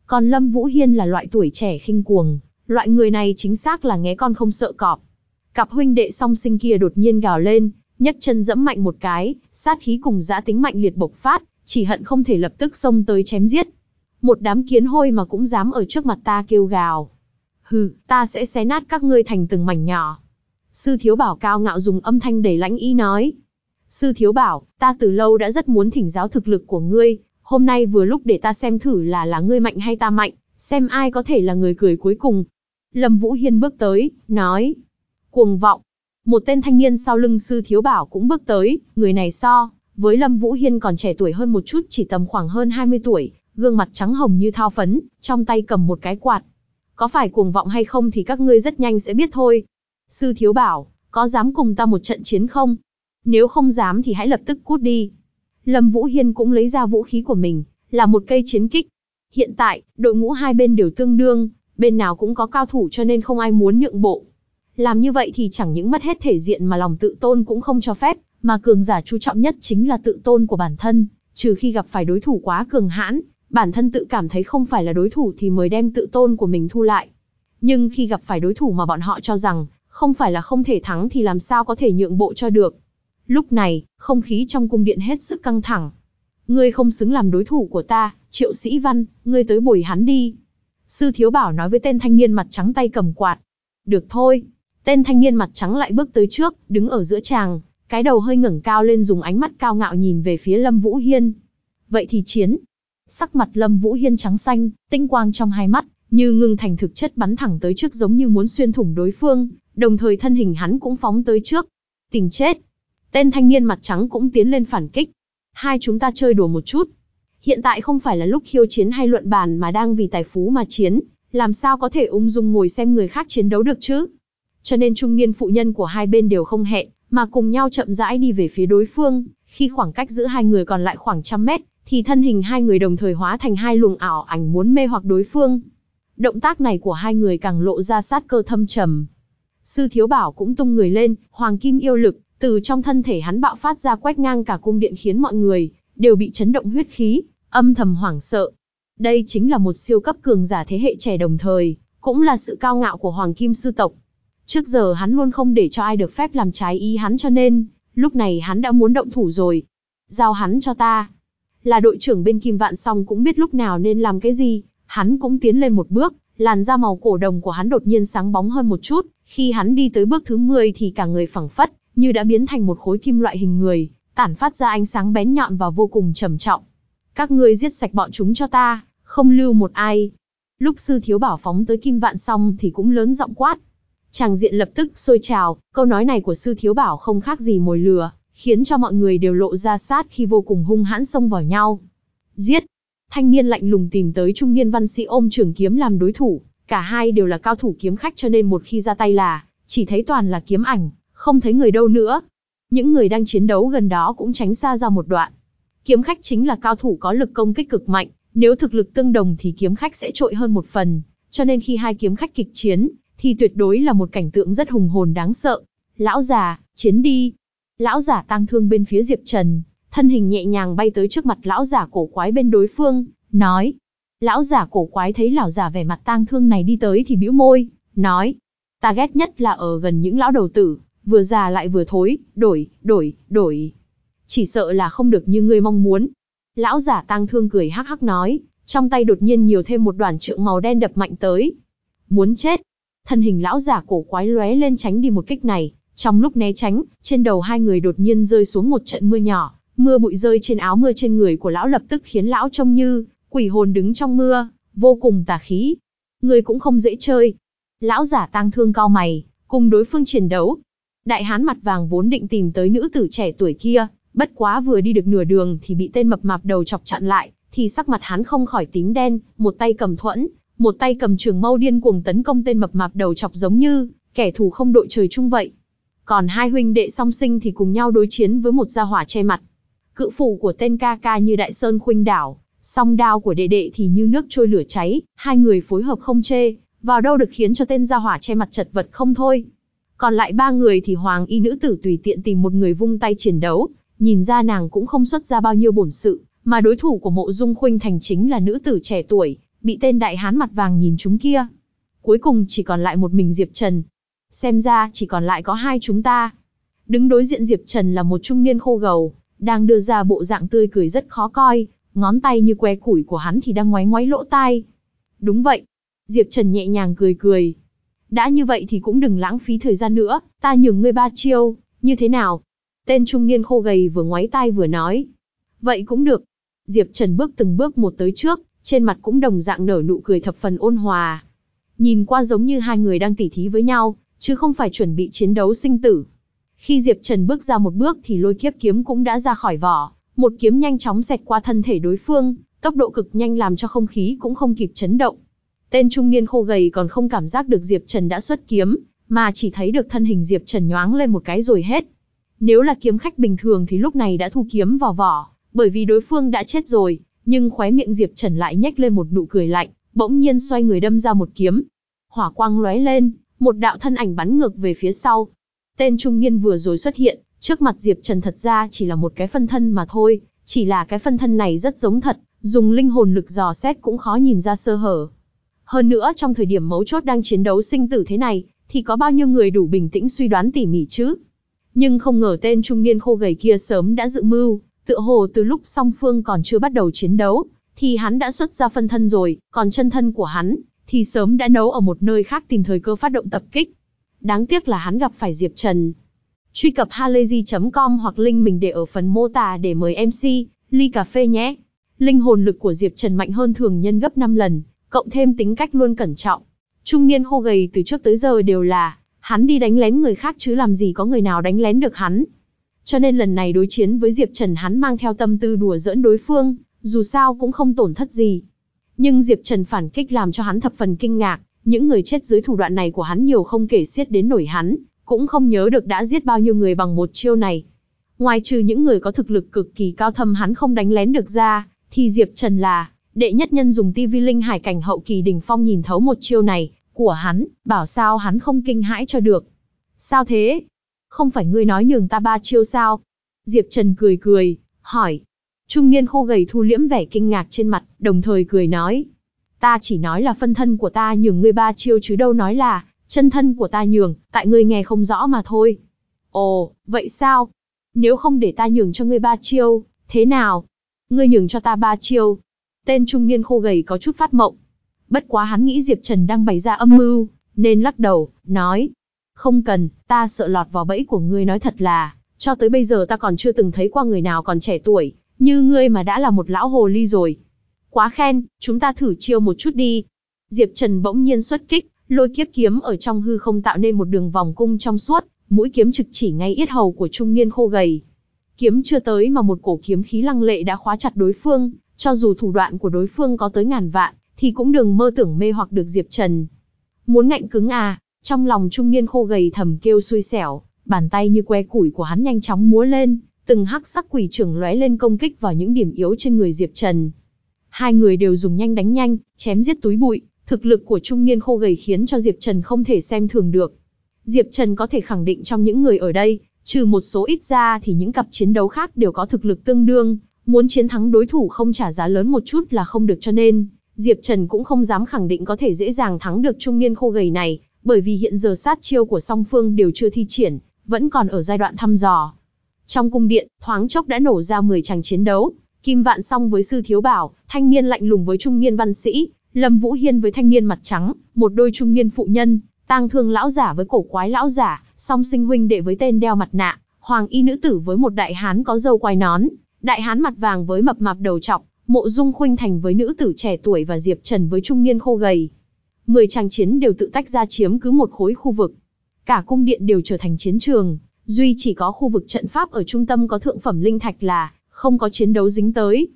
Còn Lâm Vũ Hiên là loại tuổi trẻ khinh cuồng, loại người này chính xác là nghe con không sợ cọp. Cặp huynh đệ song sinh kia đột nhiên gào lên, nhấc chân dẫm mạnh một cái, sát khí cùng dã tính mạnh liệt bộc phát, chỉ hận không thể lập tức xông tới chém giết. Một đám kiến hôi mà cũng dám ở trước mặt ta kêu gào. Hừ, ta sẽ xé nát các ngươi thành từng mảnh nhỏ. Sư thiếu bảo cao ngạo dùng âm thanh đầy lãnh ý nói. Sư thiếu bảo, ta từ lâu đã rất muốn thỉnh giáo thực lực của ngươi, hôm nay vừa lúc để ta xem thử là là ngươi mạnh hay ta mạnh, xem ai có thể là người cười cuối cùng. Lâm Vũ Hiên bước tới, nói. Cuồng vọng. Một tên thanh niên sau lưng sư thiếu bảo cũng bước tới, người này so, với Lâm Vũ Hiên còn trẻ tuổi hơn một chút chỉ tầm khoảng hơn 20 tuổi, gương mặt trắng hồng như thao phấn, trong tay cầm một cái quạt. Có phải cuồng vọng hay không thì các ngươi rất nhanh sẽ biết thôi. Sư thiếu bảo, có dám cùng ta một trận chiến không? Nếu không dám thì hãy lập tức cút đi. Lâm Vũ Hiên cũng lấy ra vũ khí của mình, là một cây chiến kích. Hiện tại, đội ngũ hai bên đều tương đương, bên nào cũng có cao thủ cho nên không ai muốn nhượng bộ. Làm như vậy thì chẳng những mất hết thể diện mà lòng tự tôn cũng không cho phép, mà cường giả chú trọng nhất chính là tự tôn của bản thân, trừ khi gặp phải đối thủ quá cường hãn, bản thân tự cảm thấy không phải là đối thủ thì mới đem tự tôn của mình thu lại. Nhưng khi gặp phải đối thủ mà bọn họ cho rằng, không phải là không thể thắng thì làm sao có thể nhượng bộ cho được. Lúc này, không khí trong cung điện hết sức căng thẳng. Ngươi không xứng làm đối thủ của ta, triệu sĩ văn, ngươi tới bồi hắn đi. Sư thiếu bảo nói với tên thanh niên mặt trắng tay cầm quạt. Được thôi. Tên thanh niên mặt trắng lại bước tới trước, đứng ở giữa chàng, cái đầu hơi ngẩng cao lên dùng ánh mắt cao ngạo nhìn về phía Lâm Vũ Hiên. Vậy thì chiến. Sắc mặt Lâm Vũ Hiên trắng xanh, tinh quang trong hai mắt, như ngưng thành thực chất bắn thẳng tới trước giống như muốn xuyên thủng đối phương, đồng thời thân hình hắn cũng phóng tới trước. Tình chết. Tên thanh niên mặt trắng cũng tiến lên phản kích. Hai chúng ta chơi đùa một chút. Hiện tại không phải là lúc khiêu chiến hay luận bàn mà đang vì tài phú mà chiến, làm sao có thể ung dung ngồi xem người khác chiến đấu được chứ? Cho nên trung niên phụ nhân của hai bên đều không hẹn, mà cùng nhau chậm rãi đi về phía đối phương, khi khoảng cách giữa hai người còn lại khoảng trăm mét, thì thân hình hai người đồng thời hóa thành hai luồng ảo ảnh muốn mê hoặc đối phương. Động tác này của hai người càng lộ ra sát cơ thâm trầm. Sư thiếu bảo cũng tung người lên, hoàng kim yêu lực, từ trong thân thể hắn bạo phát ra quét ngang cả cung điện khiến mọi người, đều bị chấn động huyết khí, âm thầm hoảng sợ. Đây chính là một siêu cấp cường giả thế hệ trẻ đồng thời, cũng là sự cao ngạo của hoàng kim sư tộc. Trước giờ hắn luôn không để cho ai được phép làm trái ý hắn cho nên, lúc này hắn đã muốn động thủ rồi. Giao hắn cho ta. Là đội trưởng bên Kim Vạn Song cũng biết lúc nào nên làm cái gì, hắn cũng tiến lên một bước, làn da màu cổ đồng của hắn đột nhiên sáng bóng hơn một chút, khi hắn đi tới bước thứ 10 thì cả người phẳng phất, như đã biến thành một khối kim loại hình người, tản phát ra ánh sáng bén nhọn và vô cùng trầm trọng. Các ngươi giết sạch bọn chúng cho ta, không lưu một ai. Lúc sư thiếu bảo phóng tới kim vạn xong thì cũng lớn giọng quát. Tràng diện lập tức sôi trào, câu nói này của sư thiếu bảo không khác gì mồi lừa, khiến cho mọi người đều lộ ra sát khi vô cùng hung hãn xông vào nhau. Giết! Thanh niên lạnh lùng tìm tới trung niên văn sĩ ôm trường kiếm làm đối thủ, cả hai đều là cao thủ kiếm khách cho nên một khi ra tay là, chỉ thấy toàn là kiếm ảnh, không thấy người đâu nữa. Những người đang chiến đấu gần đó cũng tránh xa ra một đoạn. Kiếm khách chính là cao thủ có lực công kích cực mạnh, nếu thực lực tương đồng thì kiếm khách sẽ trội hơn một phần, cho nên khi hai kiếm khách kịch chiến, thì tuyệt đối là một cảnh tượng rất hùng hồn đáng sợ. Lão già, chiến đi. Lão giả tăng thương bên phía Diệp Trần, thân hình nhẹ nhàng bay tới trước mặt lão giả cổ quái bên đối phương, nói. Lão giả cổ quái thấy lão giả vẻ mặt tang thương này đi tới thì bĩu môi, nói. Ta ghét nhất là ở gần những lão đầu tử, vừa già lại vừa thối, đổi, đổi, đổi. Chỉ sợ là không được như ngươi mong muốn. Lão giả tang thương cười hắc hắc nói, trong tay đột nhiên nhiều thêm một đoàn trượng màu đen đập mạnh tới. Muốn chết. Thân hình lão giả cổ quái lóe lên tránh đi một kích này, trong lúc né tránh, trên đầu hai người đột nhiên rơi xuống một trận mưa nhỏ, mưa bụi rơi trên áo mưa trên người của lão lập tức khiến lão trông như quỷ hồn đứng trong mưa, vô cùng tà khí. Người cũng không dễ chơi. Lão giả tang thương cao mày, cùng đối phương chiến đấu. Đại hán mặt vàng vốn định tìm tới nữ tử trẻ tuổi kia, bất quá vừa đi được nửa đường thì bị tên mập mạp đầu chọc chặn lại, thì sắc mặt hắn không khỏi tím đen, một tay cầm thuẫn, một tay cầm trường mâu điên cuồng tấn công tên mập mạp đầu chọc giống như kẻ thù không đội trời chung vậy. Còn hai huynh đệ song sinh thì cùng nhau đối chiến với một gia hỏa che mặt. Cự phủ của tên ca ca như đại sơn khuynh đảo, song đao của đệ đệ thì như nước trôi lửa cháy, hai người phối hợp không chê, vào đâu được khiến cho tên gia hỏa che mặt chật vật không thôi. Còn lại ba người thì hoàng y nữ tử tùy tiện tìm một người vung tay chiến đấu, nhìn ra nàng cũng không xuất ra bao nhiêu bổn sự, mà đối thủ của mộ dung khuynh thành chính là nữ tử trẻ tuổi, bị tên đại hán mặt vàng nhìn chúng kia. Cuối cùng chỉ còn lại một mình Diệp Trần. Xem ra chỉ còn lại có hai chúng ta. Đứng đối diện Diệp Trần là một trung niên khô gầu, đang đưa ra bộ dạng tươi cười rất khó coi, ngón tay như que củi của hắn thì đang ngoáy ngoáy lỗ tai. Đúng vậy. Diệp Trần nhẹ nhàng cười cười. Đã như vậy thì cũng đừng lãng phí thời gian nữa, ta nhường ngươi ba chiêu, như thế nào? Tên trung niên khô gầy vừa ngoáy tai vừa nói. Vậy cũng được. Diệp Trần bước từng bước một tới trước, trên mặt cũng đồng dạng nở nụ cười thập phần ôn hòa. Nhìn qua giống như hai người đang tỉ thí với nhau, chứ không phải chuẩn bị chiến đấu sinh tử. Khi Diệp Trần bước ra một bước thì lôi kiếp kiếm cũng đã ra khỏi vỏ, một kiếm nhanh chóng xẹt qua thân thể đối phương, tốc độ cực nhanh làm cho không khí cũng không kịp chấn động. Tên trung niên khô gầy còn không cảm giác được Diệp Trần đã xuất kiếm, mà chỉ thấy được thân hình Diệp Trần nhoáng lên một cái rồi hết. Nếu là kiếm khách bình thường thì lúc này đã thu kiếm vào vỏ, bởi vì đối phương đã chết rồi, nhưng khóe miệng Diệp Trần lại nhếch lên một nụ cười lạnh, bỗng nhiên xoay người đâm ra một kiếm. Hỏa quang lóe lên, một đạo thân ảnh bắn ngược về phía sau. Tên trung niên vừa rồi xuất hiện, trước mặt Diệp Trần thật ra chỉ là một cái phân thân mà thôi, chỉ là cái phân thân này rất giống thật, dùng linh hồn lực dò xét cũng khó nhìn ra sơ hở. Hơn nữa trong thời điểm mấu chốt đang chiến đấu sinh tử thế này, thì có bao nhiêu người đủ bình tĩnh suy đoán tỉ mỉ chứ? Nhưng không ngờ tên trung niên khô gầy kia sớm đã dự mưu, tựa hồ từ lúc song phương còn chưa bắt đầu chiến đấu, thì hắn đã xuất ra phân thân rồi, còn chân thân của hắn, thì sớm đã nấu ở một nơi khác tìm thời cơ phát động tập kích. Đáng tiếc là hắn gặp phải Diệp Trần. Truy cập halayzi.com hoặc link mình để ở phần mô tả để mời MC, ly cà phê nhé. Linh hồn lực của Diệp Trần mạnh hơn thường nhân gấp 5 lần, cộng thêm tính cách luôn cẩn trọng. Trung niên khô gầy từ trước tới giờ đều là, hắn đi đánh lén người khác chứ làm gì có người nào đánh lén được hắn. Cho nên lần này đối chiến với Diệp Trần hắn mang theo tâm tư đùa giỡn đối phương, dù sao cũng không tổn thất gì. Nhưng Diệp Trần phản kích làm cho hắn thập phần kinh ngạc, những người chết dưới thủ đoạn này của hắn nhiều không kể xiết đến nổi hắn, cũng không nhớ được đã giết bao nhiêu người bằng một chiêu này. Ngoài trừ những người có thực lực cực kỳ cao thâm hắn không đánh lén được ra, thì Diệp Trần là đệ nhất nhân dùng tivi linh hải cảnh hậu kỳ đỉnh phong nhìn thấu một chiêu này của hắn, bảo sao hắn không kinh hãi cho được. Sao thế? Không phải ngươi nói nhường ta ba chiêu sao? Diệp Trần cười cười, hỏi. Trung niên khô gầy thu liễm vẻ kinh ngạc trên mặt, đồng thời cười nói. Ta chỉ nói là phân thân của ta nhường ngươi ba chiêu chứ đâu nói là, chân thân của ta nhường, tại ngươi nghe không rõ mà thôi. Ồ, vậy sao? Nếu không để ta nhường cho ngươi ba chiêu, thế nào? Ngươi nhường cho ta ba chiêu. Tên trung niên khô gầy có chút phát mộng. Bất quá hắn nghĩ Diệp Trần đang bày ra âm mưu, nên lắc đầu, nói. Không cần, ta sợ lọt vào bẫy của ngươi nói thật là, cho tới bây giờ ta còn chưa từng thấy qua người nào còn trẻ tuổi, như ngươi mà đã là một lão hồ ly rồi. Quá khen, chúng ta thử chiêu một chút đi. Diệp Trần bỗng nhiên xuất kích, lôi kiếp kiếm ở trong hư không tạo nên một đường vòng cung trong suốt, mũi kiếm trực chỉ ngay yết hầu của trung niên khô gầy. Kiếm chưa tới mà một cổ kiếm khí lăng lệ đã khóa chặt đối phương, cho dù thủ đoạn của đối phương có tới ngàn vạn, thì cũng đừng mơ tưởng mê hoặc được Diệp Trần. Muốn ngạnh cứng à, trong lòng trung niên khô gầy thầm kêu xui xẻo, bàn tay như que củi của hắn nhanh chóng múa lên, từng hắc sắc quỷ trưởng lóe lên công kích vào những điểm yếu trên người Diệp Trần. Hai người đều dùng nhanh đánh nhanh, chém giết túi bụi, thực lực của trung niên khô gầy khiến cho Diệp Trần không thể xem thường được. Diệp Trần có thể khẳng định trong những người ở đây, trừ một số ít ra thì những cặp chiến đấu khác đều có thực lực tương đương, muốn chiến thắng đối thủ không trả giá lớn một chút là không được cho nên, Diệp Trần cũng không dám khẳng định có thể dễ dàng thắng được trung niên khô gầy này, bởi vì hiện giờ sát chiêu của song phương đều chưa thi triển, vẫn còn ở giai đoạn thăm dò. Trong cung điện, thoáng chốc đã nổ ra 10 tràng chiến đấu, Kim Vạn Song với Sư Thiếu Bảo, thanh niên lạnh lùng với trung niên văn sĩ, Lâm Vũ Hiên với thanh niên mặt trắng, một đôi trung niên phụ nhân, tang thương lão giả với cổ quái lão giả, song sinh huynh đệ với tên đeo mặt nạ, hoàng y nữ tử với một đại hán có dâu quai nón, đại hán mặt vàng với mập mạp đầu trọc, mộ dung khuynh thành với nữ tử trẻ tuổi và diệp trần với trung niên khô gầy. người chàng chiến đều tự tách ra chiếm cứ một khối khu vực. Cả cung điện đều trở thành chiến trường, duy chỉ có khu vực trận pháp ở trung tâm có thượng phẩm linh thạch là không có chiến đấu dính tới.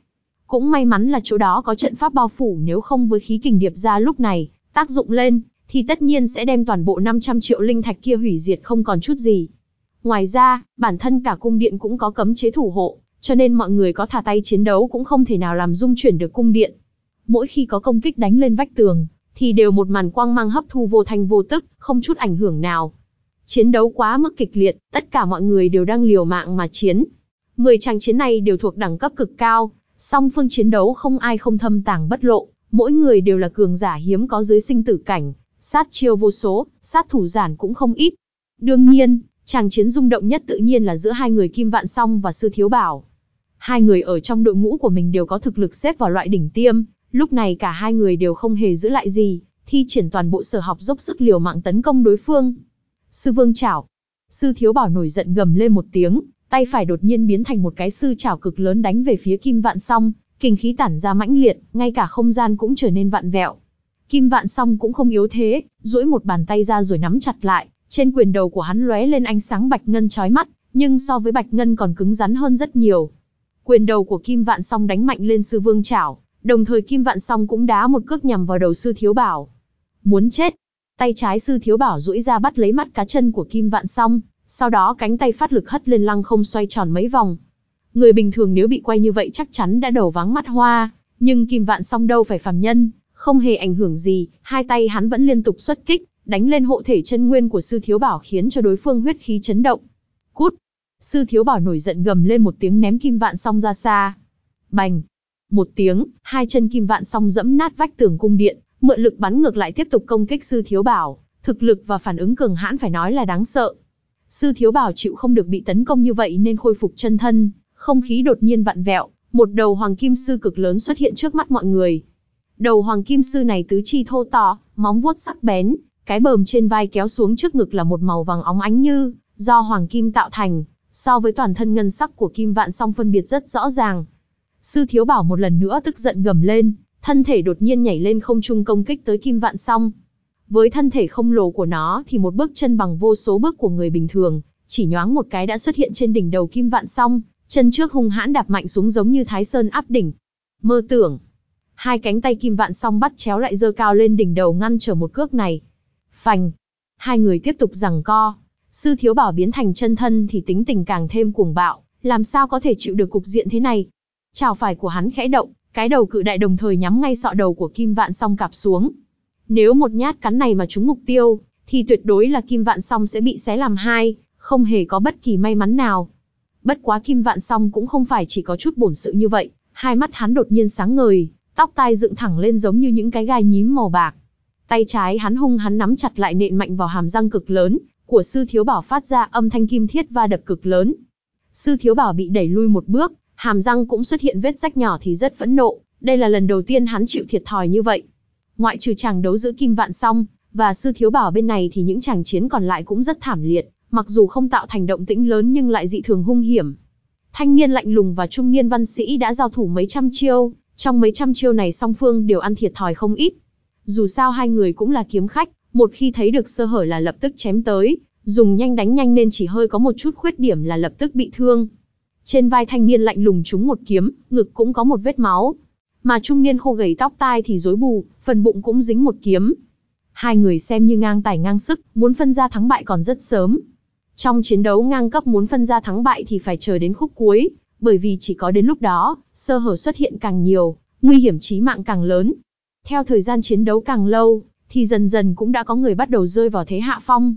Cũng may mắn là chỗ đó có trận pháp bao phủ nếu không với khí kình điệp ra lúc này, tác dụng lên, thì tất nhiên sẽ đem toàn bộ 500 triệu linh thạch kia hủy diệt không còn chút gì. Ngoài ra, bản thân cả cung điện cũng có cấm chế thủ hộ, cho nên mọi người có thả tay chiến đấu cũng không thể nào làm dung chuyển được cung điện. Mỗi khi có công kích đánh lên vách tường, thì đều một màn quang mang hấp thu vô thành vô tức, không chút ảnh hưởng nào. Chiến đấu quá mức kịch liệt, tất cả mọi người đều đang liều mạng mà chiến. Mười chàng chiến này đều thuộc đẳng cấp cực cao, song phương chiến đấu không ai không thâm tàng bất lộ, mỗi người đều là cường giả hiếm có dưới sinh tử cảnh, sát chiêu vô số, sát thủ giản cũng không ít. Đương nhiên, chàng chiến rung động nhất tự nhiên là giữa hai người Kim Vạn Song và Sư Thiếu Bảo. Hai người ở trong đội ngũ của mình đều có thực lực xếp vào loại đỉnh tiêm, lúc này cả hai người đều không hề giữ lại gì, thi triển toàn bộ sở học dốc sức liều mạng tấn công đối phương. Sư Vương chảo. Sư Thiếu Bảo nổi giận gầm lên một tiếng, tay phải đột nhiên biến thành một cái sư chảo cực lớn đánh về phía Kim Vạn Song, kinh khí tản ra mãnh liệt, ngay cả không gian cũng trở nên vạn vẹo. Kim Vạn Song cũng không yếu thế, duỗi một bàn tay ra rồi nắm chặt lại, trên quyền đầu của hắn lóe lên ánh sáng bạch ngân chói mắt, nhưng so với bạch ngân còn cứng rắn hơn rất nhiều. Quyền đầu của Kim Vạn Song đánh mạnh lên sư vương chảo, đồng thời Kim Vạn Song cũng đá một cước nhằm vào đầu sư thiếu bảo. Muốn chết. Tay trái sư thiếu bảo duỗi ra bắt lấy mắt cá chân của Kim Vạn Song, sau đó cánh tay phát lực hất lên lăng không xoay tròn mấy vòng. Người bình thường nếu bị quay như vậy chắc chắn đã đầu váng mắt hoa, nhưng Kim Vạn Song đâu phải phàm nhân, không hề ảnh hưởng gì, hai tay hắn vẫn liên tục xuất kích, đánh lên hộ thể chân nguyên của sư thiếu bảo khiến cho đối phương huyết khí chấn động. Cút! Sư thiếu bảo nổi giận gầm lên một tiếng ném kim vạn song ra xa. Bành! Một tiếng, hai chân kim vạn song dẫm nát vách tường cung điện, mượn lực bắn ngược lại tiếp tục công kích sư thiếu bảo, thực lực và phản ứng cường hãn phải nói là đáng sợ. Sư thiếu bảo chịu không được bị tấn công như vậy nên khôi phục chân thân, không khí đột nhiên vặn vẹo, một đầu hoàng kim sư cực lớn xuất hiện trước mắt mọi người. Đầu hoàng kim sư này tứ chi thô to, móng vuốt sắc bén, cái bờm trên vai kéo xuống trước ngực là một màu vàng óng ánh như do hoàng kim tạo thành, so với toàn thân ngân sắc của kim vạn song phân biệt rất rõ ràng. Sư thiếu bảo một lần nữa tức giận gầm lên, thân thể đột nhiên nhảy lên không trung công kích tới kim vạn song. Với thân thể không lồ của nó thì một bước chân bằng vô số bước của người bình thường, chỉ nhoáng một cái đã xuất hiện trên đỉnh đầu kim vạn song, chân trước hung hãn đạp mạnh xuống giống như thái sơn áp đỉnh. Mơ tưởng, hai cánh tay kim vạn song bắt chéo lại dơ cao lên đỉnh đầu ngăn trở một cước này. Phành, hai người tiếp tục giằng co. Sư thiếu bảo biến thành chân thân thì tính tình càng thêm cuồng bạo, làm sao có thể chịu được cục diện thế này. Chào phải của hắn khẽ động, cái đầu cự đại đồng thời nhắm ngay sọ đầu của kim vạn song cạp xuống. Nếu một nhát cắn này mà trúng mục tiêu, thì tuyệt đối là kim vạn song sẽ bị xé làm hai, không hề có bất kỳ may mắn nào. Bất quá kim vạn song cũng không phải chỉ có chút bổn sự như vậy, hai mắt hắn đột nhiên sáng ngời, tóc tai dựng thẳng lên giống như những cái gai nhím màu bạc. Tay trái hắn hung hắn nắm chặt lại nện mạnh vào hàm răng cực lớn, của sư thiếu bảo phát ra âm thanh kim thiết va đập cực lớn. Sư thiếu bảo bị đẩy lui một bước, hàm răng cũng xuất hiện vết rách nhỏ thì rất phẫn nộ, đây là lần đầu tiên hắn chịu thiệt thòi như vậy. Ngoại trừ chàng đấu giữa kim vạn song, và sư thiếu bảo bên này thì những chàng chiến còn lại cũng rất thảm liệt, mặc dù không tạo thành động tĩnh lớn nhưng lại dị thường hung hiểm. Thanh niên lạnh lùng và trung niên văn sĩ đã giao thủ mấy trăm chiêu, trong mấy trăm chiêu này song phương đều ăn thiệt thòi không ít. Dù sao hai người cũng là kiếm khách, một khi thấy được sơ hở là lập tức chém tới, dùng nhanh đánh nhanh nên chỉ hơi có một chút khuyết điểm là lập tức bị thương. Trên vai thanh niên lạnh lùng trúng một kiếm, ngực cũng có một vết máu. Mà trung niên khô gầy tóc tai thì rối bù, phần bụng cũng dính một kiếm. Hai người xem như ngang tài ngang sức, muốn phân ra thắng bại còn rất sớm. Trong chiến đấu ngang cấp muốn phân ra thắng bại thì phải chờ đến khúc cuối, bởi vì chỉ có đến lúc đó, sơ hở xuất hiện càng nhiều, nguy hiểm chí mạng càng lớn. Theo thời gian chiến đấu càng lâu, thì dần dần cũng đã có người bắt đầu rơi vào thế hạ phong.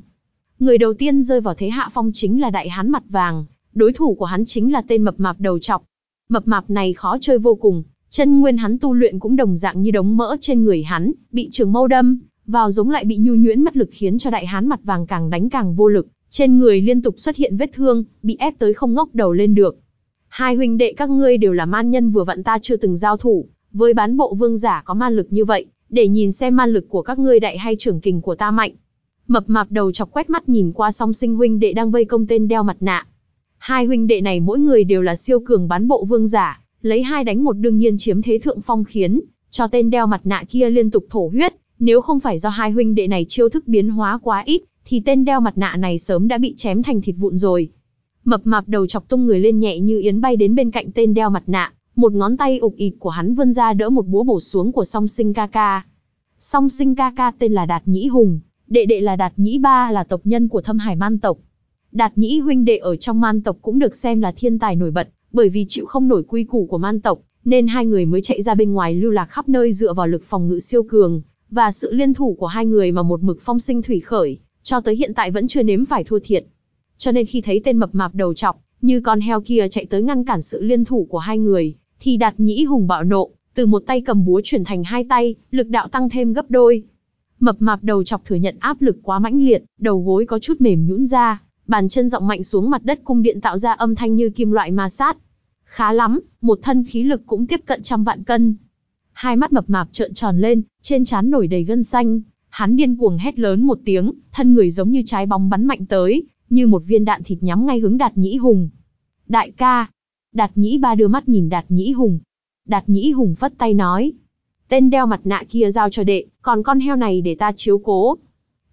Người đầu tiên rơi vào thế hạ phong chính là đại hán mặt vàng, đối thủ của hắn chính là tên mập mạp đầu chọc. Mập mạp này khó chơi vô cùng, chân nguyên hắn tu luyện cũng đồng dạng như đống mỡ trên người hắn, bị trường mâu đâm, vào giống lại bị nhu nhuyễn mất lực khiến cho đại hán mặt vàng càng đánh càng vô lực, trên người liên tục xuất hiện vết thương, bị ép tới không ngóc đầu lên được. Hai huynh đệ các ngươi đều là man nhân vừa vặn ta chưa từng giao thủ, với bán bộ vương giả có man lực như vậy, để nhìn xem man lực của các ngươi đại hay trưởng kình của ta mạnh. Mập mạp đầu chọc quét mắt nhìn qua song sinh huynh đệ đang vây công tên đeo mặt nạ. Hai huynh đệ này mỗi người đều là siêu cường bán bộ vương giả, lấy hai đánh một đương nhiên chiếm thế thượng phong khiến cho tên đeo mặt nạ kia liên tục thổ huyết, Nếu không phải do hai huynh đệ này chiêu thức biến hóa quá ít, thì tên đeo mặt nạ này sớm đã bị chém thành thịt vụn rồi. Mập mạp đầu chọc tung người lên nhẹ như yến bay đến bên cạnh tên đeo mặt nạ, một ngón tay ục ịt của hắn vươn ra đỡ một búa bổ xuống của song sinh ca ca. Song sinh ca ca tên là Đạt Nhĩ Hùng, đệ đệ là Đạt Nhĩ Ba là tộc nhân của thâm hải man tộc. Đạt Nhĩ huynh đệ ở trong man tộc cũng được xem là thiên tài nổi bật, bởi vì chịu không nổi quy củ của man tộc, nên hai người mới chạy ra bên ngoài lưu lạc khắp nơi dựa vào lực phòng ngự siêu cường, và sự liên thủ của hai người mà một mực phong sinh thủy khởi, cho tới hiện tại vẫn chưa nếm phải thua thiệt. Cho nên khi thấy tên mập mạp đầu chọc như con heo kia chạy tới ngăn cản sự liên thủ của hai người, thì Đạt Nhĩ Hùng bạo nộ, từ một tay cầm búa chuyển thành hai tay, lực đạo tăng thêm gấp đôi. Mập mạp đầu chọc thừa nhận áp lực quá mãnh liệt, đầu gối có chút mềm nhũn ra, bàn chân rộng mạnh xuống mặt đất cung điện tạo ra âm thanh như kim loại ma sát. Khá lắm, một thân khí lực cũng tiếp cận trăm vạn cân. Hai mắt mập mạp trợn tròn lên, trên trán nổi đầy gân xanh, hắn điên cuồng hét lớn một tiếng, thân người giống như trái bóng bắn mạnh tới, như một viên đạn thịt nhắm ngay hướng Đạt Nhĩ Hùng. Đại ca, Đạt Nhĩ ba đưa mắt nhìn Đạt Nhĩ Hùng. Đạt Nhĩ Hùng phất tay nói. Tên đeo mặt nạ kia giao cho đệ, còn con heo này để ta chiếu cố.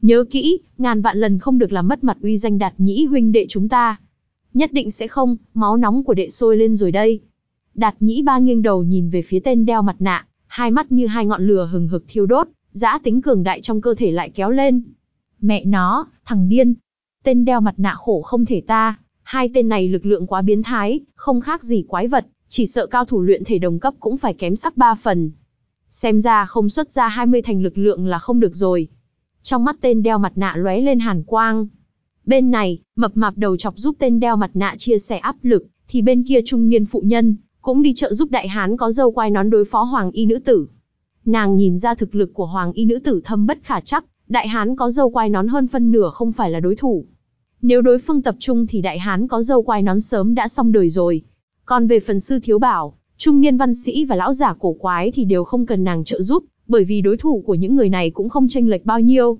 Nhớ kỹ, ngàn vạn lần không được làm mất mặt uy danh Đạt Nhĩ huynh đệ chúng ta. Nhất định sẽ không, máu nóng của đệ sôi lên rồi đây. Đạt Nhĩ ba nghiêng đầu nhìn về phía tên đeo mặt nạ, hai mắt như hai ngọn lửa hừng hực thiêu đốt, dã tính cường đại trong cơ thể lại kéo lên. Mẹ nó, thằng điên. Tên đeo mặt nạ khổ không thể ta, Hai tên này lực lượng quá biến thái, không khác gì quái vật, chỉ sợ cao thủ luyện thể đồng cấp cũng phải kém sắc ba phần. Xem ra không xuất ra 20 thành lực lượng là không được rồi. Trong mắt tên đeo mặt nạ lóe lên hàn quang. Bên này, mập mạp đầu chọc giúp tên đeo mặt nạ chia sẻ áp lực, thì bên kia trung niên phụ nhân, cũng đi trợ giúp đại hán có dâu quai nón đối phó hoàng y nữ tử. Nàng nhìn ra thực lực của hoàng y nữ tử thâm bất khả chắc, đại hán có dâu quai nón hơn phân nửa không phải là đối thủ. Nếu đối phương tập trung thì đại hán có dâu quai nón sớm đã xong đời rồi. Còn về phần sư thiếu bảo, trung niên văn sĩ và lão giả cổ quái thì đều không cần nàng trợ giúp, bởi vì đối thủ của những người này cũng không chênh lệch bao nhiêu.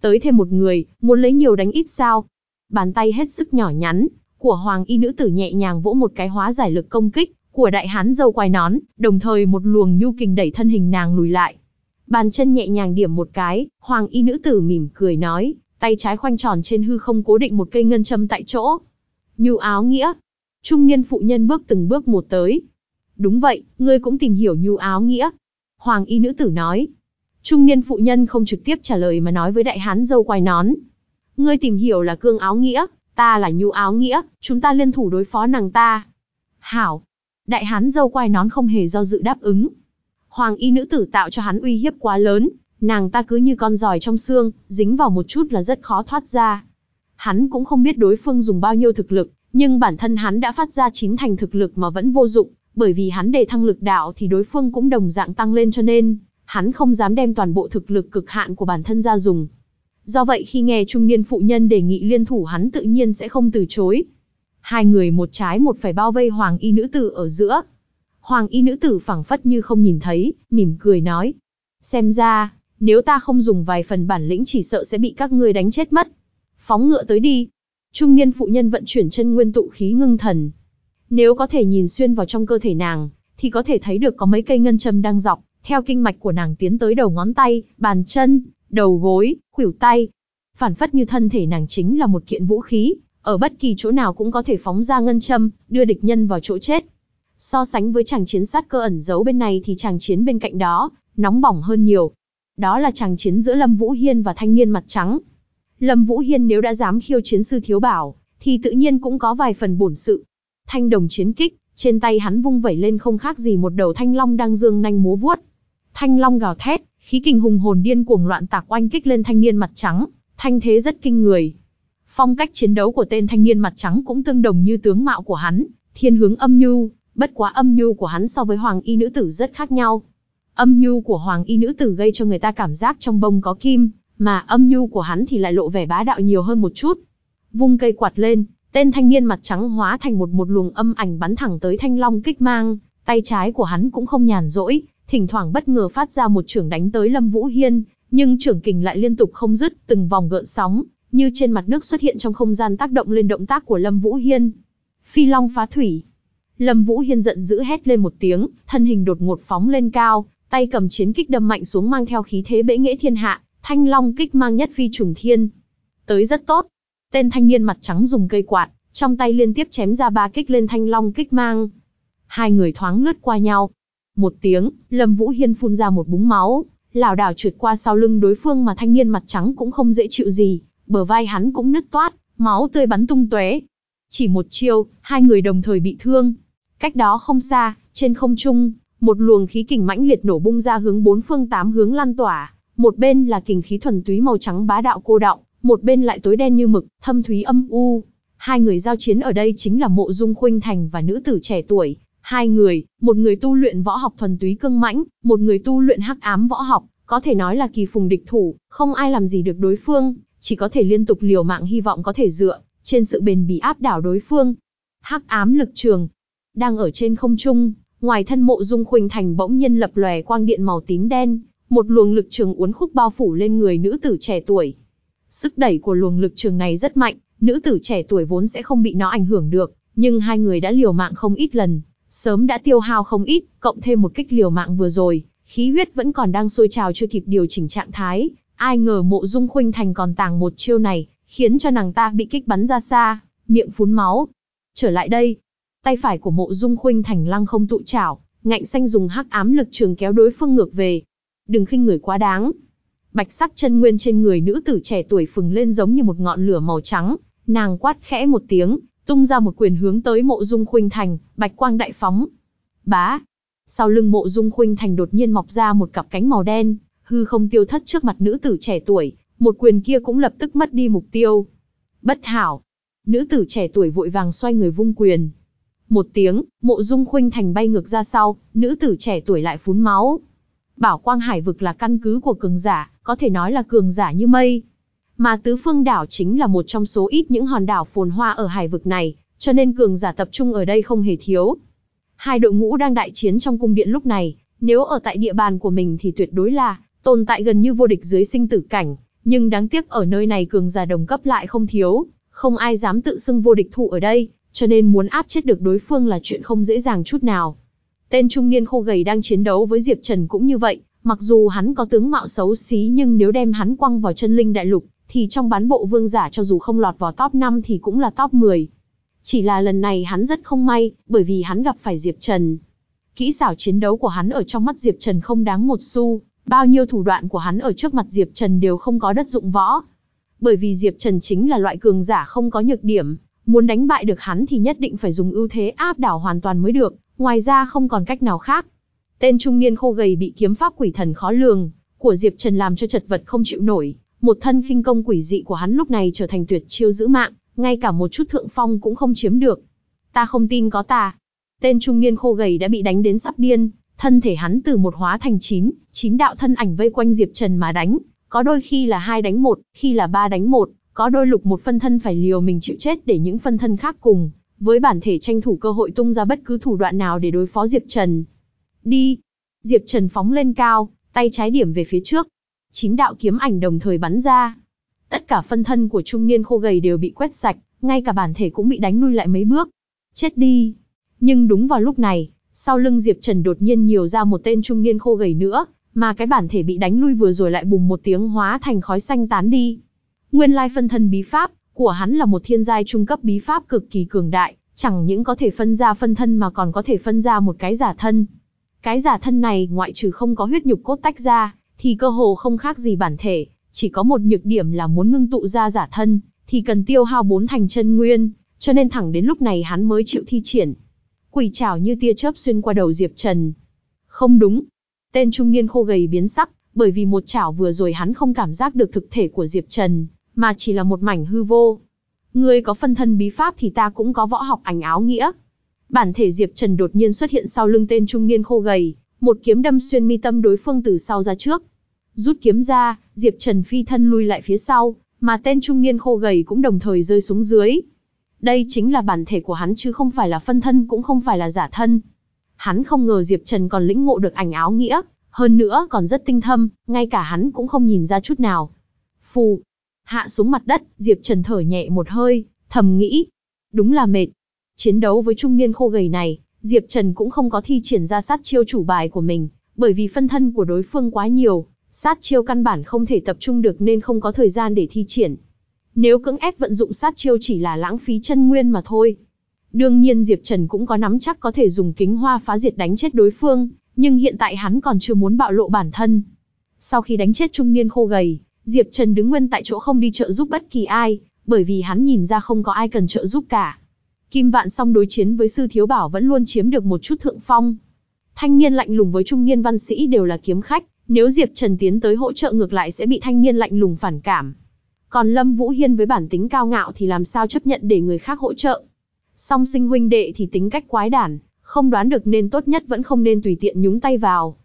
Tới thêm một người, muốn lấy nhiều đánh ít sao. Bàn tay hết sức nhỏ nhắn, của hoàng y nữ tử nhẹ nhàng vỗ một cái hóa giải lực công kích, của đại hán dâu quai nón, đồng thời một luồng nhu kình đẩy thân hình nàng lùi lại. Bàn chân nhẹ nhàng điểm một cái, hoàng y nữ tử mỉm cười nói, tay trái khoanh tròn trên hư không cố định một cây ngân châm tại chỗ. Nhu áo nghĩa. Trung niên phụ nhân bước từng bước một tới. Đúng vậy, ngươi cũng tìm hiểu nhu áo nghĩa. Hoàng y nữ tử nói. Trung niên phụ nhân không trực tiếp trả lời mà nói với đại hán dâu quai nón. Ngươi tìm hiểu là cương áo nghĩa, ta là nhu áo nghĩa, chúng ta liên thủ đối phó nàng ta. Hảo. Đại hán dâu quai nón không hề do dự đáp ứng. Hoàng y nữ tử tạo cho hắn uy hiếp quá lớn, Nàng ta cứ như con giòi trong xương, dính vào một chút là rất khó thoát ra. Hắn cũng không biết đối phương dùng bao nhiêu thực lực, nhưng bản thân hắn đã phát ra chín thành thực lực mà vẫn vô dụng, bởi vì hắn đề thăng lực đạo thì đối phương cũng đồng dạng tăng lên cho nên, hắn không dám đem toàn bộ thực lực cực hạn của bản thân ra dùng. Do vậy khi nghe trung niên phụ nhân đề nghị liên thủ hắn tự nhiên sẽ không từ chối. Hai người một trái một phải bao vây hoàng y nữ tử ở giữa. Hoàng y nữ tử phẳng phất như không nhìn thấy, mỉm cười nói. Xem ra, nếu ta không dùng vài phần bản lĩnh chỉ sợ sẽ bị các ngươi đánh chết mất. Phóng ngựa tới đi. Trung niên phụ nhân vận chuyển chân nguyên tụ khí ngưng thần. Nếu có thể nhìn xuyên vào trong cơ thể nàng, thì có thể thấy được có mấy cây ngân châm đang dọc, theo kinh mạch của nàng tiến tới đầu ngón tay, bàn chân, đầu gối, khuỷu tay. Phản phất như thân thể nàng chính là một kiện vũ khí, ở bất kỳ chỗ nào cũng có thể phóng ra ngân châm, đưa địch nhân vào chỗ chết. So sánh với chàng chiến sát cơ ẩn giấu bên này thì chàng chiến bên cạnh đó, nóng bỏng hơn nhiều. Đó là chàng chiến giữa Lâm Vũ Hiên và thanh niên mặt trắng. Lâm Vũ Hiên nếu đã dám khiêu chiến sư thiếu bảo, thì tự nhiên cũng có vài phần bổn sự. Thanh đồng chiến kích, trên tay hắn vung vẩy lên không khác gì một đầu thanh long đang dương nanh múa vuốt. Thanh long gào thét, khí kình hùng hồn điên cuồng loạn tạc oanh kích lên thanh niên mặt trắng, thanh thế rất kinh người. Phong cách chiến đấu của tên thanh niên mặt trắng cũng tương đồng như tướng mạo của hắn, thiên hướng âm nhu, bất quá âm nhu của hắn so với hoàng y nữ tử rất khác nhau. Âm nhu của hoàng y nữ tử gây cho người ta cảm giác trong bông có kim, mà âm nhu của hắn thì lại lộ vẻ bá đạo nhiều hơn một chút. Vung cây quạt lên, tên thanh niên mặt trắng hóa thành một một luồng âm ảnh bắn thẳng tới thanh long kích mang, tay trái của hắn cũng không nhàn rỗi, thỉnh thoảng bất ngờ phát ra một trưởng đánh tới Lâm Vũ Hiên, nhưng trưởng kình lại liên tục không dứt, từng vòng gợn sóng, như trên mặt nước xuất hiện trong không gian tác động lên động tác của Lâm Vũ Hiên. Phi Long phá thủy. Lâm Vũ Hiên giận dữ hét lên một tiếng, thân hình đột ngột phóng lên cao, tay cầm chiến kích đâm mạnh xuống mang theo khí thế bẽ nghệ thiên hạ, thanh long kích mang nhất phi trùng thiên. Tới rất tốt. Tên thanh niên mặt trắng dùng cây quạt, trong tay liên tiếp chém ra ba kích lên thanh long kích mang. Hai người thoáng lướt qua nhau. Một tiếng, Lâm Vũ Hiên phun ra một búng máu, lảo đảo trượt qua sau lưng đối phương mà thanh niên mặt trắng cũng không dễ chịu gì, bờ vai hắn cũng nứt toát, máu tươi bắn tung tóe. Chỉ một chiêu, hai người đồng thời bị thương. Cách đó không xa, trên không trung, một luồng khí kình mãnh liệt nổ bung ra hướng bốn phương tám hướng lan tỏa, một bên là kình khí thuần túy màu trắng bá đạo cô đọng, một bên lại tối đen như mực, thâm thúy âm u. Hai người giao chiến ở đây chính là Mộ Dung Khuynh Thành và nữ tử trẻ tuổi, hai người, một người tu luyện võ học thuần túy cương mãnh, một người tu luyện hắc ám võ học, có thể nói là kỳ phùng địch thủ, không ai làm gì được đối phương, chỉ có thể liên tục liều mạng hy vọng có thể dựa trên sự bền bỉ áp đảo đối phương. Hắc ám lực trường, đang ở trên không trung, ngoài thân Mộ Dung Khuynh Thành bỗng nhiên lập lòe quang điện màu tím đen, một luồng lực trường uốn khúc bao phủ lên người nữ tử trẻ tuổi. Sức đẩy của luồng lực trường này rất mạnh, nữ tử trẻ tuổi vốn sẽ không bị nó ảnh hưởng được, nhưng hai người đã liều mạng không ít lần, sớm đã tiêu hao không ít, cộng thêm một kích liều mạng vừa rồi, khí huyết vẫn còn đang sôi trào chưa kịp điều chỉnh trạng thái, ai ngờ mộ dung khuynh thành còn tàng một chiêu này, khiến cho nàng ta bị kích bắn ra xa, miệng phun máu. Trở lại đây, tay phải của mộ dung khuynh thành lăng không tụ chảo, ngạnh xanh dùng hắc ám lực trường kéo đối phương ngược về. Đừng khinh người quá đáng. Bạch sắc chân nguyên trên người nữ tử trẻ tuổi phừng lên giống như một ngọn lửa màu trắng, nàng quát khẽ một tiếng, tung ra một quyền hướng tới mộ dung khuynh thành, bạch quang đại phóng. Bá! Sau lưng mộ dung khuynh thành đột nhiên mọc ra một cặp cánh màu đen, hư không tiêu thất trước mặt nữ tử trẻ tuổi, một quyền kia cũng lập tức mất đi mục tiêu. Bất hảo! Nữ tử trẻ tuổi vội vàng xoay người vung quyền. Một tiếng, mộ dung khuynh thành bay ngược ra sau, nữ tử trẻ tuổi lại phún máu. Bảo quang hải vực là căn cứ của cường giả, có thể nói là cường giả như mây, mà tứ phương đảo chính là một trong số ít những hòn đảo phồn hoa ở hải vực này, cho nên cường giả tập trung ở đây không hề thiếu. Hai đội ngũ đang đại chiến trong cung điện lúc này, nếu ở tại địa bàn của mình thì tuyệt đối là tồn tại gần như vô địch dưới sinh tử cảnh, nhưng đáng tiếc ở nơi này cường giả đồng cấp lại không thiếu, không ai dám tự xưng vô địch thụ ở đây, cho nên muốn áp chết được đối phương là chuyện không dễ dàng chút nào. Tên trung niên khô gầy đang chiến đấu với Diệp Trần cũng như vậy, mặc dù hắn có tướng mạo xấu xí nhưng nếu đem hắn quăng vào chân linh đại lục, thì trong bán bộ vương giả cho dù không lọt vào top 5 thì cũng là top 10. Chỉ là lần này hắn rất không may, bởi vì hắn gặp phải Diệp Trần. Kỹ xảo chiến đấu của hắn ở trong mắt Diệp Trần không đáng một xu, bao nhiêu thủ đoạn của hắn ở trước mặt Diệp Trần đều không có đất dụng võ. Bởi vì Diệp Trần chính là loại cường giả không có nhược điểm, muốn đánh bại được hắn thì nhất định phải dùng ưu thế áp đảo hoàn toàn mới được, ngoài ra không còn cách nào khác. Tên trung niên khô gầy bị kiếm pháp quỷ thần khó lường của Diệp Trần làm cho chật vật không chịu nổi, một thân khinh công quỷ dị của hắn lúc này trở thành tuyệt chiêu giữ mạng, ngay cả một chút thượng phong cũng không chiếm được. Ta không tin có ta. Tên trung niên khô gầy đã bị đánh đến sắp điên, thân thể hắn từ một hóa thành chín, chín đạo thân ảnh vây quanh Diệp Trần mà đánh, có đôi khi là hai đánh một, khi là ba đánh một, có đôi lục một phân thân phải liều mình chịu chết để những phân thân khác cùng, với bản thể tranh thủ cơ hội tung ra bất cứ thủ đoạn nào để đối phó Diệp Trần. Đi! Diệp Trần phóng lên cao, tay trái điểm về phía trước, chín đạo kiếm ảnh đồng thời bắn ra. Tất cả phân thân của trung niên khô gầy đều bị quét sạch, ngay cả bản thể cũng bị đánh lui lại mấy bước. Chết đi! Nhưng đúng vào lúc này, sau lưng Diệp Trần đột nhiên nhiều ra một tên trung niên khô gầy nữa, mà cái bản thể bị đánh lui vừa rồi lại bùng một tiếng hóa thành khói xanh tán đi. Nguyên lai phân thân bí pháp của hắn là một thiên giai trung cấp bí pháp cực kỳ cường đại, chẳng những có thể phân ra phân thân mà còn có thể phân ra một cái giả thân. Cái giả thân này ngoại trừ không có huyết nhục cốt tách ra, thì cơ hồ không khác gì bản thể, chỉ có một nhược điểm là muốn ngưng tụ ra giả thân, thì cần tiêu hao bốn thành chân nguyên, cho nên thẳng đến lúc này hắn mới chịu thi triển. Quỷ trảo như tia chớp xuyên qua đầu Diệp Trần. Không đúng. Tên trung niên khô gầy biến sắc, bởi vì một chảo vừa rồi hắn không cảm giác được thực thể của Diệp Trần, mà chỉ là một mảnh hư vô. Ngươi có phân thân bí pháp thì ta cũng có võ học ảnh áo nghĩa. Bản thể Diệp Trần đột nhiên xuất hiện sau lưng tên trung niên khô gầy, một kiếm đâm xuyên mi tâm đối phương từ sau ra trước. Rút kiếm ra, Diệp Trần phi thân lui lại phía sau, mà tên trung niên khô gầy cũng đồng thời rơi xuống dưới. Đây chính là bản thể của hắn chứ không phải là phân thân cũng không phải là giả thân. Hắn không ngờ Diệp Trần còn lĩnh ngộ được ảnh áo nghĩa, hơn nữa còn rất tinh thâm, ngay cả hắn cũng không nhìn ra chút nào. Phù, hạ xuống mặt đất, Diệp Trần thở nhẹ một hơi, thầm nghĩ. Đúng là mệt. Chiến đấu với trung niên khô gầy này, Diệp Trần cũng không có thi triển ra sát chiêu chủ bài của mình, bởi vì phân thân của đối phương quá nhiều, sát chiêu căn bản không thể tập trung được nên không có thời gian để thi triển. Nếu cưỡng ép vận dụng sát chiêu chỉ là lãng phí chân nguyên mà thôi. Đương nhiên Diệp Trần cũng có nắm chắc có thể dùng kính hoa phá diệt đánh chết đối phương, nhưng hiện tại hắn còn chưa muốn bạo lộ bản thân. Sau khi đánh chết trung niên khô gầy, Diệp Trần đứng nguyên tại chỗ không đi trợ giúp bất kỳ ai, bởi vì hắn nhìn ra không có ai cần trợ giúp cả. Kim Vạn Song đối chiến với Sư Thiếu Bảo vẫn luôn chiếm được một chút thượng phong. Thanh niên lạnh lùng với trung niên văn sĩ đều là kiếm khách, nếu Diệp Trần tiến tới hỗ trợ ngược lại sẽ bị thanh niên lạnh lùng phản cảm. Còn Lâm Vũ Hiên với bản tính cao ngạo thì làm sao chấp nhận để người khác hỗ trợ. Song sinh huynh đệ thì tính cách quái đản, không đoán được nên tốt nhất vẫn không nên tùy tiện nhúng tay vào.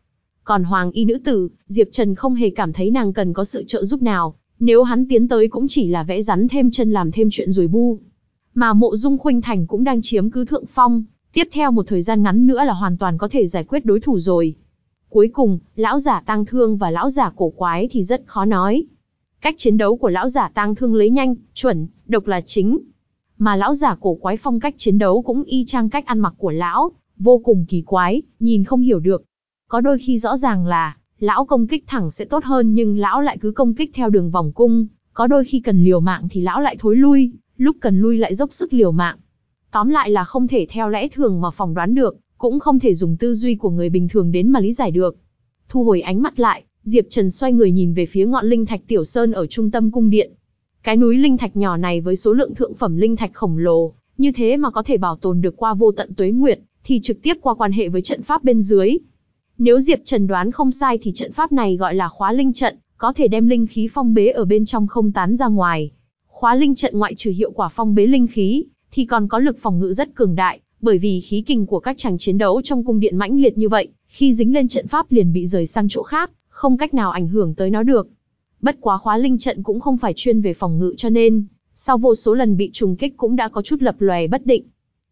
Còn Hoàng y nữ tử, Diệp Trần không hề cảm thấy nàng cần có sự trợ giúp nào, nếu hắn tiến tới cũng chỉ là vẽ rắn thêm chân làm thêm chuyện rồi bu. Mà mộ dung khuynh thành cũng đang chiếm cứ thượng phong, tiếp theo một thời gian ngắn nữa là hoàn toàn có thể giải quyết đối thủ rồi. Cuối cùng, lão giả tang thương và lão giả cổ quái thì rất khó nói. Cách chiến đấu của lão giả tang thương lấy nhanh, chuẩn, độc là chính. Mà lão giả cổ quái phong cách chiến đấu cũng y chang cách ăn mặc của lão, vô cùng kỳ quái, nhìn không hiểu được. Có đôi khi rõ ràng là, lão công kích thẳng sẽ tốt hơn nhưng lão lại cứ công kích theo đường vòng cung, có đôi khi cần liều mạng thì lão lại thối lui, lúc cần lui lại dốc sức liều mạng. Tóm lại là không thể theo lẽ thường mà phỏng đoán được, cũng không thể dùng tư duy của người bình thường đến mà lý giải được. Thu hồi ánh mắt lại, Diệp Trần xoay người nhìn về phía ngọn linh thạch tiểu sơn ở trung tâm cung điện. Cái núi linh thạch nhỏ này với số lượng thượng phẩm linh thạch khổng lồ, như thế mà có thể bảo tồn được qua vô tận tuế nguyệt, thì trực tiếp qua quan hệ với trận pháp bên dưới. Nếu Diệp Trần đoán không sai thì trận pháp này gọi là khóa linh trận, có thể đem linh khí phong bế ở bên trong không tán ra ngoài. Khóa linh trận ngoại trừ hiệu quả phong bế linh khí, thì còn có lực phòng ngự rất cường đại, bởi vì khí kình của các chàng chiến đấu trong cung điện mãnh liệt như vậy, khi dính lên trận pháp liền bị rời sang chỗ khác, không cách nào ảnh hưởng tới nó được. Bất quá khóa linh trận cũng không phải chuyên về phòng ngự cho nên, sau vô số lần bị trùng kích cũng đã có chút lập lòe bất định.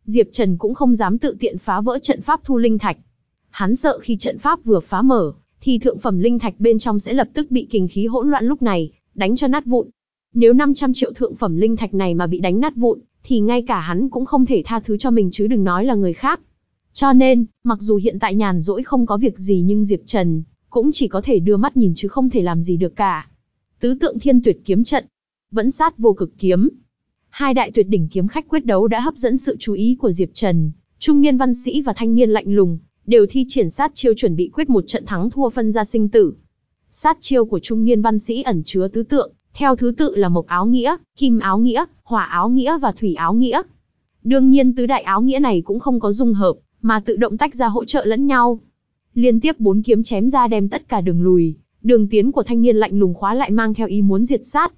Diệp Trần cũng không dám tự tiện phá vỡ trận pháp thu linh thạch. Hắn sợ khi trận pháp vừa phá mở, thì thượng phẩm linh thạch bên trong sẽ lập tức bị kình khí hỗn loạn lúc này, đánh cho nát vụn. Nếu 500 triệu thượng phẩm linh thạch này mà bị đánh nát vụn, thì ngay cả hắn cũng không thể tha thứ cho mình chứ đừng nói là người khác. Cho nên, mặc dù hiện tại nhàn rỗi không có việc gì nhưng Diệp Trần cũng chỉ có thể đưa mắt nhìn chứ không thể làm gì được cả. Tứ tượng thiên tuyệt kiếm trận, vẫn sát vô cực kiếm. Hai đại tuyệt đỉnh kiếm khách quyết đấu đã hấp dẫn sự chú ý của Diệp Trần, trung niên văn sĩ và thanh niên lạnh lùng, đều thi triển sát chiêu chuẩn bị quyết một trận thắng thua phân ra sinh tử. Sát chiêu của trung niên văn sĩ ẩn chứa tứ tượng, theo thứ tự là mộc áo nghĩa, kim áo nghĩa, hỏa áo nghĩa và thủy áo nghĩa. Đương nhiên tứ đại áo nghĩa này cũng không có dung hợp, mà tự động tách ra hỗ trợ lẫn nhau. Liên tiếp bốn kiếm chém ra đem tất cả đường lùi, đường tiến của thanh niên lạnh lùng khóa lại mang theo ý muốn diệt sát.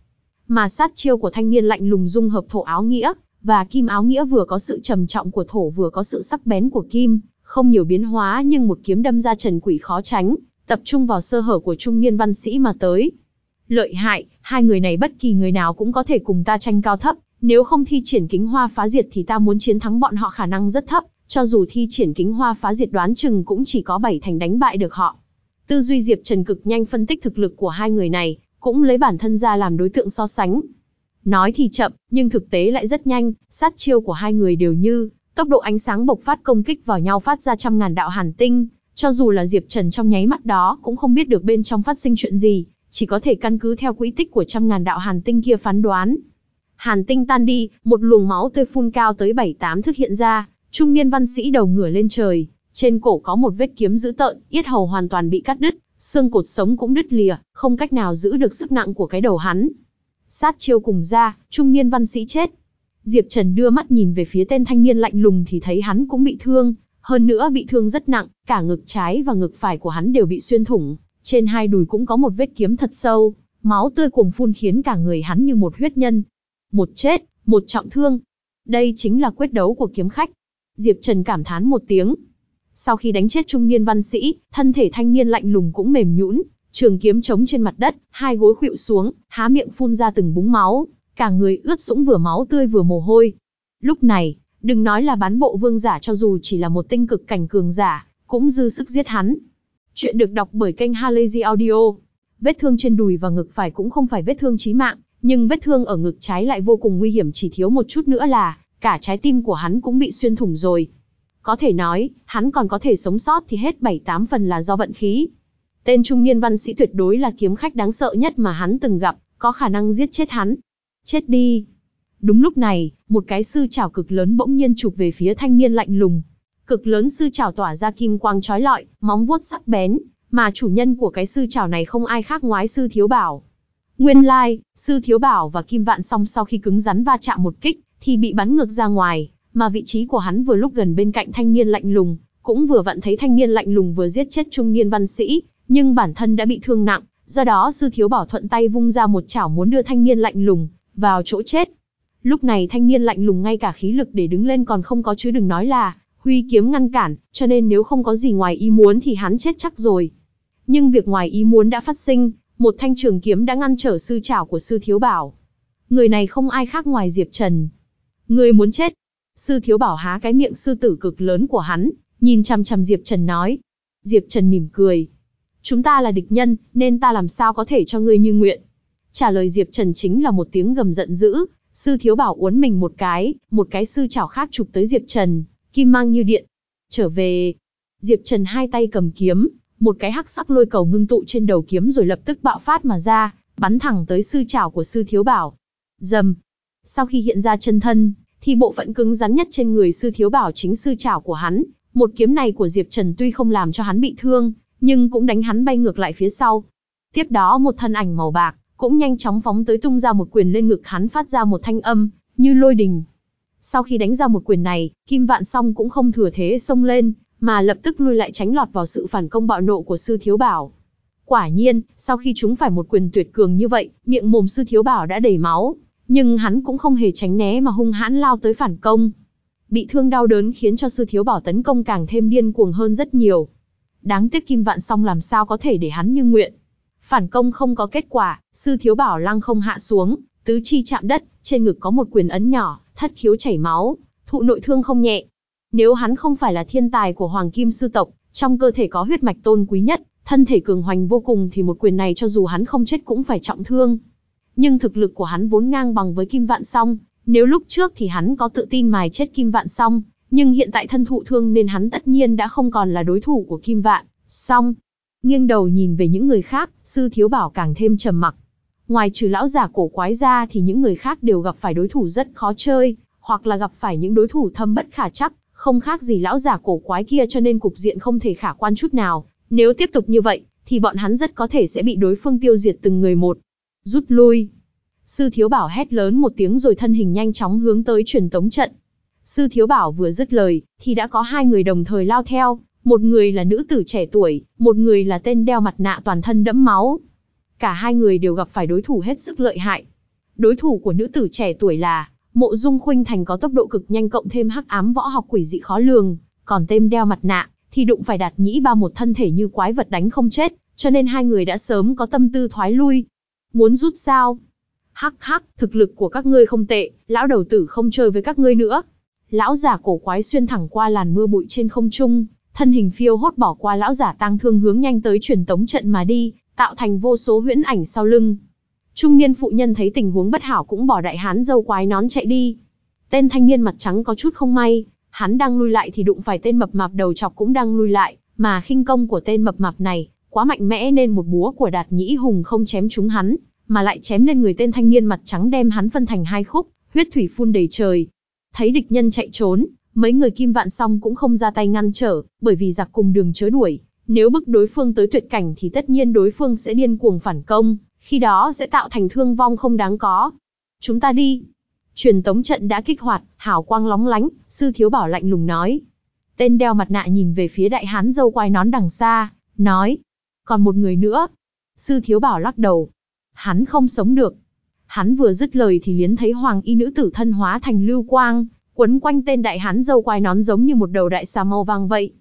Mà sát chiêu của thanh niên lạnh lùng dung hợp thổ áo nghĩa, và kim áo nghĩa vừa có sự trầm trọng của thổ vừa có sự sắc bén của kim, không nhiều biến hóa nhưng một kiếm đâm ra trần quỷ khó tránh, tập trung vào sơ hở của trung niên văn sĩ mà tới. Lợi hại, hai người này bất kỳ người nào cũng có thể cùng ta tranh cao thấp, nếu không thi triển kính hoa phá diệt thì ta muốn chiến thắng bọn họ khả năng rất thấp, cho dù thi triển kính hoa phá diệt đoán chừng cũng chỉ có bảy thành đánh bại được họ. Tư duy Diệp Trần cực nhanh phân tích thực lực của hai người này, cũng lấy bản thân ra làm đối tượng so sánh. Nói thì chậm, nhưng thực tế lại rất nhanh, sát chiêu của hai người đều như, tốc độ ánh sáng bộc phát công kích vào nhau phát ra trăm ngàn đạo hàn tinh, cho dù là Diệp Trần trong nháy mắt đó cũng không biết được bên trong phát sinh chuyện gì, chỉ có thể căn cứ theo quỹ tích của trăm ngàn đạo hàn tinh kia phán đoán. Hàn tinh tan đi, một luồng máu tươi phun cao tới bảy tám thước hiện ra, trung niên văn sĩ đầu ngửa lên trời, trên cổ có một vết kiếm dữ tợn, yết hầu hoàn toàn bị cắt đứt, xương cột sống cũng đứt lìa, không cách nào giữ được sức nặng của cái đầu hắn. Sát chiêu cùng ra, trung niên văn sĩ chết. Diệp Trần đưa mắt nhìn về phía tên thanh niên lạnh lùng thì thấy hắn cũng bị thương, hơn nữa bị thương rất nặng, cả ngực trái và ngực phải của hắn đều bị xuyên thủng, trên hai đùi cũng có một vết kiếm thật sâu, máu tươi cuồng phun khiến cả người hắn như một huyết nhân. Một chết, một trọng thương. Đây chính là quyết đấu của kiếm khách. Diệp Trần cảm thán một tiếng. Sau khi đánh chết trung niên văn sĩ, thân thể thanh niên lạnh lùng cũng mềm nhũn, trường kiếm chống trên mặt đất, hai gối khuỵu xuống, há miệng phun ra từng búng máu, cả người ướt sũng vừa máu tươi vừa mồ hôi. Lúc này, đừng nói là bán bộ vương giả cho dù chỉ là một tinh cực cảnh cường giả, cũng dư sức giết hắn. Chuyện được đọc bởi kênh Halazy Audio. Vết thương trên đùi và ngực phải cũng không phải vết thương chí mạng, nhưng vết thương ở ngực trái lại vô cùng nguy hiểm chỉ thiếu một chút nữa là cả trái tim của hắn cũng bị xuyên thủng rồi. Có thể nói, hắn còn có thể sống sót thì hết bảy tám phần là do vận khí. Tên trung niên văn sĩ tuyệt đối là kiếm khách đáng sợ nhất mà hắn từng gặp, có khả năng giết chết hắn. Chết đi. Đúng lúc này, một cái sư chảo cực lớn bỗng nhiên chụp về phía thanh niên lạnh lùng. Cực lớn sư chảo tỏa ra kim quang chói lọi, móng vuốt sắc bén, mà chủ nhân của cái sư chảo này không ai khác ngoái sư thiếu bảo. Nguyên lai, like, sư thiếu bảo và kim vạn song sau khi cứng rắn va chạm một kích, thì bị bắn ngược ra ngoài, mà vị trí của hắn vừa lúc gần bên cạnh thanh niên lạnh lùng, cũng vừa vặn thấy thanh niên lạnh lùng vừa giết chết trung niên văn sĩ, nhưng bản thân đã bị thương nặng, do đó sư thiếu bảo thuận tay vung ra một chảo muốn đưa thanh niên lạnh lùng vào chỗ chết. Lúc này thanh niên lạnh lùng ngay cả khí lực để đứng lên còn không có chứ đừng nói là huy kiếm ngăn cản, cho nên nếu không có gì ngoài ý muốn thì hắn chết chắc rồi. Nhưng việc ngoài ý muốn đã phát sinh, một thanh trường kiếm đã ngăn trở sư trảo của sư thiếu bảo. Người này không ai khác ngoài Diệp Trần. Người muốn chết. Sư thiếu bảo há cái miệng sư tử cực lớn của hắn, nhìn chằm chằm Diệp Trần nói. Diệp Trần mỉm cười. Chúng ta là địch nhân, nên ta làm sao có thể cho ngươi như nguyện. Trả lời Diệp Trần chính là một tiếng gầm giận dữ, sư thiếu bảo uốn mình một cái, một cái sư chảo khác chụp tới Diệp Trần, kim mang như điện. Trở về, Diệp Trần hai tay cầm kiếm, một cái hắc sắc lôi cầu ngưng tụ trên đầu kiếm rồi lập tức bạo phát mà ra, bắn thẳng tới sư chảo của sư thiếu bảo. Dầm. Sau khi hiện ra chân thân, thì bộ phận cứng rắn nhất trên người sư thiếu bảo chính sư chảo của hắn. Một kiếm này của Diệp Trần tuy không làm cho hắn bị thương, nhưng cũng đánh hắn bay ngược lại phía sau. Tiếp đó một thân ảnh màu bạc, cũng nhanh chóng phóng tới tung ra một quyền lên ngực hắn phát ra một thanh âm, như lôi đình. Sau khi đánh ra một quyền này, Kim Vạn Song cũng không thừa thế xông lên, mà lập tức lui lại tránh lọt vào sự phản công bạo nộ của sư thiếu bảo. Quả nhiên, sau khi chúng phải một quyền tuyệt cường như vậy, miệng mồm sư thiếu bảo đã đầy máu, nhưng hắn cũng không hề tránh né mà hung hãn lao tới phản công. Bị thương đau đớn khiến cho sư thiếu bảo tấn công càng thêm điên cuồng hơn rất nhiều. Đáng tiếc kim vạn song làm sao có thể để hắn như nguyện. Phản công không có kết quả, sư thiếu bảo lăng không hạ xuống, tứ chi chạm đất, trên ngực có một quyền ấn nhỏ, thất khiếu chảy máu, thụ nội thương không nhẹ. Nếu hắn không phải là thiên tài của Hoàng Kim Sư Tộc, trong cơ thể có huyết mạch tôn quý nhất, thân thể cường hoành vô cùng thì một quyền này cho dù hắn không chết cũng phải trọng thương. Nhưng thực lực của hắn vốn ngang bằng với Kim Vạn Song, nếu lúc trước thì hắn có tự tin mài chết Kim Vạn Song, nhưng hiện tại thân thụ thương nên hắn tất nhiên đã không còn là đối thủ của Kim Vạn. Song, nghiêng đầu nhìn về những người khác, sư thiếu bảo càng thêm trầm mặc. Ngoài trừ lão giả cổ quái ra thì những người khác đều gặp phải đối thủ rất khó chơi, hoặc là gặp phải những đối thủ thâm bất khả chắc, không khác gì lão giả cổ quái kia cho nên cục diện không thể khả quan chút nào. Nếu tiếp tục như vậy, thì bọn hắn rất có thể sẽ bị đối phương tiêu diệt từng người một. Rút lui. Sư thiếu bảo hét lớn một tiếng rồi thân hình nhanh chóng hướng tới truyền tống trận. Sư thiếu bảo vừa dứt lời, thì đã có hai người đồng thời lao theo, một người là nữ tử trẻ tuổi, một người là tên đeo mặt nạ toàn thân đẫm máu. Cả hai người đều gặp phải đối thủ hết sức lợi hại. Đối thủ của nữ tử trẻ tuổi là Mộ Dung Khuynh Thành có tốc độ cực nhanh cộng thêm hắc ám võ học quỷ dị khó lường, còn tên đeo mặt nạ thì đụng phải đạt nhĩ ba một thân thể như quái vật đánh không chết, cho nên hai người đã sớm có tâm tư thoái lui. Muốn rút sao? Hắc hắc, thực lực của các ngươi không tệ, lão đầu tử không chơi với các ngươi nữa. Lão giả cổ quái xuyên thẳng qua làn mưa bụi trên không trung, thân hình phiêu hốt bỏ qua lão giả tang thương hướng nhanh tới truyền tống trận mà đi, tạo thành vô số huyễn ảnh sau lưng. Trung niên phụ nhân thấy tình huống bất hảo cũng bỏ đại hán dâu quái nón chạy đi. Tên thanh niên mặt trắng có chút không may, hắn đang lui lại thì đụng phải tên mập mạp đầu chọc cũng đang lui lại, mà khinh công của tên mập mạp này quá mạnh mẽ nên một búa của Đạt Nhĩ Hùng không chém trúng hắn, mà lại chém lên người tên thanh niên mặt trắng đem hắn phân thành hai khúc, huyết thủy phun đầy trời. Thấy địch nhân chạy trốn, mấy người kim vạn song cũng không ra tay ngăn trở, bởi vì giặc cùng đường chớ đuổi, nếu bức đối phương tới tuyệt cảnh thì tất nhiên đối phương sẽ điên cuồng phản công, khi đó sẽ tạo thành thương vong không đáng có. Chúng ta đi. Truyền tống trận đã kích hoạt, hào quang lóng lánh, sư thiếu bảo lạnh lùng nói. Tên đeo mặt nạ nhìn về phía đại hán dâu quai nón đằng xa, nói. Còn một người nữa. Sư thiếu bảo lắc đầu. Hắn không sống được. Hắn vừa dứt lời thì liến thấy hoàng y nữ tử thân hóa thành lưu quang, quấn quanh tên đại hán dâu quai nón giống như một đầu đại xà màu vàng vậy.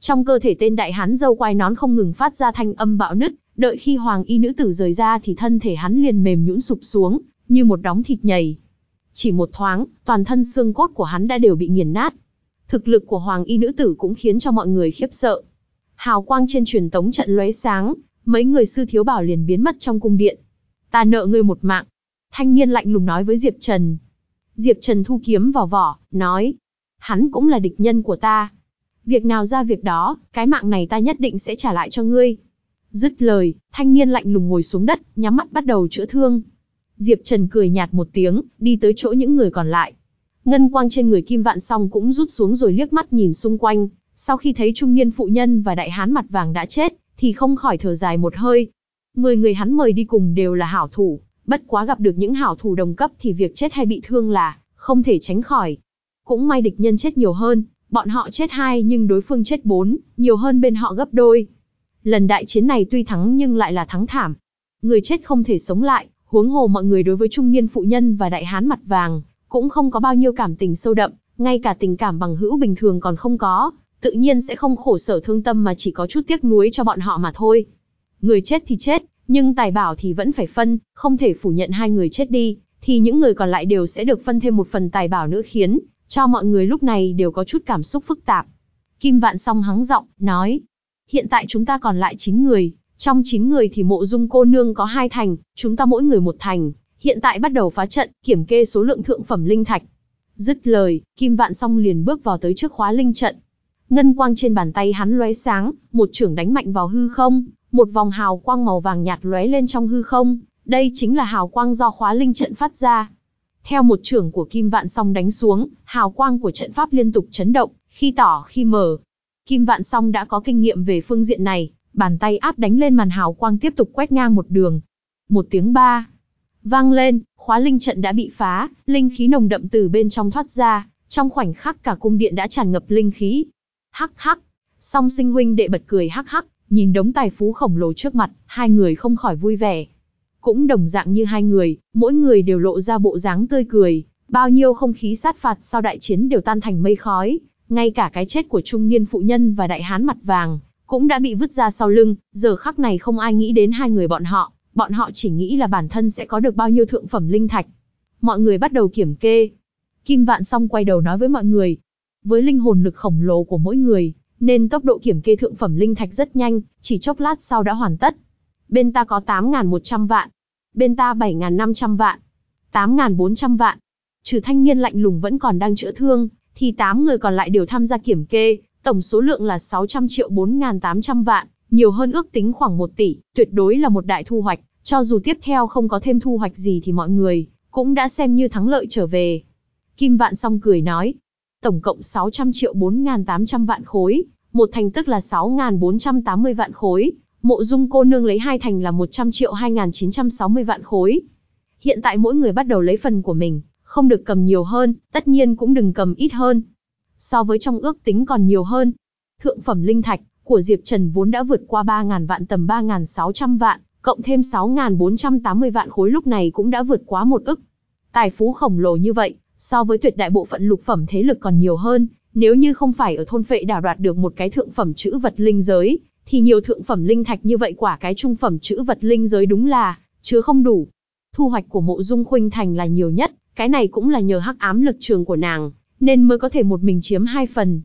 Trong cơ thể tên đại hán dâu quai nón không ngừng phát ra thanh âm bạo nứt, đợi khi hoàng y nữ tử rời ra thì thân thể hắn liền mềm nhũn sụp xuống, như một đống thịt nhầy. Chỉ một thoáng, toàn thân xương cốt của hắn đã đều bị nghiền nát. Thực lực của hoàng y nữ tử cũng khiến cho mọi người khiếp sợ. Hào quang trên truyền tống trận lóe sáng, mấy người sư thiếu bảo liền biến mất trong cung điện. Ta nợ ngươi một mạng. Thanh niên lạnh lùng nói với Diệp Trần. Diệp Trần thu kiếm vào vỏ, nói. Hắn cũng là địch nhân của ta. Việc nào ra việc đó, cái mạng này ta nhất định sẽ trả lại cho ngươi. Dứt lời, thanh niên lạnh lùng ngồi xuống đất, nhắm mắt bắt đầu chữa thương. Diệp Trần cười nhạt một tiếng, đi tới chỗ những người còn lại. Ngân quang trên người Kim Vạn Song cũng rút xuống rồi liếc mắt nhìn xung quanh, sau khi thấy trung niên phụ nhân và đại hán mặt vàng đã chết, thì không khỏi thở dài một hơi. Mười người hắn mời đi cùng đều là hảo thủ, bất quá gặp được những hảo thủ đồng cấp thì việc chết hay bị thương là không thể tránh khỏi. Cũng may địch nhân chết nhiều hơn, bọn họ chết hai nhưng đối phương chết bốn, nhiều hơn bên họ gấp đôi. Lần đại chiến này tuy thắng nhưng lại là thắng thảm. Người chết không thể sống lại, huống hồ mọi người đối với trung niên phụ nhân và đại hán mặt vàng, cũng không có bao nhiêu cảm tình sâu đậm, ngay cả tình cảm bằng hữu bình thường còn không có, tự nhiên sẽ không khổ sở thương tâm mà chỉ có chút tiếc nuối cho bọn họ mà thôi. Người chết thì chết, nhưng tài bảo thì vẫn phải phân, không thể phủ nhận hai người chết đi, thì những người còn lại đều sẽ được phân thêm một phần tài bảo nữa khiến cho mọi người lúc này đều có chút cảm xúc phức tạp. Kim Vạn Song hắng giọng, nói, hiện tại chúng ta còn lại 9 người, trong 9 người thì mộ dung cô nương có hai thành, chúng ta mỗi người một thành, hiện tại bắt đầu phá trận, kiểm kê số lượng thượng phẩm linh thạch. Dứt lời, Kim Vạn Song liền bước vào tới trước khóa linh trận. Ngân quang trên bàn tay hắn lóe sáng, một trưởng đánh mạnh vào hư không, một vòng hào quang màu vàng nhạt lóe lên trong hư không, đây chính là hào quang do khóa linh trận phát ra. Theo một trưởng của Kim Vạn Song đánh xuống, hào quang của trận pháp liên tục chấn động, khi tỏ khi mở. Kim Vạn Song đã có kinh nghiệm về phương diện này, bàn tay áp đánh lên màn hào quang tiếp tục quét ngang một đường. Một tiếng ba vang lên, khóa linh trận đã bị phá, linh khí nồng đậm từ bên trong thoát ra, trong khoảnh khắc cả cung điện đã tràn ngập linh khí. Hắc hắc, song sinh huynh đệ bật cười hắc hắc, nhìn đống tài phú khổng lồ trước mặt, hai người không khỏi vui vẻ. Cũng đồng dạng như hai người, mỗi người đều lộ ra bộ dáng tươi cười, bao nhiêu không khí sát phạt sau đại chiến đều tan thành mây khói, ngay cả cái chết của trung niên phụ nhân và đại hán mặt vàng, cũng đã bị vứt ra sau lưng, giờ khắc này không ai nghĩ đến hai người bọn họ, bọn họ chỉ nghĩ là bản thân sẽ có được bao nhiêu thượng phẩm linh thạch. Mọi người bắt đầu kiểm kê. Kim Vạn Song quay đầu nói với mọi người, với linh hồn lực khổng lồ của mỗi người, nên tốc độ kiểm kê thượng phẩm linh thạch rất nhanh, chỉ chốc lát sau đã hoàn tất. Bên ta có 8.100 vạn, bên ta 7.500 vạn, 8.400 vạn. Trừ thanh niên lạnh lùng vẫn còn đang chữa thương, thì 8 người còn lại đều tham gia kiểm kê, tổng số lượng là 600 triệu 4.800 vạn, nhiều hơn ước tính khoảng 1 tỷ, tuyệt đối là một đại thu hoạch, cho dù tiếp theo không có thêm thu hoạch gì thì mọi người cũng đã xem như thắng lợi trở về. Kim Vạn Song cười nói, tổng cộng 600 triệu 4.800 vạn khối, một thành tức là 6.480 vạn khối, mộ dung cô nương lấy hai thành là 100 triệu 2.960 vạn khối. Hiện tại mỗi người bắt đầu lấy phần của mình, không được cầm nhiều hơn, tất nhiên cũng đừng cầm ít hơn. So với trong ước tính còn nhiều hơn. Thượng phẩm linh thạch của Diệp Trần vốn đã vượt qua 3.000 vạn tầm 3.600 vạn, cộng thêm 6.480 vạn khối lúc này cũng đã vượt quá một ức. Tài phú khổng lồ như vậy, so với tuyệt đại bộ phận lục phẩm thế lực còn nhiều hơn, nếu như không phải ở thôn phệ đảo đoạt được một cái thượng phẩm chữ vật linh giới, thì nhiều thượng phẩm linh thạch như vậy quả cái trung phẩm chữ vật linh giới đúng là chứ không đủ. Thu hoạch của Mộ Dung Khuynh Thành là nhiều nhất, cái này cũng là nhờ hắc ám lực trường của nàng, nên mới có thể một mình chiếm hai phần.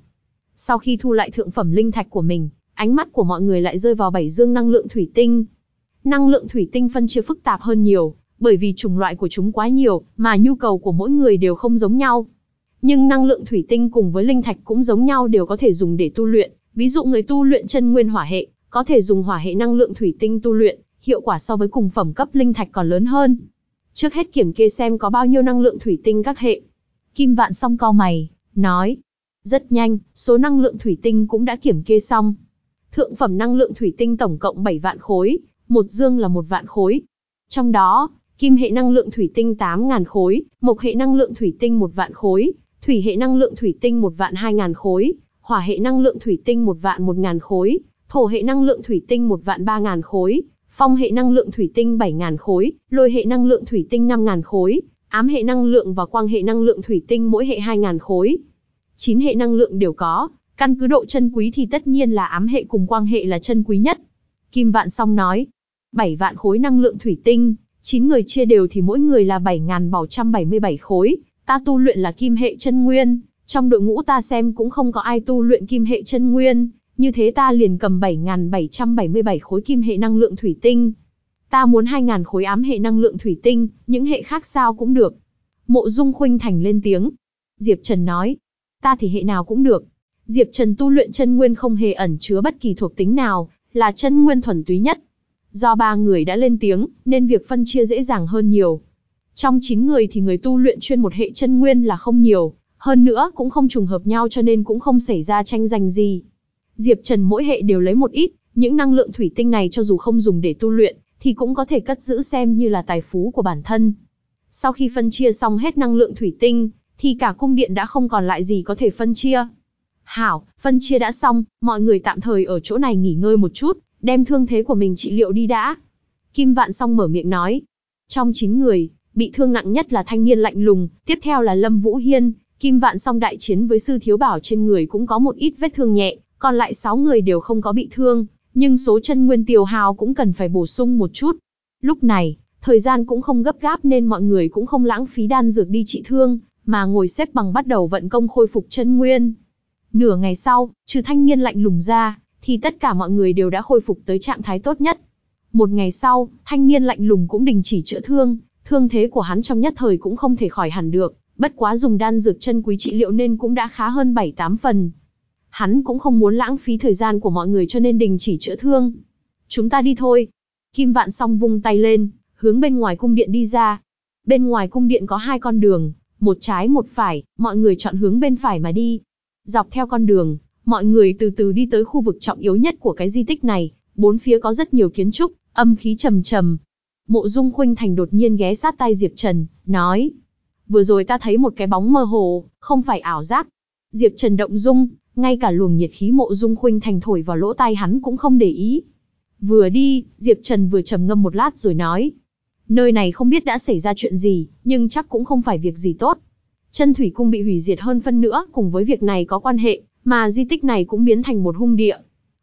Sau khi thu lại thượng phẩm linh thạch của mình, ánh mắt của mọi người lại rơi vào bảy dương năng lượng thủy tinh. Năng lượng thủy tinh phân chia phức tạp hơn nhiều, bởi vì chủng loại của chúng quá nhiều, mà nhu cầu của mỗi người đều không giống nhau. Nhưng năng lượng thủy tinh cùng với linh thạch cũng giống nhau đều có thể dùng để tu luyện, ví dụ người tu luyện chân nguyên hỏa hệ, có thể dùng hỏa hệ năng lượng thủy tinh tu luyện, hiệu quả so với cùng phẩm cấp linh thạch còn lớn hơn. Trước hết kiểm kê xem có bao nhiêu năng lượng thủy tinh các hệ. Kim Vạn song cao mày, nói. Rất nhanh, số năng lượng thủy tinh cũng đã kiểm kê xong. Thượng phẩm năng lượng thủy tinh tổng cộng 7 vạn khối, một dương là một vạn khối. Trong đó, kim hệ năng lượng thủy tinh tám ngàn khối, mộc hệ năng lượng thủy tinh một vạn khối, thủy hệ năng lượng thủy tinh một vạn 2.000 khối, hỏa hệ năng lượng thủy tinh một vạn 1.000 khối, thổ hệ năng lượng thủy tinh một vạn ba ngàn khối, phong hệ năng lượng thủy tinh bảy ngàn khối, lôi hệ năng lượng thủy tinh năm ngàn khối, ám hệ năng lượng và quang hệ năng lượng thủy tinh mỗi hệ hai ngàn khối. chín hệ năng lượng đều có, căn cứ độ chân quý thì tất nhiên là ám hệ cùng quang hệ là chân quý nhất. Kim Vạn Song nói, bảy vạn khối năng lượng thủy tinh, chín người chia đều thì mỗi người là 7.777 khối, ta tu luyện là kim hệ chân nguyên, trong đội ngũ ta xem cũng không có ai tu luyện kim hệ chân nguyên, như thế ta liền cầm 7.777 khối kim hệ năng lượng thủy tinh. Ta muốn 2.000 khối ám hệ năng lượng thủy tinh, những hệ khác sao cũng được. Mộ Dung Khuynh Thành lên tiếng. Diệp Trần nói, ta thì hệ nào cũng được. Diệp Trần tu luyện chân nguyên không hề ẩn chứa bất kỳ thuộc tính nào, là chân nguyên thuần túy nhất. Do ba người đã lên tiếng, nên việc phân chia dễ dàng hơn nhiều. Trong 9 người thì người tu luyện chuyên một hệ chân nguyên là không nhiều, hơn nữa cũng không trùng hợp nhau cho nên cũng không xảy ra tranh giành gì. Diệp Trần mỗi hệ đều lấy một ít, những năng lượng thủy tinh này cho dù không dùng để tu luyện, thì cũng có thể cất giữ xem như là tài phú của bản thân. Sau khi phân chia xong hết năng lượng thủy tinh, thì cả cung điện đã không còn lại gì có thể phân chia. Hảo, phân chia đã xong, mọi người tạm thời ở chỗ này nghỉ ngơi một chút, đem thương thế của mình trị liệu đi đã. Kim Vạn Song mở miệng nói. Trong 9 người, bị thương nặng nhất là thanh niên lạnh lùng, tiếp theo là Lâm Vũ Hiên, Kim Vạn Song đại chiến với sư thiếu bảo trên người cũng có một ít vết thương nhẹ, còn lại 6 người đều không có bị thương, nhưng số chân nguyên tiêu hào cũng cần phải bổ sung một chút. Lúc này, thời gian cũng không gấp gáp nên mọi người cũng không lãng phí đan dược đi trị thương, mà ngồi xếp bằng bắt đầu vận công khôi phục chân nguyên. Nửa ngày sau, trừ thanh niên lạnh lùng ra, thì tất cả mọi người đều đã khôi phục tới trạng thái tốt nhất. Một ngày sau, thanh niên lạnh lùng cũng đình chỉ chữa thương, thương thế của hắn trong nhất thời cũng không thể khỏi hẳn được, bất quá dùng đan dược chân quý trị liệu nên cũng đã khá hơn 7-8 phần. Hắn cũng không muốn lãng phí thời gian của mọi người cho nên đình chỉ chữa thương. Chúng ta đi thôi. Kim Vạn Song vung tay lên, hướng bên ngoài cung điện đi ra. Bên ngoài cung điện có hai con đường, một trái một phải, mọi người chọn hướng bên phải mà đi. Dọc theo con đường, mọi người từ từ đi tới khu vực trọng yếu nhất của cái di tích này, bốn phía có rất nhiều kiến trúc, âm khí trầm trầm. Mộ Dung Khuynh Thành đột nhiên ghé sát tay Diệp Trần, nói: "Vừa rồi ta thấy một cái bóng mơ hồ, không phải ảo giác." Diệp Trần động dung, ngay cả luồng nhiệt khí Mộ Dung Khuynh Thành thổi vào lỗ tai hắn cũng không để ý. Vừa đi, Diệp Trần vừa trầm ngâm một lát rồi nói: "Nơi này không biết đã xảy ra chuyện gì, nhưng chắc cũng không phải việc gì tốt." Chân thủy cung bị hủy diệt hơn phân nữa, cùng với việc này có quan hệ, mà di tích này cũng biến thành một hung địa.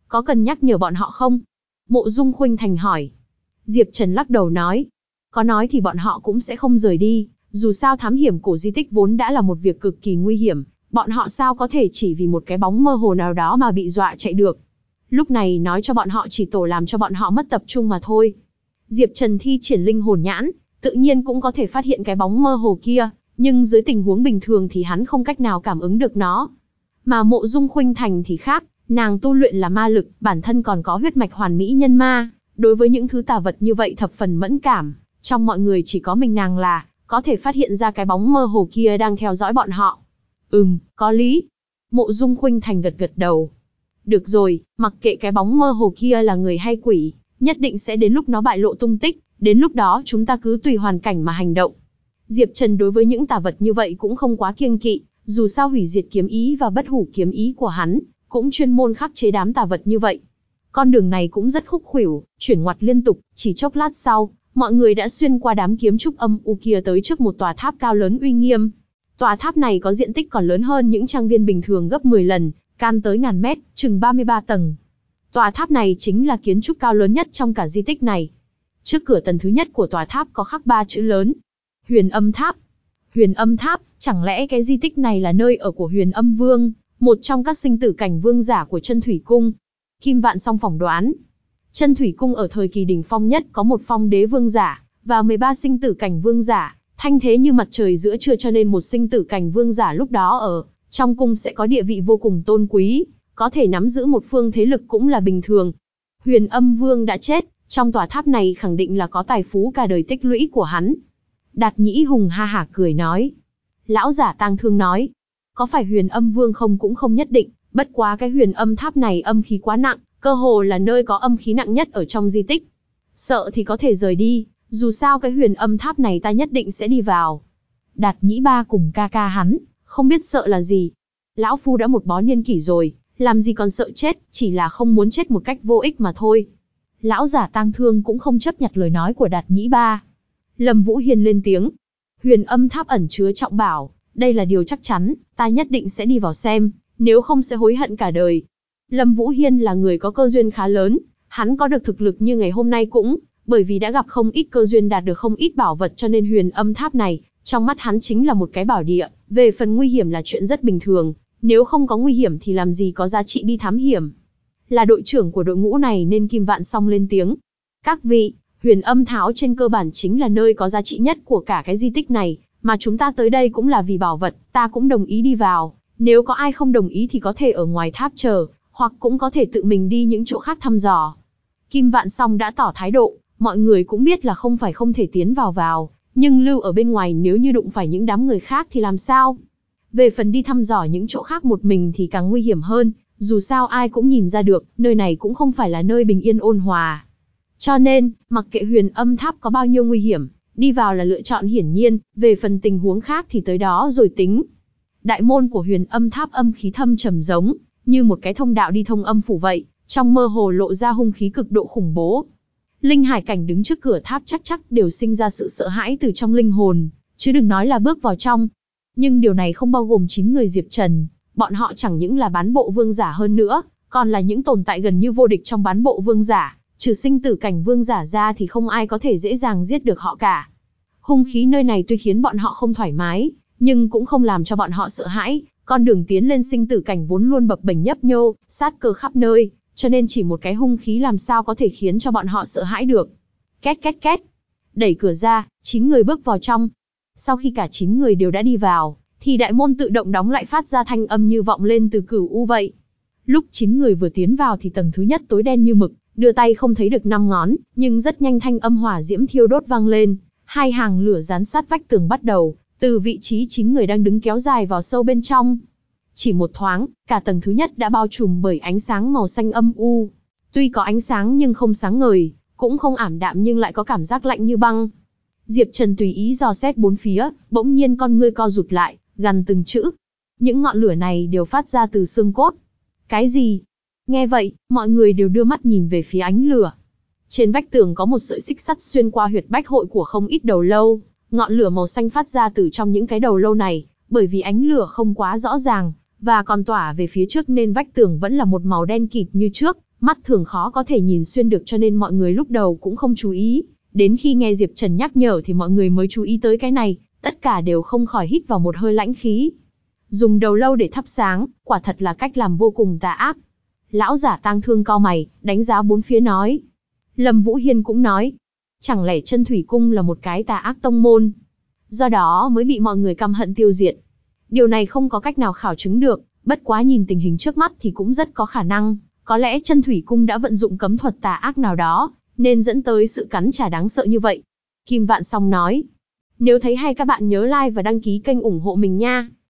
Có cần nhắc nhở bọn họ không? Mộ Dung Khuynh Thành hỏi. Diệp Trần lắc đầu nói. Có nói thì bọn họ cũng sẽ không rời đi, dù sao thám hiểm cổ di tích vốn đã là một việc cực kỳ nguy hiểm, bọn họ sao có thể chỉ vì một cái bóng mơ hồ nào đó mà bị dọa chạy được. Lúc này nói cho bọn họ chỉ tổ làm cho bọn họ mất tập trung mà thôi. Diệp Trần thi triển linh hồn nhãn, tự nhiên cũng có thể phát hiện cái bóng mơ hồ kia, nhưng dưới tình huống bình thường thì hắn không cách nào cảm ứng được nó. Mà mộ dung khuynh thành thì khác, nàng tu luyện là ma lực, bản thân còn có huyết mạch hoàn mỹ nhân ma, đối với những thứ tà vật như vậy thập phần mẫn cảm, trong mọi người chỉ có mình nàng là, có thể phát hiện ra cái bóng mơ hồ kia đang theo dõi bọn họ. Ừm, có lý. Mộ dung khuynh thành gật gật đầu. Được rồi, mặc kệ cái bóng mơ hồ kia là người hay quỷ, nhất định sẽ đến lúc nó bại lộ tung tích, đến lúc đó chúng ta cứ tùy hoàn cảnh mà hành động. Diệp Trần đối với những tà vật như vậy cũng không quá kiêng kỵ, dù sao hủy diệt kiếm ý và bất hủ kiếm ý của hắn, cũng chuyên môn khắc chế đám tà vật như vậy. Con đường này cũng rất khúc khuỷu, chuyển ngoặt liên tục, chỉ chốc lát sau, mọi người đã xuyên qua đám kiếm trúc âm u kia tới trước một tòa tháp cao lớn uy nghiêm. Tòa tháp này có diện tích còn lớn hơn những trang viên bình thường gấp 10 lần, can tới ngàn mét, chừng 33 tầng. Tòa tháp này chính là kiến trúc cao lớn nhất trong cả di tích này. Trước cửa tầng thứ nhất của tòa tháp có khắc ba chữ lớn, Huyền âm tháp. Huyền âm tháp, chẳng lẽ cái di tích này là nơi ở của huyền âm vương, một trong các sinh tử cảnh vương giả của chân thủy cung? Kim Vạn song phỏng đoán. Chân thủy cung ở thời kỳ đỉnh phong nhất có một phong đế vương giả, và 13 sinh tử cảnh vương giả, thanh thế như mặt trời giữa trưa cho nên một sinh tử cảnh vương giả lúc đó ở trong cung sẽ có địa vị vô cùng tôn quý, có thể nắm giữ một phương thế lực cũng là bình thường. Huyền âm vương đã chết, trong tòa tháp này khẳng định là có tài phú cả đời tích lũy của hắn, Đạt nhĩ hùng ha hả cười nói. Lão giả tang thương nói. Có phải huyền âm vương không cũng không nhất định, bất quá cái huyền âm tháp này âm khí quá nặng, cơ hồ là nơi có âm khí nặng nhất ở trong di tích. Sợ thì có thể rời đi, dù sao cái huyền âm tháp này ta nhất định sẽ đi vào. Đạt nhĩ ba cùng ca ca hắn, không biết sợ là gì. Lão Phu đã một bó niên kỷ rồi, làm gì còn sợ chết, chỉ là không muốn chết một cách vô ích mà thôi. Lão giả tang thương cũng không chấp nhận lời nói của Đạt nhĩ ba. Lâm Vũ Hiên lên tiếng. Huyền âm tháp ẩn chứa trọng bảo, đây là điều chắc chắn, ta nhất định sẽ đi vào xem, nếu không sẽ hối hận cả đời. Lâm Vũ Hiên là người có cơ duyên khá lớn, hắn có được thực lực như ngày hôm nay cũng, bởi vì đã gặp không ít cơ duyên đạt được không ít bảo vật cho nên huyền âm tháp này, trong mắt hắn chính là một cái bảo địa, về phần nguy hiểm là chuyện rất bình thường, nếu không có nguy hiểm thì làm gì có giá trị đi thám hiểm. Là đội trưởng của đội ngũ này nên Kim Vạn Song lên tiếng. Các vị, Huyền âm tháo trên cơ bản chính là nơi có giá trị nhất của cả cái di tích này, mà chúng ta tới đây cũng là vì bảo vật, ta cũng đồng ý đi vào, nếu có ai không đồng ý thì có thể ở ngoài tháp chờ, hoặc cũng có thể tự mình đi những chỗ khác thăm dò. Kim Vạn Song đã tỏ thái độ, mọi người cũng biết là không phải không thể tiến vào vào, nhưng lưu ở bên ngoài nếu như đụng phải những đám người khác thì làm sao? Về phần đi thăm dò những chỗ khác một mình thì càng nguy hiểm hơn, dù sao ai cũng nhìn ra được, nơi này cũng không phải là nơi bình yên ôn hòa. Cho nên, mặc kệ huyền âm tháp có bao nhiêu nguy hiểm, đi vào là lựa chọn hiển nhiên, về phần tình huống khác thì tới đó rồi tính. Đại môn của huyền âm tháp âm khí thâm trầm giống, như một cái thông đạo đi thông âm phủ vậy, trong mơ hồ lộ ra hung khí cực độ khủng bố. Linh hải cảnh đứng trước cửa tháp chắc chắc đều sinh ra sự sợ hãi từ trong linh hồn, chứ đừng nói là bước vào trong. Nhưng điều này không bao gồm 9 người Diệp Trần, bọn họ chẳng những là bán bộ vương giả hơn nữa, còn là những tồn tại gần như vô địch trong bán bộ vương giả, trừ sinh tử cảnh vương giả ra thì không ai có thể dễ dàng giết được họ cả. Hung khí nơi này tuy khiến bọn họ không thoải mái, nhưng cũng không làm cho bọn họ sợ hãi, con đường tiến lên sinh tử cảnh vốn luôn bập bềnh nhấp nhô, sát cơ khắp nơi, cho nên chỉ một cái hung khí làm sao có thể khiến cho bọn họ sợ hãi được. Két két két. Đẩy cửa ra, chín người bước vào trong. Sau khi cả chín người đều đã đi vào, thì đại môn tự động đóng lại phát ra thanh âm như vọng lên từ cửu u vậy. Lúc chín người vừa tiến vào thì tầng thứ nhất tối đen như mực, đưa tay không thấy được năm ngón, nhưng rất nhanh thanh âm hỏa diễm thiêu đốt vang lên, hai hàng lửa dán sát vách tường bắt đầu, từ vị trí chín người đang đứng kéo dài vào sâu bên trong. Chỉ một thoáng, cả tầng thứ nhất đã bao trùm bởi ánh sáng màu xanh âm u. Tuy có ánh sáng nhưng không sáng ngời, cũng không ảm đạm nhưng lại có cảm giác lạnh như băng. Diệp Trần tùy ý dò xét bốn phía, bỗng nhiên con ngươi co rụt lại, gần từng chữ. Những ngọn lửa này đều phát ra từ xương cốt. Cái gì? Nghe vậy, mọi người đều đưa mắt nhìn về phía ánh lửa. Trên vách tường có một sợi xích sắt xuyên qua huyệt bách hội của không ít đầu lâu, ngọn lửa màu xanh phát ra từ trong những cái đầu lâu này, bởi vì ánh lửa không quá rõ ràng, và còn tỏa về phía trước nên vách tường vẫn là một màu đen kịt như trước, mắt thường khó có thể nhìn xuyên được cho nên mọi người lúc đầu cũng không chú ý. Đến khi nghe Diệp Trần nhắc nhở thì mọi người mới chú ý tới cái này, tất cả đều không khỏi hít vào một hơi lãnh khí. Dùng đầu lâu để thắp sáng, quả thật là cách làm vô cùng tà ác. Lão giả tang thương cao mày, đánh giá bốn phía nói. Lâm Vũ Hiên cũng nói, chẳng lẽ chân thủy cung là một cái tà ác tông môn, do đó mới bị mọi người căm hận tiêu diệt. Điều này không có cách nào khảo chứng được, bất quá nhìn tình hình trước mắt thì cũng rất có khả năng, có lẽ chân thủy cung đã vận dụng cấm thuật tà ác nào đó, nên dẫn tới sự cắn trả đáng sợ như vậy. Kim Vạn Song nói, nếu thấy hay các bạn nhớ like và đăng ký kênh ủng hộ mình nha.